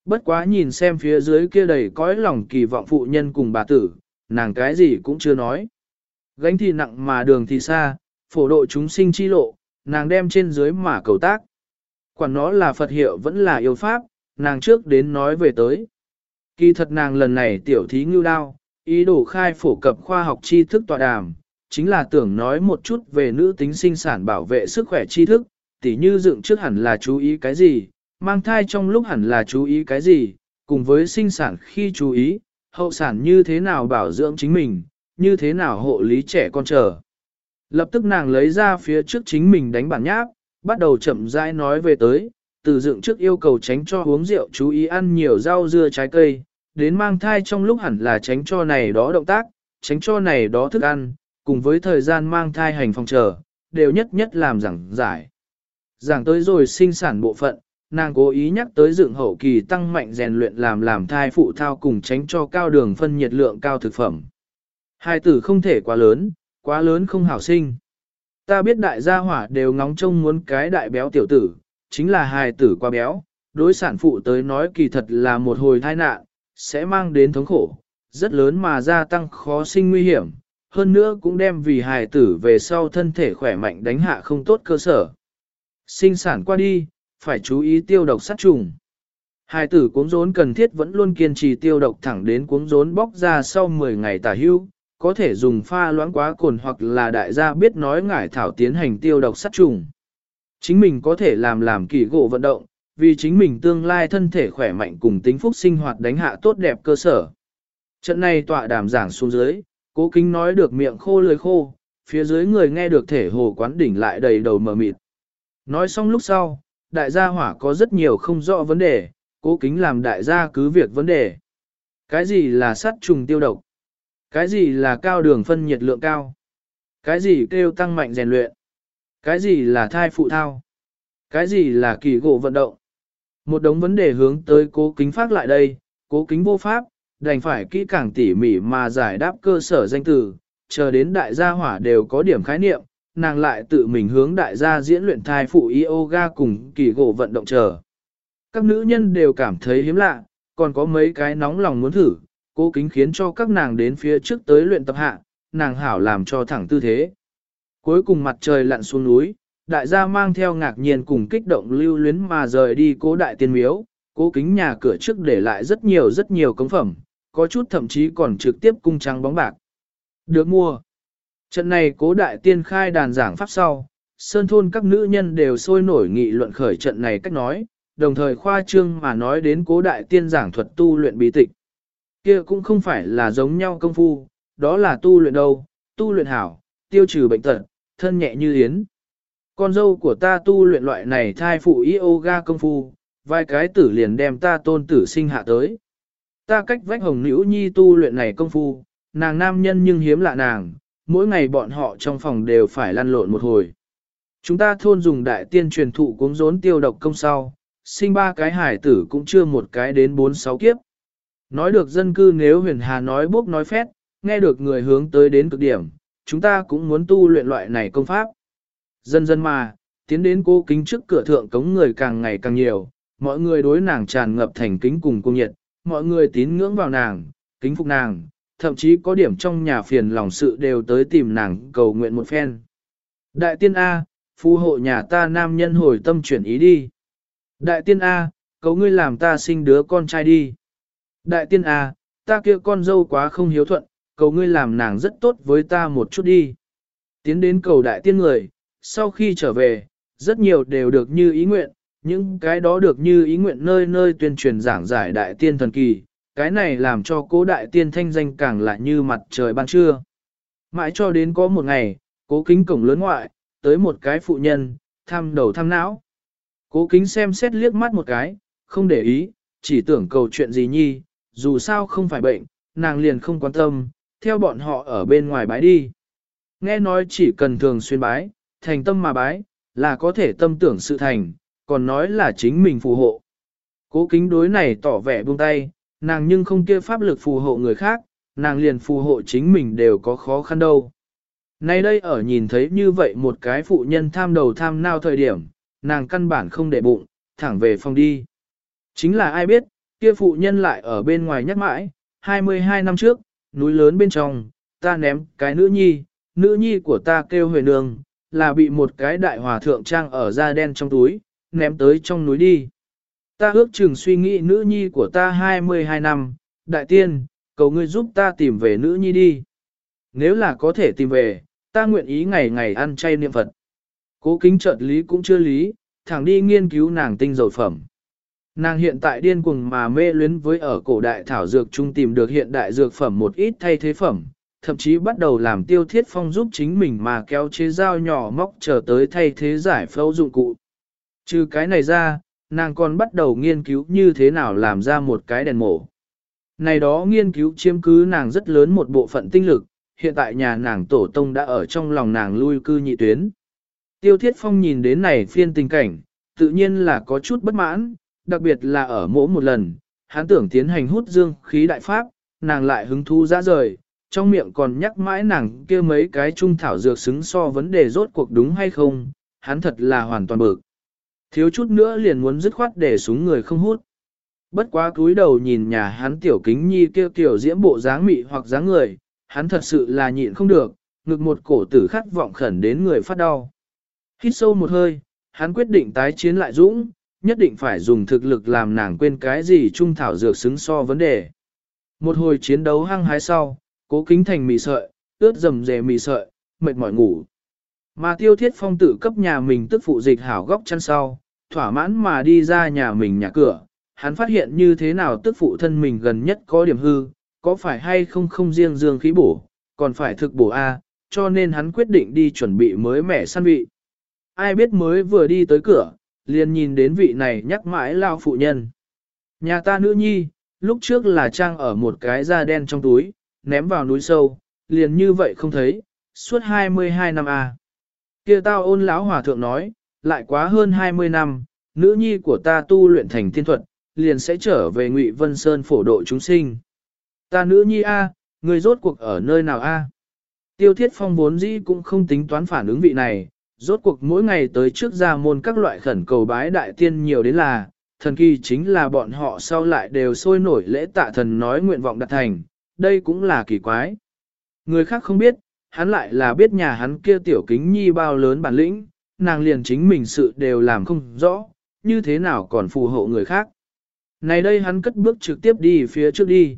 Bất quá nhìn xem phía dưới kia đầy cõi lòng kỳ vọng phụ nhân cùng bà tử, nàng cái gì cũng chưa nói. Gánh thì nặng mà đường thì xa, phổ độ chúng sinh chi lộ, nàng đem trên dưới mà cầu tác. Quản nó là Phật hiệu vẫn là yêu Pháp, nàng trước đến nói về tới. Kỳ thật nàng lần này tiểu thí ngưu đao, ý đồ khai phổ cập khoa học tri thức tọa đàm, chính là tưởng nói một chút về nữ tính sinh sản bảo vệ sức khỏe tri thức, tỉ như dựng trước hẳn là chú ý cái gì, mang thai trong lúc hẳn là chú ý cái gì, cùng với sinh sản khi chú ý, hậu sản như thế nào bảo dưỡng chính mình, như thế nào hộ lý trẻ con chờ. Lập tức nàng lấy ra phía trước chính mình đánh bản nháp, bắt đầu chậm rãi nói về tới, từ dựng trước yêu cầu tránh cho uống rượu chú ý ăn nhiều rau dưa trái cây, đến mang thai trong lúc hẳn là tránh cho này đó động tác, tránh cho này đó thức ăn, cùng với thời gian mang thai hành phòng chờ, đều nhất nhất làm giảng giải. Giảng tới rồi sinh sản bộ phận, nàng cố ý nhắc tới dựng hậu kỳ tăng mạnh rèn luyện làm làm thai phụ thao cùng tránh cho cao đường phân nhiệt lượng cao thực phẩm. Hai tử không thể quá lớn, quá lớn không hảo sinh. Ta biết đại gia hỏa đều ngóng trông muốn cái đại béo tiểu tử, chính là hài tử quá béo, đối sản phụ tới nói kỳ thật là một hồi tai nạn, sẽ mang đến thống khổ, rất lớn mà gia tăng khó sinh nguy hiểm, hơn nữa cũng đem vì hài tử về sau thân thể khỏe mạnh đánh hạ không tốt cơ sở. Sinh sản qua đi, phải chú ý tiêu độc sát trùng. hai tử cuống rốn cần thiết vẫn luôn kiên trì tiêu độc thẳng đến cuống rốn bóc ra sau 10 ngày tả hưu, có thể dùng pha loãng quá cồn hoặc là đại gia biết nói ngải thảo tiến hành tiêu độc sát trùng. Chính mình có thể làm làm kỳ gỗ vận động, vì chính mình tương lai thân thể khỏe mạnh cùng tính phúc sinh hoạt đánh hạ tốt đẹp cơ sở. Trận này tọa đàm giảng xuống dưới, cố kính nói được miệng khô lưỡi khô, phía dưới người nghe được thể hồ quán đỉnh lại đầy đầu mờ mịt. Nói xong lúc sau, đại gia hỏa có rất nhiều không rõ vấn đề, cố kính làm đại gia cứ việc vấn đề. Cái gì là sát trùng tiêu độc? Cái gì là cao đường phân nhiệt lượng cao? Cái gì kêu tăng mạnh rèn luyện? Cái gì là thai phụ thao? Cái gì là kỳ gỗ vận động? Một đống vấn đề hướng tới cố kính phát lại đây, cố kính vô pháp, đành phải kỹ càng tỉ mỉ mà giải đáp cơ sở danh từ, chờ đến đại gia hỏa đều có điểm khái niệm, nàng lại tự mình hướng đại gia diễn luyện thai phụ yoga cùng kỳ gỗ vận động chờ. Các nữ nhân đều cảm thấy hiếm lạ, còn có mấy cái nóng lòng muốn thử, cố kính khiến cho các nàng đến phía trước tới luyện tập hạ, nàng hảo làm cho thẳng tư thế. Cuối cùng mặt trời lặn xuống núi, đại gia mang theo ngạc nhiên cùng kích động lưu luyến mà rời đi cố đại tiên miếu, cố kính nhà cửa trước để lại rất nhiều rất nhiều cống phẩm, có chút thậm chí còn trực tiếp cung trăng bóng bạc. Được mua. Trận này cố đại tiên khai đàn giảng pháp sau, sơn thôn các nữ nhân đều sôi nổi nghị luận khởi trận này cách nói, đồng thời khoa trương mà nói đến cố đại tiên giảng thuật tu luyện bí tịch. Kia cũng không phải là giống nhau công phu, đó là tu luyện đâu, tu luyện hảo, tiêu trừ bệnh tật, thân nhẹ như yến. Con dâu của ta tu luyện loại này thai phụ yoga công phu, vài cái tử liền đem ta tôn tử sinh hạ tới. Ta cách vách hồng nữ nhi tu luyện này công phu, nàng nam nhân nhưng hiếm lạ nàng, mỗi ngày bọn họ trong phòng đều phải lăn lộn một hồi. Chúng ta thôn dùng đại tiên truyền thụ cuống rốn tiêu độc công sau, sinh ba cái hải tử cũng chưa một cái đến bốn sáu kiếp. Nói được dân cư nếu huyền hà nói bốc nói phét, nghe được người hướng tới đến cực điểm, chúng ta cũng muốn tu luyện loại này công pháp. Dần dần mà, tiến đến cô kính trước cửa thượng cống người càng ngày càng nhiều, mọi người đối nàng tràn ngập thành kính cùng cung nhiệt, mọi người tín ngưỡng vào nàng, kính phục nàng, thậm chí có điểm trong nhà phiền lòng sự đều tới tìm nàng cầu nguyện một phen. Đại tiên A, phù hộ nhà ta nam nhân hồi tâm chuyển ý đi. Đại tiên A, cầu ngươi làm ta sinh đứa con trai đi. Đại tiên A, ta kia con dâu quá không hiếu thuận, cầu ngươi làm nàng rất tốt với ta một chút đi. Tiến đến cầu đại tiên người, sau khi trở về, rất nhiều đều được như ý nguyện, những cái đó được như ý nguyện nơi nơi tuyên truyền giảng giải đại tiên thần kỳ, cái này làm cho cố đại tiên thanh danh càng lại như mặt trời ban trưa. Mãi cho đến có một ngày, cố kính cổng lớn ngoại, tới một cái phụ nhân, thăm đầu thăm não. Cố kính xem xét liếc mắt một cái, không để ý, chỉ tưởng cầu chuyện gì nhi, dù sao không phải bệnh, nàng liền không quan tâm, theo bọn họ ở bên ngoài bái đi. Nghe nói chỉ cần thường xuyên bái, thành tâm mà bái, là có thể tâm tưởng sự thành, còn nói là chính mình phù hộ. Cố kính đối này tỏ vẻ buông tay, nàng nhưng không kia pháp lực phù hộ người khác, nàng liền phù hộ chính mình đều có khó khăn đâu. Nay đây ở nhìn thấy như vậy một cái phụ nhân tham đầu tham nao thời điểm, nàng căn bản không để bụng, thẳng về phòng đi. Chính là ai biết, kia phụ nhân lại ở bên ngoài nhắc mãi, 22 năm trước, núi lớn bên trong, ta ném cái nữ nhi, nữ nhi của ta kêu huệ nương, là bị một cái đại hòa thượng trang ở da đen trong túi, ném tới trong núi đi. Ta ước chừng suy nghĩ nữ nhi của ta 22 năm, đại tiên, cầu ngươi giúp ta tìm về nữ nhi đi. Nếu là có thể tìm về, ta nguyện ý ngày ngày ăn chay niệm Phật. Cố kính chợt lý cũng chưa lý, thẳng đi nghiên cứu nàng tinh dầu phẩm. Nàng hiện tại điên cuồng mà mê luyến với ở cổ đại thảo dược trung tìm được hiện đại dược phẩm một ít thay thế phẩm, thậm chí bắt đầu làm tiêu thiết phong giúp chính mình mà kéo chế dao nhỏ móc chờ tới thay thế giải phẫu dụng cụ. Trừ cái này ra, nàng còn bắt đầu nghiên cứu như thế nào làm ra một cái đèn mổ. Này đó nghiên cứu chiếm cứ nàng rất lớn một bộ phận tinh lực, hiện tại nhà nàng tổ tông đã ở trong lòng nàng lui cư nhị tuyến. Tiêu Thiết Phong nhìn đến này phiên tình cảnh, tự nhiên là có chút bất mãn, đặc biệt là ở mỗi một lần, hắn tưởng tiến hành hút dương khí đại pháp, nàng lại hứng thú ra rời, trong miệng còn nhắc mãi nàng kia mấy cái trung thảo dược xứng so vấn đề rốt cuộc đúng hay không, hắn thật là hoàn toàn bực. Thiếu chút nữa liền muốn dứt khoát để súng người không hút. Bất quá cúi đầu nhìn nhà hắn tiểu kính nhi kêu tiểu diễm bộ dáng mị hoặc dáng người, hắn thật sự là nhịn không được, ngực một cổ tử khát vọng khẩn đến người phát đau. Hít sâu một hơi, hắn quyết định tái chiến lại dũng, nhất định phải dùng thực lực làm nàng quên cái gì trung thảo dược xứng so vấn đề. Một hồi chiến đấu hăng hái sau, cố kính thành mì sợi, ướt dầm dề mì sợi, mệt mỏi ngủ. Mà tiêu thiết phong tử cấp nhà mình tức phụ dịch hảo góc chăn sau, thỏa mãn mà đi ra nhà mình nhà cửa, hắn phát hiện như thế nào tức phụ thân mình gần nhất có điểm hư, có phải hay không không riêng dương khí bổ, còn phải thực bổ A, cho nên hắn quyết định đi chuẩn bị mới mẻ săn vị. Ai biết mới vừa đi tới cửa, liền nhìn đến vị này nhắc mãi lao phụ nhân. Nhà ta nữ nhi, lúc trước là trang ở một cái da đen trong túi, ném vào núi sâu, liền như vậy không thấy, suốt 22 năm A. kia tao ôn lão hòa thượng nói, lại quá hơn 20 năm, nữ nhi của ta tu luyện thành thiên thuật, liền sẽ trở về Ngụy Vân Sơn phổ độ chúng sinh. Ta nữ nhi A, người rốt cuộc ở nơi nào A? Tiêu thiết phong vốn dĩ cũng không tính toán phản ứng vị này, rốt cuộc mỗi ngày tới trước ra môn các loại khẩn cầu bái đại tiên nhiều đến là, thần kỳ chính là bọn họ sau lại đều sôi nổi lễ tạ thần nói nguyện vọng đạt thành, đây cũng là kỳ quái. Người khác không biết, hắn lại là biết nhà hắn kia tiểu kính nhi bao lớn bản lĩnh, nàng liền chính mình sự đều làm không rõ, như thế nào còn phù hộ người khác. Này đây hắn cất bước trực tiếp đi phía trước đi.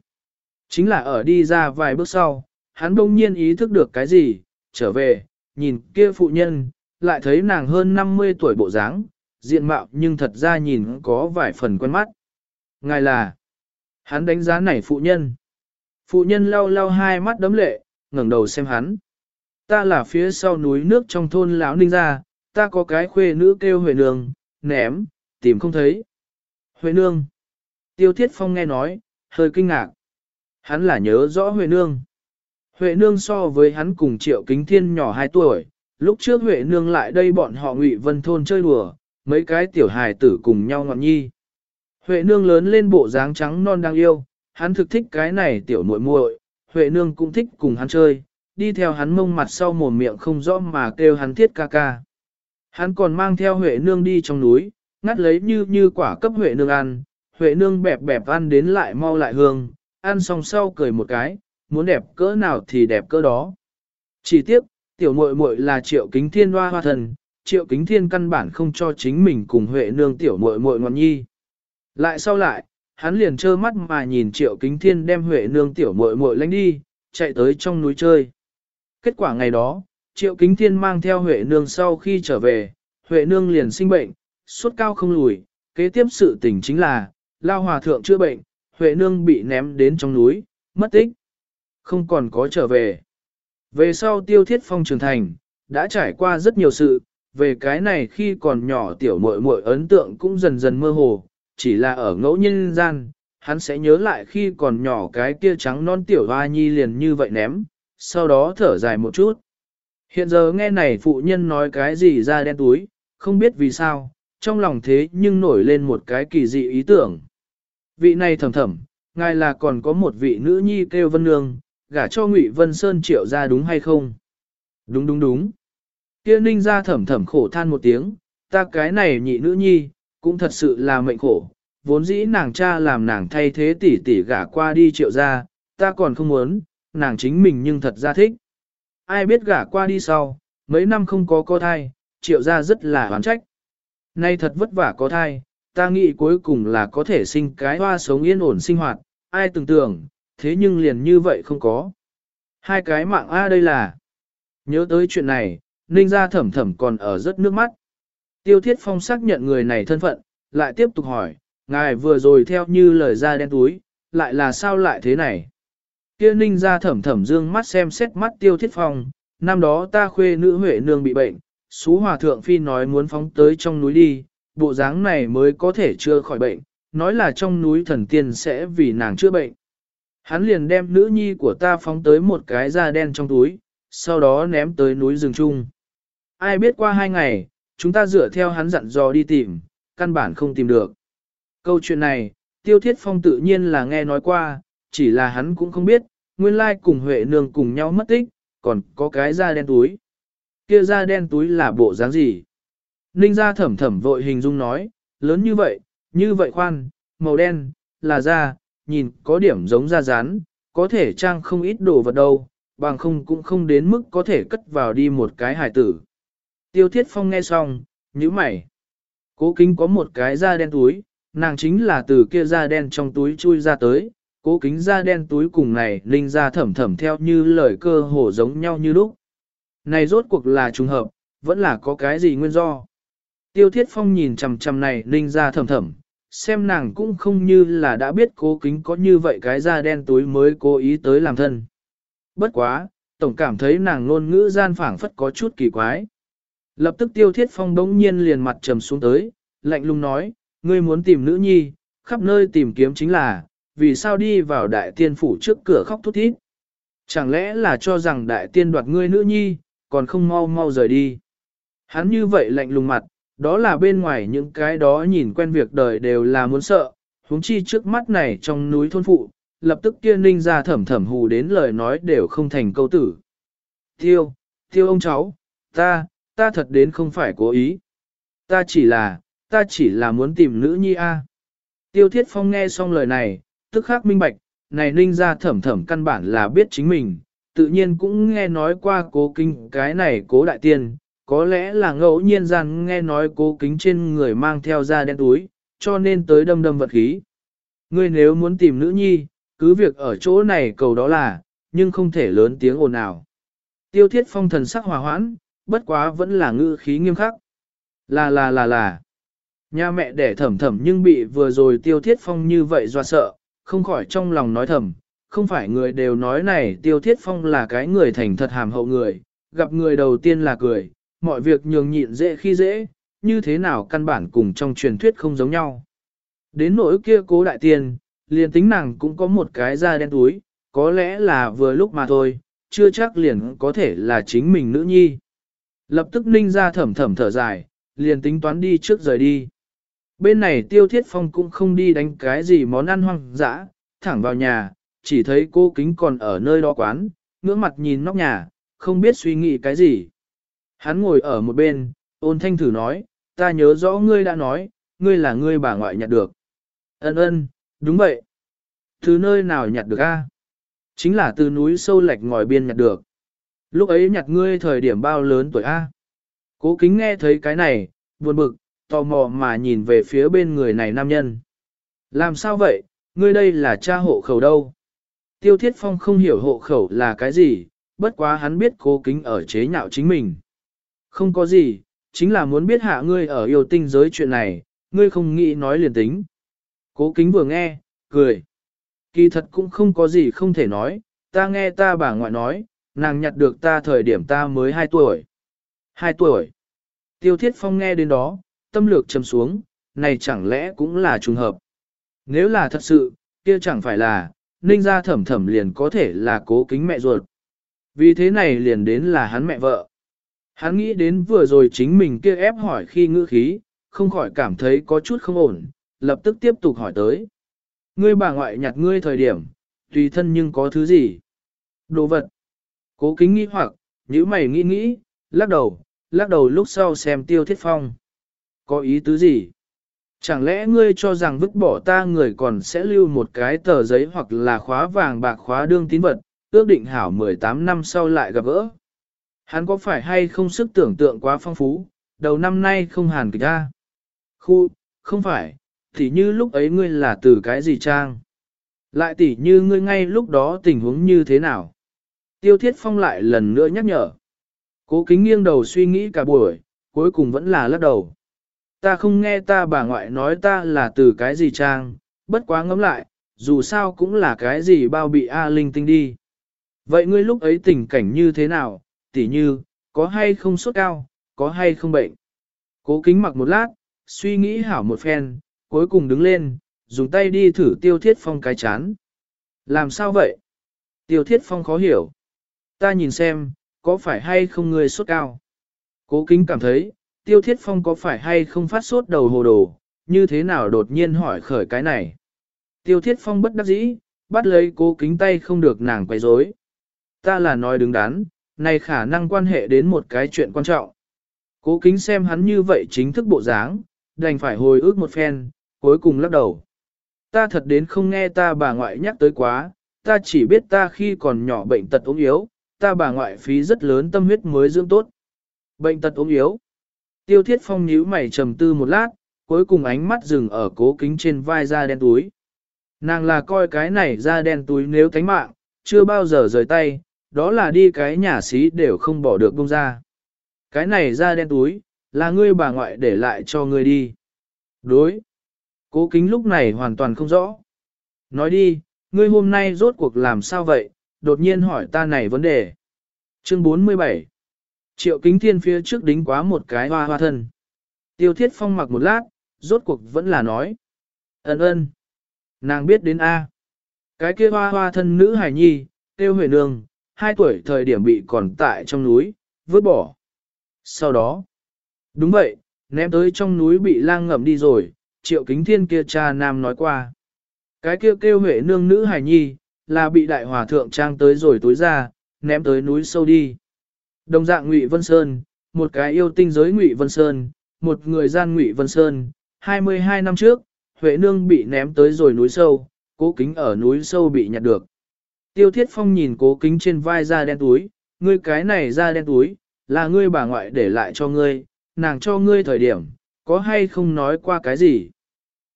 Chính là ở đi ra vài bước sau, hắn đông nhiên ý thức được cái gì, trở về, nhìn kia phụ nhân, lại thấy nàng hơn 50 tuổi bộ dáng, diện mạo nhưng thật ra nhìn có vài phần quen mắt. Ngài là, hắn đánh giá này phụ nhân. Phụ nhân lau lau hai mắt đấm lệ, ngẩng đầu xem hắn. Ta là phía sau núi nước trong thôn lão ninh gia, ta có cái khuê nữ kêu Huệ Nương, ném, tìm không thấy. Huệ Nương. Tiêu Thiết Phong nghe nói, hơi kinh ngạc. Hắn là nhớ rõ Huệ Nương. Huệ Nương so với hắn cùng Triệu Kính Thiên nhỏ 2 tuổi, lúc trước Huệ Nương lại đây bọn họ Ngụy Vân Thôn chơi đùa, mấy cái tiểu hài tử cùng nhau ngọn nhi. Huệ Nương lớn lên bộ dáng trắng non đang yêu, hắn thực thích cái này tiểu muội muội, Huệ Nương cũng thích cùng hắn chơi, đi theo hắn mông mặt sau mồm miệng không rõ mà kêu hắn thiết ca ca. Hắn còn mang theo Huệ Nương đi trong núi, ngắt lấy như như quả cấp Huệ Nương ăn, Huệ Nương bẹp bẹp ăn đến lại mau lại hương, ăn xong sau cười một cái, muốn đẹp cỡ nào thì đẹp cỡ đó. Chỉ tiếc, tiểu muội muội là triệu kính thiên hoa hoa thần, triệu kính thiên căn bản không cho chính mình cùng Huệ Nương tiểu muội muội ngọn nhi. Lại sau lại, hắn liền trơ mắt mà nhìn triệu kính thiên đem Huệ Nương tiểu muội muội lánh đi, chạy tới trong núi chơi. Kết quả ngày đó, triệu kính thiên mang theo Huệ Nương sau khi trở về, Huệ Nương liền sinh bệnh, suốt cao không lùi, kế tiếp sự tình chính là, Lao Hòa Thượng chữa bệnh, Huệ Nương bị ném đến trong núi, mất tích. Không còn có trở về. Về sau tiêu thiết phong trưởng thành, đã trải qua rất nhiều sự, về cái này khi còn nhỏ tiểu muội muội ấn tượng cũng dần dần mơ hồ, chỉ là ở ngẫu nhiên gian, hắn sẽ nhớ lại khi còn nhỏ cái kia trắng non tiểu hoa nhi liền như vậy ném, sau đó thở dài một chút. Hiện giờ nghe này phụ nhân nói cái gì ra đen túi, không biết vì sao, trong lòng thế nhưng nổi lên một cái kỳ dị ý tưởng. Vị này thầm thầm, ngài là còn có một vị nữ nhi kêu Vân Nương, gả cho Ngụy Vân Sơn triệu ra đúng hay không? Đúng đúng đúng. Kia ninh ra thầm thầm khổ than một tiếng, ta cái này nhị nữ nhi, cũng thật sự là mệnh khổ, vốn dĩ nàng cha làm nàng thay thế tỷ tỷ gả qua đi triệu ra, ta còn không muốn, nàng chính mình nhưng thật ra thích. Ai biết gả qua đi sau, mấy năm không có có thai, triệu gia rất là hoán trách. Nay thật vất vả có thai, ta nghĩ cuối cùng là có thể sinh cái hoa sống yên ổn sinh hoạt, ai tưởng tưởng, thế nhưng liền như vậy không có. Hai cái mạng A đây là, Nhớ tới chuyện này, Ninh gia thẩm thẩm còn ở rất nước mắt. Tiêu Thiết Phong xác nhận người này thân phận, lại tiếp tục hỏi, ngài vừa rồi theo như lời ra đen túi, lại là sao lại thế này? Kia Ninh ra thẩm thẩm dương mắt xem xét mắt Tiêu Thiết Phong, năm đó ta khuê nữ Huệ nương bị bệnh, Xú Hòa Thượng Phi nói muốn phóng tới trong núi đi, bộ dáng này mới có thể chưa khỏi bệnh, nói là trong núi thần tiên sẽ vì nàng chữa bệnh. Hắn liền đem nữ nhi của ta phóng tới một cái da đen trong túi, sau đó ném tới núi rừng chung. Ai biết qua hai ngày, chúng ta dựa theo hắn dặn dò đi tìm, căn bản không tìm được. Câu chuyện này, Tiêu Thiết Phong tự nhiên là nghe nói qua, chỉ là hắn cũng không biết, nguyên lai cùng Huệ Nương cùng nhau mất tích, còn có cái da đen túi. Kia da đen túi là bộ dáng gì? Ninh gia thẩm thẩm vội hình dung nói, lớn như vậy, như vậy khoan, màu đen, là da, nhìn có điểm giống da rán, có thể trang không ít đồ vật đâu, bằng không cũng không đến mức có thể cất vào đi một cái hải tử. Tiêu Thiết Phong nghe xong, nhíu mày. Cố kính có một cái da đen túi, nàng chính là từ kia da đen trong túi chui ra tới, cố kính da đen túi cùng này linh ra thẩm thẩm theo như lời cơ hồ giống nhau như lúc. Này rốt cuộc là trùng hợp, vẫn là có cái gì nguyên do. Tiêu Thiết Phong nhìn chầm chầm này linh ra thẩm thẩm, xem nàng cũng không như là đã biết cố kính có như vậy cái da đen túi mới cố ý tới làm thân. Bất quá, tổng cảm thấy nàng ngôn ngữ gian phảng phất có chút kỳ quái. Lập tức tiêu thiết phong bỗng nhiên liền mặt trầm xuống tới, lạnh lùng nói, ngươi muốn tìm nữ nhi, khắp nơi tìm kiếm chính là, vì sao đi vào đại tiên phủ trước cửa khóc thút thít. Chẳng lẽ là cho rằng đại tiên đoạt ngươi nữ nhi, còn không mau mau rời đi. Hắn như vậy lạnh lùng mặt, đó là bên ngoài những cái đó nhìn quen việc đời đều là muốn sợ, huống chi trước mắt này trong núi thôn phụ, lập tức kia ninh ra thẩm thẩm hù đến lời nói đều không thành câu tử. Tiêu, tiêu ông cháu, ta, ta thật đến không phải cố ý. Ta chỉ là, ta chỉ là muốn tìm nữ nhi A. Tiêu thiết phong nghe xong lời này, tức khắc minh bạch, này ninh ra thẩm thẩm căn bản là biết chính mình, tự nhiên cũng nghe nói qua cố kinh cái này cố đại tiên, có lẽ là ngẫu nhiên rằng nghe nói cố kính trên người mang theo da đen túi, cho nên tới đâm đâm vật khí. Ngươi nếu muốn tìm nữ nhi, cứ việc ở chỗ này cầu đó là, nhưng không thể lớn tiếng ồn ào. Tiêu thiết phong thần sắc hòa hoãn, bất quá vẫn là ngữ khí nghiêm khắc. Là là là là. Nhà mẹ đẻ thầm thầm nhưng bị vừa rồi tiêu thiết phong như vậy do sợ, không khỏi trong lòng nói thầm, không phải người đều nói này tiêu thiết phong là cái người thành thật hàm hậu người, gặp người đầu tiên là cười, mọi việc nhường nhịn dễ khi dễ, như thế nào căn bản cùng trong truyền thuyết không giống nhau. Đến nỗi kia cố đại tiên, liền tính nàng cũng có một cái da đen túi, có lẽ là vừa lúc mà thôi, chưa chắc liền có thể là chính mình nữ nhi. Lập tức ninh ra thẩm thẩm thở dài, liền tính toán đi trước rời đi. Bên này tiêu thiết phong cũng không đi đánh cái gì món ăn hoang dã, thẳng vào nhà, chỉ thấy cô kính còn ở nơi đó quán, ngưỡng mặt nhìn nóc nhà, không biết suy nghĩ cái gì. Hắn ngồi ở một bên, ôn thanh thử nói, ta nhớ rõ ngươi đã nói, ngươi là ngươi bà ngoại nhặt được. Ân ân, đúng vậy. Từ nơi nào nhặt được a? Chính là từ núi sâu lạch ngòi biên nhặt được. Lúc ấy nhặt ngươi thời điểm bao lớn tuổi A. Cố kính nghe thấy cái này, buồn bực, tò mò mà nhìn về phía bên người này nam nhân. Làm sao vậy, ngươi đây là cha hộ khẩu đâu? Tiêu Thiết Phong không hiểu hộ khẩu là cái gì, bất quá hắn biết cố kính ở chế nhạo chính mình. Không có gì, chính là muốn biết hạ ngươi ở yêu tinh giới chuyện này, ngươi không nghĩ nói liền tính. Cố kính vừa nghe, cười. Kỳ thật cũng không có gì không thể nói, ta nghe ta bà ngoại nói, nàng nhặt được ta thời điểm ta mới 2 tuổi. 2 tuổi. Tiêu Thiết Phong nghe đến đó, tâm lược châm xuống, này chẳng lẽ cũng là trùng hợp. Nếu là thật sự, kia chẳng phải là, ninh ra thẩm thẩm liền có thể là cố kính mẹ ruột. Vì thế này liền đến là hắn mẹ vợ. Hắn nghĩ đến vừa rồi chính mình kia ép hỏi khi ngữ khí, không khỏi cảm thấy có chút không ổn, lập tức tiếp tục hỏi tới. Ngươi bà ngoại nhặt ngươi thời điểm, tùy thân nhưng có thứ gì? Đồ vật. Cố kính nghĩ hoặc, nhíu mày nghĩ nghĩ, lắc đầu, lắc đầu lúc sau xem tiêu thiết phong. Có ý tứ gì? Chẳng lẽ ngươi cho rằng vứt bỏ ta người còn sẽ lưu một cái tờ giấy hoặc là khóa vàng bạc khóa đương tín vật, ước định hảo 18 năm sau lại gặp gỡ? Hắn có phải hay không sức tưởng tượng quá phong phú, đầu năm nay không hàn kịch ra? Khu, không phải, thì như lúc ấy ngươi là từ cái gì trang? Lại tỉ như ngươi ngay lúc đó tình huống như thế nào? Tiêu Thiết Phong lại lần nữa nhắc nhở. Cố kính nghiêng đầu suy nghĩ cả buổi, cuối cùng vẫn là lắc đầu. Ta không nghe ta bà ngoại nói ta là từ cái gì trang, bất quá ngẫm lại, dù sao cũng là cái gì bao bị A linh tinh đi. Vậy ngươi lúc ấy tình cảnh như thế nào, tỉ như, có hay không sốt cao, có hay không bệnh? Cố kính mặc một lát, suy nghĩ hảo một phen, cuối cùng đứng lên, dùng tay đi thử tiêu thiết phong cái chán. Làm sao vậy? Tiêu thiết phong khó hiểu. Ta nhìn xem, có phải hay không ngươi sốt cao? Cố kính cảm thấy, tiêu thiết phong có phải hay không phát sốt đầu hồ đồ, như thế nào đột nhiên hỏi khởi cái này? Tiêu thiết phong bất đắc dĩ, bắt lấy cố kính tay không được nàng quay rối. Ta là nói đứng đắn, này khả năng quan hệ đến một cái chuyện quan trọng. Cố kính xem hắn như vậy chính thức bộ dáng, đành phải hồi ức một phen, cuối cùng lắc đầu. Ta thật đến không nghe ta bà ngoại nhắc tới quá, ta chỉ biết ta khi còn nhỏ bệnh tật ốm yếu, ta bà ngoại phí rất lớn tâm huyết mới dưỡng tốt. Bệnh tật ốm yếu. Tiêu thiết phong nhíu mày trầm tư một lát, cuối cùng ánh mắt dừng ở cố kính trên vai da đen túi. Nàng là coi cái này da đen túi nếu thánh mạng, chưa bao giờ rời tay, đó là đi cái nhà xí đều không bỏ được bông ra. Cái này da đen túi, là ngươi bà ngoại để lại cho ngươi đi. Đối. Cố kính lúc này hoàn toàn không rõ. Nói đi, ngươi hôm nay rốt cuộc làm sao vậy, đột nhiên hỏi ta này vấn đề. Chương 47 Triệu kính thiên phía trước đính quá một cái hoa hoa thân. Tiêu thiết phong mặc một lát, rốt cuộc vẫn là nói. Ấn ơn. Nàng biết đến A. Cái kia hoa hoa thân nữ hải nhi, tiêu huệ nương, hai tuổi thời điểm bị còn tại trong núi, vứt bỏ. Sau đó, đúng vậy, ném tới trong núi bị lang ngậm đi rồi, triệu kính thiên kia cha nam nói qua. Cái kia kêu huệ nương nữ hải nhi, là bị đại hòa thượng trang tới rồi tối ra, ném tới núi sâu đi. Đồng dạng Ngụy Vân Sơn, một cái yêu tinh giới Ngụy Vân Sơn, một người gian Ngụy Vân Sơn, 22 năm trước, Huệ Nương bị ném tới rồi núi sâu, cố kính ở núi sâu bị nhặt được. Tiêu Thiết Phong nhìn cố kính trên vai da đen túi, ngươi cái này da đen túi, là ngươi bà ngoại để lại cho ngươi, nàng cho ngươi thời điểm, có hay không nói qua cái gì.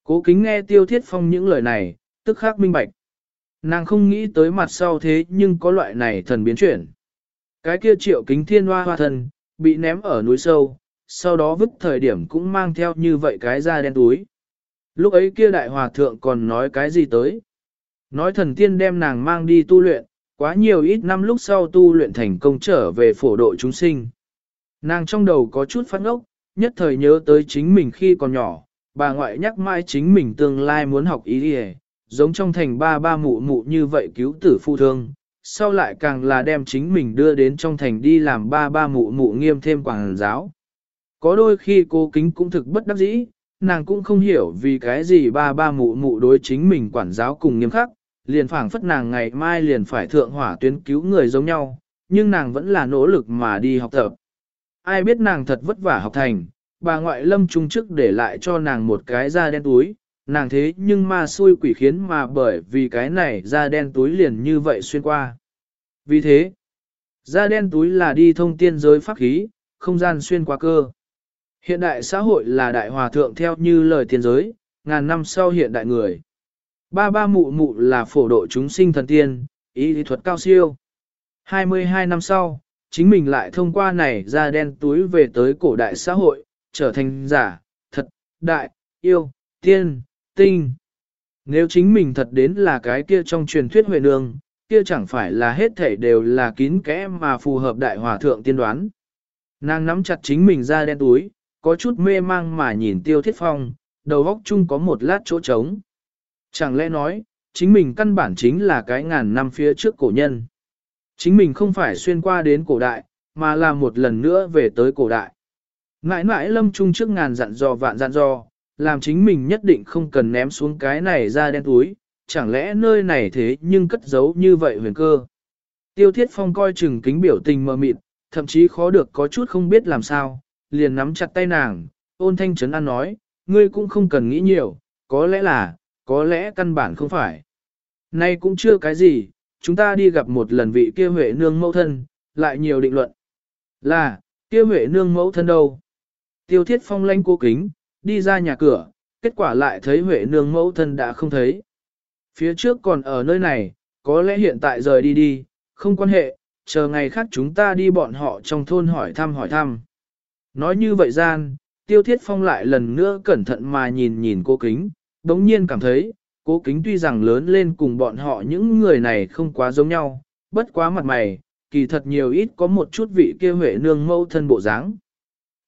Cố kính nghe Tiêu Thiết Phong những lời này, tức khắc minh bạch. Nàng không nghĩ tới mặt sau thế nhưng có loại này thần biến chuyển. Cái kia triệu kính thiên hoa hoa thần, bị ném ở núi sâu, sau đó vứt thời điểm cũng mang theo như vậy cái da đen túi. Lúc ấy kia đại hòa thượng còn nói cái gì tới? Nói thần tiên đem nàng mang đi tu luyện, quá nhiều ít năm lúc sau tu luyện thành công trở về phổ độ chúng sinh. Nàng trong đầu có chút phát ngốc, nhất thời nhớ tới chính mình khi còn nhỏ, bà ngoại nhắc mãi chính mình tương lai muốn học ý đi giống trong thành ba ba mụ mụ như vậy cứu tử phu thương, sau lại càng là đem chính mình đưa đến trong thành đi làm ba ba mụ mụ nghiêm thêm quảng giáo. Có đôi khi cô kính cũng thực bất đắc dĩ, nàng cũng không hiểu vì cái gì ba ba mụ mụ đối chính mình quản giáo cùng nghiêm khắc, liền phảng phất nàng ngày mai liền phải thượng hỏa tuyến cứu người giống nhau, nhưng nàng vẫn là nỗ lực mà đi học tập. Ai biết nàng thật vất vả học thành, bà ngoại lâm trung chức để lại cho nàng một cái da đen túi, nàng thế nhưng ma xui quỷ khiến mà bởi vì cái này da đen túi liền như vậy xuyên qua. Vì thế, da đen túi là đi thông tiên giới pháp khí, không gian xuyên qua cơ. Hiện đại xã hội là đại hòa thượng theo như lời tiên giới, ngàn năm sau hiện đại người. Ba ba mụ mụ là phổ độ chúng sinh thần tiên, ý lý thuật cao siêu. 22 năm sau, chính mình lại thông qua này ra đen túi về tới cổ đại xã hội, trở thành giả, thật, đại, yêu, tiên, tinh. Nếu chính mình thật đến là cái kia trong truyền thuyết huệ nương, kia chẳng phải là hết thể đều là kín kẽ mà phù hợp đại hòa thượng tiên đoán. Nàng nắm chặt chính mình ra đen túi, có chút mê mang mà nhìn tiêu thiết phong, đầu góc chung có một lát chỗ trống. Chẳng lẽ nói, chính mình căn bản chính là cái ngàn năm phía trước cổ nhân. Chính mình không phải xuyên qua đến cổ đại, mà là một lần nữa về tới cổ đại. Ngãi ngãi lâm trung trước ngàn dặn dò vạn dặn dò, làm chính mình nhất định không cần ném xuống cái này ra đen túi, chẳng lẽ nơi này thế nhưng cất giấu như vậy huyền cơ. Tiêu thiết phong coi chừng kính biểu tình mờ mịt, thậm chí khó được có chút không biết làm sao, liền nắm chặt tay nàng, ôn thanh trấn an nói, ngươi cũng không cần nghĩ nhiều, có lẽ là, có lẽ căn bản không phải. Nay cũng chưa cái gì, chúng ta đi gặp một lần vị kia huệ nương mẫu thân, lại nhiều định luận. Là, kia huệ nương mẫu thân đâu? Tiêu thiết phong lanh cô kính, đi ra nhà cửa, kết quả lại thấy huệ nương mẫu thân đã không thấy. Phía trước còn ở nơi này, có lẽ hiện tại rời đi đi, không quan hệ, chờ ngày khác chúng ta đi bọn họ trong thôn hỏi thăm hỏi thăm. Nói như vậy gian, tiêu thiết phong lại lần nữa cẩn thận mà nhìn nhìn cô kính, đống nhiên cảm thấy, cố kính tuy rằng lớn lên cùng bọn họ những người này không quá giống nhau, bất quá mặt mày, kỳ thật nhiều ít có một chút vị kia Huệ nương mâu thân bộ dáng.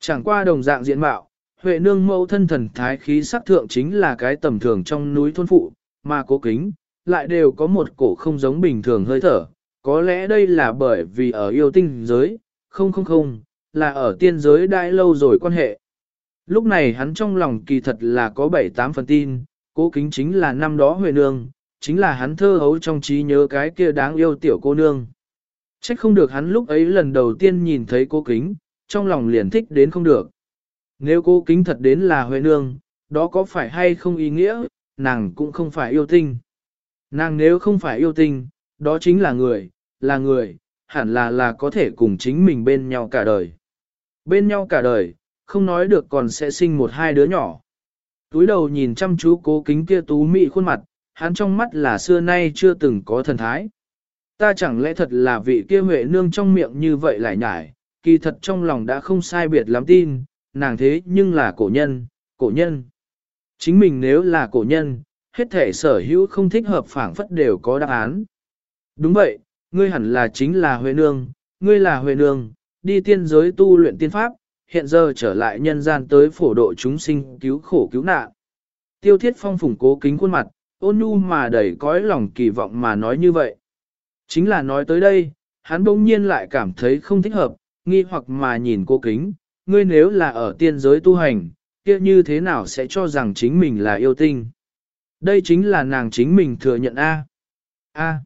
Chẳng qua đồng dạng diện mạo, Huệ nương mâu thân thần thái khí sắc thượng chính là cái tầm thường trong núi thôn phụ, mà cố kính, lại đều có một cổ không giống bình thường hơi thở. Có lẽ đây là bởi vì ở yêu tinh giới, không không không, là ở tiên giới đã lâu rồi quan hệ. Lúc này hắn trong lòng kỳ thật là có 7-8 phần tin, cố kính chính là năm đó Huệ nương, chính là hắn thơ hấu trong trí nhớ cái kia đáng yêu tiểu cô nương. Trách không được hắn lúc ấy lần đầu tiên nhìn thấy cô kính, trong lòng liền thích đến không được. Nếu cô kính thật đến là Huệ Nương, đó có phải hay không ý nghĩa, nàng cũng không phải yêu tinh. Nàng nếu không phải yêu tinh, đó chính là người, là người, hẳn là là có thể cùng chính mình bên nhau cả đời. Bên nhau cả đời, không nói được còn sẽ sinh một hai đứa nhỏ. Túi đầu nhìn chăm chú cố kính kia tú mị khuôn mặt, hắn trong mắt là xưa nay chưa từng có thần thái. Ta chẳng lẽ thật là vị kia huệ nương trong miệng như vậy lại nhải, kỳ thật trong lòng đã không sai biệt lắm tin, nàng thế nhưng là cổ nhân, cổ nhân. Chính mình nếu là cổ nhân, hết thể sở hữu không thích hợp phảng phất đều có đáp án. Đúng vậy, ngươi hẳn là chính là Huệ Nương, ngươi là Huệ Nương, đi tiên giới tu luyện tiên pháp, hiện giờ trở lại nhân gian tới phổ độ chúng sinh cứu khổ cứu nạn. Tiêu thiết phong phủng cố kính khuôn mặt, ôn nhu mà đầy cõi lòng kỳ vọng mà nói như vậy. Chính là nói tới đây, hắn bỗng nhiên lại cảm thấy không thích hợp, nghi hoặc mà nhìn cô kính, ngươi nếu là ở tiên giới tu hành, kia như thế nào sẽ cho rằng chính mình là yêu tinh. Đây chính là nàng chính mình thừa nhận A. A.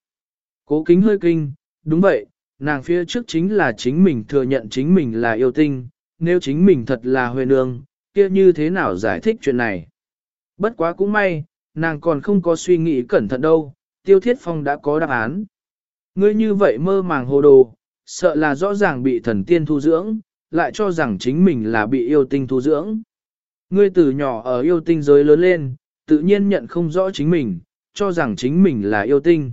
Cố kính hơi kinh, đúng vậy, nàng phía trước chính là chính mình thừa nhận chính mình là yêu tinh, nếu chính mình thật là huyền ương, kia như thế nào giải thích chuyện này. Bất quá cũng may, nàng còn không có suy nghĩ cẩn thận đâu, tiêu thiết phong đã có đáp án. Ngươi như vậy mơ màng hồ đồ, sợ là rõ ràng bị thần tiên thu dưỡng, lại cho rằng chính mình là bị yêu tinh thu dưỡng. Ngươi từ nhỏ ở yêu tinh giới lớn lên, tự nhiên nhận không rõ chính mình, cho rằng chính mình là yêu tinh.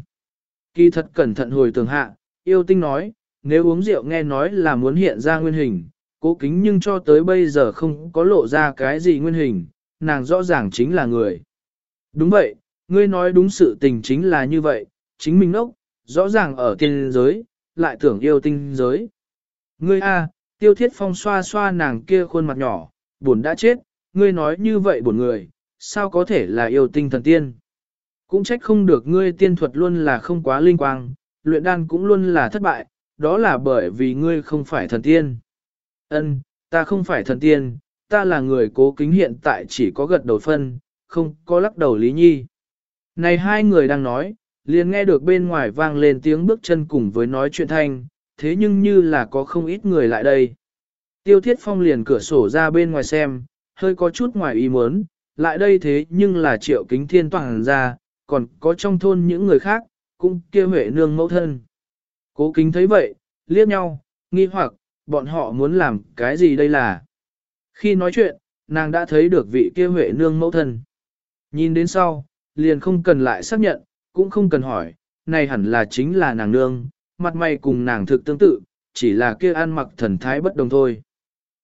Kỳ thật cẩn thận hồi tường hạ, yêu tinh nói, nếu uống rượu nghe nói là muốn hiện ra nguyên hình, cố kính nhưng cho tới bây giờ không có lộ ra cái gì nguyên hình, nàng rõ ràng chính là người. Đúng vậy, ngươi nói đúng sự tình chính là như vậy, chính mình ốc, rõ ràng ở tiên giới, lại tưởng yêu tinh giới. Ngươi a, tiêu thiết phong xoa xoa nàng kia khuôn mặt nhỏ, buồn đã chết, ngươi nói như vậy buồn người, sao có thể là yêu tinh thần tiên. Cũng trách không được ngươi tiên thuật luôn là không quá linh quang, luyện đan cũng luôn là thất bại, đó là bởi vì ngươi không phải thần tiên. Ân, ta không phải thần tiên, ta là người cố kính hiện tại chỉ có gật đầu phân, không có lắc đầu lý nhi. Này hai người đang nói, liền nghe được bên ngoài vang lên tiếng bước chân cùng với nói chuyện thanh, thế nhưng như là có không ít người lại đây. Tiêu thiết phong liền cửa sổ ra bên ngoài xem, hơi có chút ngoài ý muốn, lại đây thế nhưng là triệu kính thiên toàn ra, còn có trong thôn những người khác, cũng kia huệ nương mẫu thân. Cố kính thấy vậy, liếc nhau, nghi hoặc, bọn họ muốn làm cái gì đây là. Khi nói chuyện, nàng đã thấy được vị kia huệ nương mẫu thân. Nhìn đến sau, liền không cần lại xác nhận, cũng không cần hỏi, này hẳn là chính là nàng nương, mặt mày cùng nàng thực tương tự, chỉ là kia ăn mặc thần thái bất đồng thôi.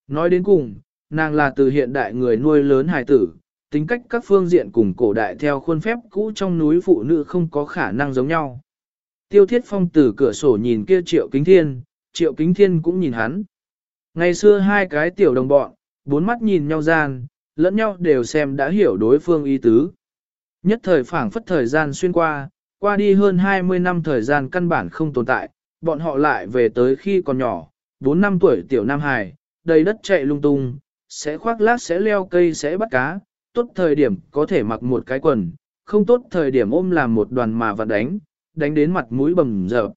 Nói đến cùng, nàng là từ hiện đại người nuôi lớn hài tử, tính cách các phương diện cùng cổ đại theo khuôn phép cũ trong núi phụ nữ không có khả năng giống nhau. Tiêu thiết phong từ cửa sổ nhìn kia triệu kính thiên, triệu kính thiên cũng nhìn hắn. Ngày xưa hai cái tiểu đồng bọn, bốn mắt nhìn nhau gian, lẫn nhau đều xem đã hiểu đối phương ý tứ. Nhất thời phảng phất thời gian xuyên qua, qua đi hơn 20 năm thời gian căn bản không tồn tại, bọn họ lại về tới khi còn nhỏ, 4 năm tuổi tiểu Nam Hải, đầy đất chạy lung tung, sẽ khoác lác sẽ leo cây sẽ bắt cá, tốt thời điểm có thể mặc một cái quần, không tốt thời điểm ôm làm một đoàn mà vặn đánh, đánh đến mặt mũi bầm dập.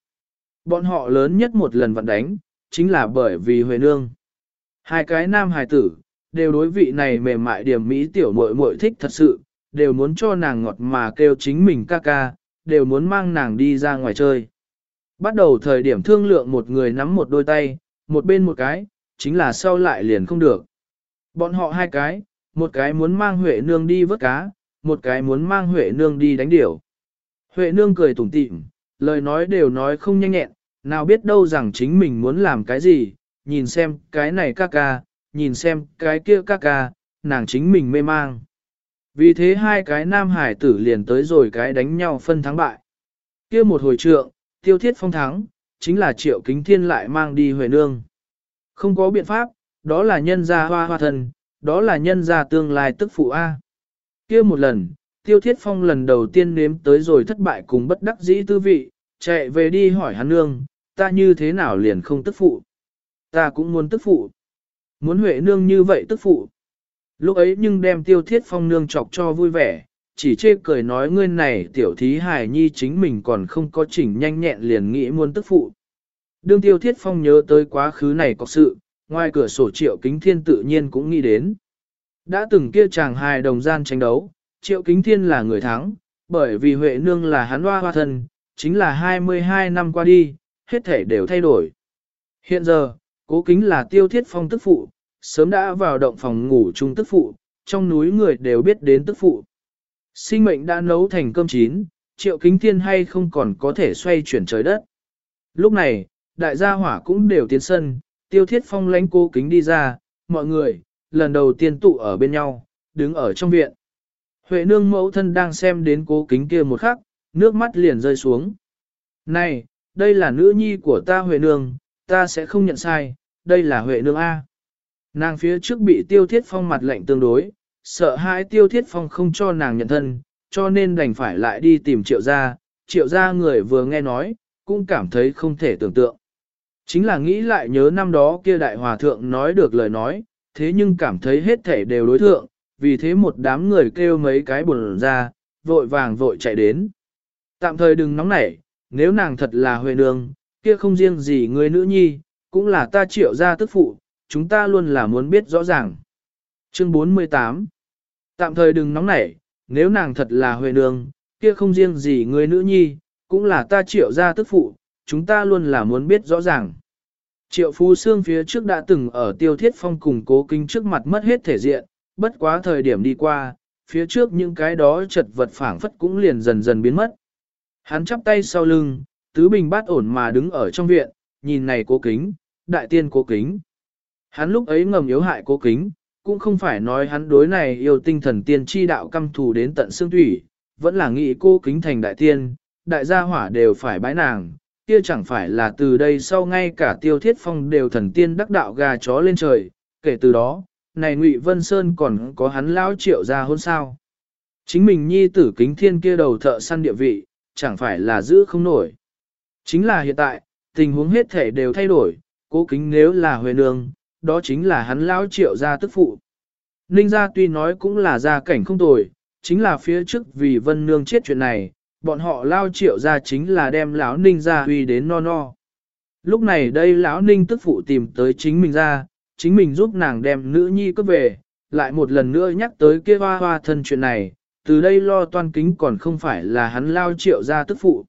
Bọn họ lớn nhất một lần vặn đánh, chính là bởi vì Huệ Nương. Hai cái nam hài tử, đều đối vị này mềm mại điểm mỹ tiểu muội muội thích thật sự, đều muốn cho nàng ngọt mà kêu chính mình ca ca, đều muốn mang nàng đi ra ngoài chơi. Bắt đầu thời điểm thương lượng một người nắm một đôi tay, một bên một cái, chính là sau lại liền không được. Bọn họ hai cái, một cái muốn mang Huệ Nương đi vớt cá, một cái muốn mang Huệ Nương đi đánh điểu. Huệ Nương cười tủm tỉm, lời nói đều nói không nhanh nhẹn, nào biết đâu rằng chính mình muốn làm cái gì, nhìn xem cái này ca ca, nhìn xem cái kia ca ca, nàng chính mình mê mang. Vì thế hai cái nam hải tử liền tới rồi cái đánh nhau phân thắng bại. kia một hồi trượng, tiêu thiết phong thắng, chính là triệu kính thiên lại mang đi huệ nương. Không có biện pháp, đó là nhân gia hoa hoa thần, đó là nhân gia tương lai tức phụ A. kia một lần, tiêu thiết phong lần đầu tiên nếm tới rồi thất bại cùng bất đắc dĩ tư vị, chạy về đi hỏi hắn nương, ta như thế nào liền không tức phụ. Ta cũng muốn tức phụ. Muốn huệ nương như vậy tức phụ. Lúc ấy nhưng đem tiêu thiết phong nương chọc cho vui vẻ, chỉ chê cười nói ngươi này tiểu thí hài nhi chính mình còn không có chỉnh nhanh nhẹn liền nghĩ muốn tức phụ. Đương tiêu thiết phong nhớ tới quá khứ này có sự, ngoài cửa sổ triệu kính thiên tự nhiên cũng nghĩ đến. Đã từng kia chàng hài đồng gian tranh đấu, triệu kính thiên là người thắng, bởi vì Huệ Nương là hắn hoa hoa thân, chính là 22 năm qua đi, hết thể đều thay đổi. Hiện giờ, cố kính là tiêu thiết phong tức phụ, sớm đã vào động phòng ngủ chung tức phụ, trong núi người đều biết đến tức phụ. Sinh mệnh đã nấu thành cơm chín, triệu kính thiên hay không còn có thể xoay chuyển trời đất. Lúc này, đại gia hỏa cũng đều tiến sân, tiêu thiết phong lánh cố kính đi ra, mọi người, lần đầu tiên tụ ở bên nhau, đứng ở trong viện. Huệ nương mẫu thân đang xem đến cố kính kia một khắc, nước mắt liền rơi xuống. Này, đây là nữ nhi của ta Huệ nương, ta sẽ không nhận sai, đây là Huệ nương A. Nàng phía trước bị tiêu thiết phong mặt lệnh tương đối, sợ hãi tiêu thiết phong không cho nàng nhận thân, cho nên đành phải lại đi tìm triệu gia, triệu gia người vừa nghe nói, cũng cảm thấy không thể tưởng tượng. Chính là nghĩ lại nhớ năm đó kia đại hòa thượng nói được lời nói, thế nhưng cảm thấy hết thể đều đối thượng, vì thế một đám người kêu mấy cái buồn ra, vội vàng vội chạy đến. Tạm thời đừng nóng nảy, nếu nàng thật là huệ nương, kia không riêng gì người nữ nhi, cũng là ta triệu gia tức phụ, chúng ta luôn là muốn biết rõ ràng. Chương 48 Tạm thời đừng nóng nảy, nếu nàng thật là huệ nương, kia không riêng gì người nữ nhi, cũng là ta triệu gia tức phụ, chúng ta luôn là muốn biết rõ ràng. Triệu Phú Sương phía trước đã từng ở tiêu thiết phong cùng cố kinh trước mặt mất hết thể diện, bất quá thời điểm đi qua, phía trước những cái đó chật vật phảng phất cũng liền dần dần biến mất. Hắn chắp tay sau lưng, tứ bình bát ổn mà đứng ở trong viện, nhìn này cố kính, đại tiên cố kính. Hắn lúc ấy ngầm yếu hại cố kính, cũng không phải nói hắn đối này yêu tinh thần tiên chi đạo căm thù đến tận xương thủy, vẫn là nghĩ cố kính thành đại tiên, đại gia hỏa đều phải bái nàng, kia chẳng phải là từ đây sau ngay cả tiêu thiết phong đều thần tiên đắc đạo gà chó lên trời, kể từ đó, này Ngụy Vân Sơn còn có hắn lão triệu ra hôn sao. Chính mình nhi tử kính thiên kia đầu thợ săn địa vị, chẳng phải là giữ không nổi. Chính là hiện tại, tình huống hết thể đều thay đổi, cố kính nếu là huệ nương, đó chính là hắn lão triệu gia tức phụ. Ninh gia tuy nói cũng là gia cảnh không tồi, chính là phía trước vì vân nương chết chuyện này, bọn họ lao triệu gia chính là đem lão ninh gia uy đến no no. Lúc này đây lão ninh tức phụ tìm tới chính mình ra, chính mình giúp nàng đem nữ nhi cướp về, lại một lần nữa nhắc tới kia hoa hoa thân chuyện này, từ đây lo toan kính còn không phải là hắn lao triệu gia tức phụ.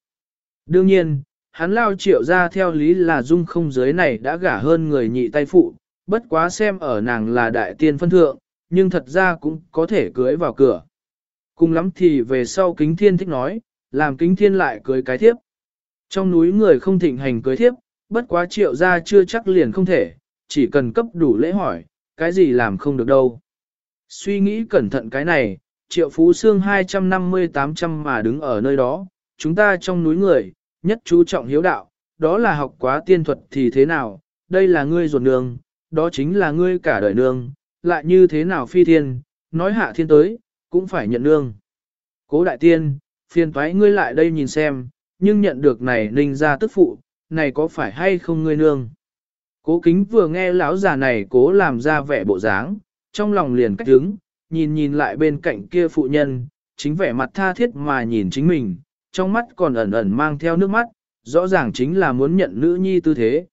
Đương nhiên, hắn lao triệu gia theo lý là dung không giới này đã gả hơn người nhị tay phụ, bất quá xem ở nàng là đại tiên phân thượng, nhưng thật ra cũng có thể cưới vào cửa. Cùng lắm thì về sau kính thiên thích nói, làm kính thiên lại cưới cái thiếp. Trong núi người không thịnh hành cưới thiếp, bất quá triệu ra chưa chắc liền không thể, chỉ cần cấp đủ lễ hỏi, cái gì làm không được đâu. Suy nghĩ cẩn thận cái này, triệu phú xương 250-800 mà đứng ở nơi đó, chúng ta trong núi người, nhất chú trọng hiếu đạo, đó là học quá tiên thuật thì thế nào, đây là ngươi ruột nương, đó chính là ngươi cả đời nương, lại như thế nào phi thiên, nói hạ thiên tới, cũng phải nhận nương. Cố đại tiên, phiền toái ngươi lại đây nhìn xem, nhưng nhận được này ninh ra tức phụ, này có phải hay không ngươi nương? Cố kính vừa nghe lão già này cố làm ra vẻ bộ dáng, trong lòng liền cách đứng, nhìn nhìn lại bên cạnh kia phụ nhân, chính vẻ mặt tha thiết mà nhìn chính mình, trong mắt còn ẩn ẩn mang theo nước mắt, rõ ràng chính là muốn nhận nữ nhi tư thế.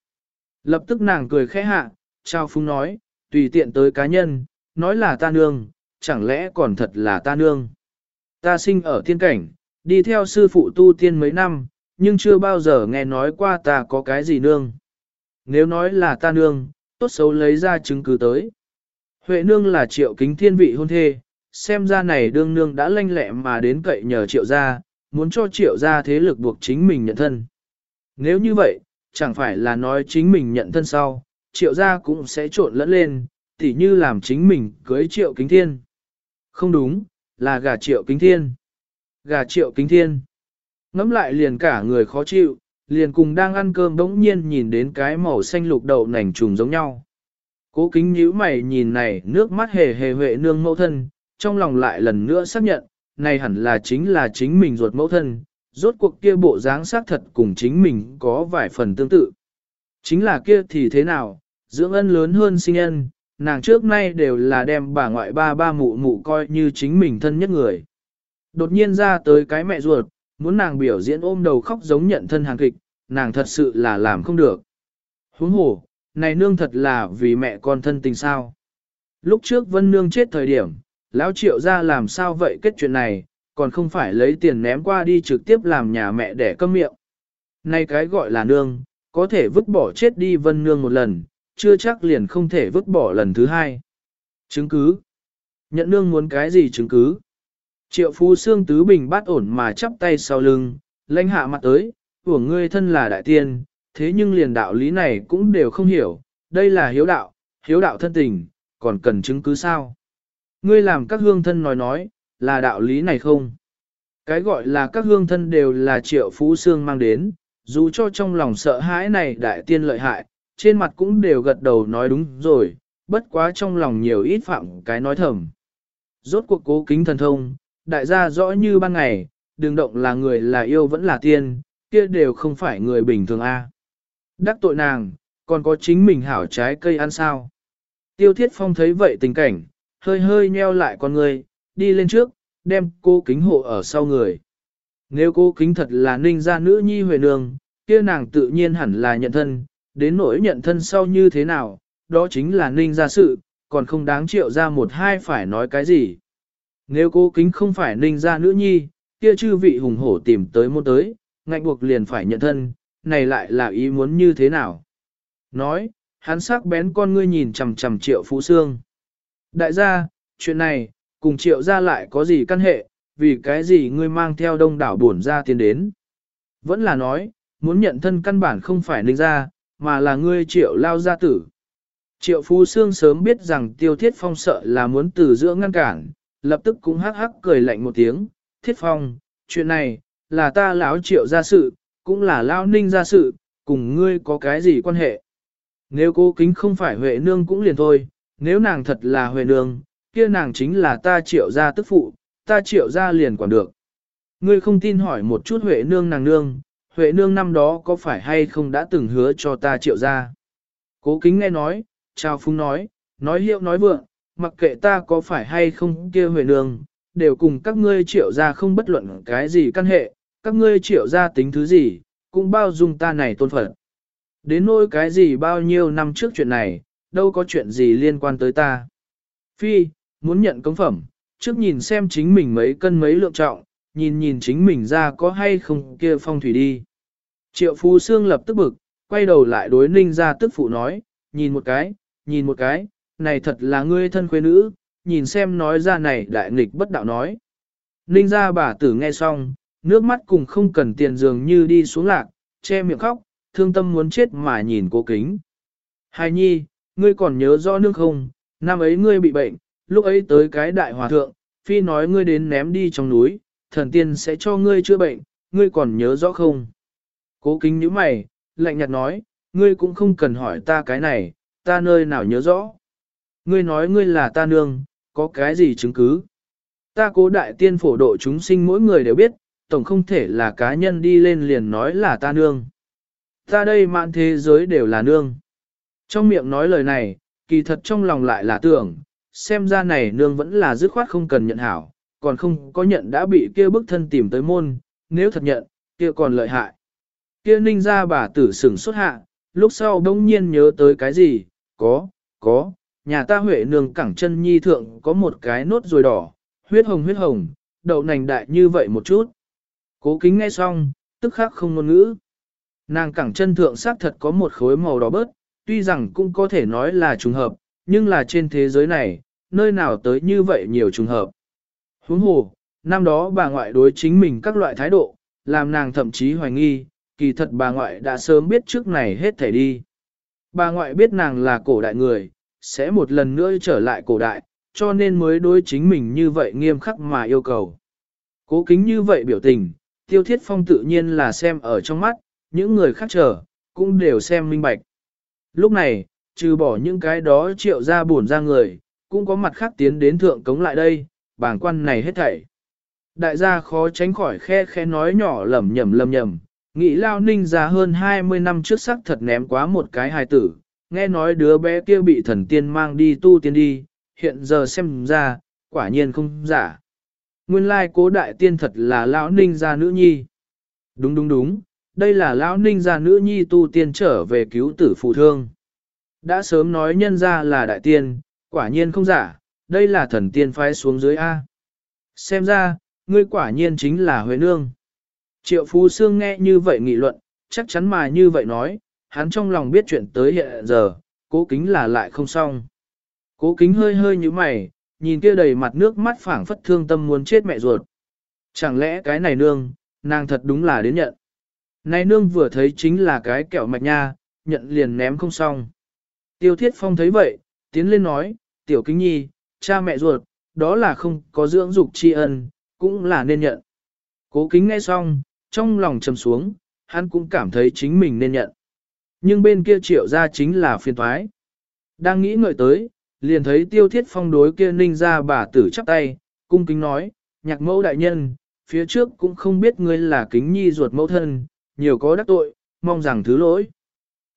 Lập tức nàng cười khẽ hạ, trao phúng nói, tùy tiện tới cá nhân, nói là ta nương, chẳng lẽ còn thật là ta nương. Ta sinh ở thiên cảnh, đi theo sư phụ tu tiên mấy năm, nhưng chưa bao giờ nghe nói qua ta có cái gì nương. Nếu nói là ta nương, tốt xấu lấy ra chứng cứ tới. Huệ nương là triệu kính thiên vị hôn thê, xem ra này đương nương đã lanh lẹ mà đến cậy nhờ triệu gia, muốn cho triệu gia thế lực buộc chính mình nhận thân. Nếu như vậy, chẳng phải là nói chính mình nhận thân sau, triệu gia cũng sẽ trộn lẫn lên, tỉ như làm chính mình cưới triệu kính thiên. Không đúng, là gà triệu kính thiên. Gà triệu kính thiên. Ngắm lại liền cả người khó chịu, liền cùng đang ăn cơm bỗng nhiên nhìn đến cái màu xanh lục đậu nành trùng giống nhau. Cố kính nhíu mày nhìn này nước mắt hề hề huệ nương mẫu thân, trong lòng lại lần nữa xác nhận, này hẳn là chính là chính mình ruột mẫu thân, rốt cuộc kia bộ dáng xác thật cùng chính mình có vài phần tương tự. Chính là kia thì thế nào, dưỡng ân lớn hơn sinh ân, nàng trước nay đều là đem bà ngoại ba ba mụ mụ coi như chính mình thân nhất người. Đột nhiên ra tới cái mẹ ruột, muốn nàng biểu diễn ôm đầu khóc giống nhận thân hàng kịch, nàng thật sự là làm không được. Huống hồ, này nương thật là vì mẹ con thân tình sao. Lúc trước vân nương chết thời điểm, lão triệu ra làm sao vậy kết chuyện này, còn không phải lấy tiền ném qua đi trực tiếp làm nhà mẹ để câm miệng. Này cái gọi là nương, có thể vứt bỏ chết đi vân nương một lần, chưa chắc liền không thể vứt bỏ lần thứ hai. Chứng cứ. Nhận nương muốn cái gì chứng cứ? Triệu Phú xương Tứ Bình bắt ổn mà chắp tay sau lưng, lãnh hạ mặt tới, của ngươi thân là đại tiên, thế nhưng liền đạo lý này cũng đều không hiểu, đây là hiếu đạo, hiếu đạo thân tình, còn cần chứng cứ sao? Ngươi làm các hương thân nói nói, là đạo lý này không? Cái gọi là các hương thân đều là triệu phú xương mang đến, dù cho trong lòng sợ hãi này đại tiên lợi hại, trên mặt cũng đều gật đầu nói đúng rồi, bất quá trong lòng nhiều ít phạm cái nói thầm. Rốt cuộc cố kính thần thông, đại gia rõ như ban ngày, đường động là người là yêu vẫn là tiên, kia đều không phải người bình thường a. Đắc tội nàng, còn có chính mình hảo trái cây ăn sao. Tiêu thiết phong thấy vậy tình cảnh, hơi hơi nheo lại con người, đi lên trước, đem cô kính hộ ở sau người. Nếu cô kính thật là ninh gia nữ nhi huệ nương, kia nàng tự nhiên hẳn là nhận thân, đến nỗi nhận thân sau như thế nào, đó chính là ninh gia sự, còn không đáng triệu ra một hai phải nói cái gì. Nếu cô kính không phải ninh gia nữ nhi, kia chư vị hùng hổ tìm tới môn tới, ngạnh buộc liền phải nhận thân, này lại là ý muốn như thế nào. Nói, hắn sắc bén con ngươi nhìn chằm chằm triệu phú xương. Đại gia, chuyện này, cùng triệu gia lại có gì căn hệ, vì cái gì ngươi mang theo đông đảo bổn ra tiến đến. Vẫn là nói, muốn nhận thân căn bản không phải ninh gia, mà là ngươi triệu lao gia tử. Triệu Phú Sương sớm biết rằng Tiêu Thiết Phong sợ là muốn từ giữa ngăn cản, lập tức cũng hắc hắc cười lạnh một tiếng, Thiết Phong, chuyện này, là ta lão triệu gia sự, cũng là lao ninh gia sự, cùng ngươi có cái gì quan hệ. Nếu cô kính không phải Huệ Nương cũng liền thôi, nếu nàng thật là Huệ Nương, kia nàng chính là ta triệu gia tức phụ, ta triệu gia liền quản được. Ngươi không tin hỏi một chút Huệ Nương nàng nương, Huệ Nương năm đó có phải hay không đã từng hứa cho ta triệu gia. Cố kính nghe nói, Trao phúng nói, nói hiệu nói vượng, mặc kệ ta có phải hay không kia Huệ Nương, đều cùng các ngươi triệu gia không bất luận cái gì căn hệ, các ngươi triệu gia tính thứ gì, cũng bao dung ta này tôn phận. Đến nỗi cái gì bao nhiêu năm trước chuyện này, đâu có chuyện gì liên quan tới ta. Phi, muốn nhận công phẩm, trước nhìn xem chính mình mấy cân mấy lượng trọng, nhìn nhìn chính mình ra có hay không kia phong thủy đi. Triệu Phú Sương lập tức bực, quay đầu lại đối ninh ra tức phụ nói, nhìn một cái, nhìn một cái, này thật là ngươi thân khuê nữ, nhìn xem nói ra này đại nghịch bất đạo nói. Ninh ra bà tử nghe xong, nước mắt cùng không cần tiền dường như đi xuống lạc, che miệng khóc, thương tâm muốn chết mà nhìn cô kính. Hài nhi, ngươi còn nhớ rõ nước không, năm ấy ngươi bị bệnh, lúc ấy tới cái đại hòa thượng, phi nói ngươi đến ném đi trong núi, thần tiên sẽ cho ngươi chữa bệnh, ngươi còn nhớ rõ không? Cố kính như mày, lạnh nhạt nói, ngươi cũng không cần hỏi ta cái này, ta nơi nào nhớ rõ. Ngươi nói ngươi là ta nương, có cái gì chứng cứ? Ta cố đại tiên phổ độ chúng sinh mỗi người đều biết, tổng không thể là cá nhân đi lên liền nói là ta nương. Ta đây mạn thế giới đều là nương. Trong miệng nói lời này, kỳ thật trong lòng lại là tưởng, xem ra này nương vẫn là dứt khoát không cần nhận hảo, còn không có nhận đã bị kia bức thân tìm tới môn, nếu thật nhận, kia còn lợi hại. Kia ninh ra bà tử sửng xuất hạ, lúc sau đông nhiên nhớ tới cái gì, có, có, nhà ta huệ nương cẳng chân nhi thượng có một cái nốt rồi đỏ, huyết hồng huyết hồng, đậu nành đại như vậy một chút. Cố kính nghe xong, tức khắc không ngôn ngữ. Nàng cẳng chân thượng xác thật có một khối màu đỏ bớt, tuy rằng cũng có thể nói là trùng hợp, nhưng là trên thế giới này, nơi nào tới như vậy nhiều trùng hợp. Huống hồ, năm đó bà ngoại đối chính mình các loại thái độ, làm nàng thậm chí hoài nghi, kỳ thật bà ngoại đã sớm biết trước này hết thể đi. Bà ngoại biết nàng là cổ đại người, sẽ một lần nữa trở lại cổ đại, cho nên mới đối chính mình như vậy nghiêm khắc mà yêu cầu. Cố kính như vậy biểu tình, tiêu thiết phong tự nhiên là xem ở trong mắt, những người khác chờ, cũng đều xem minh bạch. Lúc này, trừ bỏ những cái đó triệu ra buồn ra người, cũng có mặt khác tiến đến thượng cống lại đây, bảng quan này hết thảy. Đại gia khó tránh khỏi khe khe nói nhỏ lầm nhầm lầm nhầm, nghĩ lao ninh ra hơn 20 năm trước sắc thật ném quá một cái hài tử, nghe nói đứa bé kia bị thần tiên mang đi tu tiên đi, hiện giờ xem ra, quả nhiên không giả. Nguyên lai cố đại tiên thật là lão ninh gia nữ nhi. Đúng đúng đúng, đây là lão ninh gia nữ nhi tu tiên trở về cứu tử phụ thương. Đã sớm nói nhân ra là đại tiên, quả nhiên không giả, đây là thần tiên phái xuống dưới A. Xem ra, ngươi quả nhiên chính là Huệ Nương. Triệu Phú Sương nghe như vậy nghị luận, chắc chắn mà như vậy nói, hắn trong lòng biết chuyện tới hiện giờ, cố kính là lại không xong. Cố kính hơi hơi như mày, nhìn kia đầy mặt nước mắt phảng phất thương tâm muốn chết mẹ ruột. Chẳng lẽ cái này nương, nàng thật đúng là đến nhận. Này nương vừa thấy chính là cái kẹo mạch nha, nhận liền ném không xong. Tiêu thiết phong thấy vậy, tiến lên nói, tiểu kính nhi, cha mẹ ruột, đó là không có dưỡng dục tri ân, cũng là nên nhận. Cố kính nghe xong, trong lòng trầm xuống, hắn cũng cảm thấy chính mình nên nhận. Nhưng bên kia triệu ra chính là phiền thoái. Đang nghĩ ngợi tới, liền thấy tiêu thiết phong đối kia ninh ra bà tử chắp tay, cung kính nói, nhạc mẫu đại nhân, phía trước cũng không biết ngươi là kính nhi ruột mẫu thân, nhiều có đắc tội, mong rằng thứ lỗi.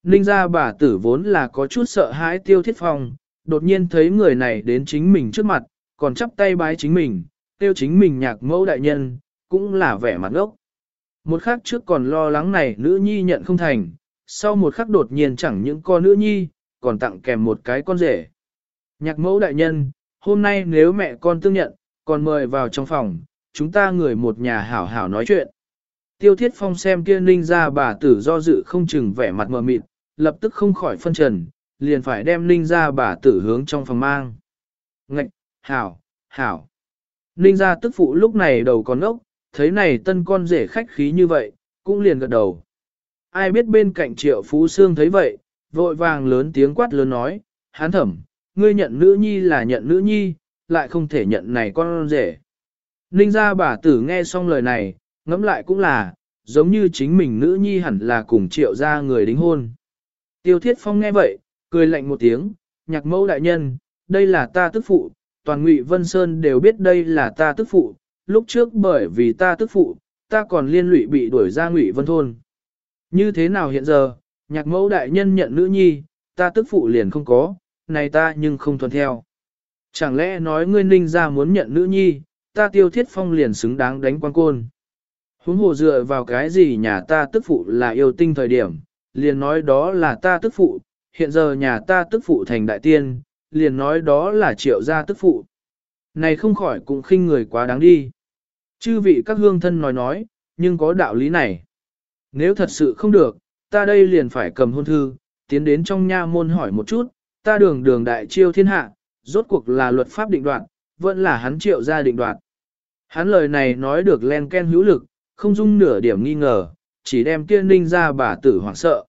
Ninh ra bà tử vốn là có chút sợ hãi tiêu thiết phong, đột nhiên thấy người này đến chính mình trước mặt, còn chắp tay bái chính mình, tiêu chính mình nhạc mẫu đại nhân, cũng là vẻ mặt ngốc. Một khắc trước còn lo lắng này nữ nhi nhận không thành, sau một khắc đột nhiên chẳng những con nữ nhi, còn tặng kèm một cái con rể. Nhạc mẫu đại nhân, hôm nay nếu mẹ con tương nhận, còn mời vào trong phòng, chúng ta người một nhà hảo hảo nói chuyện. Tiêu thiết phong xem kia ninh ra bà tử do dự không chừng vẻ mặt mờ mịt, lập tức không khỏi phân trần, liền phải đem ninh ra bà tử hướng trong phòng mang. Ngạch, hảo, hảo. Ninh ra tức phụ lúc này đầu còn ốc, thấy này tân con rể khách khí như vậy, cũng liền gật đầu. Ai biết bên cạnh triệu phú xương thấy vậy, vội vàng lớn tiếng quát lớn nói, hán thẩm, ngươi nhận nữ nhi là nhận nữ nhi, lại không thể nhận này con rể. Ninh ra bà tử nghe xong lời này, ngẫm lại cũng là, giống như chính mình nữ nhi hẳn là cùng triệu ra người đính hôn. Tiêu thiết phong nghe vậy, cười lạnh một tiếng, nhạc mẫu đại nhân, đây là ta tức phụ, toàn ngụy Vân Sơn đều biết đây là ta tức phụ, lúc trước bởi vì ta tức phụ, ta còn liên lụy bị đuổi ra ngụy Vân Thôn. Như thế nào hiện giờ, nhạc mẫu đại nhân nhận nữ nhi, ta tức phụ liền không có, này ta nhưng không thuần theo. Chẳng lẽ nói ngươi ninh ra muốn nhận nữ nhi, ta tiêu thiết phong liền xứng đáng đánh quan côn. Huống hồ dựa vào cái gì nhà ta tức phụ là yêu tinh thời điểm, liền nói đó là ta tức phụ, hiện giờ nhà ta tức phụ thành đại tiên, liền nói đó là triệu gia tức phụ. Này không khỏi cũng khinh người quá đáng đi. Chư vị các hương thân nói nói, nhưng có đạo lý này. Nếu thật sự không được, ta đây liền phải cầm hôn thư, tiến đến trong nha môn hỏi một chút, ta đường đường đại chiêu thiên hạ, rốt cuộc là luật pháp định đoạt, vẫn là hắn triệu gia định đoạt. Hắn lời này nói được len ken hữu lực, không dung nửa điểm nghi ngờ, chỉ đem tiên ninh ra bà tử hoảng sợ.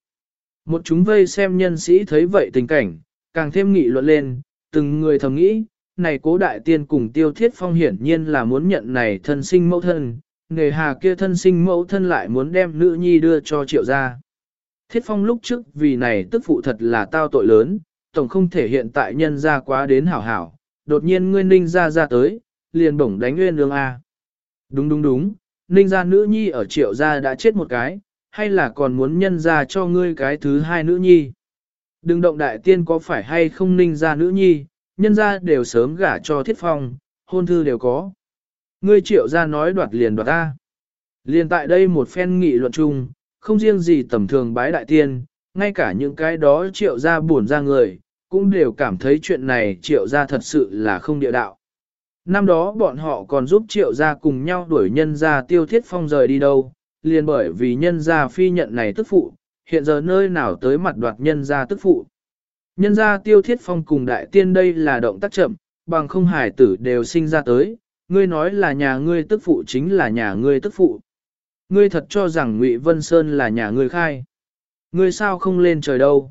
Một chúng vây xem nhân sĩ thấy vậy tình cảnh, càng thêm nghị luận lên, từng người thầm nghĩ, này cố đại tiên cùng tiêu thiết phong hiển nhiên là muốn nhận này thân sinh mẫu thân, nghề hà kia thân sinh mẫu thân lại muốn đem nữ nhi đưa cho triệu gia. Thiết phong lúc trước vì này tức phụ thật là tao tội lớn, tổng không thể hiện tại nhân ra quá đến hảo hảo, đột nhiên ngươi ninh ra ra tới, liền bổng đánh nguyên lương A. Đúng đúng đúng, ninh ra nữ nhi ở triệu gia đã chết một cái, hay là còn muốn nhân ra cho ngươi cái thứ hai nữ nhi. Đừng động đại tiên có phải hay không ninh ra nữ nhi, nhân ra đều sớm gả cho thiết phong, hôn thư đều có. Ngươi triệu ra nói đoạt liền đoạt ta. Liền tại đây một phen nghị luận chung, không riêng gì tầm thường bái đại tiên, ngay cả những cái đó triệu ra buồn ra người, cũng đều cảm thấy chuyện này triệu ra thật sự là không địa đạo. Năm đó bọn họ còn giúp triệu ra cùng nhau đuổi nhân ra tiêu thiết phong rời đi đâu, liền bởi vì nhân gia phi nhận này tức phụ, hiện giờ nơi nào tới mặt đoạt nhân gia tức phụ. Nhân gia tiêu thiết phong cùng đại tiên đây là động tác chậm, bằng không hải tử đều sinh ra tới, ngươi nói là nhà ngươi tức phụ chính là nhà ngươi tức phụ. ngươi thật cho rằng Ngụy Vân Sơn là nhà ngươi khai. Ngươi sao không lên trời đâu?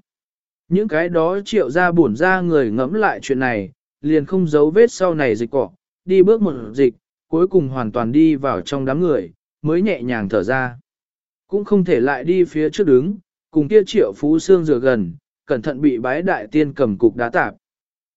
Những cái đó triệu ra bổn ra người ngẫm lại chuyện này, liền không giấu vết sau này dịch cỏ, đi bước một dịch, cuối cùng hoàn toàn đi vào trong đám người, mới nhẹ nhàng thở ra. Cũng không thể lại đi phía trước đứng, cùng kia triệu phú xương rửa gần, cẩn thận bị bái đại tiên cầm cục đá tạp.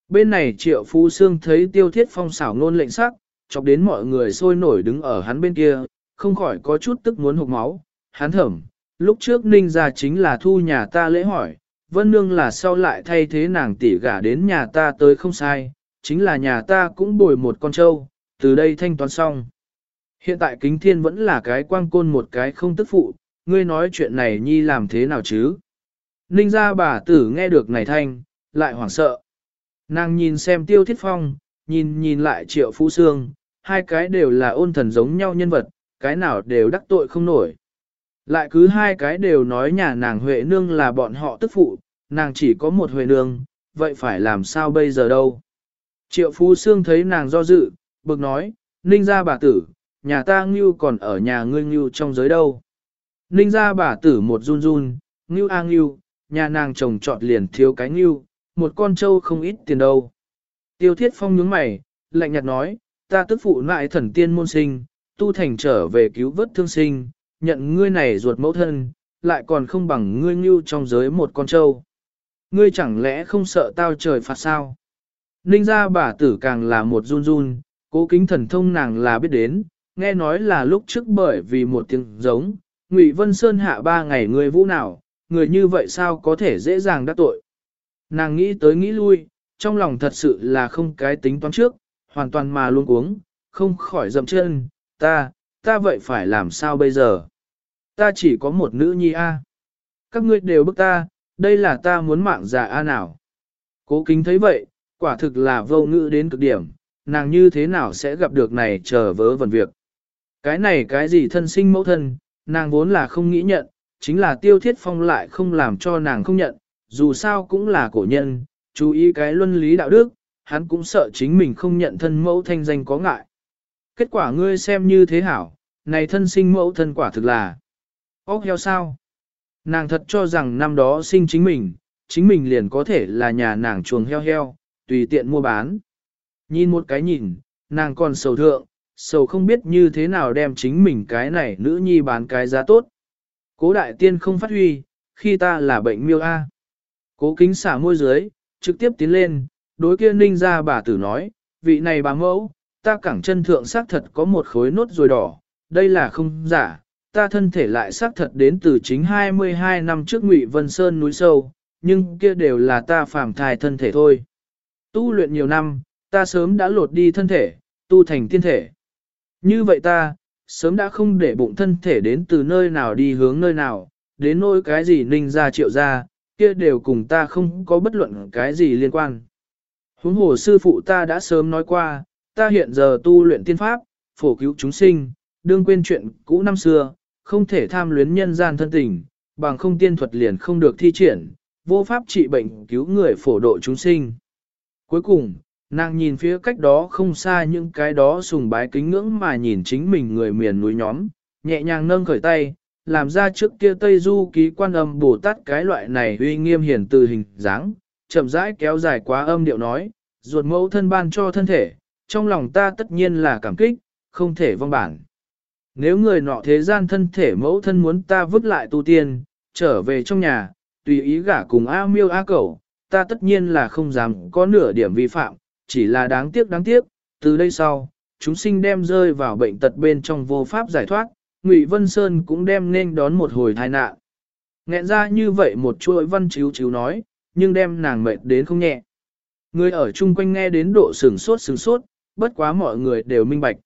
Bên này triệu phú xương thấy tiêu thiết phong xảo ngôn lệnh sắc, chọc đến mọi người sôi nổi đứng ở hắn bên kia, không khỏi có chút tức muốn hụt máu, hắn thẩm, lúc trước ninh ra chính là thu nhà ta lễ hỏi, vân nương là sau lại thay thế nàng tỷ gả đến nhà ta tới không sai, chính là nhà ta cũng bồi một con trâu, từ đây thanh toán xong. Hiện tại kính thiên vẫn là cái quang côn một cái không tức phụ, ngươi nói chuyện này nhi làm thế nào chứ? Ninh ra bà tử nghe được này thanh, lại hoảng sợ. Nàng nhìn xem tiêu thiết phong, nhìn nhìn lại triệu phú xương, hai cái đều là ôn thần giống nhau nhân vật, cái nào đều đắc tội không nổi. Lại cứ hai cái đều nói nhà nàng Huệ Nương là bọn họ tức phụ, nàng chỉ có một Huệ Nương, vậy phải làm sao bây giờ đâu? Triệu Phú Sương thấy nàng do dự, bực nói, ninh ra bà tử, nhà ta ngưu còn ở nhà ngươi ngưu trong giới đâu. Ninh ra bà tử một run run, ngưu a ngưu, nhà nàng chồng trọt liền thiếu cái ngưu, một con trâu không ít tiền đâu. Tiêu thiết phong nhướng mày, lạnh nhạt nói, ta tức phụ lại thần tiên môn sinh, tu thành trở về cứu vớt thương sinh, nhận ngươi này ruột mẫu thân, lại còn không bằng ngươi ngưu trong giới một con trâu. Ngươi chẳng lẽ không sợ tao trời phạt sao? Ninh ra bà tử càng là một run run, cố kính thần thông nàng là biết đến, nghe nói là lúc trước bởi vì một tiếng giống, Ngụy Vân Sơn hạ ba ngày người vũ nào, người như vậy sao có thể dễ dàng đắc tội. Nàng nghĩ tới nghĩ lui, trong lòng thật sự là không cái tính toán trước, hoàn toàn mà luôn uống, không khỏi dậm chân, ta, ta vậy phải làm sao bây giờ? Ta chỉ có một nữ nhi a. Các ngươi đều bức ta, đây là ta muốn mạng già a nào. Cố kính thấy vậy, quả thực là vô ngữ đến cực điểm, nàng như thế nào sẽ gặp được này chờ vớ vẩn việc. Cái này cái gì thân sinh mẫu thân, nàng vốn là không nghĩ nhận, chính là tiêu thiết phong lại không làm cho nàng không nhận, dù sao cũng là cổ nhân, chú ý cái luân lý đạo đức, hắn cũng sợ chính mình không nhận thân mẫu thanh danh có ngại. Kết quả ngươi xem như thế hảo, này thân sinh mẫu thân quả thực là óc heo sao. Nàng thật cho rằng năm đó sinh chính mình, chính mình liền có thể là nhà nàng chuồng heo heo, tùy tiện mua bán. Nhìn một cái nhìn, nàng còn sầu thượng, sầu không biết như thế nào đem chính mình cái này nữ nhi bán cái giá tốt. Cố đại tiên không phát huy, khi ta là bệnh miêu A. Cố kính xả môi dưới, trực tiếp tiến lên, đối kia ninh ra bà tử nói, vị này bà mẫu, ta cẳng chân thượng xác thật có một khối nốt rồi đỏ, đây là không giả, ta thân thể lại xác thật đến từ chính 22 năm trước Ngụy Vân Sơn núi sâu, nhưng kia đều là ta phàm thai thân thể thôi. Tu luyện nhiều năm, ta sớm đã lột đi thân thể, tu thành tiên thể. Như vậy ta, sớm đã không để bụng thân thể đến từ nơi nào đi hướng nơi nào, đến nỗi cái gì ninh ra triệu ra, kia đều cùng ta không có bất luận cái gì liên quan. Huống hồ sư phụ ta đã sớm nói qua, ta hiện giờ tu luyện tiên pháp, phổ cứu chúng sinh, đương quên chuyện cũ năm xưa, không thể tham luyến nhân gian thân tình, bằng không tiên thuật liền không được thi triển, vô pháp trị bệnh cứu người phổ độ chúng sinh. Cuối cùng, nàng nhìn phía cách đó không xa những cái đó sùng bái kính ngưỡng mà nhìn chính mình người miền núi nhóm, nhẹ nhàng nâng khởi tay, làm ra trước kia Tây Du ký quan âm Bồ Tát cái loại này uy nghiêm hiển từ hình dáng, chậm rãi kéo dài quá âm điệu nói, ruột mẫu thân ban cho thân thể, trong lòng ta tất nhiên là cảm kích, không thể vong bản. Nếu người nọ thế gian thân thể mẫu thân muốn ta vứt lại tu tiên, trở về trong nhà, tùy ý gả cùng A miêu A cẩu, ta tất nhiên là không dám có nửa điểm vi phạm, chỉ là đáng tiếc đáng tiếc, từ đây sau, chúng sinh đem rơi vào bệnh tật bên trong vô pháp giải thoát, Ngụy Vân Sơn cũng đem nên đón một hồi tai nạn. Nghẹn ra như vậy một chuỗi văn chiếu chiếu nói, nhưng đem nàng mệt đến không nhẹ. Người ở chung quanh nghe đến độ sừng sốt sừng sốt, bất quá mọi người đều minh bạch.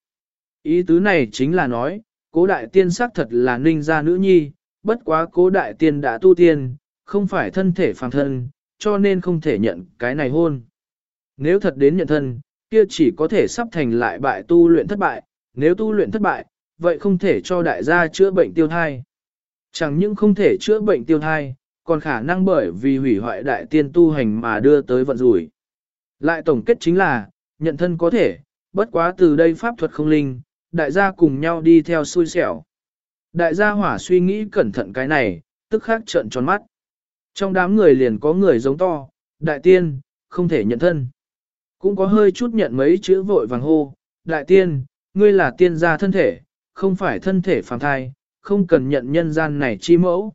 Ý tứ này chính là nói, cố đại tiên xác thật là ninh gia nữ nhi, bất quá cố đại tiên đã tu tiên, không phải thân thể phàm thân, cho nên không thể nhận cái này hôn. Nếu thật đến nhận thân, kia chỉ có thể sắp thành lại bại tu luyện thất bại, nếu tu luyện thất bại, vậy không thể cho đại gia chữa bệnh tiêu thai. Chẳng những không thể chữa bệnh tiêu thai, còn khả năng bởi vì hủy hoại đại tiên tu hành mà đưa tới vận rủi. Lại tổng kết chính là, nhận thân có thể, bất quá từ đây pháp thuật không linh, đại gia cùng nhau đi theo xui xẻo. Đại gia hỏa suy nghĩ cẩn thận cái này, tức khắc trợn tròn mắt. Trong đám người liền có người giống to, đại tiên, không thể nhận thân. Cũng có hơi chút nhận mấy chữ vội vàng hô, đại tiên, ngươi là tiên gia thân thể, không phải thân thể phàm thai, không cần nhận nhân gian này chi mẫu.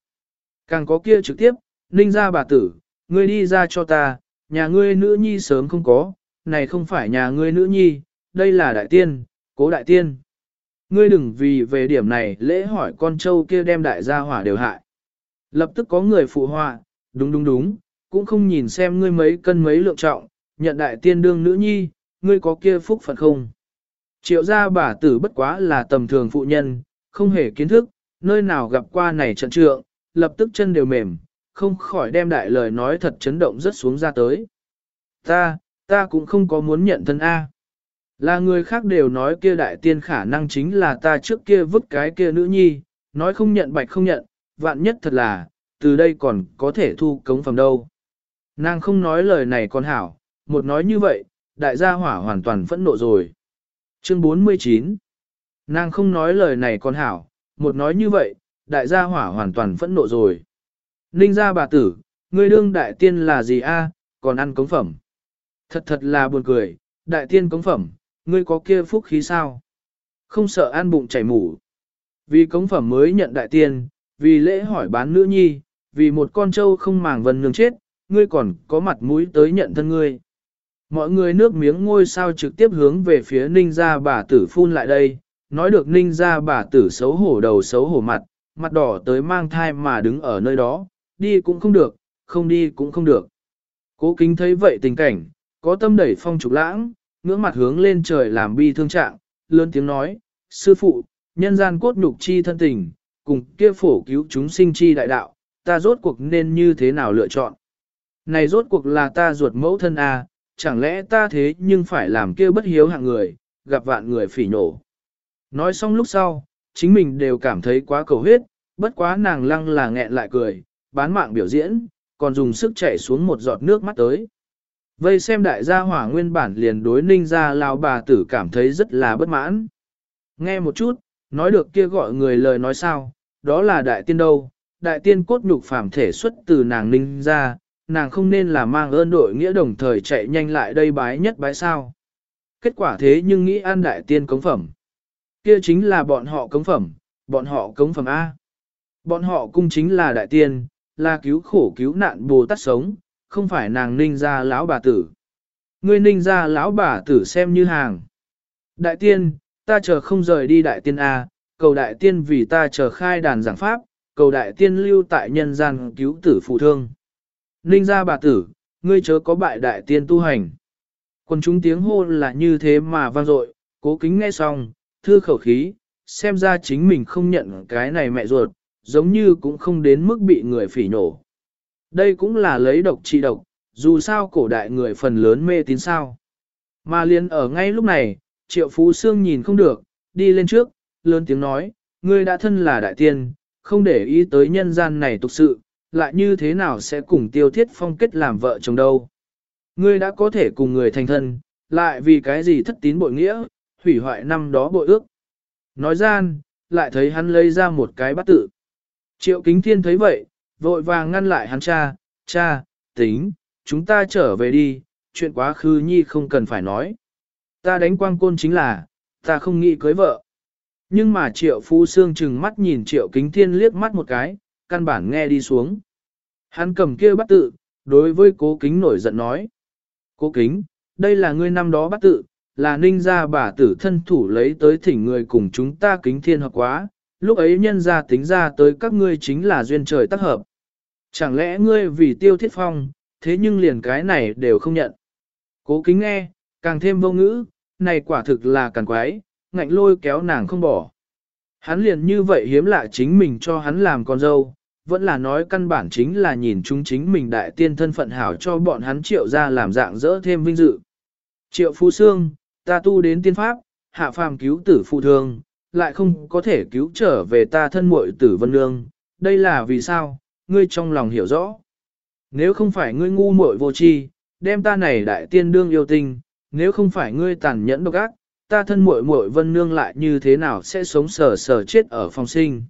Càng có kia trực tiếp, ninh gia bà tử, ngươi đi ra cho ta, nhà ngươi nữ nhi sớm không có, này không phải nhà ngươi nữ nhi, đây là đại tiên, cố đại tiên. Ngươi đừng vì về điểm này lễ hỏi con trâu kia đem đại gia hỏa đều hại. Lập tức có người phụ họa, đúng đúng đúng, cũng không nhìn xem ngươi mấy cân mấy lượng trọng, nhận đại tiên đương nữ nhi, ngươi có kia phúc phận không. Triệu gia bà tử bất quá là tầm thường phụ nhân, không hề kiến thức, nơi nào gặp qua này trận trượng, lập tức chân đều mềm, không khỏi đem đại lời nói thật chấn động rất xuống ra tới. Ta, ta cũng không có muốn nhận thân A. Là người khác đều nói kia đại tiên khả năng chính là ta trước kia vứt cái kia nữ nhi, nói không nhận bạch không nhận, vạn nhất thật là, từ đây còn có thể thu cống phẩm đâu. Nàng không nói lời này còn hảo, một nói như vậy, đại gia hỏa hoàn toàn phẫn nộ rồi. Chương 49 Nàng không nói lời này còn hảo, một nói như vậy, đại gia hỏa hoàn toàn phẫn nộ rồi. Ninh gia bà tử, ngươi đương đại tiên là gì a? còn ăn cống phẩm. Thật thật là buồn cười, đại tiên cống phẩm, ngươi có kia phúc khí sao? Không sợ ăn bụng chảy mủ. Vì cống phẩm mới nhận đại tiên, vì lễ hỏi bán nữ nhi, vì một con trâu không màng vần nương chết, ngươi còn có mặt mũi tới nhận thân ngươi. Mọi người nước miếng ngôi sao trực tiếp hướng về phía ninh gia bà tử phun lại đây, nói được ninh gia bà tử xấu hổ đầu xấu hổ mặt, mặt đỏ tới mang thai mà đứng ở nơi đó, đi cũng không được, không đi cũng không được. Cố kính thấy vậy tình cảnh, có tâm đẩy phong trục lãng, ngưỡng mặt hướng lên trời làm bi thương trạng, lớn tiếng nói, sư phụ, nhân gian cốt nhục chi thân tình, cùng kia phổ cứu chúng sinh chi đại đạo, ta rốt cuộc nên như thế nào lựa chọn. Này rốt cuộc là ta ruột mẫu thân à, chẳng lẽ ta thế nhưng phải làm kia bất hiếu hạng người, gặp vạn người phỉ nổ. Nói xong lúc sau, chính mình đều cảm thấy quá cầu huyết, bất quá nàng lăng là nghẹn lại cười, bán mạng biểu diễn, còn dùng sức chảy xuống một giọt nước mắt tới. Vây xem đại gia hỏa nguyên bản liền đối ninh gia lao bà tử cảm thấy rất là bất mãn. Nghe một chút, nói được kia gọi người lời nói sao, đó là đại tiên đâu, đại tiên cốt nhục phàm thể xuất từ nàng ninh gia, nàng không nên là mang ơn đội nghĩa đồng thời chạy nhanh lại đây bái nhất bái sao. Kết quả thế nhưng nghĩ an đại tiên cống phẩm. Kia chính là bọn họ cống phẩm, bọn họ cống phẩm A. Bọn họ cung chính là đại tiên, là cứu khổ cứu nạn Bồ Tát sống, không phải nàng ninh ra lão bà tử. Ngươi ninh ra lão bà tử xem như hàng. Đại tiên, ta chờ không rời đi đại tiên A, cầu đại tiên vì ta chờ khai đàn giảng pháp, cầu đại tiên lưu tại nhân gian cứu tử phụ thương. Ninh ra bà tử, ngươi chớ có bại đại tiên tu hành. Còn chúng tiếng hô là như thế mà vang dội, cố kính nghe xong, thư khẩu khí, xem ra chính mình không nhận cái này mẹ ruột, giống như cũng không đến mức bị người phỉ nổ. Đây cũng là lấy độc trị độc, dù sao cổ đại người phần lớn mê tín sao. Mà liền ở ngay lúc này, triệu phú xương nhìn không được, đi lên trước, lớn tiếng nói, ngươi đã thân là đại tiên, không để ý tới nhân gian này tục sự, lại như thế nào sẽ cùng tiêu thiết phong kết làm vợ chồng đâu. Ngươi đã có thể cùng người thành thân, lại vì cái gì thất tín bội nghĩa, hủy hoại năm đó bội ước. Nói gian, lại thấy hắn lấy ra một cái bát tự. Triệu kính thiên thấy vậy, vội vàng ngăn lại hắn cha, cha, tính, chúng ta trở về đi, chuyện quá khứ nhi không cần phải nói. Ta đánh quang côn chính là, ta không nghĩ cưới vợ. Nhưng mà triệu phu xương chừng mắt nhìn triệu kính thiên liếc mắt một cái, căn bản nghe đi xuống. Hắn cầm kia bắt tự, đối với cố kính nổi giận nói. Cố kính, đây là ngươi năm đó bắt tự, là ninh gia bà tử thân thủ lấy tới thỉnh người cùng chúng ta kính thiên hợp quá, lúc ấy nhân ra tính ra tới các ngươi chính là duyên trời tác hợp. Chẳng lẽ ngươi vì tiêu thiết phong, thế nhưng liền cái này đều không nhận. Cố kính nghe, càng thêm vô ngữ, này quả thực là càng quái, ngạnh lôi kéo nàng không bỏ. Hắn liền như vậy hiếm lạ chính mình cho hắn làm con dâu, vẫn là nói căn bản chính là nhìn chúng chính mình đại tiên thân phận hảo cho bọn hắn triệu ra làm dạng dỡ thêm vinh dự. Triệu Phú Sương, ta tu đến tiên pháp, hạ phàm cứu tử phụ thương, lại không có thể cứu trở về ta thân muội tử vân nương, đây là vì sao, ngươi trong lòng hiểu rõ. Nếu không phải ngươi ngu muội vô tri, đem ta này đại tiên đương yêu tình, nếu không phải ngươi tàn nhẫn độc ác, ta thân muội muội vân nương lại như thế nào sẽ sống sờ sờ chết ở phòng sinh.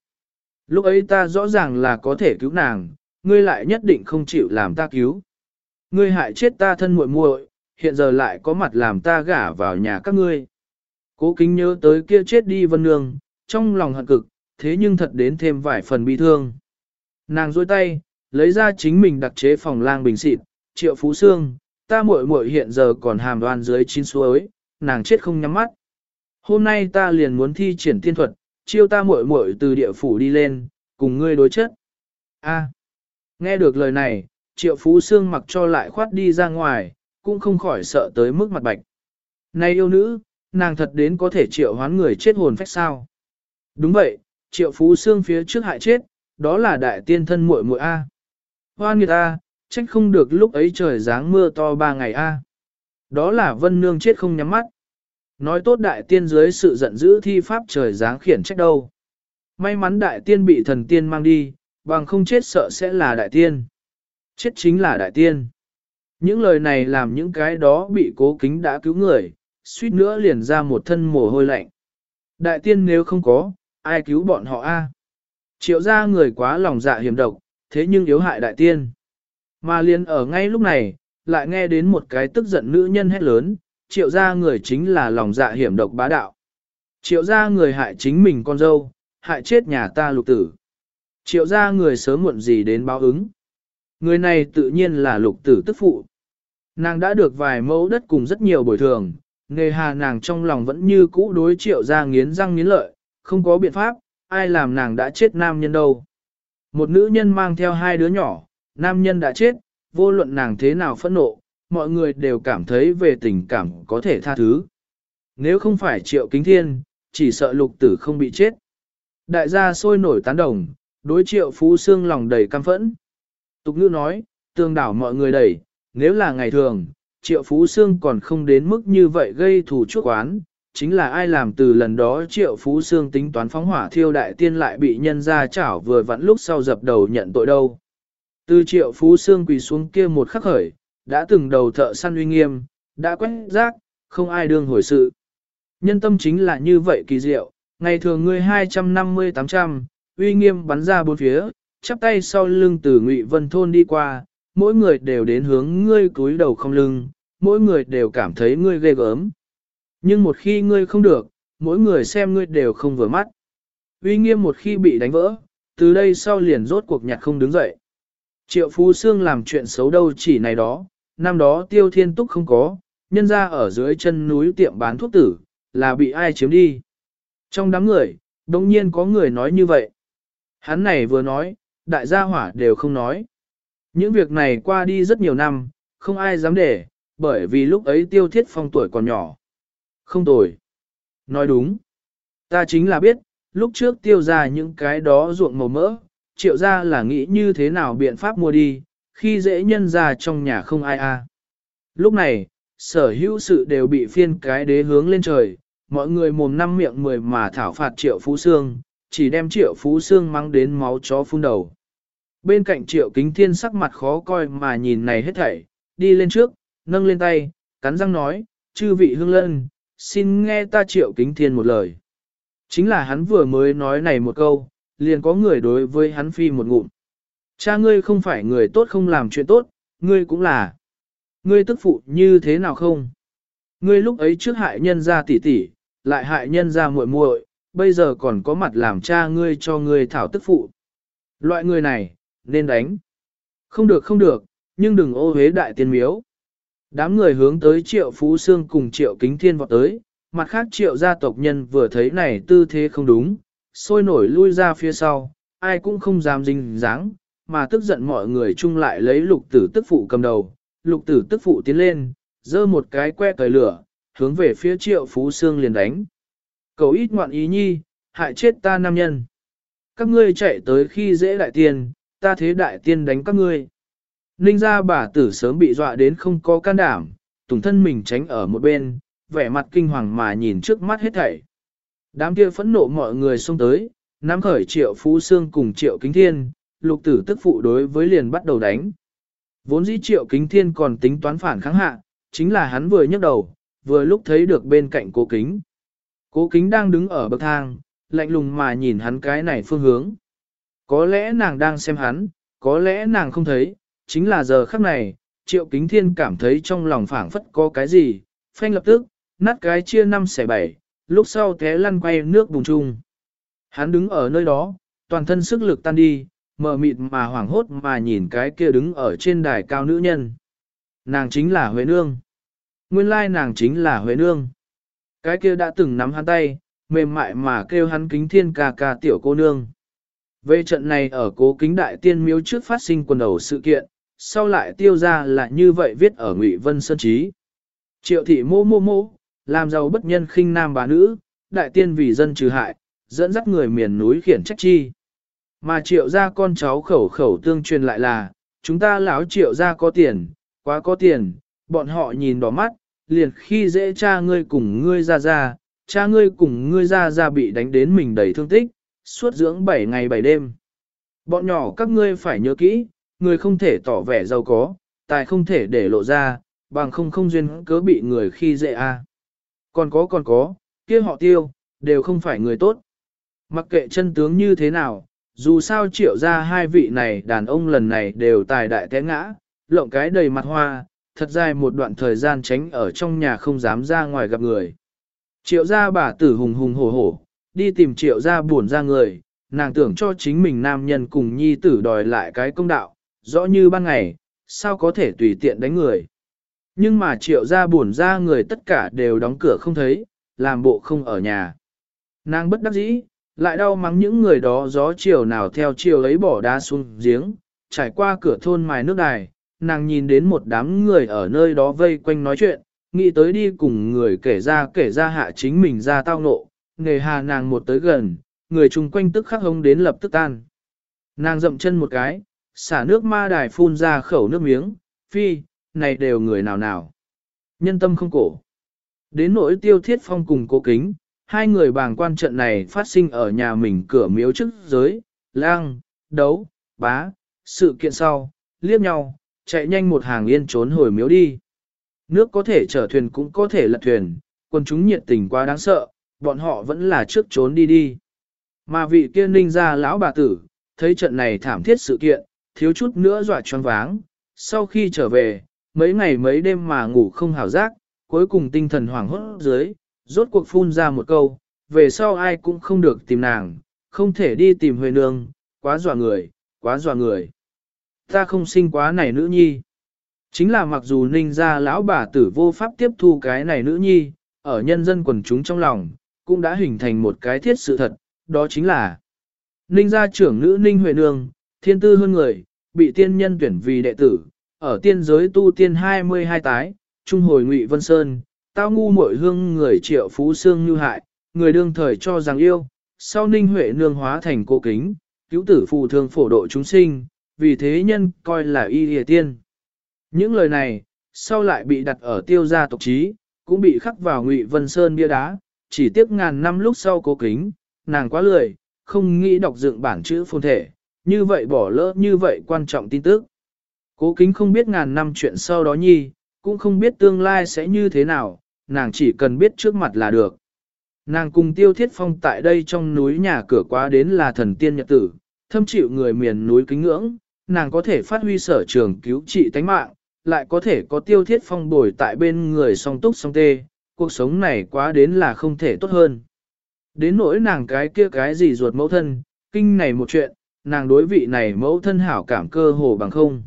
Lúc ấy ta rõ ràng là có thể cứu nàng, ngươi lại nhất định không chịu làm ta cứu. Ngươi hại chết ta thân muội muội, hiện giờ lại có mặt làm ta gả vào nhà các ngươi. Cố kính nhớ tới kia chết đi vân nương, trong lòng hận cực, thế nhưng thật đến thêm vài phần bi thương. Nàng dôi tay, lấy ra chính mình đặc chế phòng lang bình xịt, triệu phú xương, ta muội muội hiện giờ còn hàm đoan dưới chín suối, nàng chết không nhắm mắt. Hôm nay ta liền muốn thi triển tiên thuật, chiêu ta muội muội từ địa phủ đi lên, cùng ngươi đối chất. A. À. nghe được lời này, triệu phú xương mặc cho lại khoát đi ra ngoài, cũng không khỏi sợ tới mức mặt bạch. Này yêu nữ, nàng thật đến có thể triệu hoán người chết hồn phách sao. Đúng vậy, triệu phú xương phía trước hại chết, đó là đại tiên thân muội muội A. Hoan người A, trách không được lúc ấy trời giáng mưa to ba ngày A. Đó là vân nương chết không nhắm mắt. Nói tốt đại tiên dưới sự giận dữ thi pháp trời giáng khiển trách đâu. May mắn đại tiên bị thần tiên mang đi, bằng không chết sợ sẽ là đại tiên. Chết chính là đại tiên. Những lời này làm những cái đó bị cố kính đã cứu người, suýt nữa liền ra một thân mồ hôi lạnh. Đại tiên nếu không có, ai cứu bọn họ a? À? Triệu ra người quá lòng dạ hiểm độc, thế nhưng yếu hại đại tiên. Mà liền ở ngay lúc này, lại nghe đến một cái tức giận nữ nhân hét lớn, triệu gia người chính là lòng dạ hiểm độc bá đạo. Triệu gia người hại chính mình con dâu, hại chết nhà ta lục tử. Triệu gia người sớm muộn gì đến báo ứng. Người này tự nhiên là lục tử tức phụ. Nàng đã được vài mẫu đất cùng rất nhiều bồi thường, nghề hà nàng trong lòng vẫn như cũ đối triệu gia nghiến răng nghiến lợi, không có biện pháp, ai làm nàng đã chết nam nhân đâu. Một nữ nhân mang theo hai đứa nhỏ, nam nhân đã chết, vô luận nàng thế nào phẫn nộ, mọi người đều cảm thấy về tình cảm có thể tha thứ. Nếu không phải triệu kính thiên, chỉ sợ lục tử không bị chết. Đại gia sôi nổi tán đồng, đối triệu phú xương lòng đầy căm phẫn. Tục ngữ nói, tương đảo mọi người đẩy, nếu là ngày thường, triệu phú xương còn không đến mức như vậy gây thù chuốc oán, chính là ai làm từ lần đó triệu phú xương tính toán phóng hỏa thiêu đại tiên lại bị nhân ra chảo vừa vặn lúc sau dập đầu nhận tội đâu. Từ triệu phú xương quỳ xuống kia một khắc khởi, đã từng đầu thợ săn uy nghiêm, đã quét rác, không ai đương hồi sự. Nhân tâm chính là như vậy kỳ diệu, ngày thường ngươi 250-800, uy nghiêm bắn ra bốn phía, chắp tay sau lưng từ ngụy vân thôn đi qua, mỗi người đều đến hướng ngươi cúi đầu không lưng, mỗi người đều cảm thấy ngươi ghê gớm. Nhưng một khi ngươi không được, mỗi người xem ngươi đều không vừa mắt. Uy nghiêm một khi bị đánh vỡ, từ đây sau liền rốt cuộc nhặt không đứng dậy. Triệu Phú Sương làm chuyện xấu đâu chỉ này đó, năm đó tiêu thiên túc không có, nhân ra ở dưới chân núi tiệm bán thuốc tử, là bị ai chiếm đi. Trong đám người, đồng nhiên có người nói như vậy. Hắn này vừa nói, đại gia hỏa đều không nói. Những việc này qua đi rất nhiều năm, không ai dám để, bởi vì lúc ấy tiêu thiết phong tuổi còn nhỏ. Không tồi. Nói đúng. Ta chính là biết, lúc trước tiêu ra những cái đó ruộng màu mỡ, triệu ra là nghĩ như thế nào biện pháp mua đi, khi dễ nhân ra trong nhà không ai a. Lúc này, sở hữu sự đều bị phiên cái đế hướng lên trời, mọi người mồm năm miệng mười mà thảo phạt triệu phú xương, chỉ đem triệu phú xương mang đến máu chó phun đầu. Bên cạnh triệu kính thiên sắc mặt khó coi mà nhìn này hết thảy, đi lên trước, nâng lên tay, cắn răng nói, chư vị hương lân, xin nghe ta triệu kính thiên một lời. Chính là hắn vừa mới nói này một câu, liền có người đối với hắn phi một ngụm. Cha ngươi không phải người tốt không làm chuyện tốt, ngươi cũng là. Ngươi tức phụ như thế nào không? Ngươi lúc ấy trước hại nhân ra tỷ tỷ, lại hại nhân ra muội muội, bây giờ còn có mặt làm cha ngươi cho ngươi thảo tức phụ. Loại người này, nên đánh. Không được không được, nhưng đừng ô hế đại tiên miếu. Đám người hướng tới triệu phú xương cùng triệu kính thiên vọt tới, mặt khác triệu gia tộc nhân vừa thấy này tư thế không đúng, sôi nổi lui ra phía sau, ai cũng không dám dinh dáng, mà tức giận mọi người chung lại lấy lục tử tức phụ cầm đầu, lục tử tức phụ tiến lên, giơ một cái que cởi lửa, hướng về phía triệu phú xương liền đánh. Cầu ít ngoạn ý nhi, hại chết ta nam nhân. Các ngươi chạy tới khi dễ đại tiên, ta thế đại tiên đánh các ngươi. Ninh ra bà tử sớm bị dọa đến không có can đảm, tùng thân mình tránh ở một bên, vẻ mặt kinh hoàng mà nhìn trước mắt hết thảy. Đám kia phẫn nộ mọi người xông tới, nắm khởi triệu phú xương cùng triệu kính thiên, lục tử tức phụ đối với liền bắt đầu đánh. Vốn dĩ triệu kính thiên còn tính toán phản kháng hạ, chính là hắn vừa nhấc đầu, vừa lúc thấy được bên cạnh cố kính. Cố kính đang đứng ở bậc thang, lạnh lùng mà nhìn hắn cái này phương hướng. Có lẽ nàng đang xem hắn, có lẽ nàng không thấy, chính là giờ khắc này, triệu kính thiên cảm thấy trong lòng phảng phất có cái gì, phanh lập tức, nát cái chia năm xẻ bảy, lúc sau té lăn quay nước bùng chung. Hắn đứng ở nơi đó, toàn thân sức lực tan đi, mờ mịt mà hoảng hốt mà nhìn cái kia đứng ở trên đài cao nữ nhân. Nàng chính là Huệ Nương. Nguyên lai nàng chính là Huệ Nương. Cái kia đã từng nắm hắn tay, mềm mại mà kêu hắn kính thiên ca ca tiểu cô nương. Về trận này ở cố kính đại tiên miếu trước phát sinh quần đầu sự kiện, sau lại tiêu ra là như vậy viết ở Ngụy Vân Sơn Trí. Triệu thị mô mô mô, làm giàu bất nhân khinh nam bà nữ, đại tiên vì dân trừ hại, dẫn dắt người miền núi khiển trách chi. Mà triệu gia con cháu khẩu khẩu tương truyền lại là, chúng ta lão triệu gia có tiền, quá có tiền, bọn họ nhìn đỏ mắt, liền khi dễ cha ngươi cùng ngươi ra ra, cha ngươi cùng ngươi ra ra bị đánh đến mình đầy thương tích, suốt dưỡng 7 ngày 7 đêm. Bọn nhỏ các ngươi phải nhớ kỹ, người không thể tỏ vẻ giàu có, tài không thể để lộ ra, bằng không không duyên cớ bị người khi dễ a. Còn có còn có, kia họ tiêu, đều không phải người tốt. Mặc kệ chân tướng như thế nào, dù sao triệu ra hai vị này đàn ông lần này đều tài đại té ngã, lộng cái đầy mặt hoa, thật dài một đoạn thời gian tránh ở trong nhà không dám ra ngoài gặp người. Triệu gia bà tử hùng hùng hổ hổ, đi tìm triệu gia buồn ra người, nàng tưởng cho chính mình nam nhân cùng nhi tử đòi lại cái công đạo, rõ như ban ngày, sao có thể tùy tiện đánh người. Nhưng mà triệu gia buồn ra người tất cả đều đóng cửa không thấy, làm bộ không ở nhà. Nàng bất đắc dĩ, lại đau mắng những người đó gió chiều nào theo chiều ấy bỏ đá xuống giếng, trải qua cửa thôn mài nước đài, nàng nhìn đến một đám người ở nơi đó vây quanh nói chuyện, nghĩ tới đi cùng người kể ra kể ra hạ chính mình ra tao nộ, nghề hà nàng một tới gần, người chung quanh tức khắc hông đến lập tức tan. Nàng dậm chân một cái, xả nước ma đài phun ra khẩu nước miếng, phi, này đều người nào nào. Nhân tâm không cổ. Đến nỗi tiêu thiết phong cùng cố kính, hai người bàng quan trận này phát sinh ở nhà mình cửa miếu trước giới, lang, đấu, bá, sự kiện sau, liếc nhau, chạy nhanh một hàng yên trốn hồi miếu đi. Nước có thể chở thuyền cũng có thể lật thuyền, quân chúng nhiệt tình quá đáng sợ, bọn họ vẫn là trước trốn đi đi. Mà vị kia ninh ra lão bà tử, thấy trận này thảm thiết sự kiện, thiếu chút nữa dọa choáng váng, sau khi trở về, mấy ngày mấy đêm mà ngủ không hào giác, cuối cùng tinh thần hoảng hốt dưới, rốt cuộc phun ra một câu, về sau ai cũng không được tìm nàng, không thể đi tìm Huệ Nương, quá dọa người, quá dọa người. Ta không sinh quá này nữ nhi. Chính là mặc dù ninh ra lão bà tử vô pháp tiếp thu cái này nữ nhi, ở nhân dân quần chúng trong lòng, cũng đã hình thành một cái thiết sự thật, đó chính là Ninh gia trưởng nữ Ninh Huệ Nương, thiên tư hơn người, bị tiên nhân tuyển vì đệ tử, ở tiên giới tu tiên 22 tái, trung hồi ngụy Vân Sơn, tao ngu muội hương người triệu phú xương như hại, người đương thời cho rằng yêu, sau Ninh Huệ Nương hóa thành cô kính, cứu tử phù thương phổ độ chúng sinh, vì thế nhân coi là y địa tiên. Những lời này, sau lại bị đặt ở tiêu gia tộc trí, cũng bị khắc vào ngụy Vân Sơn bia đá, chỉ tiếc ngàn năm lúc sau cố kính, nàng quá lười, không nghĩ đọc dựng bản chữ phồn thể, như vậy bỏ lỡ như vậy quan trọng tin tức. Cố kính không biết ngàn năm chuyện sau đó nhi, cũng không biết tương lai sẽ như thế nào, nàng chỉ cần biết trước mặt là được. Nàng cùng tiêu thiết phong tại đây trong núi nhà cửa quá đến là thần tiên nhật tử, thâm chịu người miền núi kính ngưỡng, nàng có thể phát huy sở trường cứu trị tánh mạng, lại có thể có tiêu thiết phong bồi tại bên người song túc song tê, cuộc sống này quá đến là không thể tốt hơn. Đến nỗi nàng cái kia cái gì ruột mẫu thân, kinh này một chuyện, nàng đối vị này mẫu thân hảo cảm cơ hồ bằng không.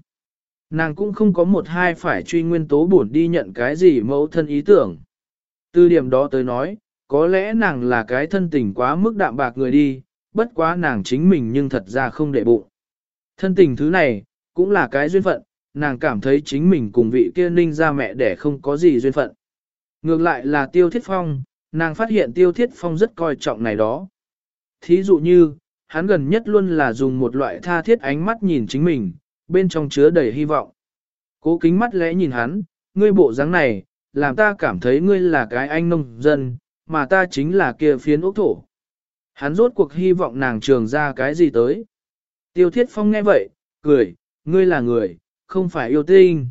Nàng cũng không có một hai phải truy nguyên tố bổn đi nhận cái gì mẫu thân ý tưởng. Từ điểm đó tới nói, có lẽ nàng là cái thân tình quá mức đạm bạc người đi, bất quá nàng chính mình nhưng thật ra không để bụng. Thân tình thứ này, cũng là cái duyên phận, nàng cảm thấy chính mình cùng vị kia ninh ra mẹ để không có gì duyên phận. Ngược lại là tiêu thiết phong, nàng phát hiện tiêu thiết phong rất coi trọng này đó. Thí dụ như, hắn gần nhất luôn là dùng một loại tha thiết ánh mắt nhìn chính mình, bên trong chứa đầy hy vọng. Cố kính mắt lẽ nhìn hắn, ngươi bộ dáng này, làm ta cảm thấy ngươi là cái anh nông dân, mà ta chính là kia phiến ốc thổ. Hắn rốt cuộc hy vọng nàng trường ra cái gì tới. Tiêu thiết phong nghe vậy, cười, ngươi là người, không phải yêu tinh.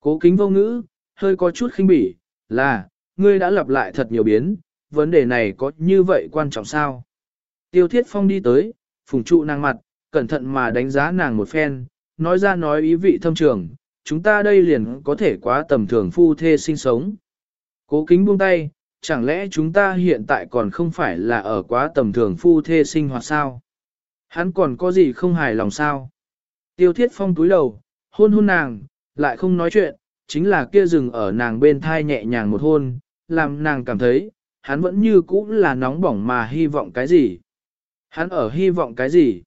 Cố kính vô ngữ, hơi có chút khinh bỉ, là, ngươi đã lặp lại thật nhiều biến, vấn đề này có như vậy quan trọng sao? Tiêu thiết phong đi tới, phùng trụ nàng mặt, cẩn thận mà đánh giá nàng một phen, nói ra nói ý vị thâm trường, chúng ta đây liền có thể quá tầm thường phu thê sinh sống. Cố kính buông tay, chẳng lẽ chúng ta hiện tại còn không phải là ở quá tầm thường phu thê sinh hoạt sao? Hắn còn có gì không hài lòng sao? Tiêu thiết phong túi đầu, hôn hôn nàng, lại không nói chuyện, chính là kia rừng ở nàng bên thai nhẹ nhàng một hôn, làm nàng cảm thấy, hắn vẫn như cũ là nóng bỏng mà hy vọng cái gì. Hắn ở hy vọng cái gì?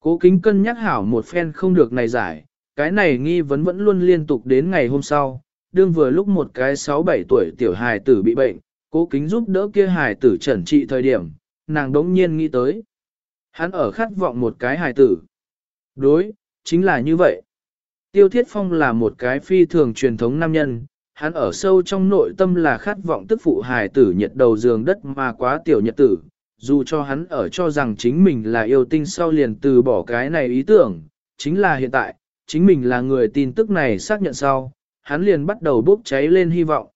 Cố kính cân nhắc hảo một phen không được này giải, cái này nghi vấn vẫn luôn liên tục đến ngày hôm sau, đương vừa lúc một cái 6-7 tuổi tiểu hài tử bị bệnh, cố kính giúp đỡ kia hài tử trần trị thời điểm, nàng đống nhiên nghĩ tới. Hắn ở khát vọng một cái hài tử. Đối, chính là như vậy. Tiêu Thiết Phong là một cái phi thường truyền thống nam nhân, hắn ở sâu trong nội tâm là khát vọng tức phụ hài tử nhiệt đầu giường đất mà quá tiểu nhật tử, dù cho hắn ở cho rằng chính mình là yêu tinh sau liền từ bỏ cái này ý tưởng, chính là hiện tại, chính mình là người tin tức này xác nhận sau, hắn liền bắt đầu bốc cháy lên hy vọng.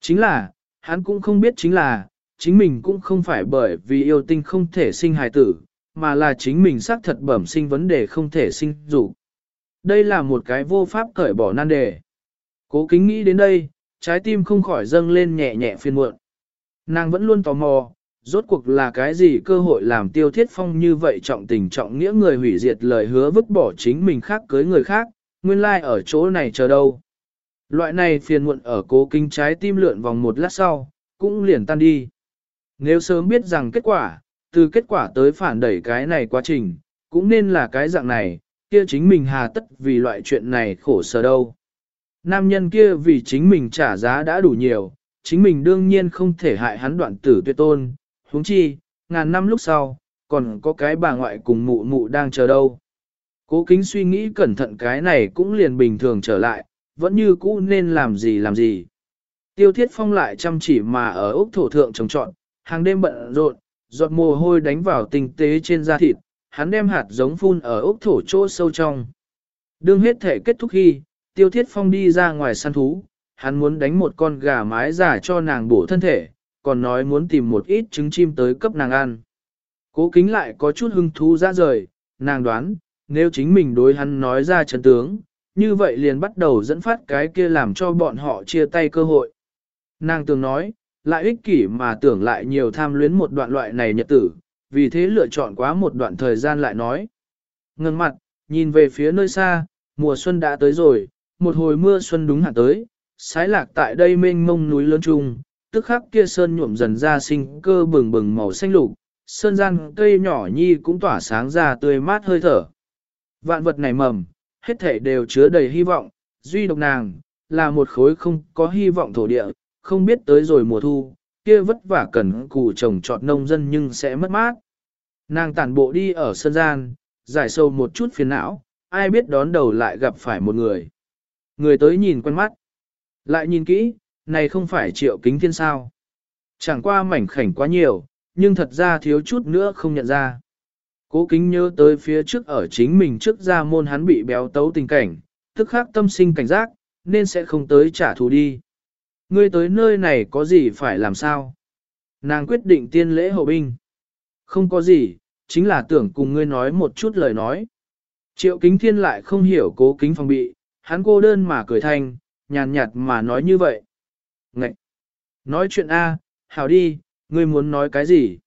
Chính là, hắn cũng không biết chính là, chính mình cũng không phải bởi vì yêu tinh không thể sinh hài tử, mà là chính mình xác thật bẩm sinh vấn đề không thể sinh dục. Đây là một cái vô pháp cởi bỏ nan đề. Cố kính nghĩ đến đây, trái tim không khỏi dâng lên nhẹ nhẹ phiền muộn. Nàng vẫn luôn tò mò, rốt cuộc là cái gì cơ hội làm tiêu thiết phong như vậy trọng tình trọng nghĩa người hủy diệt lời hứa vứt bỏ chính mình khác cưới người khác, nguyên lai like ở chỗ này chờ đâu. Loại này phiền muộn ở cố kinh trái tim lượn vòng một lát sau, cũng liền tan đi. Nếu sớm biết rằng kết quả, từ kết quả tới phản đẩy cái này quá trình, cũng nên là cái dạng này, kia chính mình hà tất vì loại chuyện này khổ sở đâu. Nam nhân kia vì chính mình trả giá đã đủ nhiều, chính mình đương nhiên không thể hại hắn đoạn tử tuyệt tôn, huống chi, ngàn năm lúc sau, còn có cái bà ngoại cùng mụ mụ đang chờ đâu. Cố kính suy nghĩ cẩn thận cái này cũng liền bình thường trở lại, vẫn như cũ nên làm gì làm gì. Tiêu thiết phong lại chăm chỉ mà ở Úc thổ thượng trồng trọn, hàng đêm bận rộn, giọt mồ hôi đánh vào tinh tế trên da thịt, hắn đem hạt giống phun ở Úc thổ chỗ sâu trong. Đương hết thể kết thúc khi, tiêu thiết phong đi ra ngoài săn thú, hắn muốn đánh một con gà mái giả cho nàng bổ thân thể, còn nói muốn tìm một ít trứng chim tới cấp nàng ăn. Cố kính lại có chút hưng thú ra rời, nàng đoán, nếu chính mình đối hắn nói ra chân tướng, như vậy liền bắt đầu dẫn phát cái kia làm cho bọn họ chia tay cơ hội. Nàng tưởng nói, lại ích kỷ mà tưởng lại nhiều tham luyến một đoạn loại này nhật tử, vì thế lựa chọn quá một đoạn thời gian lại nói. Ngừng mặt, nhìn về phía nơi xa, mùa xuân đã tới rồi, một hồi mưa xuân đúng hạn tới, sái lạc tại đây mênh mông núi lớn trung, tức khắc kia sơn nhuộm dần ra sinh cơ bừng bừng màu xanh lục, sơn gian cây nhỏ nhi cũng tỏa sáng ra tươi mát hơi thở. Vạn vật này mầm, hết thể đều chứa đầy hy vọng, duy độc nàng, là một khối không có hy vọng thổ địa, không biết tới rồi mùa thu, kia vất vả cần cù trồng trọt nông dân nhưng sẽ mất mát. Nàng tản bộ đi ở sân gian, giải sâu một chút phiền não, ai biết đón đầu lại gặp phải một người. Người tới nhìn quen mắt. Lại nhìn kỹ, này không phải triệu kính thiên sao. Chẳng qua mảnh khảnh quá nhiều, nhưng thật ra thiếu chút nữa không nhận ra. Cố kính nhớ tới phía trước ở chính mình trước ra môn hắn bị béo tấu tình cảnh, tức khắc tâm sinh cảnh giác, nên sẽ không tới trả thù đi. Ngươi tới nơi này có gì phải làm sao? Nàng quyết định tiên lễ hậu binh. Không có gì, chính là tưởng cùng ngươi nói một chút lời nói. Triệu kính thiên lại không hiểu cố kính phòng bị, hắn cô đơn mà cười thanh, nhàn nhạt mà nói như vậy ngạch. Nói chuyện A, hảo đi, ngươi muốn nói cái gì?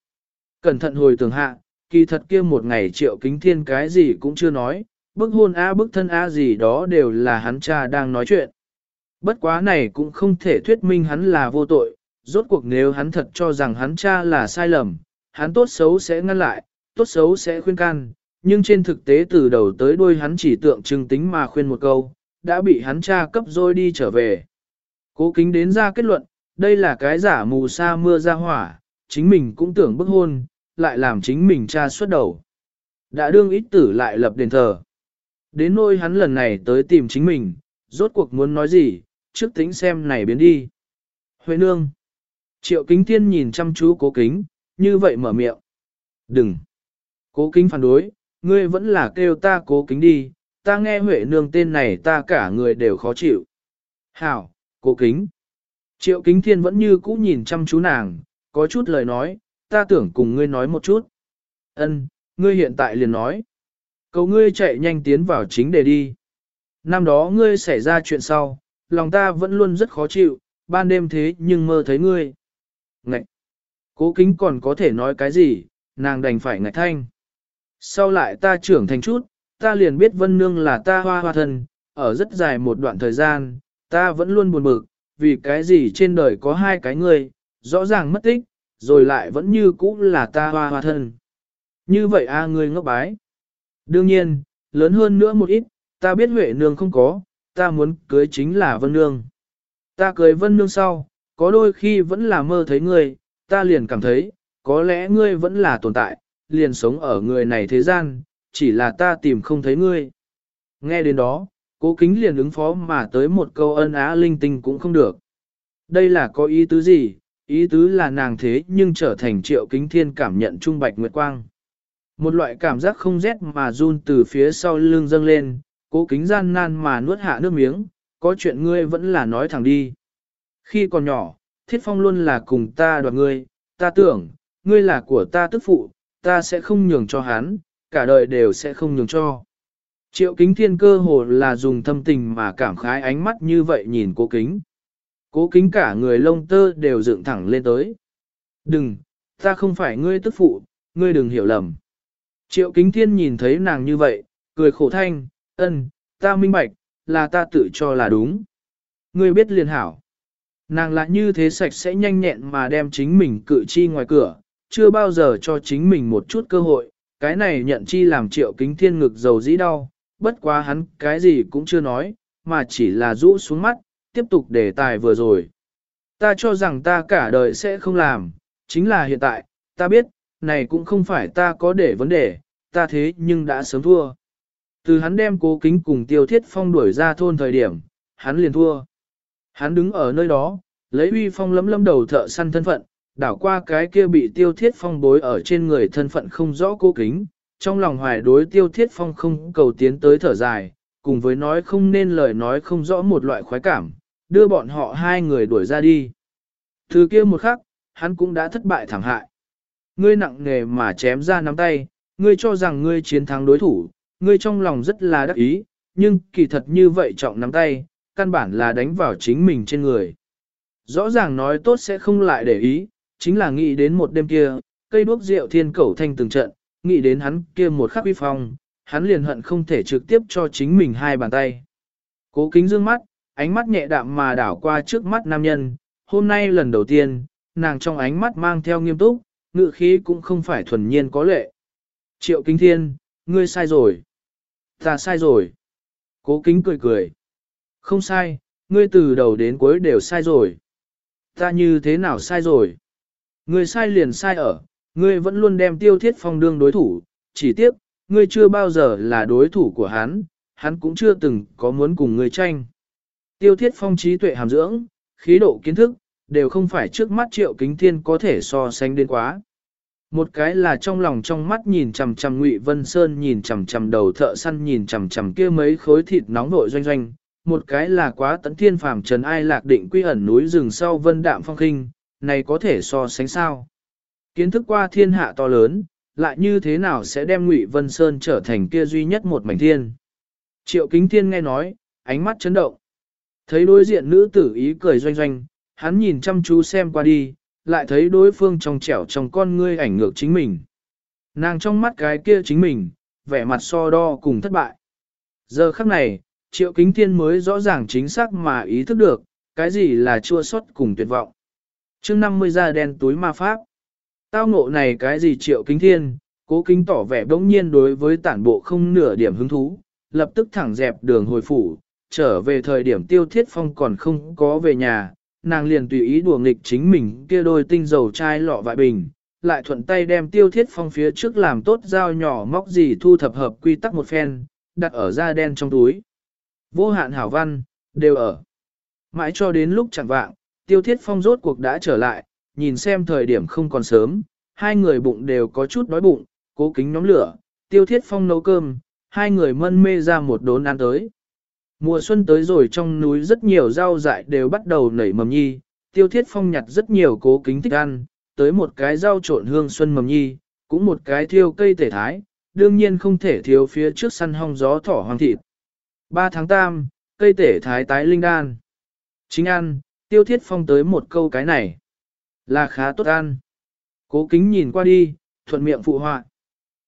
Cẩn thận hồi tưởng hạ, kỳ thật kia một ngày triệu kính thiên cái gì cũng chưa nói, bức hôn A bức thân A gì đó đều là hắn cha đang nói chuyện. Bất quá này cũng không thể thuyết minh hắn là vô tội, rốt cuộc nếu hắn thật cho rằng hắn cha là sai lầm, hắn tốt xấu sẽ ngăn lại, tốt xấu sẽ khuyên can, nhưng trên thực tế từ đầu tới đuôi hắn chỉ tượng trưng tính mà khuyên một câu, đã bị hắn cha cấp rồi đi trở về. Cố kính đến ra kết luận, đây là cái giả mù sa mưa ra hỏa, chính mình cũng tưởng bức hôn, lại làm chính mình cha xuất đầu. Đã đương ít tử lại lập đền thờ. Đến nôi hắn lần này tới tìm chính mình, rốt cuộc muốn nói gì, trước tính xem này biến đi. Huệ nương. Triệu kính tiên nhìn chăm chú cố kính, như vậy mở miệng. Đừng. Cố kính phản đối, ngươi vẫn là kêu ta cố kính đi, ta nghe Huệ nương tên này ta cả người đều khó chịu. Hảo, cố kính. Triệu kính thiên vẫn như cũ nhìn chăm chú nàng, có chút lời nói, ta tưởng cùng ngươi nói một chút. Ân, ngươi hiện tại liền nói. Cầu ngươi chạy nhanh tiến vào chính để đi. Năm đó ngươi xảy ra chuyện sau, lòng ta vẫn luôn rất khó chịu, ban đêm thế nhưng mơ thấy ngươi. Ngậy! Cố kính còn có thể nói cái gì, nàng đành phải ngạch thanh. Sau lại ta trưởng thành chút, ta liền biết vân nương là ta hoa hoa thân, ở rất dài một đoạn thời gian, ta vẫn luôn buồn bực, vì cái gì trên đời có hai cái người, rõ ràng mất tích, rồi lại vẫn như cũ là ta hoa hoa thân. Như vậy a à, ngươi ngốc bái. Đương nhiên, lớn hơn nữa một ít, ta biết Huệ Nương không có, ta muốn cưới chính là Vân Nương. Ta cưới Vân Nương sau, có đôi khi vẫn là mơ thấy ngươi, ta liền cảm thấy, có lẽ ngươi vẫn là tồn tại, liền sống ở người này thế gian, chỉ là ta tìm không thấy ngươi. Nghe đến đó, cố kính liền ứng phó mà tới một câu ân á linh tinh cũng không được. Đây là có ý tứ gì? Ý tứ là nàng thế nhưng trở thành triệu kính thiên cảm nhận trung bạch nguyệt quang. Một loại cảm giác không rét mà run từ phía sau lưng dâng lên, cố kính gian nan mà nuốt hạ nước miếng, có chuyện ngươi vẫn là nói thẳng đi. Khi còn nhỏ, thiết phong luôn là cùng ta đoạt ngươi, ta tưởng, ngươi là của ta tức phụ, ta sẽ không nhường cho hắn, cả đời đều sẽ không nhường cho. Triệu kính thiên cơ hồ là dùng thâm tình mà cảm khái ánh mắt như vậy nhìn cố kính. Cố kính cả người lông tơ đều dựng thẳng lên tới. Đừng, ta không phải ngươi tức phụ, ngươi đừng hiểu lầm. Triệu kính thiên nhìn thấy nàng như vậy, cười khổ thanh, ân, ta minh bạch, là ta tự cho là đúng. Ngươi biết liền hảo. Nàng lại như thế sạch sẽ nhanh nhẹn mà đem chính mình cự chi ngoài cửa, chưa bao giờ cho chính mình một chút cơ hội, cái này nhận chi làm triệu kính thiên ngực dầu dĩ đau, bất quá hắn cái gì cũng chưa nói, mà chỉ là rũ xuống mắt, tiếp tục đề tài vừa rồi. Ta cho rằng ta cả đời sẽ không làm, chính là hiện tại, ta biết, này cũng không phải ta có để vấn đề, ta thế nhưng đã sớm thua. Từ hắn đem cố kính cùng tiêu thiết phong đuổi ra thôn thời điểm, hắn liền thua. Hắn đứng ở nơi đó, lấy uy phong lấm lấm đầu thợ săn thân phận, đảo qua cái kia bị tiêu thiết phong bối ở trên người thân phận không rõ cố kính, trong lòng hoài đối tiêu thiết phong không cầu tiến tới thở dài, cùng với nói không nên lời nói không rõ một loại khoái cảm, đưa bọn họ hai người đuổi ra đi. thứ kia một khắc, hắn cũng đã thất bại thảm hại. Ngươi nặng nghề mà chém ra nắm tay, ngươi cho rằng ngươi chiến thắng đối thủ, ngươi trong lòng rất là đắc ý, nhưng kỳ thật như vậy trọng nắm tay, căn bản là đánh vào chính mình trên người. Rõ ràng nói tốt sẽ không lại để ý, chính là nghĩ đến một đêm kia, cây đuốc rượu thiên cẩu thanh từng trận, nghĩ đến hắn kia một khắc uy phong, hắn liền hận không thể trực tiếp cho chính mình hai bàn tay. Cố kính dương mắt, ánh mắt nhẹ đạm mà đảo qua trước mắt nam nhân, hôm nay lần đầu tiên, nàng trong ánh mắt mang theo nghiêm túc, ngự khí cũng không phải thuần nhiên có lệ. Triệu kính thiên, ngươi sai rồi. Ta sai rồi. Cố kính cười cười. Không sai, ngươi từ đầu đến cuối đều sai rồi. Ta như thế nào sai rồi? Ngươi sai liền sai ở, ngươi vẫn luôn đem tiêu thiết phong đương đối thủ, chỉ tiếc, ngươi chưa bao giờ là đối thủ của hắn, hắn cũng chưa từng có muốn cùng ngươi tranh. Tiêu thiết phong trí tuệ hàm dưỡng, khí độ kiến thức, đều không phải trước mắt triệu kính thiên có thể so sánh đến quá. Một cái là trong lòng trong mắt nhìn chằm chằm Ngụy Vân Sơn nhìn chằm chằm đầu thợ săn nhìn chằm chằm kia mấy khối thịt nóng vội doanh doanh, một cái là quá tấn thiên phàm trần ai lạc định quy ẩn núi rừng sau vân đạm phong khinh, này có thể so sánh sao. Kiến thức qua thiên hạ to lớn, lại như thế nào sẽ đem Ngụy Vân Sơn trở thành kia duy nhất một mảnh thiên. Triệu kính thiên nghe nói, ánh mắt chấn động. Thấy đối diện nữ tử ý cười doanh doanh, hắn nhìn chăm chú xem qua đi, lại thấy đối phương trong trẻo trong con ngươi ảnh ngược chính mình. Nàng trong mắt cái kia chính mình, vẻ mặt so đo cùng thất bại. Giờ khắc này, triệu kính thiên mới rõ ràng chính xác mà ý thức được, cái gì là chua xót cùng tuyệt vọng. chương 50 ra đen túi ma pháp. Tao ngộ này cái gì triệu kính thiên, cố kính tỏ vẻ bỗng nhiên đối với tản bộ không nửa điểm hứng thú, lập tức thẳng dẹp đường hồi phủ, trở về thời điểm tiêu thiết phong còn không có về nhà, nàng liền tùy ý đùa nghịch chính mình kia đôi tinh dầu chai lọ vại bình, lại thuận tay đem tiêu thiết phong phía trước làm tốt dao nhỏ móc gì thu thập hợp quy tắc một phen, đặt ở da đen trong túi. Vô hạn hảo văn, đều ở. Mãi cho đến lúc chẳng vạng, tiêu thiết phong rốt cuộc đã trở lại, nhìn xem thời điểm không còn sớm, hai người bụng đều có chút đói bụng, cố kính nhóm lửa, tiêu thiết phong nấu cơm, hai người mân mê ra một đốn ăn tới. Mùa xuân tới rồi trong núi rất nhiều rau dại đều bắt đầu nảy mầm nhi, tiêu thiết phong nhặt rất nhiều cố kính thích ăn, tới một cái rau trộn hương xuân mầm nhi, cũng một cái thiêu cây tể thái, đương nhiên không thể thiếu phía trước săn hong gió thỏ hoàng thịt. 3 tháng tam, cây tể thái tái linh đan. Chính ăn, tiêu thiết phong tới một câu cái này. Là khá tốt ăn. Cố kính nhìn qua đi, thuận miệng phụ họa.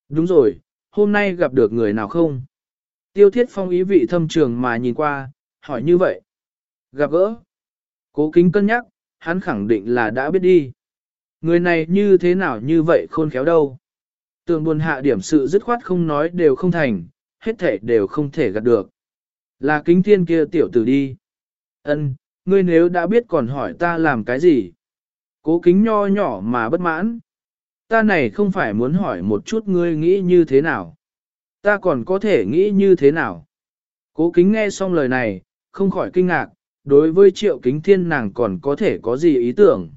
Đúng rồi, hôm nay gặp được người nào không? Tiêu thiết phong ý vị thâm trường mà nhìn qua, hỏi như vậy. Gặp gỡ. Cố kính cân nhắc, hắn khẳng định là đã biết đi. Người này như thế nào như vậy khôn khéo đâu. Tường buồn hạ điểm sự dứt khoát không nói đều không thành, hết thể đều không thể gặp được. Là kính thiên kia tiểu tử đi. Ân, ngươi nếu đã biết còn hỏi ta làm cái gì? Cố kính nho nhỏ mà bất mãn. Ta này không phải muốn hỏi một chút ngươi nghĩ như thế nào. Ta còn có thể nghĩ như thế nào. Cố kính nghe xong lời này, không khỏi kinh ngạc, đối với triệu kính thiên nàng còn có thể có gì ý tưởng.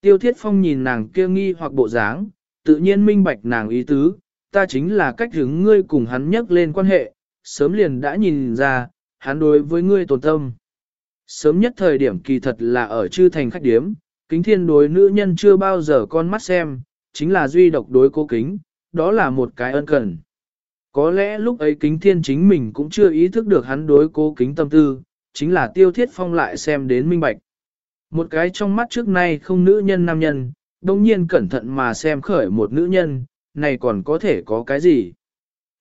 Tiêu thiết phong nhìn nàng kia nghi hoặc bộ dáng, tự nhiên minh bạch nàng ý tứ, ta chính là cách hướng ngươi cùng hắn nhắc lên quan hệ, sớm liền đã nhìn ra, hắn đối với ngươi tồn tâm. Sớm nhất thời điểm kỳ thật là ở chư thành khách điếm, kính thiên đối nữ nhân chưa bao giờ con mắt xem, chính là duy độc đối cô kính, đó là một cái ân cần. Có lẽ lúc ấy kính thiên chính mình cũng chưa ý thức được hắn đối cố kính tâm tư, chính là tiêu thiết phong lại xem đến minh bạch. Một cái trong mắt trước nay không nữ nhân nam nhân, đồng nhiên cẩn thận mà xem khởi một nữ nhân, này còn có thể có cái gì.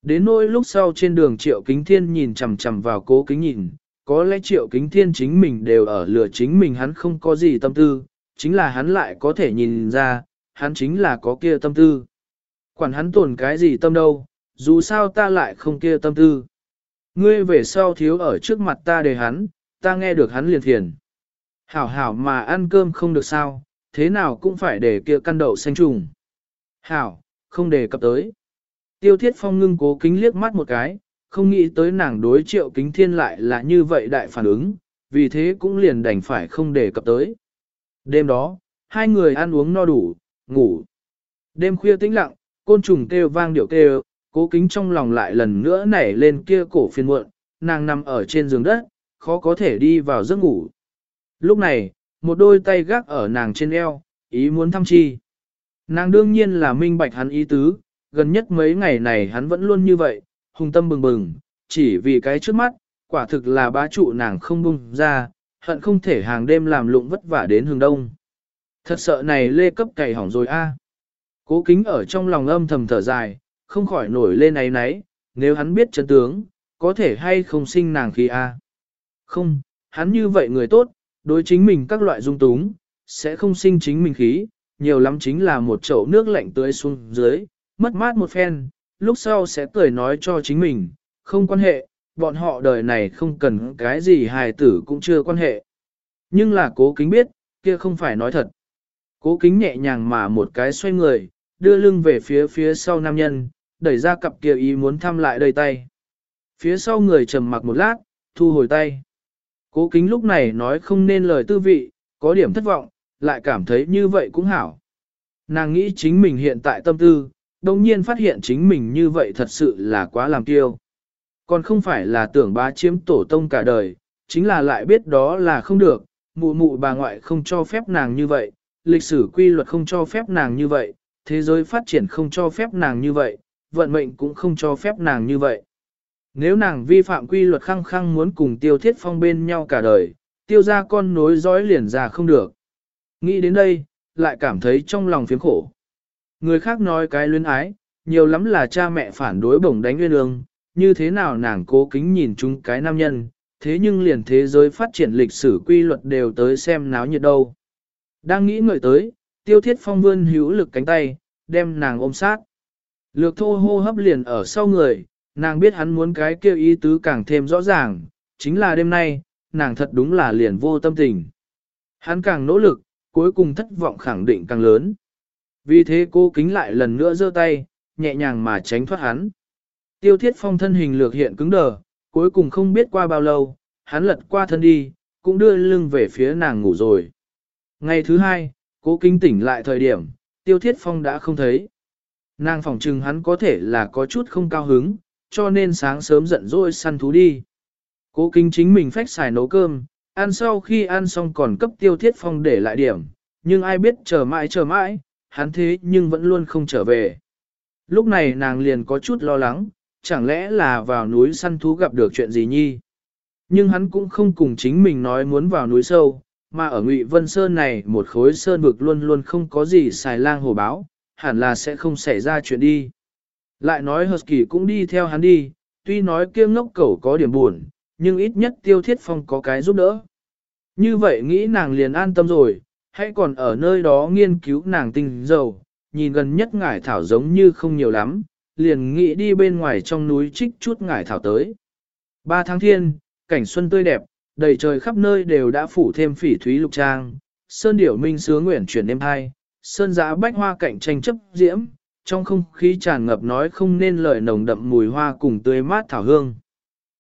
Đến nỗi lúc sau trên đường triệu kính thiên nhìn chằm chằm vào cố kính nhìn, có lẽ triệu kính thiên chính mình đều ở lừa chính mình hắn không có gì tâm tư, chính là hắn lại có thể nhìn ra, hắn chính là có kia tâm tư. Quản hắn tổn cái gì tâm đâu, dù sao ta lại không kia tâm tư. Ngươi về sau thiếu ở trước mặt ta để hắn, ta nghe được hắn liền thiền. Hảo hảo mà ăn cơm không được sao, thế nào cũng phải để kia căn đậu xanh trùng. Hảo, không để cập tới. Tiêu thiết phong ngưng cố kính liếc mắt một cái, không nghĩ tới nàng đối triệu kính thiên lại là như vậy đại phản ứng, vì thế cũng liền đành phải không để cập tới. Đêm đó, hai người ăn uống no đủ, ngủ. Đêm khuya tĩnh lặng, côn trùng kêu vang điệu kêu, cố kính trong lòng lại lần nữa nảy lên kia cổ phiền muộn, nàng nằm ở trên giường đất, khó có thể đi vào giấc ngủ. Lúc này, một đôi tay gác ở nàng trên eo, ý muốn thăm chi. Nàng đương nhiên là minh bạch hắn ý tứ, gần nhất mấy ngày này hắn vẫn luôn như vậy, hùng tâm bừng bừng, chỉ vì cái trước mắt, quả thực là bá trụ nàng không bung ra, hận không thể hàng đêm làm lụng vất vả đến hướng đông. Thật sợ này lê cấp cày hỏng rồi a. Cố kính ở trong lòng âm thầm thở dài, không khỏi nổi lên ấy náy, nếu hắn biết chân tướng, có thể hay không sinh nàng khi a. Không, hắn như vậy người tốt, đối chính mình các loại dung túng, sẽ không sinh chính mình khí, nhiều lắm chính là một chậu nước lạnh tưới xuống dưới, mất mát một phen, lúc sau sẽ cười nói cho chính mình, không quan hệ, bọn họ đời này không cần cái gì hài tử cũng chưa quan hệ. Nhưng là cố kính biết, kia không phải nói thật. Cố kính nhẹ nhàng mà một cái xoay người, đưa lưng về phía phía sau nam nhân, đẩy ra cặp kia ý muốn thăm lại đầy tay. Phía sau người trầm mặc một lát, thu hồi tay. Cố kính lúc này nói không nên lời tư vị, có điểm thất vọng, lại cảm thấy như vậy cũng hảo. Nàng nghĩ chính mình hiện tại tâm tư, đồng nhiên phát hiện chính mình như vậy thật sự là quá làm kiêu. Còn không phải là tưởng bá chiếm tổ tông cả đời, chính là lại biết đó là không được, mụ mụ bà ngoại không cho phép nàng như vậy, lịch sử quy luật không cho phép nàng như vậy, thế giới phát triển không cho phép nàng như vậy, vận mệnh cũng không cho phép nàng như vậy. Nếu nàng vi phạm quy luật khăng khăng muốn cùng tiêu thiết phong bên nhau cả đời, tiêu ra con nối dõi liền ra không được. Nghĩ đến đây, lại cảm thấy trong lòng phiếm khổ. Người khác nói cái luyến ái, nhiều lắm là cha mẹ phản đối bổng đánh nguyên ương, như thế nào nàng cố kính nhìn chúng cái nam nhân, thế nhưng liền thế giới phát triển lịch sử quy luật đều tới xem náo nhiệt đâu. Đang nghĩ ngợi tới, tiêu thiết phong vươn hữu lực cánh tay, đem nàng ôm sát. Lược thô hô hấp liền ở sau người, nàng biết hắn muốn cái kêu ý tứ càng thêm rõ ràng, chính là đêm nay, nàng thật đúng là liền vô tâm tình. Hắn càng nỗ lực, cuối cùng thất vọng khẳng định càng lớn. Vì thế cô kính lại lần nữa giơ tay, nhẹ nhàng mà tránh thoát hắn. Tiêu thiết phong thân hình lược hiện cứng đờ, cuối cùng không biết qua bao lâu, hắn lật qua thân đi, cũng đưa lưng về phía nàng ngủ rồi. Ngày thứ hai, cố Kinh tỉnh lại thời điểm, tiêu thiết phong đã không thấy. Nàng phỏng trừng hắn có thể là có chút không cao hứng, cho nên sáng sớm giận dỗi săn thú đi. Cố Kinh chính mình phách xài nấu cơm, ăn sau khi ăn xong còn cấp tiêu thiết phong để lại điểm, nhưng ai biết chờ mãi chờ mãi, hắn thế nhưng vẫn luôn không trở về. Lúc này nàng liền có chút lo lắng, chẳng lẽ là vào núi săn thú gặp được chuyện gì nhi. Nhưng hắn cũng không cùng chính mình nói muốn vào núi sâu, mà ở Ngụy Vân Sơn này một khối sơn vực luôn luôn không có gì xài lang hồ báo, hẳn là sẽ không xảy ra chuyện đi. Lại nói Husky cũng đi theo hắn đi, tuy nói kiêm ngốc cẩu có điểm buồn, nhưng ít nhất tiêu thiết phong có cái giúp đỡ. Như vậy nghĩ nàng liền an tâm rồi, hãy còn ở nơi đó nghiên cứu nàng tinh dầu, nhìn gần nhất ngải thảo giống như không nhiều lắm, liền nghĩ đi bên ngoài trong núi trích chút ngải thảo tới. Ba tháng thiên, cảnh xuân tươi đẹp, đầy trời khắp nơi đều đã phủ thêm phỉ thúy lục trang, sơn điểu minh sướng nguyện chuyển đêm hai, sơn giã bách hoa cạnh tranh chấp diễm, trong không khí tràn ngập nói không nên lời nồng đậm mùi hoa cùng tươi mát thảo hương.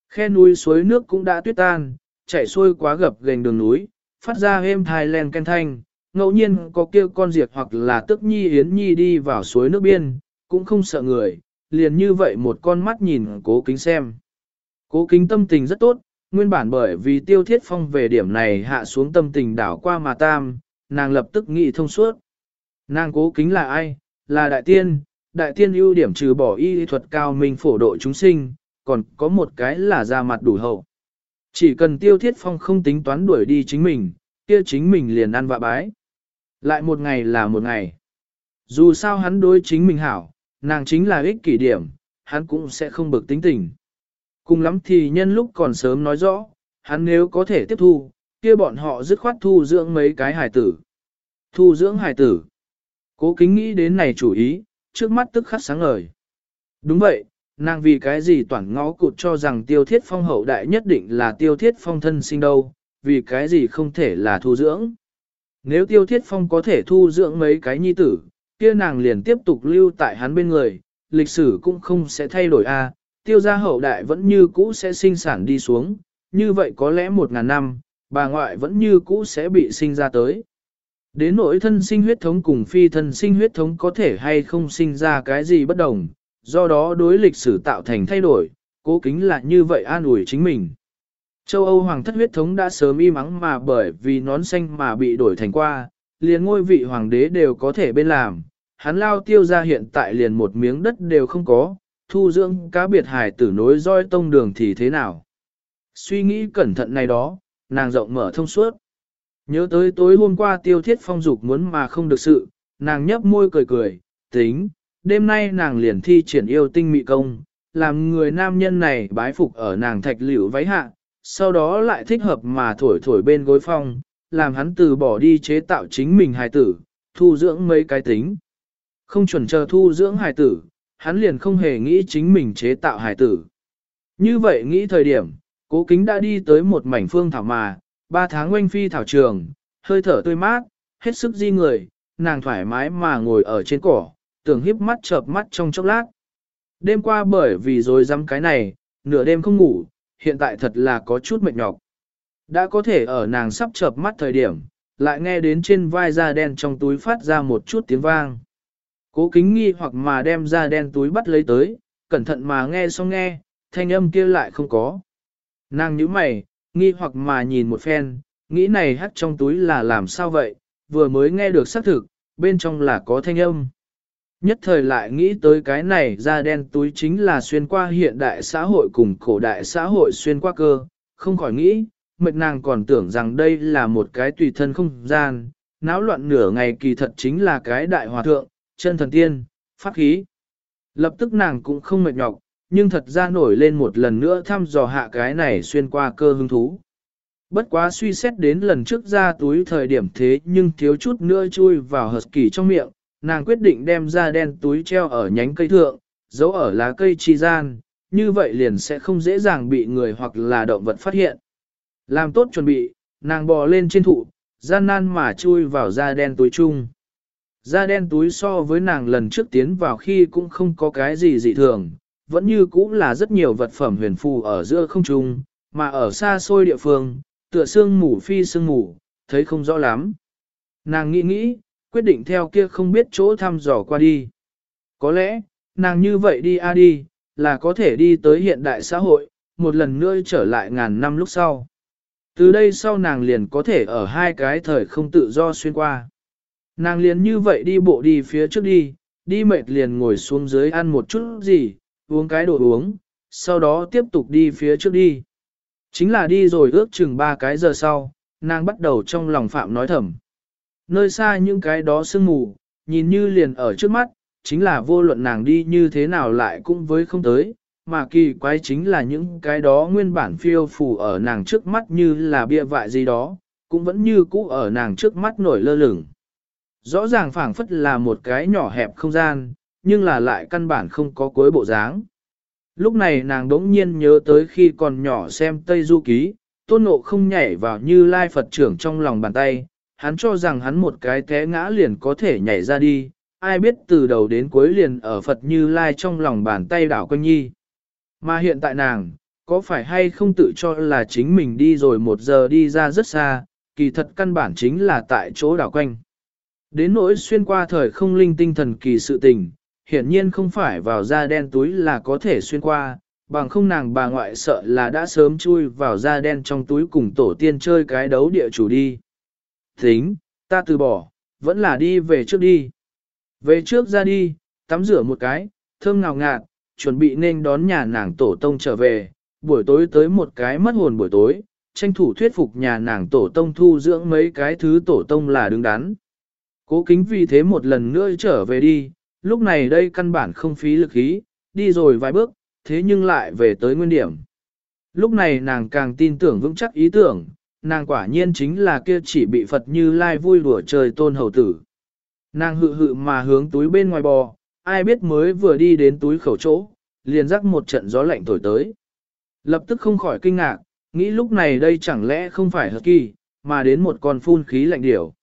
Khe núi suối nước cũng đã tuyết tan, chảy xuôi quá gập gành đường núi, phát ra êm thai len ken thanh, ngẫu nhiên có kia con diệt hoặc là tức nhi yến nhi đi vào suối nước biên, cũng không sợ người, liền như vậy một con mắt nhìn cố kính xem. Cố kính tâm tình rất tốt, nguyên bản bởi vì tiêu thiết phong về điểm này hạ xuống tâm tình đảo qua mà tam, nàng lập tức nghĩ thông suốt. Nàng cố kính là ai? Là đại tiên, đại tiên ưu điểm trừ bỏ y thuật cao minh phổ độ chúng sinh, còn có một cái là ra mặt đủ hậu. Chỉ cần tiêu thiết phong không tính toán đuổi đi chính mình, kia chính mình liền ăn vạ bái. Lại một ngày là một ngày. Dù sao hắn đối chính mình hảo, nàng chính là ích kỷ điểm, hắn cũng sẽ không bực tính tình. Cùng lắm thì nhân lúc còn sớm nói rõ, hắn nếu có thể tiếp thu, kia bọn họ dứt khoát thu dưỡng mấy cái hài tử. Thu dưỡng hài tử. Cố kính nghĩ đến này chủ ý, trước mắt tức khắc sáng ngời. Đúng vậy, nàng vì cái gì toàn ngó cụt cho rằng tiêu thiết phong hậu đại nhất định là tiêu thiết phong thân sinh đâu, vì cái gì không thể là thu dưỡng. Nếu tiêu thiết phong có thể thu dưỡng mấy cái nhi tử, kia nàng liền tiếp tục lưu tại hắn bên người, lịch sử cũng không sẽ thay đổi a. tiêu gia hậu đại vẫn như cũ sẽ sinh sản đi xuống, như vậy có lẽ một ngàn năm, bà ngoại vẫn như cũ sẽ bị sinh ra tới. Đến nỗi thân sinh huyết thống cùng phi thân sinh huyết thống có thể hay không sinh ra cái gì bất đồng, do đó đối lịch sử tạo thành thay đổi, cố kính là như vậy an ủi chính mình. Châu Âu hoàng thất huyết thống đã sớm im mắng mà bởi vì nón xanh mà bị đổi thành qua, liền ngôi vị hoàng đế đều có thể bên làm, hắn lao tiêu ra hiện tại liền một miếng đất đều không có, thu dưỡng cá biệt hải tử nối roi tông đường thì thế nào. Suy nghĩ cẩn thận này đó, nàng rộng mở thông suốt. Nhớ tới tối hôm qua tiêu thiết phong dục muốn mà không được sự, nàng nhấp môi cười cười, tính, đêm nay nàng liền thi triển yêu tinh mị công, làm người nam nhân này bái phục ở nàng thạch liễu váy hạ, sau đó lại thích hợp mà thổi thổi bên gối phong, làm hắn từ bỏ đi chế tạo chính mình hài tử, thu dưỡng mấy cái tính. Không chuẩn chờ thu dưỡng hài tử, hắn liền không hề nghĩ chính mình chế tạo hài tử. Như vậy nghĩ thời điểm, cố kính đã đi tới một mảnh phương thảo mà, ba tháng oanh phi thảo trường, hơi thở tươi mát, hết sức di người, nàng thoải mái mà ngồi ở trên cỏ, tưởng híp mắt chợp mắt trong chốc lát. Đêm qua bởi vì rồi dám cái này, nửa đêm không ngủ, hiện tại thật là có chút mệt nhọc. Đã có thể ở nàng sắp chợp mắt thời điểm, lại nghe đến trên vai da đen trong túi phát ra một chút tiếng vang. Cố kính nghi hoặc mà đem da đen túi bắt lấy tới, cẩn thận mà nghe xong nghe, thanh âm kia lại không có. Nàng nhíu mày, nghi hoặc mà nhìn một phen, nghĩ này hắt trong túi là làm sao vậy, vừa mới nghe được xác thực, bên trong là có thanh âm. Nhất thời lại nghĩ tới cái này da đen túi chính là xuyên qua hiện đại xã hội cùng cổ đại xã hội xuyên qua cơ, không khỏi nghĩ, mệt nàng còn tưởng rằng đây là một cái tùy thân không gian, náo loạn nửa ngày kỳ thật chính là cái đại hòa thượng, chân thần tiên, pháp khí. Lập tức nàng cũng không mệt nhọc, nhưng thật ra nổi lên một lần nữa thăm dò hạ cái này xuyên qua cơ hứng thú. Bất quá suy xét đến lần trước ra túi thời điểm thế nhưng thiếu chút nữa chui vào hợp kỳ trong miệng, nàng quyết định đem ra đen túi treo ở nhánh cây thượng, giấu ở lá cây chi gian, như vậy liền sẽ không dễ dàng bị người hoặc là động vật phát hiện. Làm tốt chuẩn bị, nàng bò lên trên thụ, gian nan mà chui vào da đen túi chung. Da đen túi so với nàng lần trước tiến vào khi cũng không có cái gì dị thường, vẫn như cũng là rất nhiều vật phẩm huyền phù ở giữa không trung, mà ở xa xôi địa phương, tựa xương mù phi xương mù, thấy không rõ lắm. Nàng nghĩ nghĩ, quyết định theo kia không biết chỗ thăm dò qua đi. Có lẽ, nàng như vậy đi a đi, là có thể đi tới hiện đại xã hội, một lần nữa trở lại ngàn năm lúc sau. Từ đây sau nàng liền có thể ở hai cái thời không tự do xuyên qua. Nàng liền như vậy đi bộ đi phía trước đi, đi mệt liền ngồi xuống dưới ăn một chút gì, uống cái đồ uống, sau đó tiếp tục đi phía trước đi. Chính là đi rồi ước chừng ba cái giờ sau, nàng bắt đầu trong lòng phạm nói thầm. Nơi xa những cái đó sương mù, nhìn như liền ở trước mắt, chính là vô luận nàng đi như thế nào lại cũng với không tới, mà kỳ quái chính là những cái đó nguyên bản phiêu phù ở nàng trước mắt như là bia vại gì đó, cũng vẫn như cũ ở nàng trước mắt nổi lơ lửng. Rõ ràng phảng phất là một cái nhỏ hẹp không gian, nhưng là lại căn bản không có cuối bộ dáng. Lúc này nàng đống nhiên nhớ tới khi còn nhỏ xem Tây Du Ký, tôn nộ không nhảy vào như lai Phật trưởng trong lòng bàn tay, hắn cho rằng hắn một cái té ngã liền có thể nhảy ra đi, ai biết từ đầu đến cuối liền ở Phật như lai trong lòng bàn tay đảo quanh nhi. Mà hiện tại nàng, có phải hay không tự cho là chính mình đi rồi một giờ đi ra rất xa, kỳ thật căn bản chính là tại chỗ đảo quanh. Đến nỗi xuyên qua thời không linh tinh thần kỳ sự tình, hiển nhiên không phải vào da đen túi là có thể xuyên qua, bằng không nàng bà ngoại sợ là đã sớm chui vào da đen trong túi cùng tổ tiên chơi cái đấu địa chủ đi. Tính, ta từ bỏ, vẫn là đi về trước đi. Về trước ra đi, tắm rửa một cái, thơm ngào ngạt, chuẩn bị nên đón nhà nàng tổ tông trở về, buổi tối tới một cái mất hồn buổi tối, tranh thủ thuyết phục nhà nàng tổ tông thu dưỡng mấy cái thứ tổ tông là đứng đắn. Cố kính vì thế một lần nữa trở về đi, lúc này đây căn bản không phí lực khí, đi rồi vài bước, thế nhưng lại về tới nguyên điểm. Lúc này nàng càng tin tưởng vững chắc ý tưởng, nàng quả nhiên chính là kia chỉ bị Phật như lai vui đùa trời tôn hầu tử. Nàng hự hự mà hướng túi bên ngoài bò, ai biết mới vừa đi đến túi khẩu chỗ, liền rắc một trận gió lạnh thổi tới. Lập tức không khỏi kinh ngạc, nghĩ lúc này đây chẳng lẽ không phải hợp kỳ, mà đến một con phun khí lạnh điểu.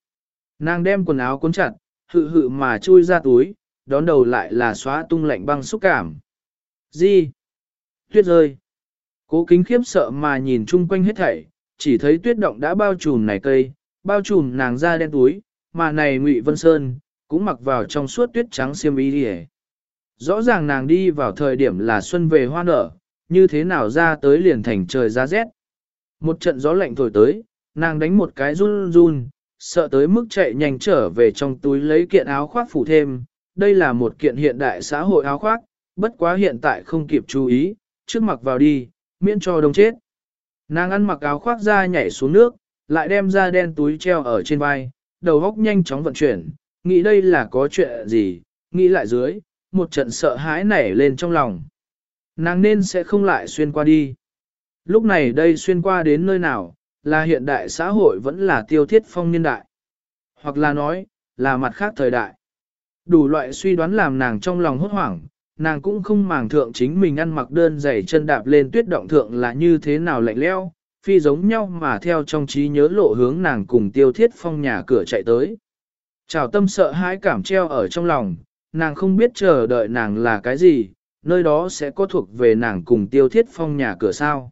Nàng đem quần áo cuốn chặt, hự hự mà chui ra túi, đón đầu lại là xóa tung lạnh băng xúc cảm. Gì? Tuyết rơi. Cố kính khiếp sợ mà nhìn chung quanh hết thảy, chỉ thấy tuyết động đã bao trùm này cây, bao trùm nàng ra đen túi, mà này Ngụy Vân Sơn, cũng mặc vào trong suốt tuyết trắng xiêm y đi Rõ ràng nàng đi vào thời điểm là xuân về hoa nở, như thế nào ra tới liền thành trời ra rét. Một trận gió lạnh thổi tới, nàng đánh một cái run run, sợ tới mức chạy nhanh trở về trong túi lấy kiện áo khoác phủ thêm. Đây là một kiện hiện đại xã hội áo khoác, bất quá hiện tại không kịp chú ý, trước mặc vào đi, miễn cho đông chết. Nàng ăn mặc áo khoác ra nhảy xuống nước, lại đem ra đen túi treo ở trên vai, đầu góc nhanh chóng vận chuyển, nghĩ đây là có chuyện gì, nghĩ lại dưới, một trận sợ hãi nảy lên trong lòng. Nàng nên sẽ không lại xuyên qua đi. Lúc này đây xuyên qua đến nơi nào, là hiện đại xã hội vẫn là tiêu thiết phong niên đại. Hoặc là nói, là mặt khác thời đại. Đủ loại suy đoán làm nàng trong lòng hốt hoảng, nàng cũng không màng thượng chính mình ăn mặc đơn giày chân đạp lên tuyết động thượng là như thế nào lạnh leo, phi giống nhau mà theo trong trí nhớ lộ hướng nàng cùng tiêu thiết phong nhà cửa chạy tới. Chào tâm sợ hãi cảm treo ở trong lòng, nàng không biết chờ đợi nàng là cái gì, nơi đó sẽ có thuộc về nàng cùng tiêu thiết phong nhà cửa sao.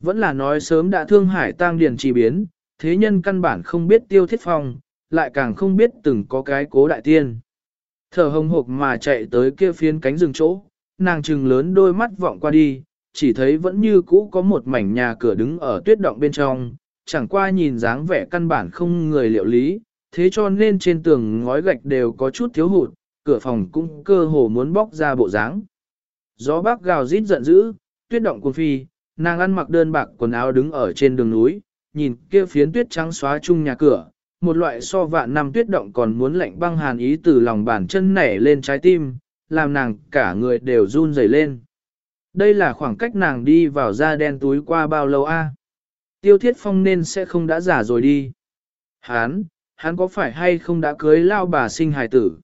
Vẫn là nói sớm đã thương hải tang điền trì biến, thế nhân căn bản không biết tiêu thiết phong, lại càng không biết từng có cái cố đại tiên. Thở hồng hộc mà chạy tới kia phiến cánh rừng chỗ, nàng trừng lớn đôi mắt vọng qua đi, chỉ thấy vẫn như cũ có một mảnh nhà cửa đứng ở tuyết động bên trong, chẳng qua nhìn dáng vẻ căn bản không người liệu lý, thế cho nên trên tường ngói gạch đều có chút thiếu hụt, cửa phòng cũng cơ hồ muốn bóc ra bộ dáng. Gió bác gào rít giận dữ, tuyết động cuồng phi, nàng ăn mặc đơn bạc quần áo đứng ở trên đường núi, nhìn kia phiến tuyết trắng xóa chung nhà cửa, một loại so vạn năm tuyết động còn muốn lạnh băng hàn ý từ lòng bàn chân nảy lên trái tim, làm nàng cả người đều run rẩy lên. Đây là khoảng cách nàng đi vào da đen túi qua bao lâu a? Tiêu thiết phong nên sẽ không đã giả rồi đi. Hán, hắn có phải hay không đã cưới lao bà sinh hài tử?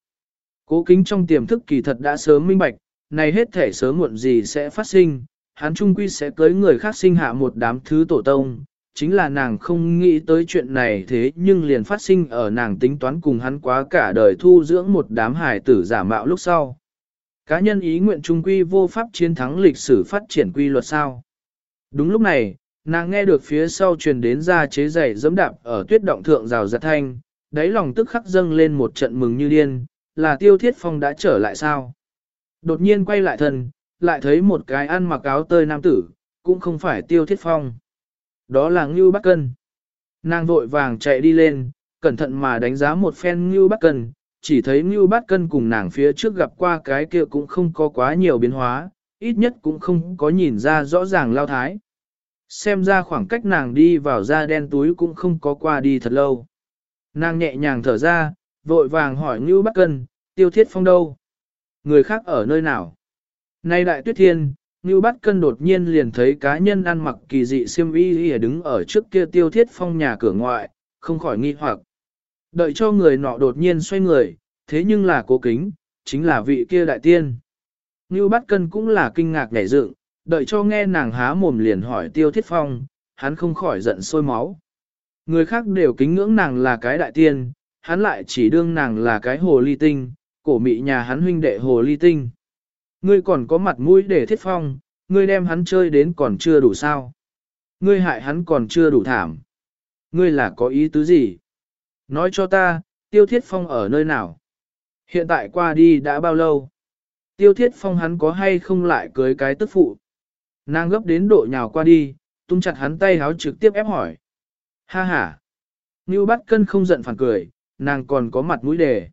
Cố kính trong tiềm thức kỳ thật đã sớm minh bạch, này hết thể sớm muộn gì sẽ phát sinh, hắn trung quy sẽ cưới người khác sinh hạ một đám thứ tổ tông, chính là nàng không nghĩ tới chuyện này thế nhưng liền phát sinh ở nàng tính toán cùng hắn quá cả đời thu dưỡng một đám hài tử giả mạo lúc sau. Cá nhân ý nguyện trung quy vô pháp chiến thắng lịch sử phát triển quy luật sao. Đúng lúc này, nàng nghe được phía sau truyền đến ra chế giày dẫm đạp ở tuyết động thượng rào giật thanh, đáy lòng tức khắc dâng lên một trận mừng như điên, là tiêu thiết phong đã trở lại sao. Đột nhiên quay lại thân, lại thấy một cái ăn mặc áo tơi nam tử, cũng không phải tiêu thiết phong. Đó là Ngưu Bắc Cân. Nàng vội vàng chạy đi lên, cẩn thận mà đánh giá một phen Ngưu Bắc Cân, chỉ thấy Ngưu bắc Cân cùng nàng phía trước gặp qua cái kia cũng không có quá nhiều biến hóa, ít nhất cũng không có nhìn ra rõ ràng lao thái. Xem ra khoảng cách nàng đi vào da đen túi cũng không có qua đi thật lâu. Nàng nhẹ nhàng thở ra, vội vàng hỏi Ngưu Bắc Cân, tiêu thiết phong đâu? Người khác ở nơi nào? Nay đại tuyết thiên, Ngưu Bắc Cân đột nhiên liền thấy cá nhân ăn mặc kỳ dị xiêm y đứng ở trước kia tiêu thiết phong nhà cửa ngoại, không khỏi nghi hoặc. Đợi cho người nọ đột nhiên xoay người, thế nhưng là cố kính, chính là vị kia đại tiên. Ngưu Bắc Cân cũng là kinh ngạc nhảy dựng, đợi cho nghe nàng há mồm liền hỏi tiêu thiết phong, hắn không khỏi giận sôi máu. Người khác đều kính ngưỡng nàng là cái đại tiên, hắn lại chỉ đương nàng là cái hồ ly tinh, cổ mị nhà hắn huynh đệ hồ ly tinh. Ngươi còn có mặt mũi để thiết phong, ngươi đem hắn chơi đến còn chưa đủ sao. Ngươi hại hắn còn chưa đủ thảm. Ngươi là có ý tứ gì? Nói cho ta, tiêu thiết phong ở nơi nào? Hiện tại qua đi đã bao lâu? Tiêu thiết phong hắn có hay không lại cưới cái tức phụ? Nàng gấp đến độ nhào qua đi, tung chặt hắn tay háo trực tiếp ép hỏi. Ha ha! Ngưu bắt cân không giận phản cười, nàng còn có mặt mũi đề.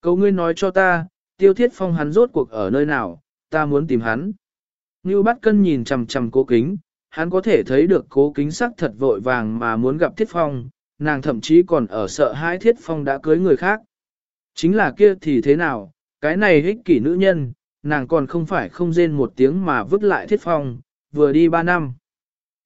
Cầu ngươi nói cho ta, tiêu thiết phong hắn rốt cuộc ở nơi nào, ta muốn tìm hắn. Ngưu bắt cân nhìn chằm chằm cố kính, hắn có thể thấy được cố kính sắc thật vội vàng mà muốn gặp thiết phong, nàng thậm chí còn ở sợ hãi thiết phong đã cưới người khác. Chính là kia thì thế nào, cái này hích kỷ nữ nhân, nàng còn không phải không rên một tiếng mà vứt lại thiết phong, vừa đi ba năm.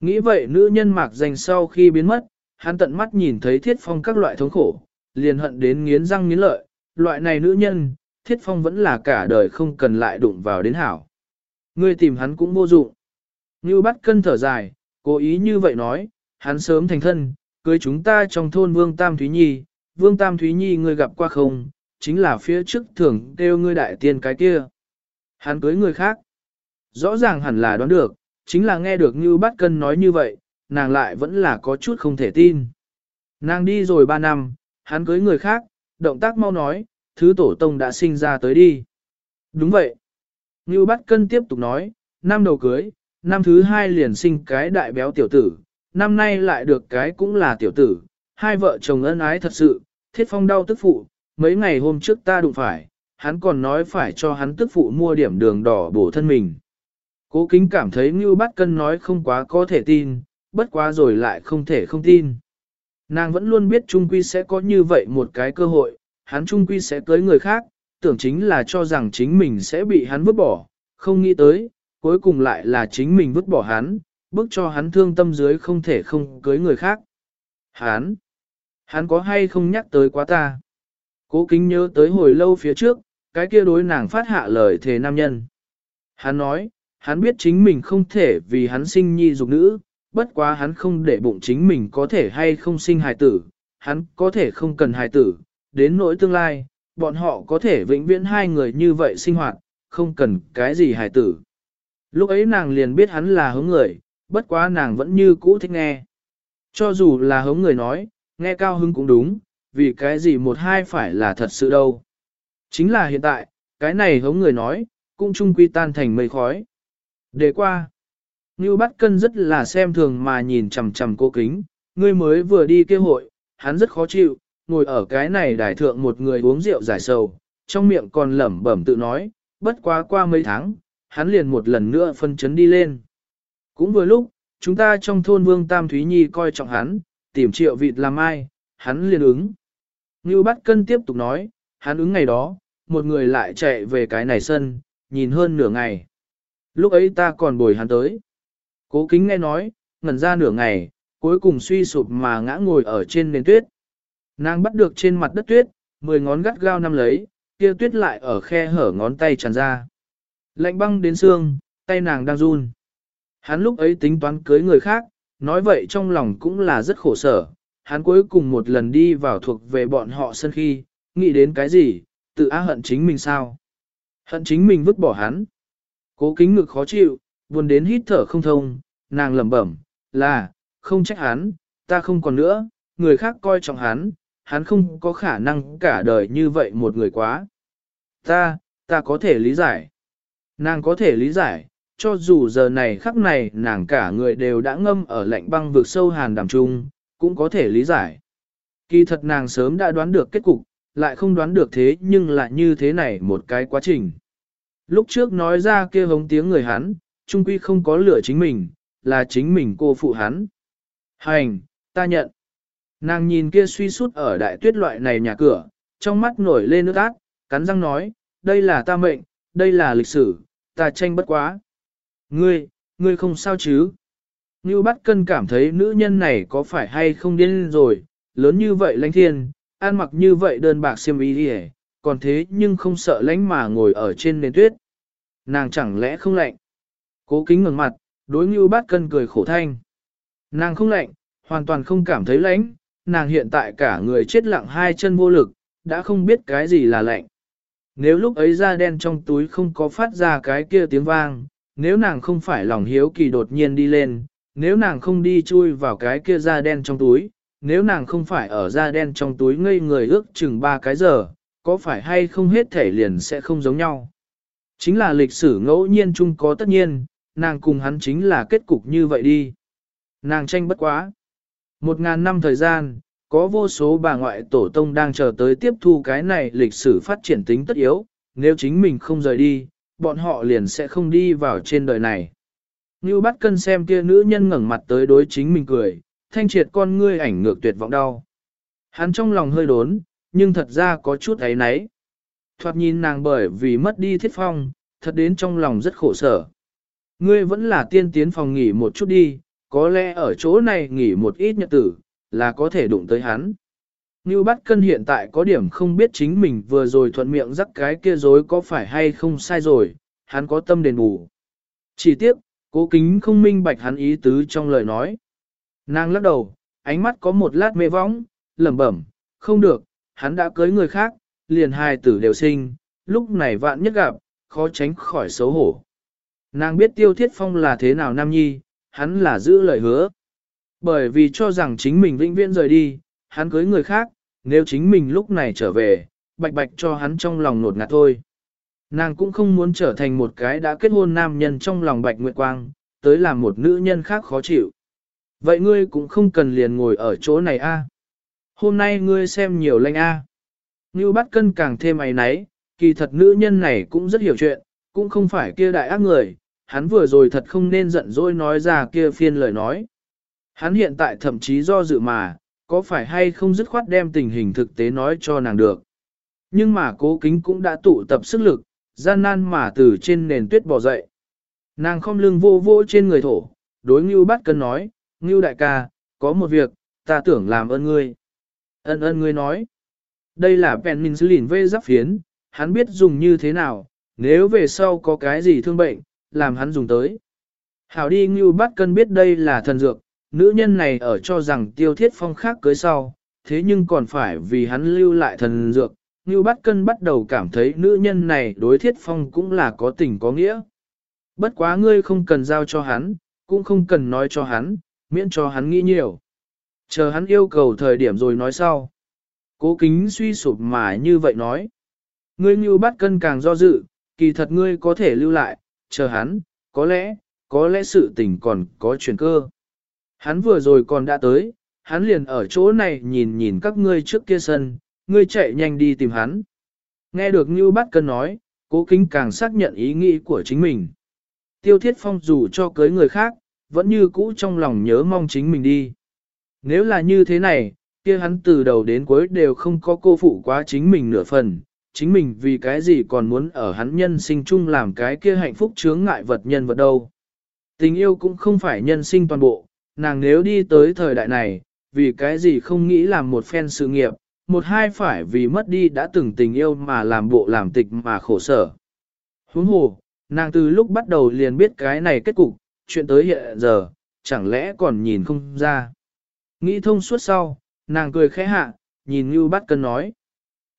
Nghĩ vậy nữ nhân mạc dành sau khi biến mất, hắn tận mắt nhìn thấy thiết phong các loại thống khổ, liền hận đến nghiến răng nghiến lợi, loại này nữ nhân, thiết phong vẫn là cả đời không cần lại đụng vào đến hảo. Ngươi tìm hắn cũng vô dụng. Như bắt cân thở dài, cố ý như vậy nói, hắn sớm thành thân, cưới chúng ta trong thôn Vương Tam Thúy Nhi, Vương Tam Thúy Nhi ngươi gặp qua không, chính là phía trước thường kêu ngươi đại tiên cái kia. Hắn cưới người khác. Rõ ràng hẳn là đoán được, chính là nghe được như bắt cân nói như vậy, nàng lại vẫn là có chút không thể tin. Nàng đi rồi ba năm, hắn cưới người khác, động tác mau nói, thứ tổ tông đã sinh ra tới đi. Đúng vậy. Ngưu bắt cân tiếp tục nói, năm đầu cưới, năm thứ hai liền sinh cái đại béo tiểu tử, năm nay lại được cái cũng là tiểu tử, hai vợ chồng ân ái thật sự, thiết phong đau tức phụ, mấy ngày hôm trước ta đụng phải, hắn còn nói phải cho hắn tức phụ mua điểm đường đỏ bổ thân mình. Cố kính cảm thấy Ngưu bắt cân nói không quá có thể tin, bất quá rồi lại không thể không tin. Nàng vẫn luôn biết Trung Quy sẽ có như vậy một cái cơ hội, hắn Trung Quy sẽ cưới người khác, tưởng chính là cho rằng chính mình sẽ bị hắn vứt bỏ, không nghĩ tới, cuối cùng lại là chính mình vứt bỏ hắn, bức cho hắn thương tâm dưới không thể không cưới người khác. Hắn, hắn có hay không nhắc tới quá ta? Cố kính nhớ tới hồi lâu phía trước, cái kia đối nàng phát hạ lời thề nam nhân. Hắn nói, hắn biết chính mình không thể vì hắn sinh nhi dục nữ, bất quá hắn không để bụng chính mình có thể hay không sinh hài tử, hắn có thể không cần hài tử, đến nỗi tương lai, bọn họ có thể vĩnh viễn hai người như vậy sinh hoạt, không cần cái gì hài tử. Lúc ấy nàng liền biết hắn là hướng người, bất quá nàng vẫn như cũ thích nghe. Cho dù là hống người nói, nghe cao hứng cũng đúng, vì cái gì một hai phải là thật sự đâu. Chính là hiện tại, cái này hống người nói, cũng chung quy tan thành mây khói. Để qua, Ngưu Bát Cân rất là xem thường mà nhìn chằm chằm cô kính, ngươi mới vừa đi kêu hội, hắn rất khó chịu, ngồi ở cái này đài thượng một người uống rượu giải sầu, trong miệng còn lẩm bẩm tự nói, bất quá qua mấy tháng, hắn liền một lần nữa phân chấn đi lên. Cũng vừa lúc, chúng ta trong thôn Vương Tam Thúy Nhi coi trọng hắn, tìm triệu vịt làm ai, hắn liền ứng. Ngưu Bát Cân tiếp tục nói, hắn ứng ngày đó, một người lại chạy về cái này sân, nhìn hơn nửa ngày. Lúc ấy ta còn bồi hắn tới. Cố kính nghe nói, ngẩn ra nửa ngày, cuối cùng suy sụp mà ngã ngồi ở trên nền tuyết. Nàng bắt được trên mặt đất tuyết, mười ngón gắt gao nắm lấy, kia tuyết lại ở khe hở ngón tay tràn ra. Lạnh băng đến xương, tay nàng đang run. Hắn lúc ấy tính toán cưới người khác, nói vậy trong lòng cũng là rất khổ sở. Hắn cuối cùng một lần đi vào thuộc về bọn họ sân khi, nghĩ đến cái gì, tự á hận chính mình sao. Hận chính mình vứt bỏ hắn. Cố kính ngực khó chịu, buồn đến hít thở không thông, nàng lẩm bẩm, là, không trách hắn, ta không còn nữa, người khác coi trọng hắn, hắn không có khả năng cả đời như vậy một người quá. Ta, ta có thể lý giải. Nàng có thể lý giải, cho dù giờ này khắc này nàng cả người đều đã ngâm ở lạnh băng vực sâu hàn đàm trung, cũng có thể lý giải. Kỳ thật nàng sớm đã đoán được kết cục, lại không đoán được thế nhưng lại như thế này một cái quá trình. Lúc trước nói ra kia hống tiếng người hắn, trung quy không có lửa chính mình, là chính mình cô phụ hắn. Hành, ta nhận. Nàng nhìn kia suy sút ở đại tuyết loại này nhà cửa, trong mắt nổi lên nước ác, cắn răng nói, đây là ta mệnh, đây là lịch sử, ta tranh bất quá. Ngươi, ngươi không sao chứ? Ngưu bắt cân cảm thấy nữ nhân này có phải hay không điên rồi, lớn như vậy lãnh thiên, ăn mặc như vậy đơn bạc xiêm y đi còn thế nhưng không sợ lãnh mà ngồi ở trên nền tuyết. Nàng chẳng lẽ không lạnh? Cố kính ngừng mặt, đối như bát cân cười khổ thanh. Nàng không lạnh, hoàn toàn không cảm thấy lạnh. nàng hiện tại cả người chết lặng hai chân vô lực, đã không biết cái gì là lạnh. Nếu lúc ấy da đen trong túi không có phát ra cái kia tiếng vang, nếu nàng không phải lòng hiếu kỳ đột nhiên đi lên, nếu nàng không đi chui vào cái kia da đen trong túi, nếu nàng không phải ở da đen trong túi ngây người ước chừng ba cái giờ, có phải hay không hết thể liền sẽ không giống nhau. Chính là lịch sử ngẫu nhiên chung có tất nhiên, nàng cùng hắn chính là kết cục như vậy đi. Nàng tranh bất quá. Một ngàn năm thời gian, có vô số bà ngoại tổ tông đang chờ tới tiếp thu cái này lịch sử phát triển tính tất yếu, nếu chính mình không rời đi, bọn họ liền sẽ không đi vào trên đời này. Như bắt cân xem kia nữ nhân ngẩng mặt tới đối chính mình cười, thanh triệt con ngươi ảnh ngược tuyệt vọng đau. Hắn trong lòng hơi đốn, nhưng thật ra có chút ấy náy. Thoạt nhìn nàng bởi vì mất đi thiết phong, thật đến trong lòng rất khổ sở. Ngươi vẫn là tiên tiến phòng nghỉ một chút đi, có lẽ ở chỗ này nghỉ một ít nhật tử, là có thể đụng tới hắn. Ngưu Bát Cân hiện tại có điểm không biết chính mình vừa rồi thuận miệng rắc cái kia dối có phải hay không sai rồi, hắn có tâm đền bù. Chỉ tiếc, cố kính không minh bạch hắn ý tứ trong lời nói. Nàng lắc đầu, ánh mắt có một lát mê võng, lẩm bẩm, không được, hắn đã cưới người khác, liền hai tử đều sinh, lúc này vạn nhất gặp, khó tránh khỏi xấu hổ. Nàng biết tiêu thiết phong là thế nào nam nhi, hắn là giữ lời hứa. Bởi vì cho rằng chính mình vĩnh viễn rời đi, hắn cưới người khác, nếu chính mình lúc này trở về, bạch bạch cho hắn trong lòng nột ngạt thôi. Nàng cũng không muốn trở thành một cái đã kết hôn nam nhân trong lòng bạch nguyệt quang, tới làm một nữ nhân khác khó chịu. Vậy ngươi cũng không cần liền ngồi ở chỗ này a. Hôm nay ngươi xem nhiều lanh a. À. Như bắt cân càng thêm mày náy, kỳ thật nữ nhân này cũng rất hiểu chuyện, cũng không phải kia đại ác người, hắn vừa rồi thật không nên giận dỗi nói ra kia phiên lời nói. Hắn hiện tại thậm chí do dự mà, có phải hay không dứt khoát đem tình hình thực tế nói cho nàng được. Nhưng mà cố kính cũng đã tụ tập sức lực, gian nan mà từ trên nền tuyết bò dậy. Nàng không lưng vô vô trên người thổ, đối Ngưu bắt cân nói, Ngưu đại ca, có một việc, ta tưởng làm ơn ngươi. Ơn ơn ngươi nói. Đây là penicillin vê giáp phiến, hắn biết dùng như thế nào, nếu về sau có cái gì thương bệnh, làm hắn dùng tới. Hảo đi Ngưu bắt cân biết đây là thần dược, nữ nhân này ở cho rằng tiêu thiết phong khác cưới sau, thế nhưng còn phải vì hắn lưu lại thần dược. Ngưu Bát Cân bắt đầu cảm thấy nữ nhân này đối thiết phong cũng là có tình có nghĩa. Bất quá ngươi không cần giao cho hắn, cũng không cần nói cho hắn, miễn cho hắn nghĩ nhiều. Chờ hắn yêu cầu thời điểm rồi nói sau. Cố kính suy sụp mà như vậy nói. Ngươi Ngưu Bát Cân càng do dự, kỳ thật ngươi có thể lưu lại, chờ hắn, có lẽ, có lẽ sự tình còn có chuyển cơ. Hắn vừa rồi còn đã tới, hắn liền ở chỗ này nhìn nhìn các ngươi trước kia sân, ngươi chạy nhanh đi tìm hắn. Nghe được Ngưu Bát Cân nói, cố kính càng xác nhận ý nghĩ của chính mình. Tiêu Thiết Phong dù cho cưới người khác, vẫn như cũ trong lòng nhớ mong chính mình đi. Nếu là như thế này, kia hắn từ đầu đến cuối đều không có cô phụ quá chính mình nửa phần, chính mình vì cái gì còn muốn ở hắn nhân sinh chung làm cái kia hạnh phúc chướng ngại vật nhân vật đâu. Tình yêu cũng không phải nhân sinh toàn bộ, nàng nếu đi tới thời đại này, vì cái gì không nghĩ làm một phen sự nghiệp, một hai phải vì mất đi đã từng tình yêu mà làm bộ làm tịch mà khổ sở. Huống hồ, nàng từ lúc bắt đầu liền biết cái này kết cục, chuyện tới hiện giờ, chẳng lẽ còn nhìn không ra. Nghĩ thông suốt sau, nàng cười khẽ hạ, nhìn như bắt cân nói.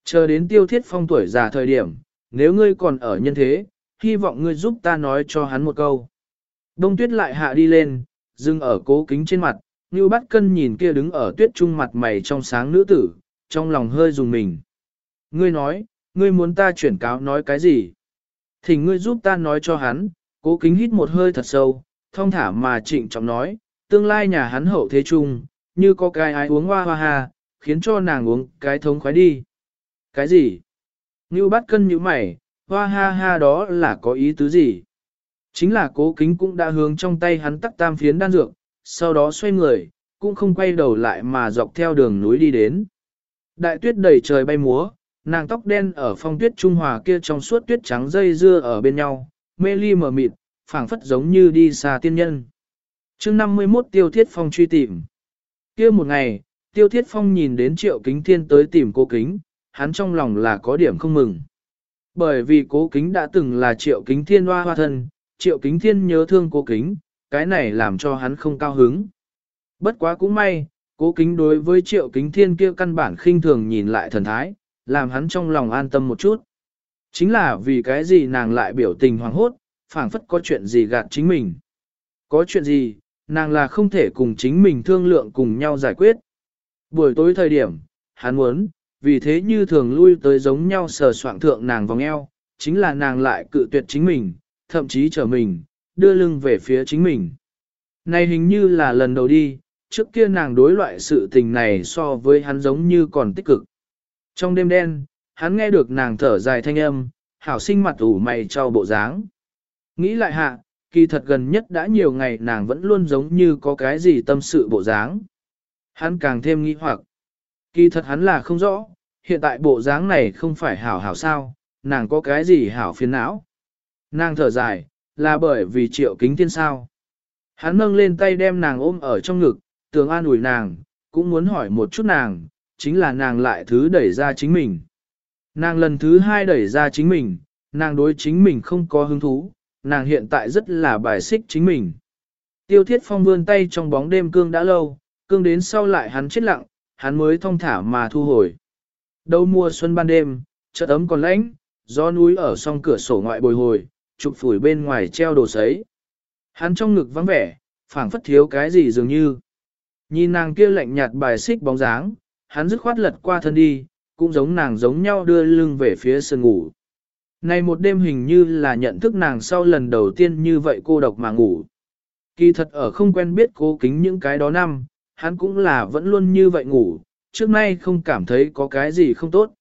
Chờ đến tiêu thiết phong tuổi già thời điểm, nếu ngươi còn ở nhân thế, hy vọng ngươi giúp ta nói cho hắn một câu. Đông tuyết lại hạ đi lên, dừng ở cố kính trên mặt, như bắt cân nhìn kia đứng ở tuyết trung mặt mày trong sáng nữ tử, trong lòng hơi dùng mình. Ngươi nói, ngươi muốn ta chuyển cáo nói cái gì? Thì ngươi giúp ta nói cho hắn, cố kính hít một hơi thật sâu, thông thả mà trịnh trọng nói, tương lai nhà hắn hậu thế trung, như có cái ai uống hoa hoa hà, khiến cho nàng uống cái thống khoái đi. Cái gì? Ngưu bắt cân như mày, hoa ha ha đó là có ý tứ gì? Chính là cố kính cũng đã hướng trong tay hắn tắc tam phiến đan dược, sau đó xoay người, cũng không quay đầu lại mà dọc theo đường núi đi đến. Đại tuyết đầy trời bay múa, nàng tóc đen ở phong tuyết trung hòa kia trong suốt tuyết trắng dây dưa ở bên nhau, mê ly mờ mịt, phảng phất giống như đi xa tiên nhân. chương 51 tiêu thiết phong truy tìm. kia một ngày, tiêu thiết phong nhìn đến triệu kính thiên tới tìm cô kính, hắn trong lòng là có điểm không mừng. Bởi vì cố kính đã từng là triệu kính thiên hoa hoa thân, triệu kính thiên nhớ thương cố kính, cái này làm cho hắn không cao hứng. Bất quá cũng may, cố kính đối với triệu kính thiên kia căn bản khinh thường nhìn lại thần thái, làm hắn trong lòng an tâm một chút. Chính là vì cái gì nàng lại biểu tình hoàng hốt, phảng phất có chuyện gì gạt chính mình. Có chuyện gì, nàng là không thể cùng chính mình thương lượng cùng nhau giải quyết. Buổi tối thời điểm, hắn muốn, vì thế như thường lui tới giống nhau sờ soạn thượng nàng vòng eo, chính là nàng lại cự tuyệt chính mình, thậm chí trở mình, đưa lưng về phía chính mình. Này hình như là lần đầu đi, trước kia nàng đối loại sự tình này so với hắn giống như còn tích cực. Trong đêm đen, hắn nghe được nàng thở dài thanh âm, hảo sinh mặt ủ mày cho bộ dáng. Nghĩ lại hạ, kỳ thật gần nhất đã nhiều ngày nàng vẫn luôn giống như có cái gì tâm sự bộ dáng. Hắn càng thêm nghĩ hoặc. Kỳ thật hắn là không rõ, hiện tại bộ dáng này không phải hảo hảo sao, nàng có cái gì hảo phiền não. Nàng thở dài, là bởi vì triệu kính thiên sao. Hắn nâng lên tay đem nàng ôm ở trong ngực, tường an ủi nàng, cũng muốn hỏi một chút nàng, chính là nàng lại thứ đẩy ra chính mình. Nàng lần thứ hai đẩy ra chính mình, nàng đối chính mình không có hứng thú, nàng hiện tại rất là bài xích chính mình. Tiêu thiết phong vươn tay trong bóng đêm cương đã lâu, cương đến sau lại hắn chết lặng, hắn mới thong thả mà thu hồi. Đầu mùa xuân ban đêm, chợt ấm còn lạnh, gió núi ở song cửa sổ ngoại bồi hồi, chụp phủi bên ngoài treo đồ sấy. Hắn trong ngực vắng vẻ, phảng phất thiếu cái gì dường như. Nhìn nàng kia lạnh nhạt bài xích bóng dáng, hắn dứt khoát lật qua thân đi, cũng giống nàng giống nhau đưa lưng về phía sân ngủ. Này một đêm hình như là nhận thức nàng sau lần đầu tiên như vậy cô độc mà ngủ. Kỳ thật ở không quen biết cố kính những cái đó năm, hắn cũng là vẫn luôn như vậy ngủ, trước nay không cảm thấy có cái gì không tốt.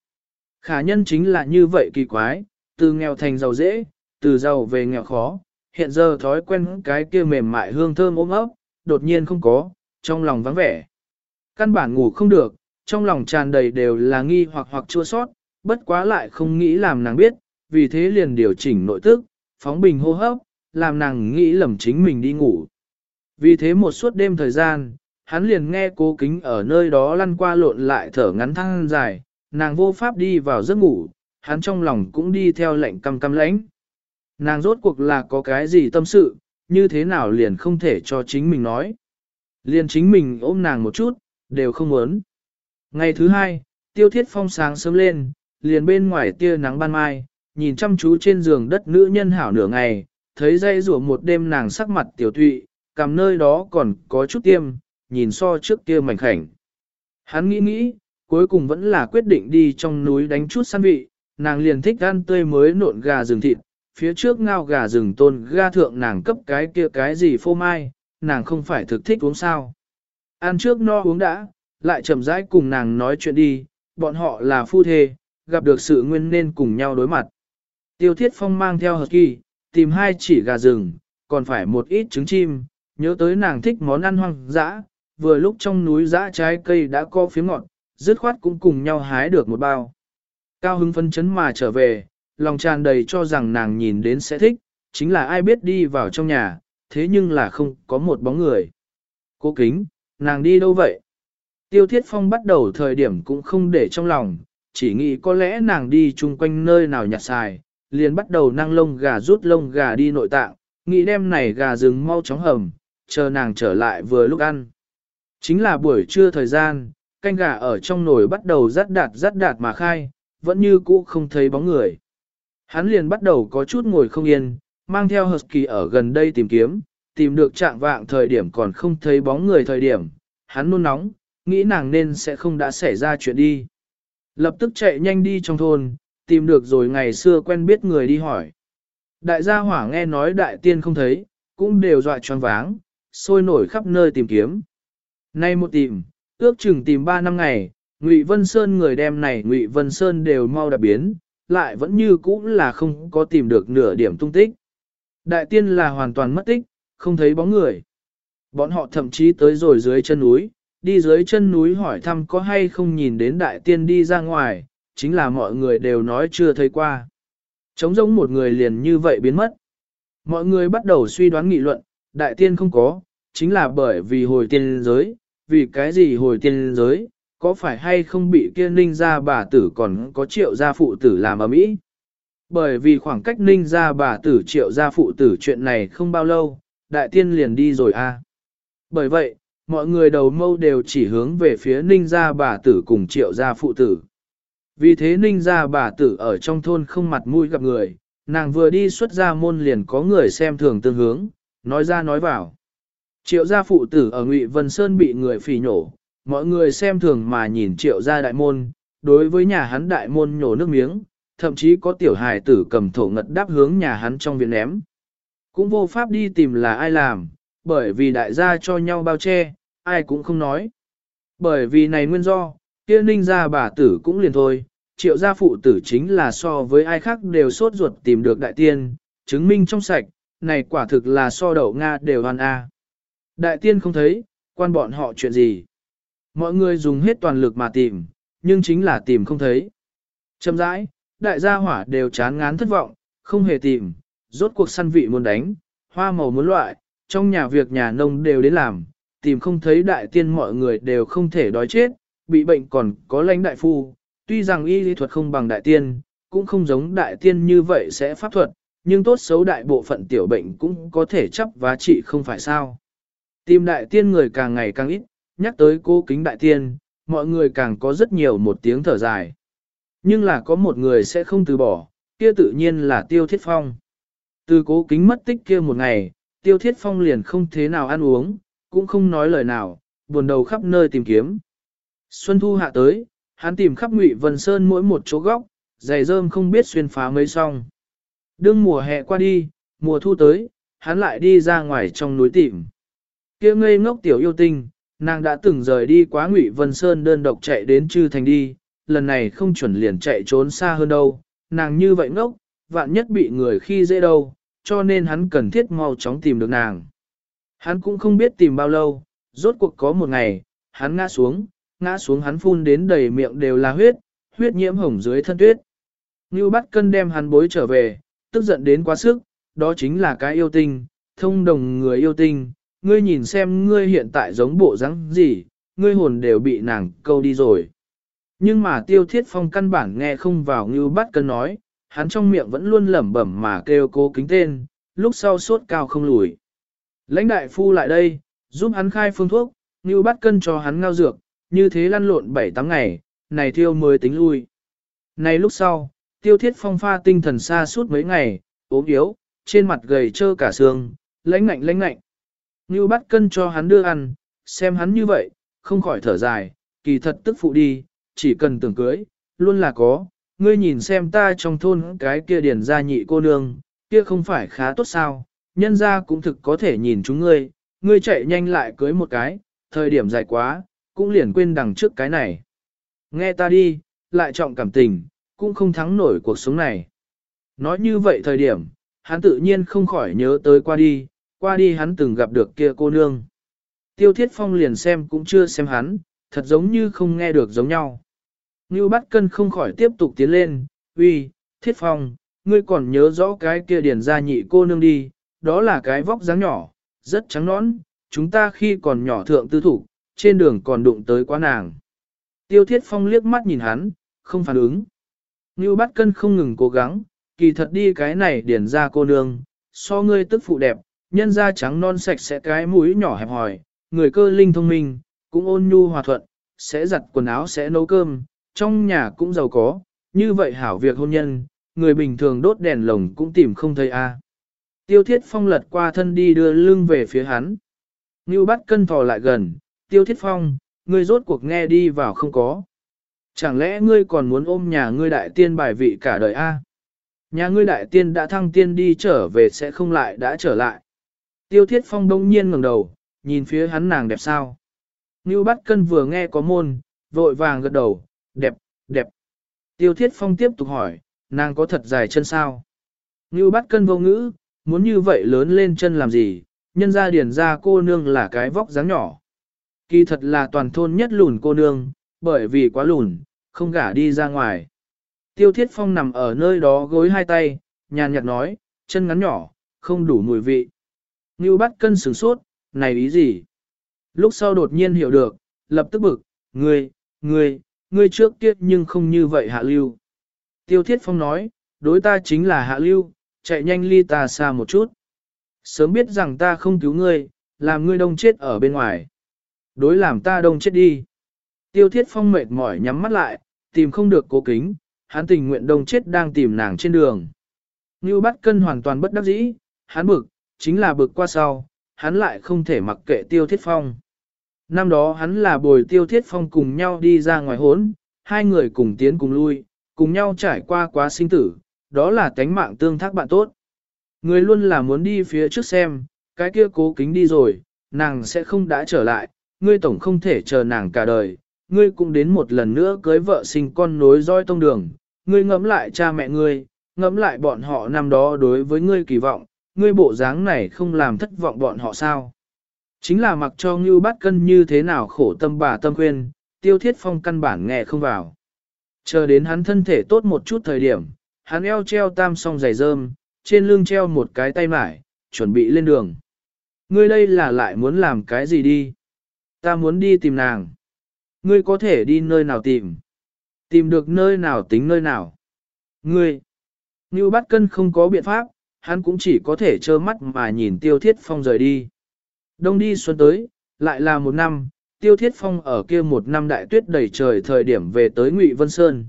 Khả nhân chính là như vậy kỳ quái, từ nghèo thành giàu dễ, từ giàu về nghèo khó, hiện giờ thói quen cái kia mềm mại hương thơm ôm ấp, đột nhiên không có, trong lòng vắng vẻ. Căn bản ngủ không được, trong lòng tràn đầy đều là nghi hoặc hoặc chua sót, bất quá lại không nghĩ làm nàng biết, vì thế liền điều chỉnh nội tức, phóng bình hô hấp, làm nàng nghĩ lầm chính mình đi ngủ. Vì thế một suốt đêm thời gian, hắn liền nghe cố kính ở nơi đó lăn qua lộn lại thở ngắn thăng dài, nàng vô pháp đi vào giấc ngủ, hắn trong lòng cũng đi theo lệnh căm căm lãnh. Nàng rốt cuộc là có cái gì tâm sự, như thế nào liền không thể cho chính mình nói. Liền chính mình ôm nàng một chút, đều không muốn. Ngày thứ hai, tiêu thiết phong sáng sớm lên, liền bên ngoài tia nắng ban mai, nhìn chăm chú trên giường đất nữ nhân hảo nửa ngày, thấy dây rủa một đêm nàng sắc mặt tiểu thụy, cầm nơi đó còn có chút tiêm, nhìn so trước kia mảnh khảnh. Hắn nghĩ nghĩ, cuối cùng vẫn là quyết định đi trong núi đánh chút săn vị, nàng liền thích ăn tươi mới nộn gà rừng thịt, phía trước ngao gà rừng tôn ga thượng nàng cấp cái kia cái gì phô mai, nàng không phải thực thích uống sao. Ăn trước no uống đã, lại chậm rãi cùng nàng nói chuyện đi, bọn họ là phu thê, gặp được sự nguyên nên cùng nhau đối mặt. Tiêu thiết phong mang theo hợp kỳ, tìm hai chỉ gà rừng, còn phải một ít trứng chim, nhớ tới nàng thích món ăn hoang dã, vừa lúc trong núi dã trái cây đã có phía ngọt, dứt khoát cũng cùng nhau hái được một bao. Cao hứng phân chấn mà trở về, lòng tràn đầy cho rằng nàng nhìn đến sẽ thích, chính là ai biết đi vào trong nhà, thế nhưng là không có một bóng người. Cô kính, nàng đi đâu vậy? Tiêu Thiết Phong bắt đầu thời điểm cũng không để trong lòng, chỉ nghĩ có lẽ nàng đi chung quanh nơi nào nhặt xài, liền bắt đầu năng lông gà rút lông gà đi nội tạng, nghĩ đem này gà rừng mau chóng hầm, chờ nàng trở lại vừa lúc ăn. Chính là buổi trưa thời gian, canh gà ở trong nồi bắt đầu rát đạt rát đạt mà khai, vẫn như cũ không thấy bóng người. Hắn liền bắt đầu có chút ngồi không yên, mang theo Husky ở gần đây tìm kiếm, tìm được trạng vạng thời điểm còn không thấy bóng người thời điểm, hắn nôn nóng, nghĩ nàng nên sẽ không đã xảy ra chuyện đi. Lập tức chạy nhanh đi trong thôn, tìm được rồi ngày xưa quen biết người đi hỏi. Đại gia hỏa nghe nói đại tiên không thấy, cũng đều dọa choáng váng, sôi nổi khắp nơi tìm kiếm. Nay một tìm, ước chừng tìm 3 năm ngày, Ngụy Vân Sơn người đem này Ngụy Vân Sơn đều mau đã biến, lại vẫn như cũ là không có tìm được nửa điểm tung tích. Đại tiên là hoàn toàn mất tích, không thấy bóng người. Bọn họ thậm chí tới rồi dưới chân núi, đi dưới chân núi hỏi thăm có hay không nhìn đến đại tiên đi ra ngoài, chính là mọi người đều nói chưa thấy qua. Trống giống một người liền như vậy biến mất. Mọi người bắt đầu suy đoán nghị luận, đại tiên không có, chính là bởi vì hồi tiên giới, vì cái gì hồi tiên giới, có phải hay không bị kia ninh ra bà tử còn có triệu gia phụ tử làm ở mỹ? Bởi vì khoảng cách ninh ra bà tử triệu gia phụ tử chuyện này không bao lâu, đại tiên liền đi rồi a. À. Bởi vậy, mọi người đầu mâu đều chỉ hướng về phía ninh gia bà tử cùng triệu gia phụ tử. Vì thế ninh gia bà tử ở trong thôn không mặt mũi gặp người, nàng vừa đi xuất ra môn liền có người xem thường tương hướng, nói ra nói vào. Triệu gia phụ tử ở Ngụy Vân Sơn bị người phỉ nhổ, mọi người xem thường mà nhìn triệu gia đại môn, đối với nhà hắn đại môn nhổ nước miếng, thậm chí có tiểu hài tử cầm thổ ngật đáp hướng nhà hắn trong viện ném. Cũng vô pháp đi tìm là ai làm, bởi vì đại gia cho nhau bao che, ai cũng không nói. Bởi vì này nguyên do, kia ninh gia bà tử cũng liền thôi, triệu gia phụ tử chính là so với ai khác đều sốt ruột tìm được đại tiên, chứng minh trong sạch, này quả thực là so đậu Nga đều hoàn A. Đại tiên không thấy, quan bọn họ chuyện gì. Mọi người dùng hết toàn lực mà tìm, nhưng chính là tìm không thấy. Châm rãi, đại gia hỏa đều chán ngán thất vọng, không hề tìm, rốt cuộc săn vị muốn đánh, hoa màu muốn loại, trong nhà việc nhà nông đều đến làm, tìm không thấy đại tiên mọi người đều không thể đói chết, bị bệnh còn có lãnh đại phu, tuy rằng y lý thuật không bằng đại tiên, cũng không giống đại tiên như vậy sẽ pháp thuật, nhưng tốt xấu đại bộ phận tiểu bệnh cũng có thể chấp và trị không phải sao. Tìm đại tiên người càng ngày càng ít, nhắc tới cô kính đại tiên, mọi người càng có rất nhiều một tiếng thở dài. Nhưng là có một người sẽ không từ bỏ, kia tự nhiên là tiêu thiết phong. Từ cố kính mất tích kia một ngày, tiêu thiết phong liền không thế nào ăn uống, cũng không nói lời nào, buồn đầu khắp nơi tìm kiếm. Xuân thu hạ tới, hắn tìm khắp ngụy vân sơn mỗi một chỗ góc, giày rơm không biết xuyên phá mấy xong. Đương mùa hè qua đi, mùa thu tới, hắn lại đi ra ngoài trong núi tìm kia ngây ngốc tiểu yêu tinh, nàng đã từng rời đi quá ngụy vân sơn đơn độc chạy đến chư thành đi, lần này không chuẩn liền chạy trốn xa hơn đâu, nàng như vậy ngốc, vạn nhất bị người khi dễ đâu, cho nên hắn cần thiết mau chóng tìm được nàng. Hắn cũng không biết tìm bao lâu, rốt cuộc có một ngày, hắn ngã xuống, ngã xuống hắn phun đến đầy miệng đều là huyết, huyết nhiễm hồng dưới thân tuyết. Ngưu bắt cân đem hắn bối trở về, tức giận đến quá sức, đó chính là cái yêu tinh, thông đồng người yêu tinh, ngươi nhìn xem ngươi hiện tại giống bộ dáng gì, ngươi hồn đều bị nàng câu đi rồi. Nhưng mà tiêu thiết phong căn bản nghe không vào như bắt cân nói, hắn trong miệng vẫn luôn lẩm bẩm mà kêu cố kính tên, lúc sau sốt cao không lùi. Lãnh đại phu lại đây, giúp hắn khai phương thuốc, như bắt cân cho hắn ngao dược, như thế lăn lộn 7-8 ngày, này tiêu mới tính lui. Này lúc sau, tiêu thiết phong pha tinh thần xa suốt mấy ngày, ốm yếu, trên mặt gầy trơ cả xương, lãnh ngạnh lãnh ngạnh. Ngưu bắt cân cho hắn đưa ăn, xem hắn như vậy, không khỏi thở dài, kỳ thật tức phụ đi, chỉ cần tưởng cưới, luôn là có, ngươi nhìn xem ta trong thôn cái kia điển gia nhị cô nương, kia không phải khá tốt sao, nhân gia cũng thực có thể nhìn chúng ngươi, ngươi chạy nhanh lại cưới một cái, thời điểm dài quá, cũng liền quên đằng trước cái này. Nghe ta đi, lại trọng cảm tình, cũng không thắng nổi cuộc sống này. Nói như vậy thời điểm, hắn tự nhiên không khỏi nhớ tới qua đi, qua đi hắn từng gặp được kia cô nương. Tiêu Thiết Phong liền xem cũng chưa xem hắn, thật giống như không nghe được giống nhau. Ngưu bắt cân không khỏi tiếp tục tiến lên, uy, Thiết Phong, ngươi còn nhớ rõ cái kia điển ra nhị cô nương đi, đó là cái vóc dáng nhỏ, rất trắng nõn, chúng ta khi còn nhỏ thượng tư thủ, trên đường còn đụng tới quá nàng. Tiêu Thiết Phong liếc mắt nhìn hắn, không phản ứng. Ngưu bắt cân không ngừng cố gắng, kỳ thật đi cái này điển ra cô nương, so ngươi tức phụ đẹp, nhân da trắng non sạch sẽ cái mũi nhỏ hẹp hòi, người cơ linh thông minh, cũng ôn nhu hòa thuận, sẽ giặt quần áo sẽ nấu cơm, trong nhà cũng giàu có, như vậy hảo việc hôn nhân, người bình thường đốt đèn lồng cũng tìm không thấy a. Tiêu thiết phong lật qua thân đi đưa lưng về phía hắn. Ngưu bắt cân thò lại gần, tiêu thiết phong, ngươi rốt cuộc nghe đi vào không có. Chẳng lẽ ngươi còn muốn ôm nhà ngươi đại tiên bài vị cả đời a? Nhà ngươi đại tiên đã thăng tiên đi trở về sẽ không lại đã trở lại. Tiêu thiết phong đông nhiên ngẩng đầu, nhìn phía hắn nàng đẹp sao. Ngưu bắt cân vừa nghe có môn, vội vàng gật đầu, đẹp, đẹp. Tiêu thiết phong tiếp tục hỏi, nàng có thật dài chân sao? Ngưu bắt cân vô ngữ, muốn như vậy lớn lên chân làm gì, nhân ra điển ra cô nương là cái vóc dáng nhỏ. Kỳ thật là toàn thôn nhất lùn cô nương, bởi vì quá lùn, không gả đi ra ngoài. Tiêu thiết phong nằm ở nơi đó gối hai tay, nhàn nhạt nói, chân ngắn nhỏ, không đủ mùi vị. Ngưu bắt cân sửng sốt, này ý gì? Lúc sau đột nhiên hiểu được, lập tức bực, ngươi, ngươi, ngươi trước tiết nhưng không như vậy hạ lưu. Tiêu thiết phong nói, đối ta chính là hạ lưu, chạy nhanh ly ta xa một chút. Sớm biết rằng ta không cứu ngươi, làm ngươi đông chết ở bên ngoài. Đối làm ta đông chết đi. Tiêu thiết phong mệt mỏi nhắm mắt lại, tìm không được cố kính, hắn tình nguyện đông chết đang tìm nàng trên đường. Ngưu bắt cân hoàn toàn bất đắc dĩ, hắn bực, chính là bực qua sau, hắn lại không thể mặc kệ tiêu thiết phong. Năm đó hắn là bồi tiêu thiết phong cùng nhau đi ra ngoài hốn, hai người cùng tiến cùng lui, cùng nhau trải qua quá sinh tử, đó là tánh mạng tương thác bạn tốt. Người luôn là muốn đi phía trước xem, cái kia cố kính đi rồi, nàng sẽ không đã trở lại, ngươi tổng không thể chờ nàng cả đời, ngươi cũng đến một lần nữa cưới vợ sinh con nối roi tông đường, ngươi ngẫm lại cha mẹ ngươi, ngẫm lại bọn họ năm đó đối với ngươi kỳ vọng, ngươi bộ dáng này không làm thất vọng bọn họ sao. Chính là mặc cho Ngưu Bát Cân như thế nào khổ tâm bà tâm khuyên, tiêu thiết phong căn bản nghe không vào. Chờ đến hắn thân thể tốt một chút thời điểm, hắn eo treo tam song giày rơm, trên lưng treo một cái tay mải, chuẩn bị lên đường. Ngươi đây là lại muốn làm cái gì đi? Ta muốn đi tìm nàng. Ngươi có thể đi nơi nào tìm? Tìm được nơi nào tính nơi nào? Ngươi! Ngưu Bát Cân không có biện pháp, hắn cũng chỉ có thể trơ mắt mà nhìn tiêu thiết phong rời đi. Đông đi xuân tới, lại là một năm, tiêu thiết phong ở kia một năm đại tuyết đầy trời thời điểm về tới Ngụy Vân Sơn.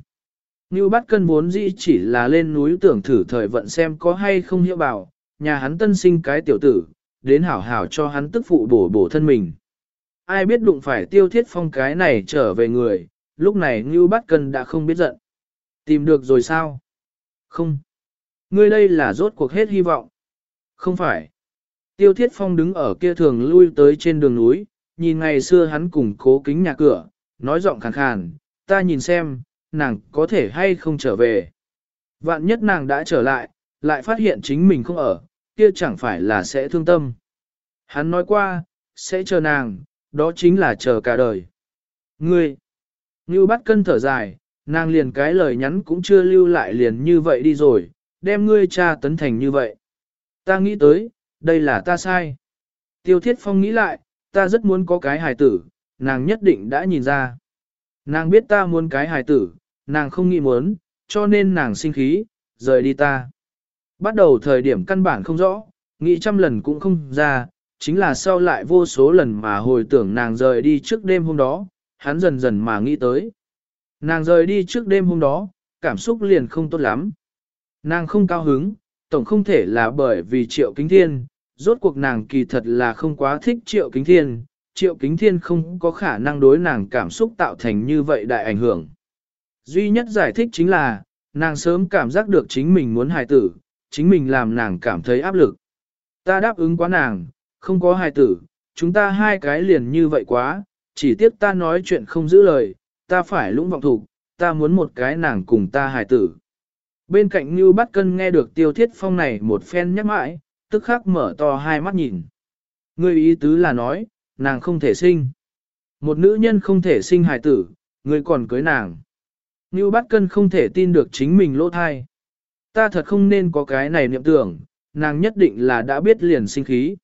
Ngưu bắt cân vốn dĩ chỉ là lên núi tưởng thử thời vận xem có hay không hiệu bảo, nhà hắn tân sinh cái tiểu tử, đến hảo hảo cho hắn tức phụ bổ bổ thân mình. Ai biết đụng phải tiêu thiết phong cái này trở về người, lúc này Ngưu Bát Cân đã không biết giận. Tìm được rồi sao? Không. Ngươi đây là rốt cuộc hết hy vọng. Không phải. Tiêu Thiết Phong đứng ở kia thường lui tới trên đường núi, nhìn ngày xưa hắn cùng cố kính nhà cửa, nói giọng khàn khàn, ta nhìn xem, nàng có thể hay không trở về. Vạn nhất nàng đã trở lại, lại phát hiện chính mình không ở, kia chẳng phải là sẽ thương tâm. Hắn nói qua, sẽ chờ nàng, đó chính là chờ cả đời. Ngươi, như bắt cân thở dài, nàng liền cái lời nhắn cũng chưa lưu lại liền như vậy đi rồi, đem ngươi cha tấn thành như vậy. Ta nghĩ tới, đây là ta sai. Tiêu Thiết Phong nghĩ lại, ta rất muốn có cái hài tử, nàng nhất định đã nhìn ra. Nàng biết ta muốn cái hài tử, nàng không nghĩ muốn, cho nên nàng sinh khí, rời đi ta. Bắt đầu thời điểm căn bản không rõ, nghĩ trăm lần cũng không ra, chính là sau lại vô số lần mà hồi tưởng nàng rời đi trước đêm hôm đó, hắn dần dần mà nghĩ tới. Nàng rời đi trước đêm hôm đó, cảm xúc liền không tốt lắm. Nàng không cao hứng, tổng không thể là bởi vì triệu kính thiên, rốt cuộc nàng kỳ thật là không quá thích triệu kính thiên, triệu kính thiên không có khả năng đối nàng cảm xúc tạo thành như vậy đại ảnh hưởng. Duy nhất giải thích chính là, nàng sớm cảm giác được chính mình muốn hài tử, chính mình làm nàng cảm thấy áp lực. Ta đáp ứng quá nàng, không có hài tử, chúng ta hai cái liền như vậy quá, chỉ tiếc ta nói chuyện không giữ lời, ta phải lũng vọng thủ, ta muốn một cái nàng cùng ta hài tử. Bên cạnh Như Bát Cân nghe được Tiêu Thiết Phong này một phen nhắc mãi, tức khắc mở to hai mắt nhìn. Ngươi ý tứ là nói, nàng không thể sinh. Một nữ nhân không thể sinh hài tử, ngươi còn cưới nàng. Như Bát Cân không thể tin được chính mình lỗ thai. Ta thật không nên có cái này niệm tưởng, nàng nhất định là đã biết liền sinh khí.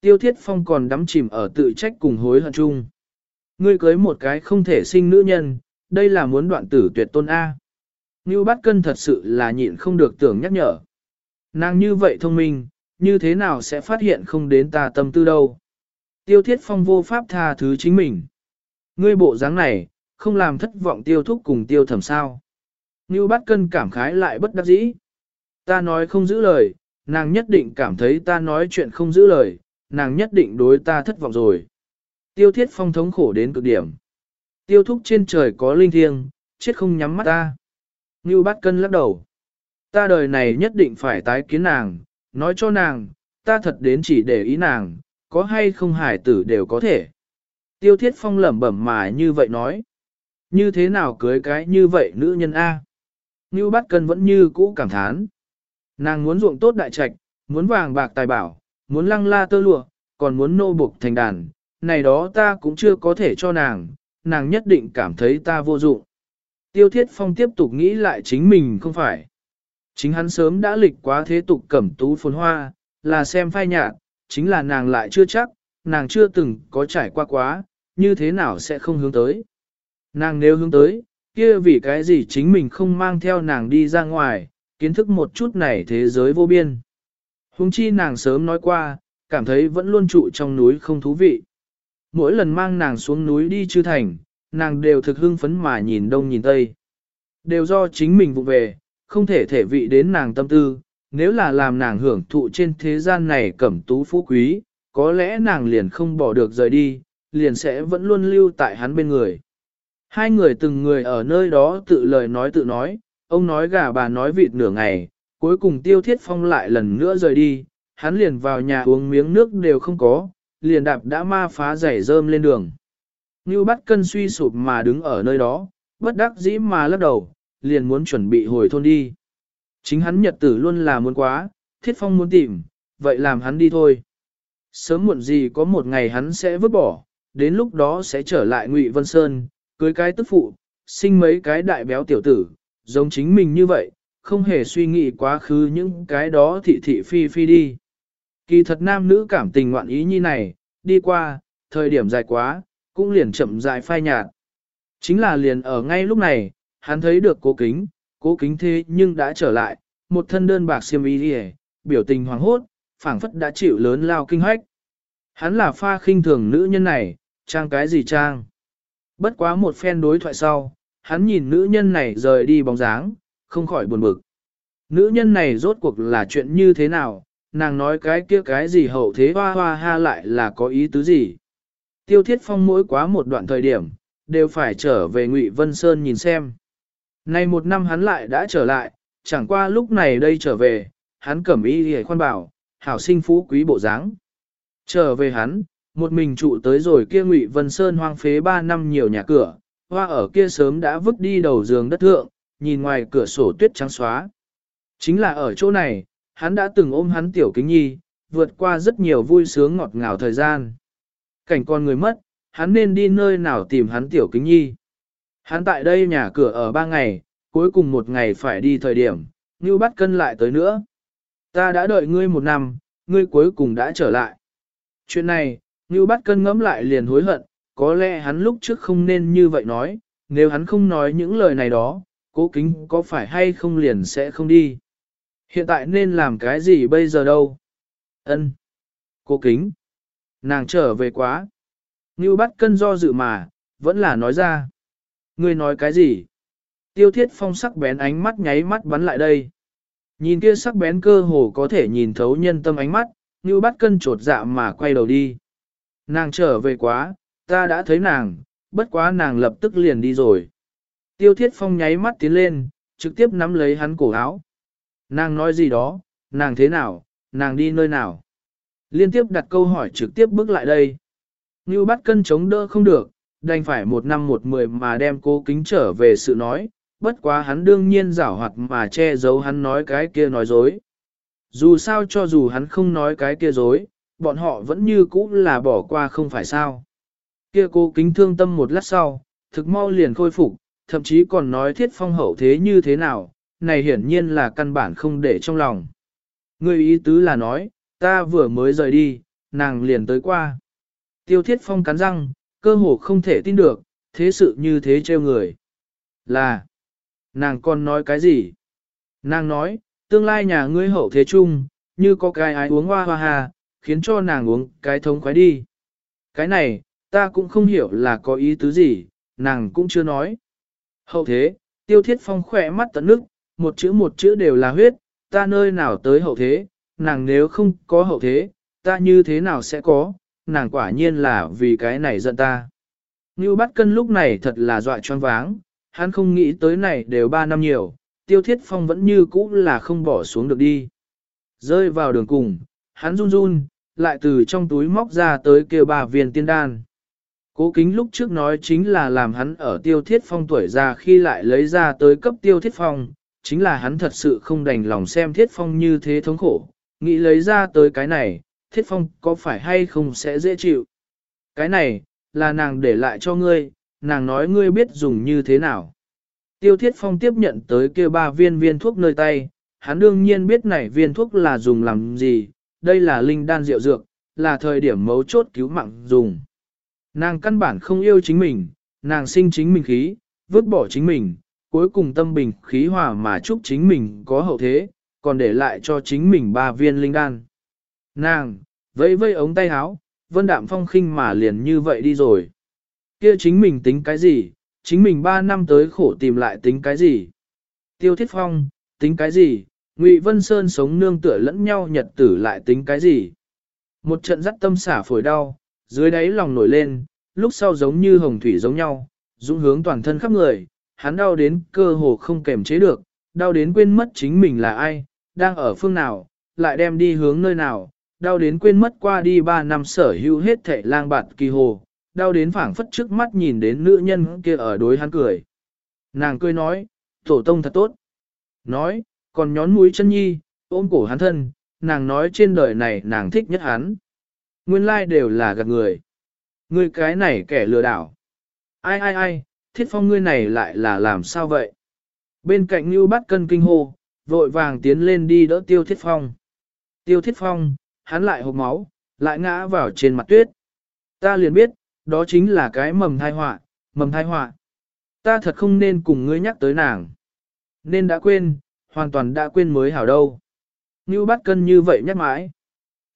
Tiêu Thiết Phong còn đắm chìm ở tự trách cùng hối hận chung. Ngươi cưới một cái không thể sinh nữ nhân, đây là muốn đoạn tử tuyệt tôn A. Ngưu Bát Cân thật sự là nhịn không được tưởng nhắc nhở. Nàng như vậy thông minh, như thế nào sẽ phát hiện không đến ta tâm tư đâu. Tiêu thiết phong vô pháp tha thứ chính mình. Ngươi bộ dáng này, không làm thất vọng tiêu thúc cùng tiêu thẩm sao. Ngưu Bát Cân cảm khái lại bất đắc dĩ. Ta nói không giữ lời, nàng nhất định cảm thấy ta nói chuyện không giữ lời, nàng nhất định đối ta thất vọng rồi. Tiêu thiết phong thống khổ đến cực điểm. Tiêu thúc trên trời có linh thiêng, chết không nhắm mắt ta. Ngưu bát cân lắc đầu. Ta đời này nhất định phải tái kiến nàng, nói cho nàng, ta thật đến chỉ để ý nàng, có hay không hải tử đều có thể. Tiêu thiết phong lẩm bẩm mà như vậy nói. Như thế nào cưới cái như vậy nữ nhân A? Ngưu Bát Cân vẫn như cũ cảm thán. Nàng muốn ruộng tốt đại trạch, muốn vàng bạc tài bảo, muốn lăng la tơ lụa, còn muốn nô buộc thành đàn, này đó ta cũng chưa có thể cho nàng, nàng nhất định cảm thấy ta vô dụng. Tiêu Thiết Phong tiếp tục nghĩ lại chính mình không phải. Chính hắn sớm đã lịch quá thế tục cẩm tú phồn hoa, là xem phai nhạt, chính là nàng lại chưa chắc, nàng chưa từng có trải qua quá, như thế nào sẽ không hướng tới. Nàng nếu hướng tới, kia vì cái gì chính mình không mang theo nàng đi ra ngoài, kiến thức một chút này thế giới vô biên. Hùng chi nàng sớm nói qua, cảm thấy vẫn luôn trụ trong núi không thú vị. Mỗi lần mang nàng xuống núi đi chư thành, nàng đều thực hưng phấn mà nhìn đông nhìn tây. Đều do chính mình vụ về, không thể thể vị đến nàng tâm tư, nếu là làm nàng hưởng thụ trên thế gian này cẩm tú phú quý, có lẽ nàng liền không bỏ được rời đi, liền sẽ vẫn luôn lưu tại hắn bên người. Hai người từng người ở nơi đó tự lời nói tự nói, ông nói gà bà nói vịt nửa ngày, cuối cùng tiêu thiết phong lại lần nữa rời đi, hắn liền vào nhà uống miếng nước đều không có, liền đạp đã ma phá giày rơm lên đường. Như bắt cân suy sụp mà đứng ở nơi đó, bất đắc dĩ mà lắc đầu, liền muốn chuẩn bị hồi thôn đi. Chính hắn nhật tử luôn là muốn quá, thiết phong muốn tìm, vậy làm hắn đi thôi. Sớm muộn gì có một ngày hắn sẽ vứt bỏ, đến lúc đó sẽ trở lại Ngụy Vân Sơn, cưới cái tức phụ, sinh mấy cái đại béo tiểu tử, giống chính mình như vậy, không hề suy nghĩ quá khứ những cái đó thị thị phi phi đi. Kỳ thật nam nữ cảm tình ngoạn ý như này, đi qua, thời điểm dài quá, cũng liền chậm rãi phai nhạt. Chính là liền ở ngay lúc này, hắn thấy được cố kính, cố kính thế nhưng đã trở lại, một thân đơn bạc xiêm y đi biểu tình hoàng hốt, phảng phất đã chịu lớn lao kinh hoách. Hắn là pha khinh thường nữ nhân này, trang cái gì trang. Bất quá một phen đối thoại sau, hắn nhìn nữ nhân này rời đi bóng dáng, không khỏi buồn bực. Nữ nhân này rốt cuộc là chuyện như thế nào, nàng nói cái kia cái gì hậu thế hoa hoa ha lại là có ý tứ gì. Tiêu thiết phong mỗi quá một đoạn thời điểm, đều phải trở về Ngụy Vân Sơn nhìn xem. Nay một năm hắn lại đã trở lại, chẳng qua lúc này đây trở về, hắn cẩm y hề khoan bảo, hảo sinh phú quý bộ dáng. Trở về hắn, một mình trụ tới rồi kia Ngụy Vân Sơn hoang phế ba năm nhiều nhà cửa, hoa ở kia sớm đã vứt đi đầu giường đất thượng, nhìn ngoài cửa sổ tuyết trắng xóa. Chính là ở chỗ này, hắn đã từng ôm hắn tiểu kính nhi, vượt qua rất nhiều vui sướng ngọt ngào thời gian. Cảnh con người mất, hắn nên đi nơi nào tìm hắn tiểu kính nhi. Hắn tại đây nhà cửa ở ba ngày, cuối cùng một ngày phải đi thời điểm, như bắt cân lại tới nữa. Ta đã đợi ngươi một năm, ngươi cuối cùng đã trở lại. Chuyện này, như bắt cân ngẫm lại liền hối hận, có lẽ hắn lúc trước không nên như vậy nói, nếu hắn không nói những lời này đó, cố kính có phải hay không liền sẽ không đi. Hiện tại nên làm cái gì bây giờ đâu? Ân, Cố kính. Nàng trở về quá. Ngưu bắt cân do dự mà, vẫn là nói ra. Ngươi nói cái gì? Tiêu thiết phong sắc bén ánh mắt nháy mắt bắn lại đây. Nhìn kia sắc bén cơ hồ có thể nhìn thấu nhân tâm ánh mắt, Ngưu bắt cân trột dạ mà quay đầu đi. Nàng trở về quá, ta đã thấy nàng, bất quá nàng lập tức liền đi rồi. Tiêu thiết phong nháy mắt tiến lên, trực tiếp nắm lấy hắn cổ áo. Nàng nói gì đó, nàng thế nào, nàng đi nơi nào. Liên tiếp đặt câu hỏi trực tiếp bước lại đây. Như bắt cân chống đỡ không được, đành phải một năm một mười mà đem cố kính trở về sự nói, bất quá hắn đương nhiên giảo hoạt mà che giấu hắn nói cái kia nói dối. Dù sao cho dù hắn không nói cái kia dối, bọn họ vẫn như cũ là bỏ qua không phải sao. Kia cố kính thương tâm một lát sau, thực mau liền khôi phục, thậm chí còn nói thiết phong hậu thế như thế nào, này hiển nhiên là căn bản không để trong lòng. Người ý tứ là nói, ta vừa mới rời đi, nàng liền tới qua. Tiêu thiết phong cắn răng, cơ hồ không thể tin được, thế sự như thế trêu người. Là, nàng còn nói cái gì? Nàng nói, tương lai nhà ngươi hậu thế chung, như có cái ai uống hoa hoa hà, khiến cho nàng uống cái thống khoái đi. Cái này, ta cũng không hiểu là có ý tứ gì, nàng cũng chưa nói. Hậu thế, tiêu thiết phong khỏe mắt tận nước, một chữ một chữ đều là huyết, ta nơi nào tới hậu thế, nàng nếu không có hậu thế, ta như thế nào sẽ có, nàng quả nhiên là vì cái này giận ta. Ngưu bắt cân lúc này thật là dọa choáng váng, hắn không nghĩ tới này đều ba năm nhiều, tiêu thiết phong vẫn như cũ là không bỏ xuống được đi. Rơi vào đường cùng, hắn run run, lại từ trong túi móc ra tới kêu bà viên tiên đan. Cố kính lúc trước nói chính là làm hắn ở tiêu thiết phong tuổi già khi lại lấy ra tới cấp tiêu thiết phong, chính là hắn thật sự không đành lòng xem thiết phong như thế thống khổ, nghĩ lấy ra tới cái này, thiết phong có phải hay không sẽ dễ chịu. Cái này, là nàng để lại cho ngươi, nàng nói ngươi biết dùng như thế nào. Tiêu thiết phong tiếp nhận tới kia ba viên viên thuốc nơi tay, hắn đương nhiên biết này viên thuốc là dùng làm gì, đây là linh đan rượu dược, là thời điểm mấu chốt cứu mạng dùng. Nàng căn bản không yêu chính mình, nàng sinh chính mình khí, vứt bỏ chính mình, cuối cùng tâm bình khí hòa mà chúc chính mình có hậu thế, còn để lại cho chính mình ba viên linh đan. Nàng, vẫy vẫy ống tay áo, vân đạm phong khinh mà liền như vậy đi rồi. Kia chính mình tính cái gì, chính mình ba năm tới khổ tìm lại tính cái gì. Tiêu thiết phong, tính cái gì, Ngụy Vân Sơn sống nương tựa lẫn nhau nhật tử lại tính cái gì. Một trận dắt tâm xả phổi đau, dưới đáy lòng nổi lên, lúc sau giống như hồng thủy giống nhau, dũng hướng toàn thân khắp người, hắn đau đến cơ hồ không kềm chế được, đau đến quên mất chính mình là ai, đang ở phương nào, lại đem đi hướng nơi nào, đau đến quên mất qua đi 3 năm sở hữu hết thệ lang bạt kỳ hồ, đau đến phảng phất trước mắt nhìn đến nữ nhân kia ở đối hắn cười. Nàng cười nói, tổ tông thật tốt. Nói, còn nhón mũi chân nhi, ôm cổ hắn thân, nàng nói trên đời này nàng thích nhất hắn. Nguyên lai đều là gạt người. người cái này kẻ lừa đảo. Ai ai ai, thiết phong ngươi này lại là làm sao vậy? Bên cạnh như bắt cân kinh hô, vội vàng tiến lên đi đỡ tiêu thiết phong. Tiêu thiết phong, hắn lại hộp máu, lại ngã vào trên mặt tuyết. Ta liền biết, đó chính là cái mầm thai họa, mầm thai họa. Ta thật không nên cùng ngươi nhắc tới nàng. Nên đã quên, hoàn toàn đã quên mới hảo đâu. Như bắt cân như vậy nhắc mãi.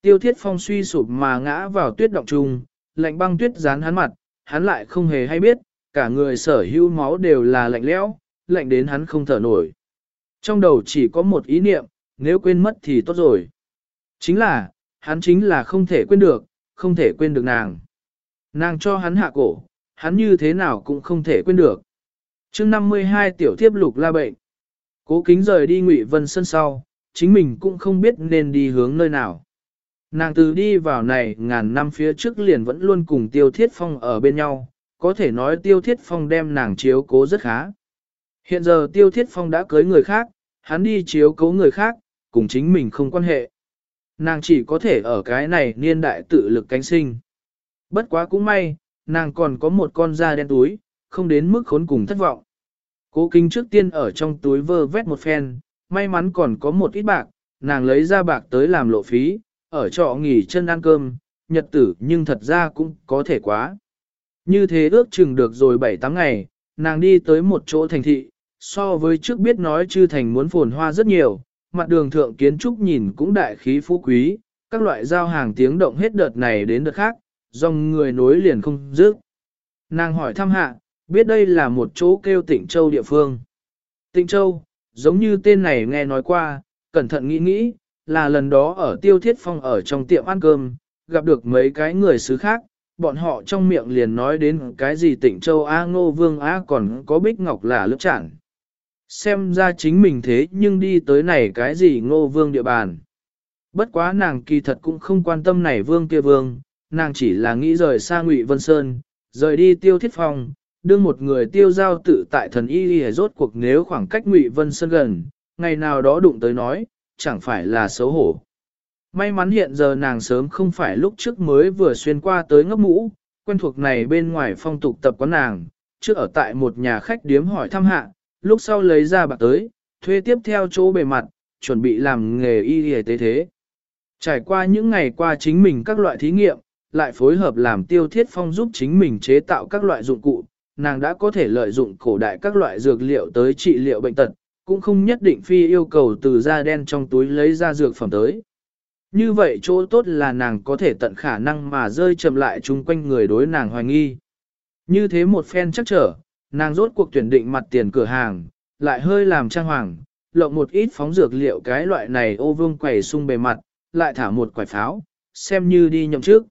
Tiêu thiết phong suy sụp mà ngã vào tuyết động trùng, lạnh băng tuyết dán hắn mặt, hắn lại không hề hay biết, cả người sở hữu máu đều là lạnh lẽo, lạnh đến hắn không thở nổi. Trong đầu chỉ có một ý niệm, nếu quên mất thì tốt rồi. Chính là, hắn chính là không thể quên được, không thể quên được nàng. Nàng cho hắn hạ cổ, hắn như thế nào cũng không thể quên được. chương 52 tiểu thiếp lục la bệnh. Cố kính rời đi Ngụy Vân Sân sau, chính mình cũng không biết nên đi hướng nơi nào. Nàng từ đi vào này ngàn năm phía trước liền vẫn luôn cùng Tiêu Thiết Phong ở bên nhau, có thể nói Tiêu Thiết Phong đem nàng chiếu cố rất khá. Hiện giờ Tiêu Thiết Phong đã cưới người khác, hắn đi chiếu cố người khác, cùng chính mình không quan hệ. Nàng chỉ có thể ở cái này niên đại tự lực cánh sinh. Bất quá cũng may, nàng còn có một con da đen túi, không đến mức khốn cùng thất vọng. Cố kinh trước tiên ở trong túi vơ vét một phen, may mắn còn có một ít bạc, nàng lấy ra bạc tới làm lộ phí, ở trọ nghỉ chân ăn cơm, nhật tử nhưng thật ra cũng có thể quá. Như thế ước chừng được rồi 7-8 ngày, nàng đi tới một chỗ thành thị, so với trước biết nói chư thành muốn phồn hoa rất nhiều, mặt đường thượng kiến trúc nhìn cũng đại khí phú quý, các loại giao hàng tiếng động hết đợt này đến đợt khác, dòng người nối liền không dứt. Nàng hỏi thăm hạ, biết đây là một chỗ kêu Tịnh Châu địa phương. Tịnh Châu, giống như tên này nghe nói qua, cẩn thận nghĩ nghĩ, là lần đó ở Tiêu Thiết Phong ở trong tiệm ăn cơm, gặp được mấy cái người xứ khác, bọn họ trong miệng liền nói đến cái gì Tịnh Châu A Ngô Vương A còn có Bích Ngọc là lớp chản. Xem ra chính mình thế nhưng đi tới này cái gì Ngô Vương địa bàn. Bất quá nàng kỳ thật cũng không quan tâm này Vương kia Vương, nàng chỉ là nghĩ rời xa Ngụy Vân Sơn, rời đi Tiêu Thiết Phong, đương một người tiêu giao tự tại thần y y rốt cuộc nếu khoảng cách Ngụy Vân Sơn gần, ngày nào đó đụng tới nói, chẳng phải là xấu hổ. May mắn hiện giờ nàng sớm không phải lúc trước mới vừa xuyên qua tới ngấp mũ, quen thuộc này bên ngoài phong tục tập quán nàng, trước ở tại một nhà khách điếm hỏi thăm hạ, lúc sau lấy ra bạc tới, thuê tiếp theo chỗ bề mặt, chuẩn bị làm nghề y y tế thế. Trải qua những ngày qua chính mình các loại thí nghiệm, lại phối hợp làm tiêu thiết phong giúp chính mình chế tạo các loại dụng cụ, nàng đã có thể lợi dụng cổ đại các loại dược liệu tới trị liệu bệnh tật, cũng không nhất định phi yêu cầu từ da đen trong túi lấy ra dược phẩm tới. Như vậy chỗ tốt là nàng có thể tận khả năng mà rơi chậm lại chung quanh người đối nàng hoài nghi. Như thế một phen chắc trở, nàng rốt cuộc tuyển định mặt tiền cửa hàng, lại hơi làm trang hoàng, lộng một ít phóng dược liệu cái loại này ô vương quẩy sung bề mặt, lại thả một quải pháo, xem như đi nhậm trước.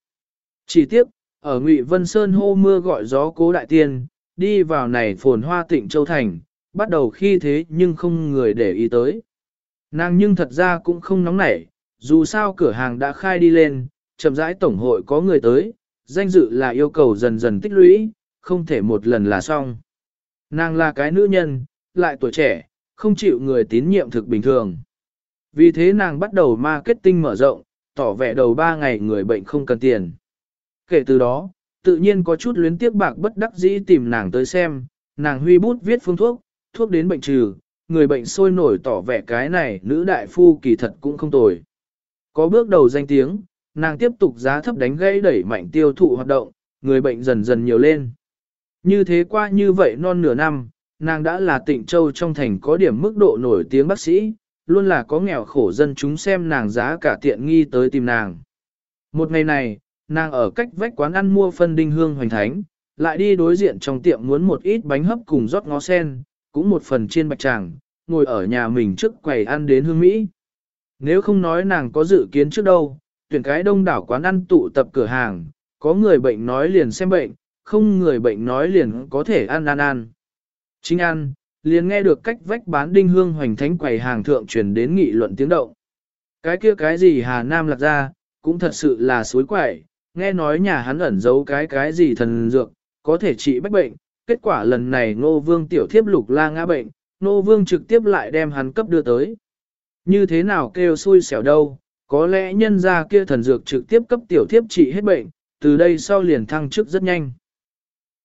Chỉ tiếp, ở Ngụy Vân Sơn hô mưa gọi gió cố đại tiên, đi vào này phồn hoa tịnh Châu Thành, bắt đầu khi thế nhưng không người để ý tới. Nàng nhưng thật ra cũng không nóng nảy, dù sao cửa hàng đã khai đi lên, chậm rãi tổng hội có người tới, danh dự là yêu cầu dần dần tích lũy, không thể một lần là xong. Nàng là cái nữ nhân, lại tuổi trẻ, không chịu người tín nhiệm thực bình thường. Vì thế nàng bắt đầu marketing mở rộng, tỏ vẻ đầu 3 ngày người bệnh không cần tiền. Kể từ đó, tự nhiên có chút luyến tiếc bạc bất đắc dĩ tìm nàng tới xem, nàng huy bút viết phương thuốc, thuốc đến bệnh trừ, người bệnh sôi nổi tỏ vẻ cái này nữ đại phu kỳ thật cũng không tồi. Có bước đầu danh tiếng, nàng tiếp tục giá thấp đánh gây đẩy mạnh tiêu thụ hoạt động, người bệnh dần dần nhiều lên. Như thế qua như vậy non nửa năm, nàng đã là tịnh châu trong thành có điểm mức độ nổi tiếng bác sĩ, luôn là có nghèo khổ dân chúng xem nàng giá cả tiện nghi tới tìm nàng. Một ngày này, nàng ở cách vách quán ăn mua phân đinh hương hoành thánh, lại đi đối diện trong tiệm muốn một ít bánh hấp cùng rót ngó sen, cũng một phần chiên bạch tràng, ngồi ở nhà mình trước quầy ăn đến hương Mỹ. Nếu không nói nàng có dự kiến trước đâu, tuyển cái đông đảo quán ăn tụ tập cửa hàng, có người bệnh nói liền xem bệnh, không người bệnh nói liền có thể ăn ăn ăn. Chính ăn, liền nghe được cách vách bán đinh hương hoành thánh quầy hàng thượng truyền đến nghị luận tiếng động. Cái kia cái gì Hà Nam lạc ra, cũng thật sự là suối quẩy, nghe nói nhà hắn ẩn giấu cái cái gì thần dược, có thể trị bách bệnh, kết quả lần này Nô Vương tiểu thiếp lục la ngã bệnh, Nô Vương trực tiếp lại đem hắn cấp đưa tới. Như thế nào kêu xui xẻo đâu, có lẽ nhân ra kia thần dược trực tiếp cấp tiểu thiếp trị hết bệnh, từ đây sau liền thăng chức rất nhanh.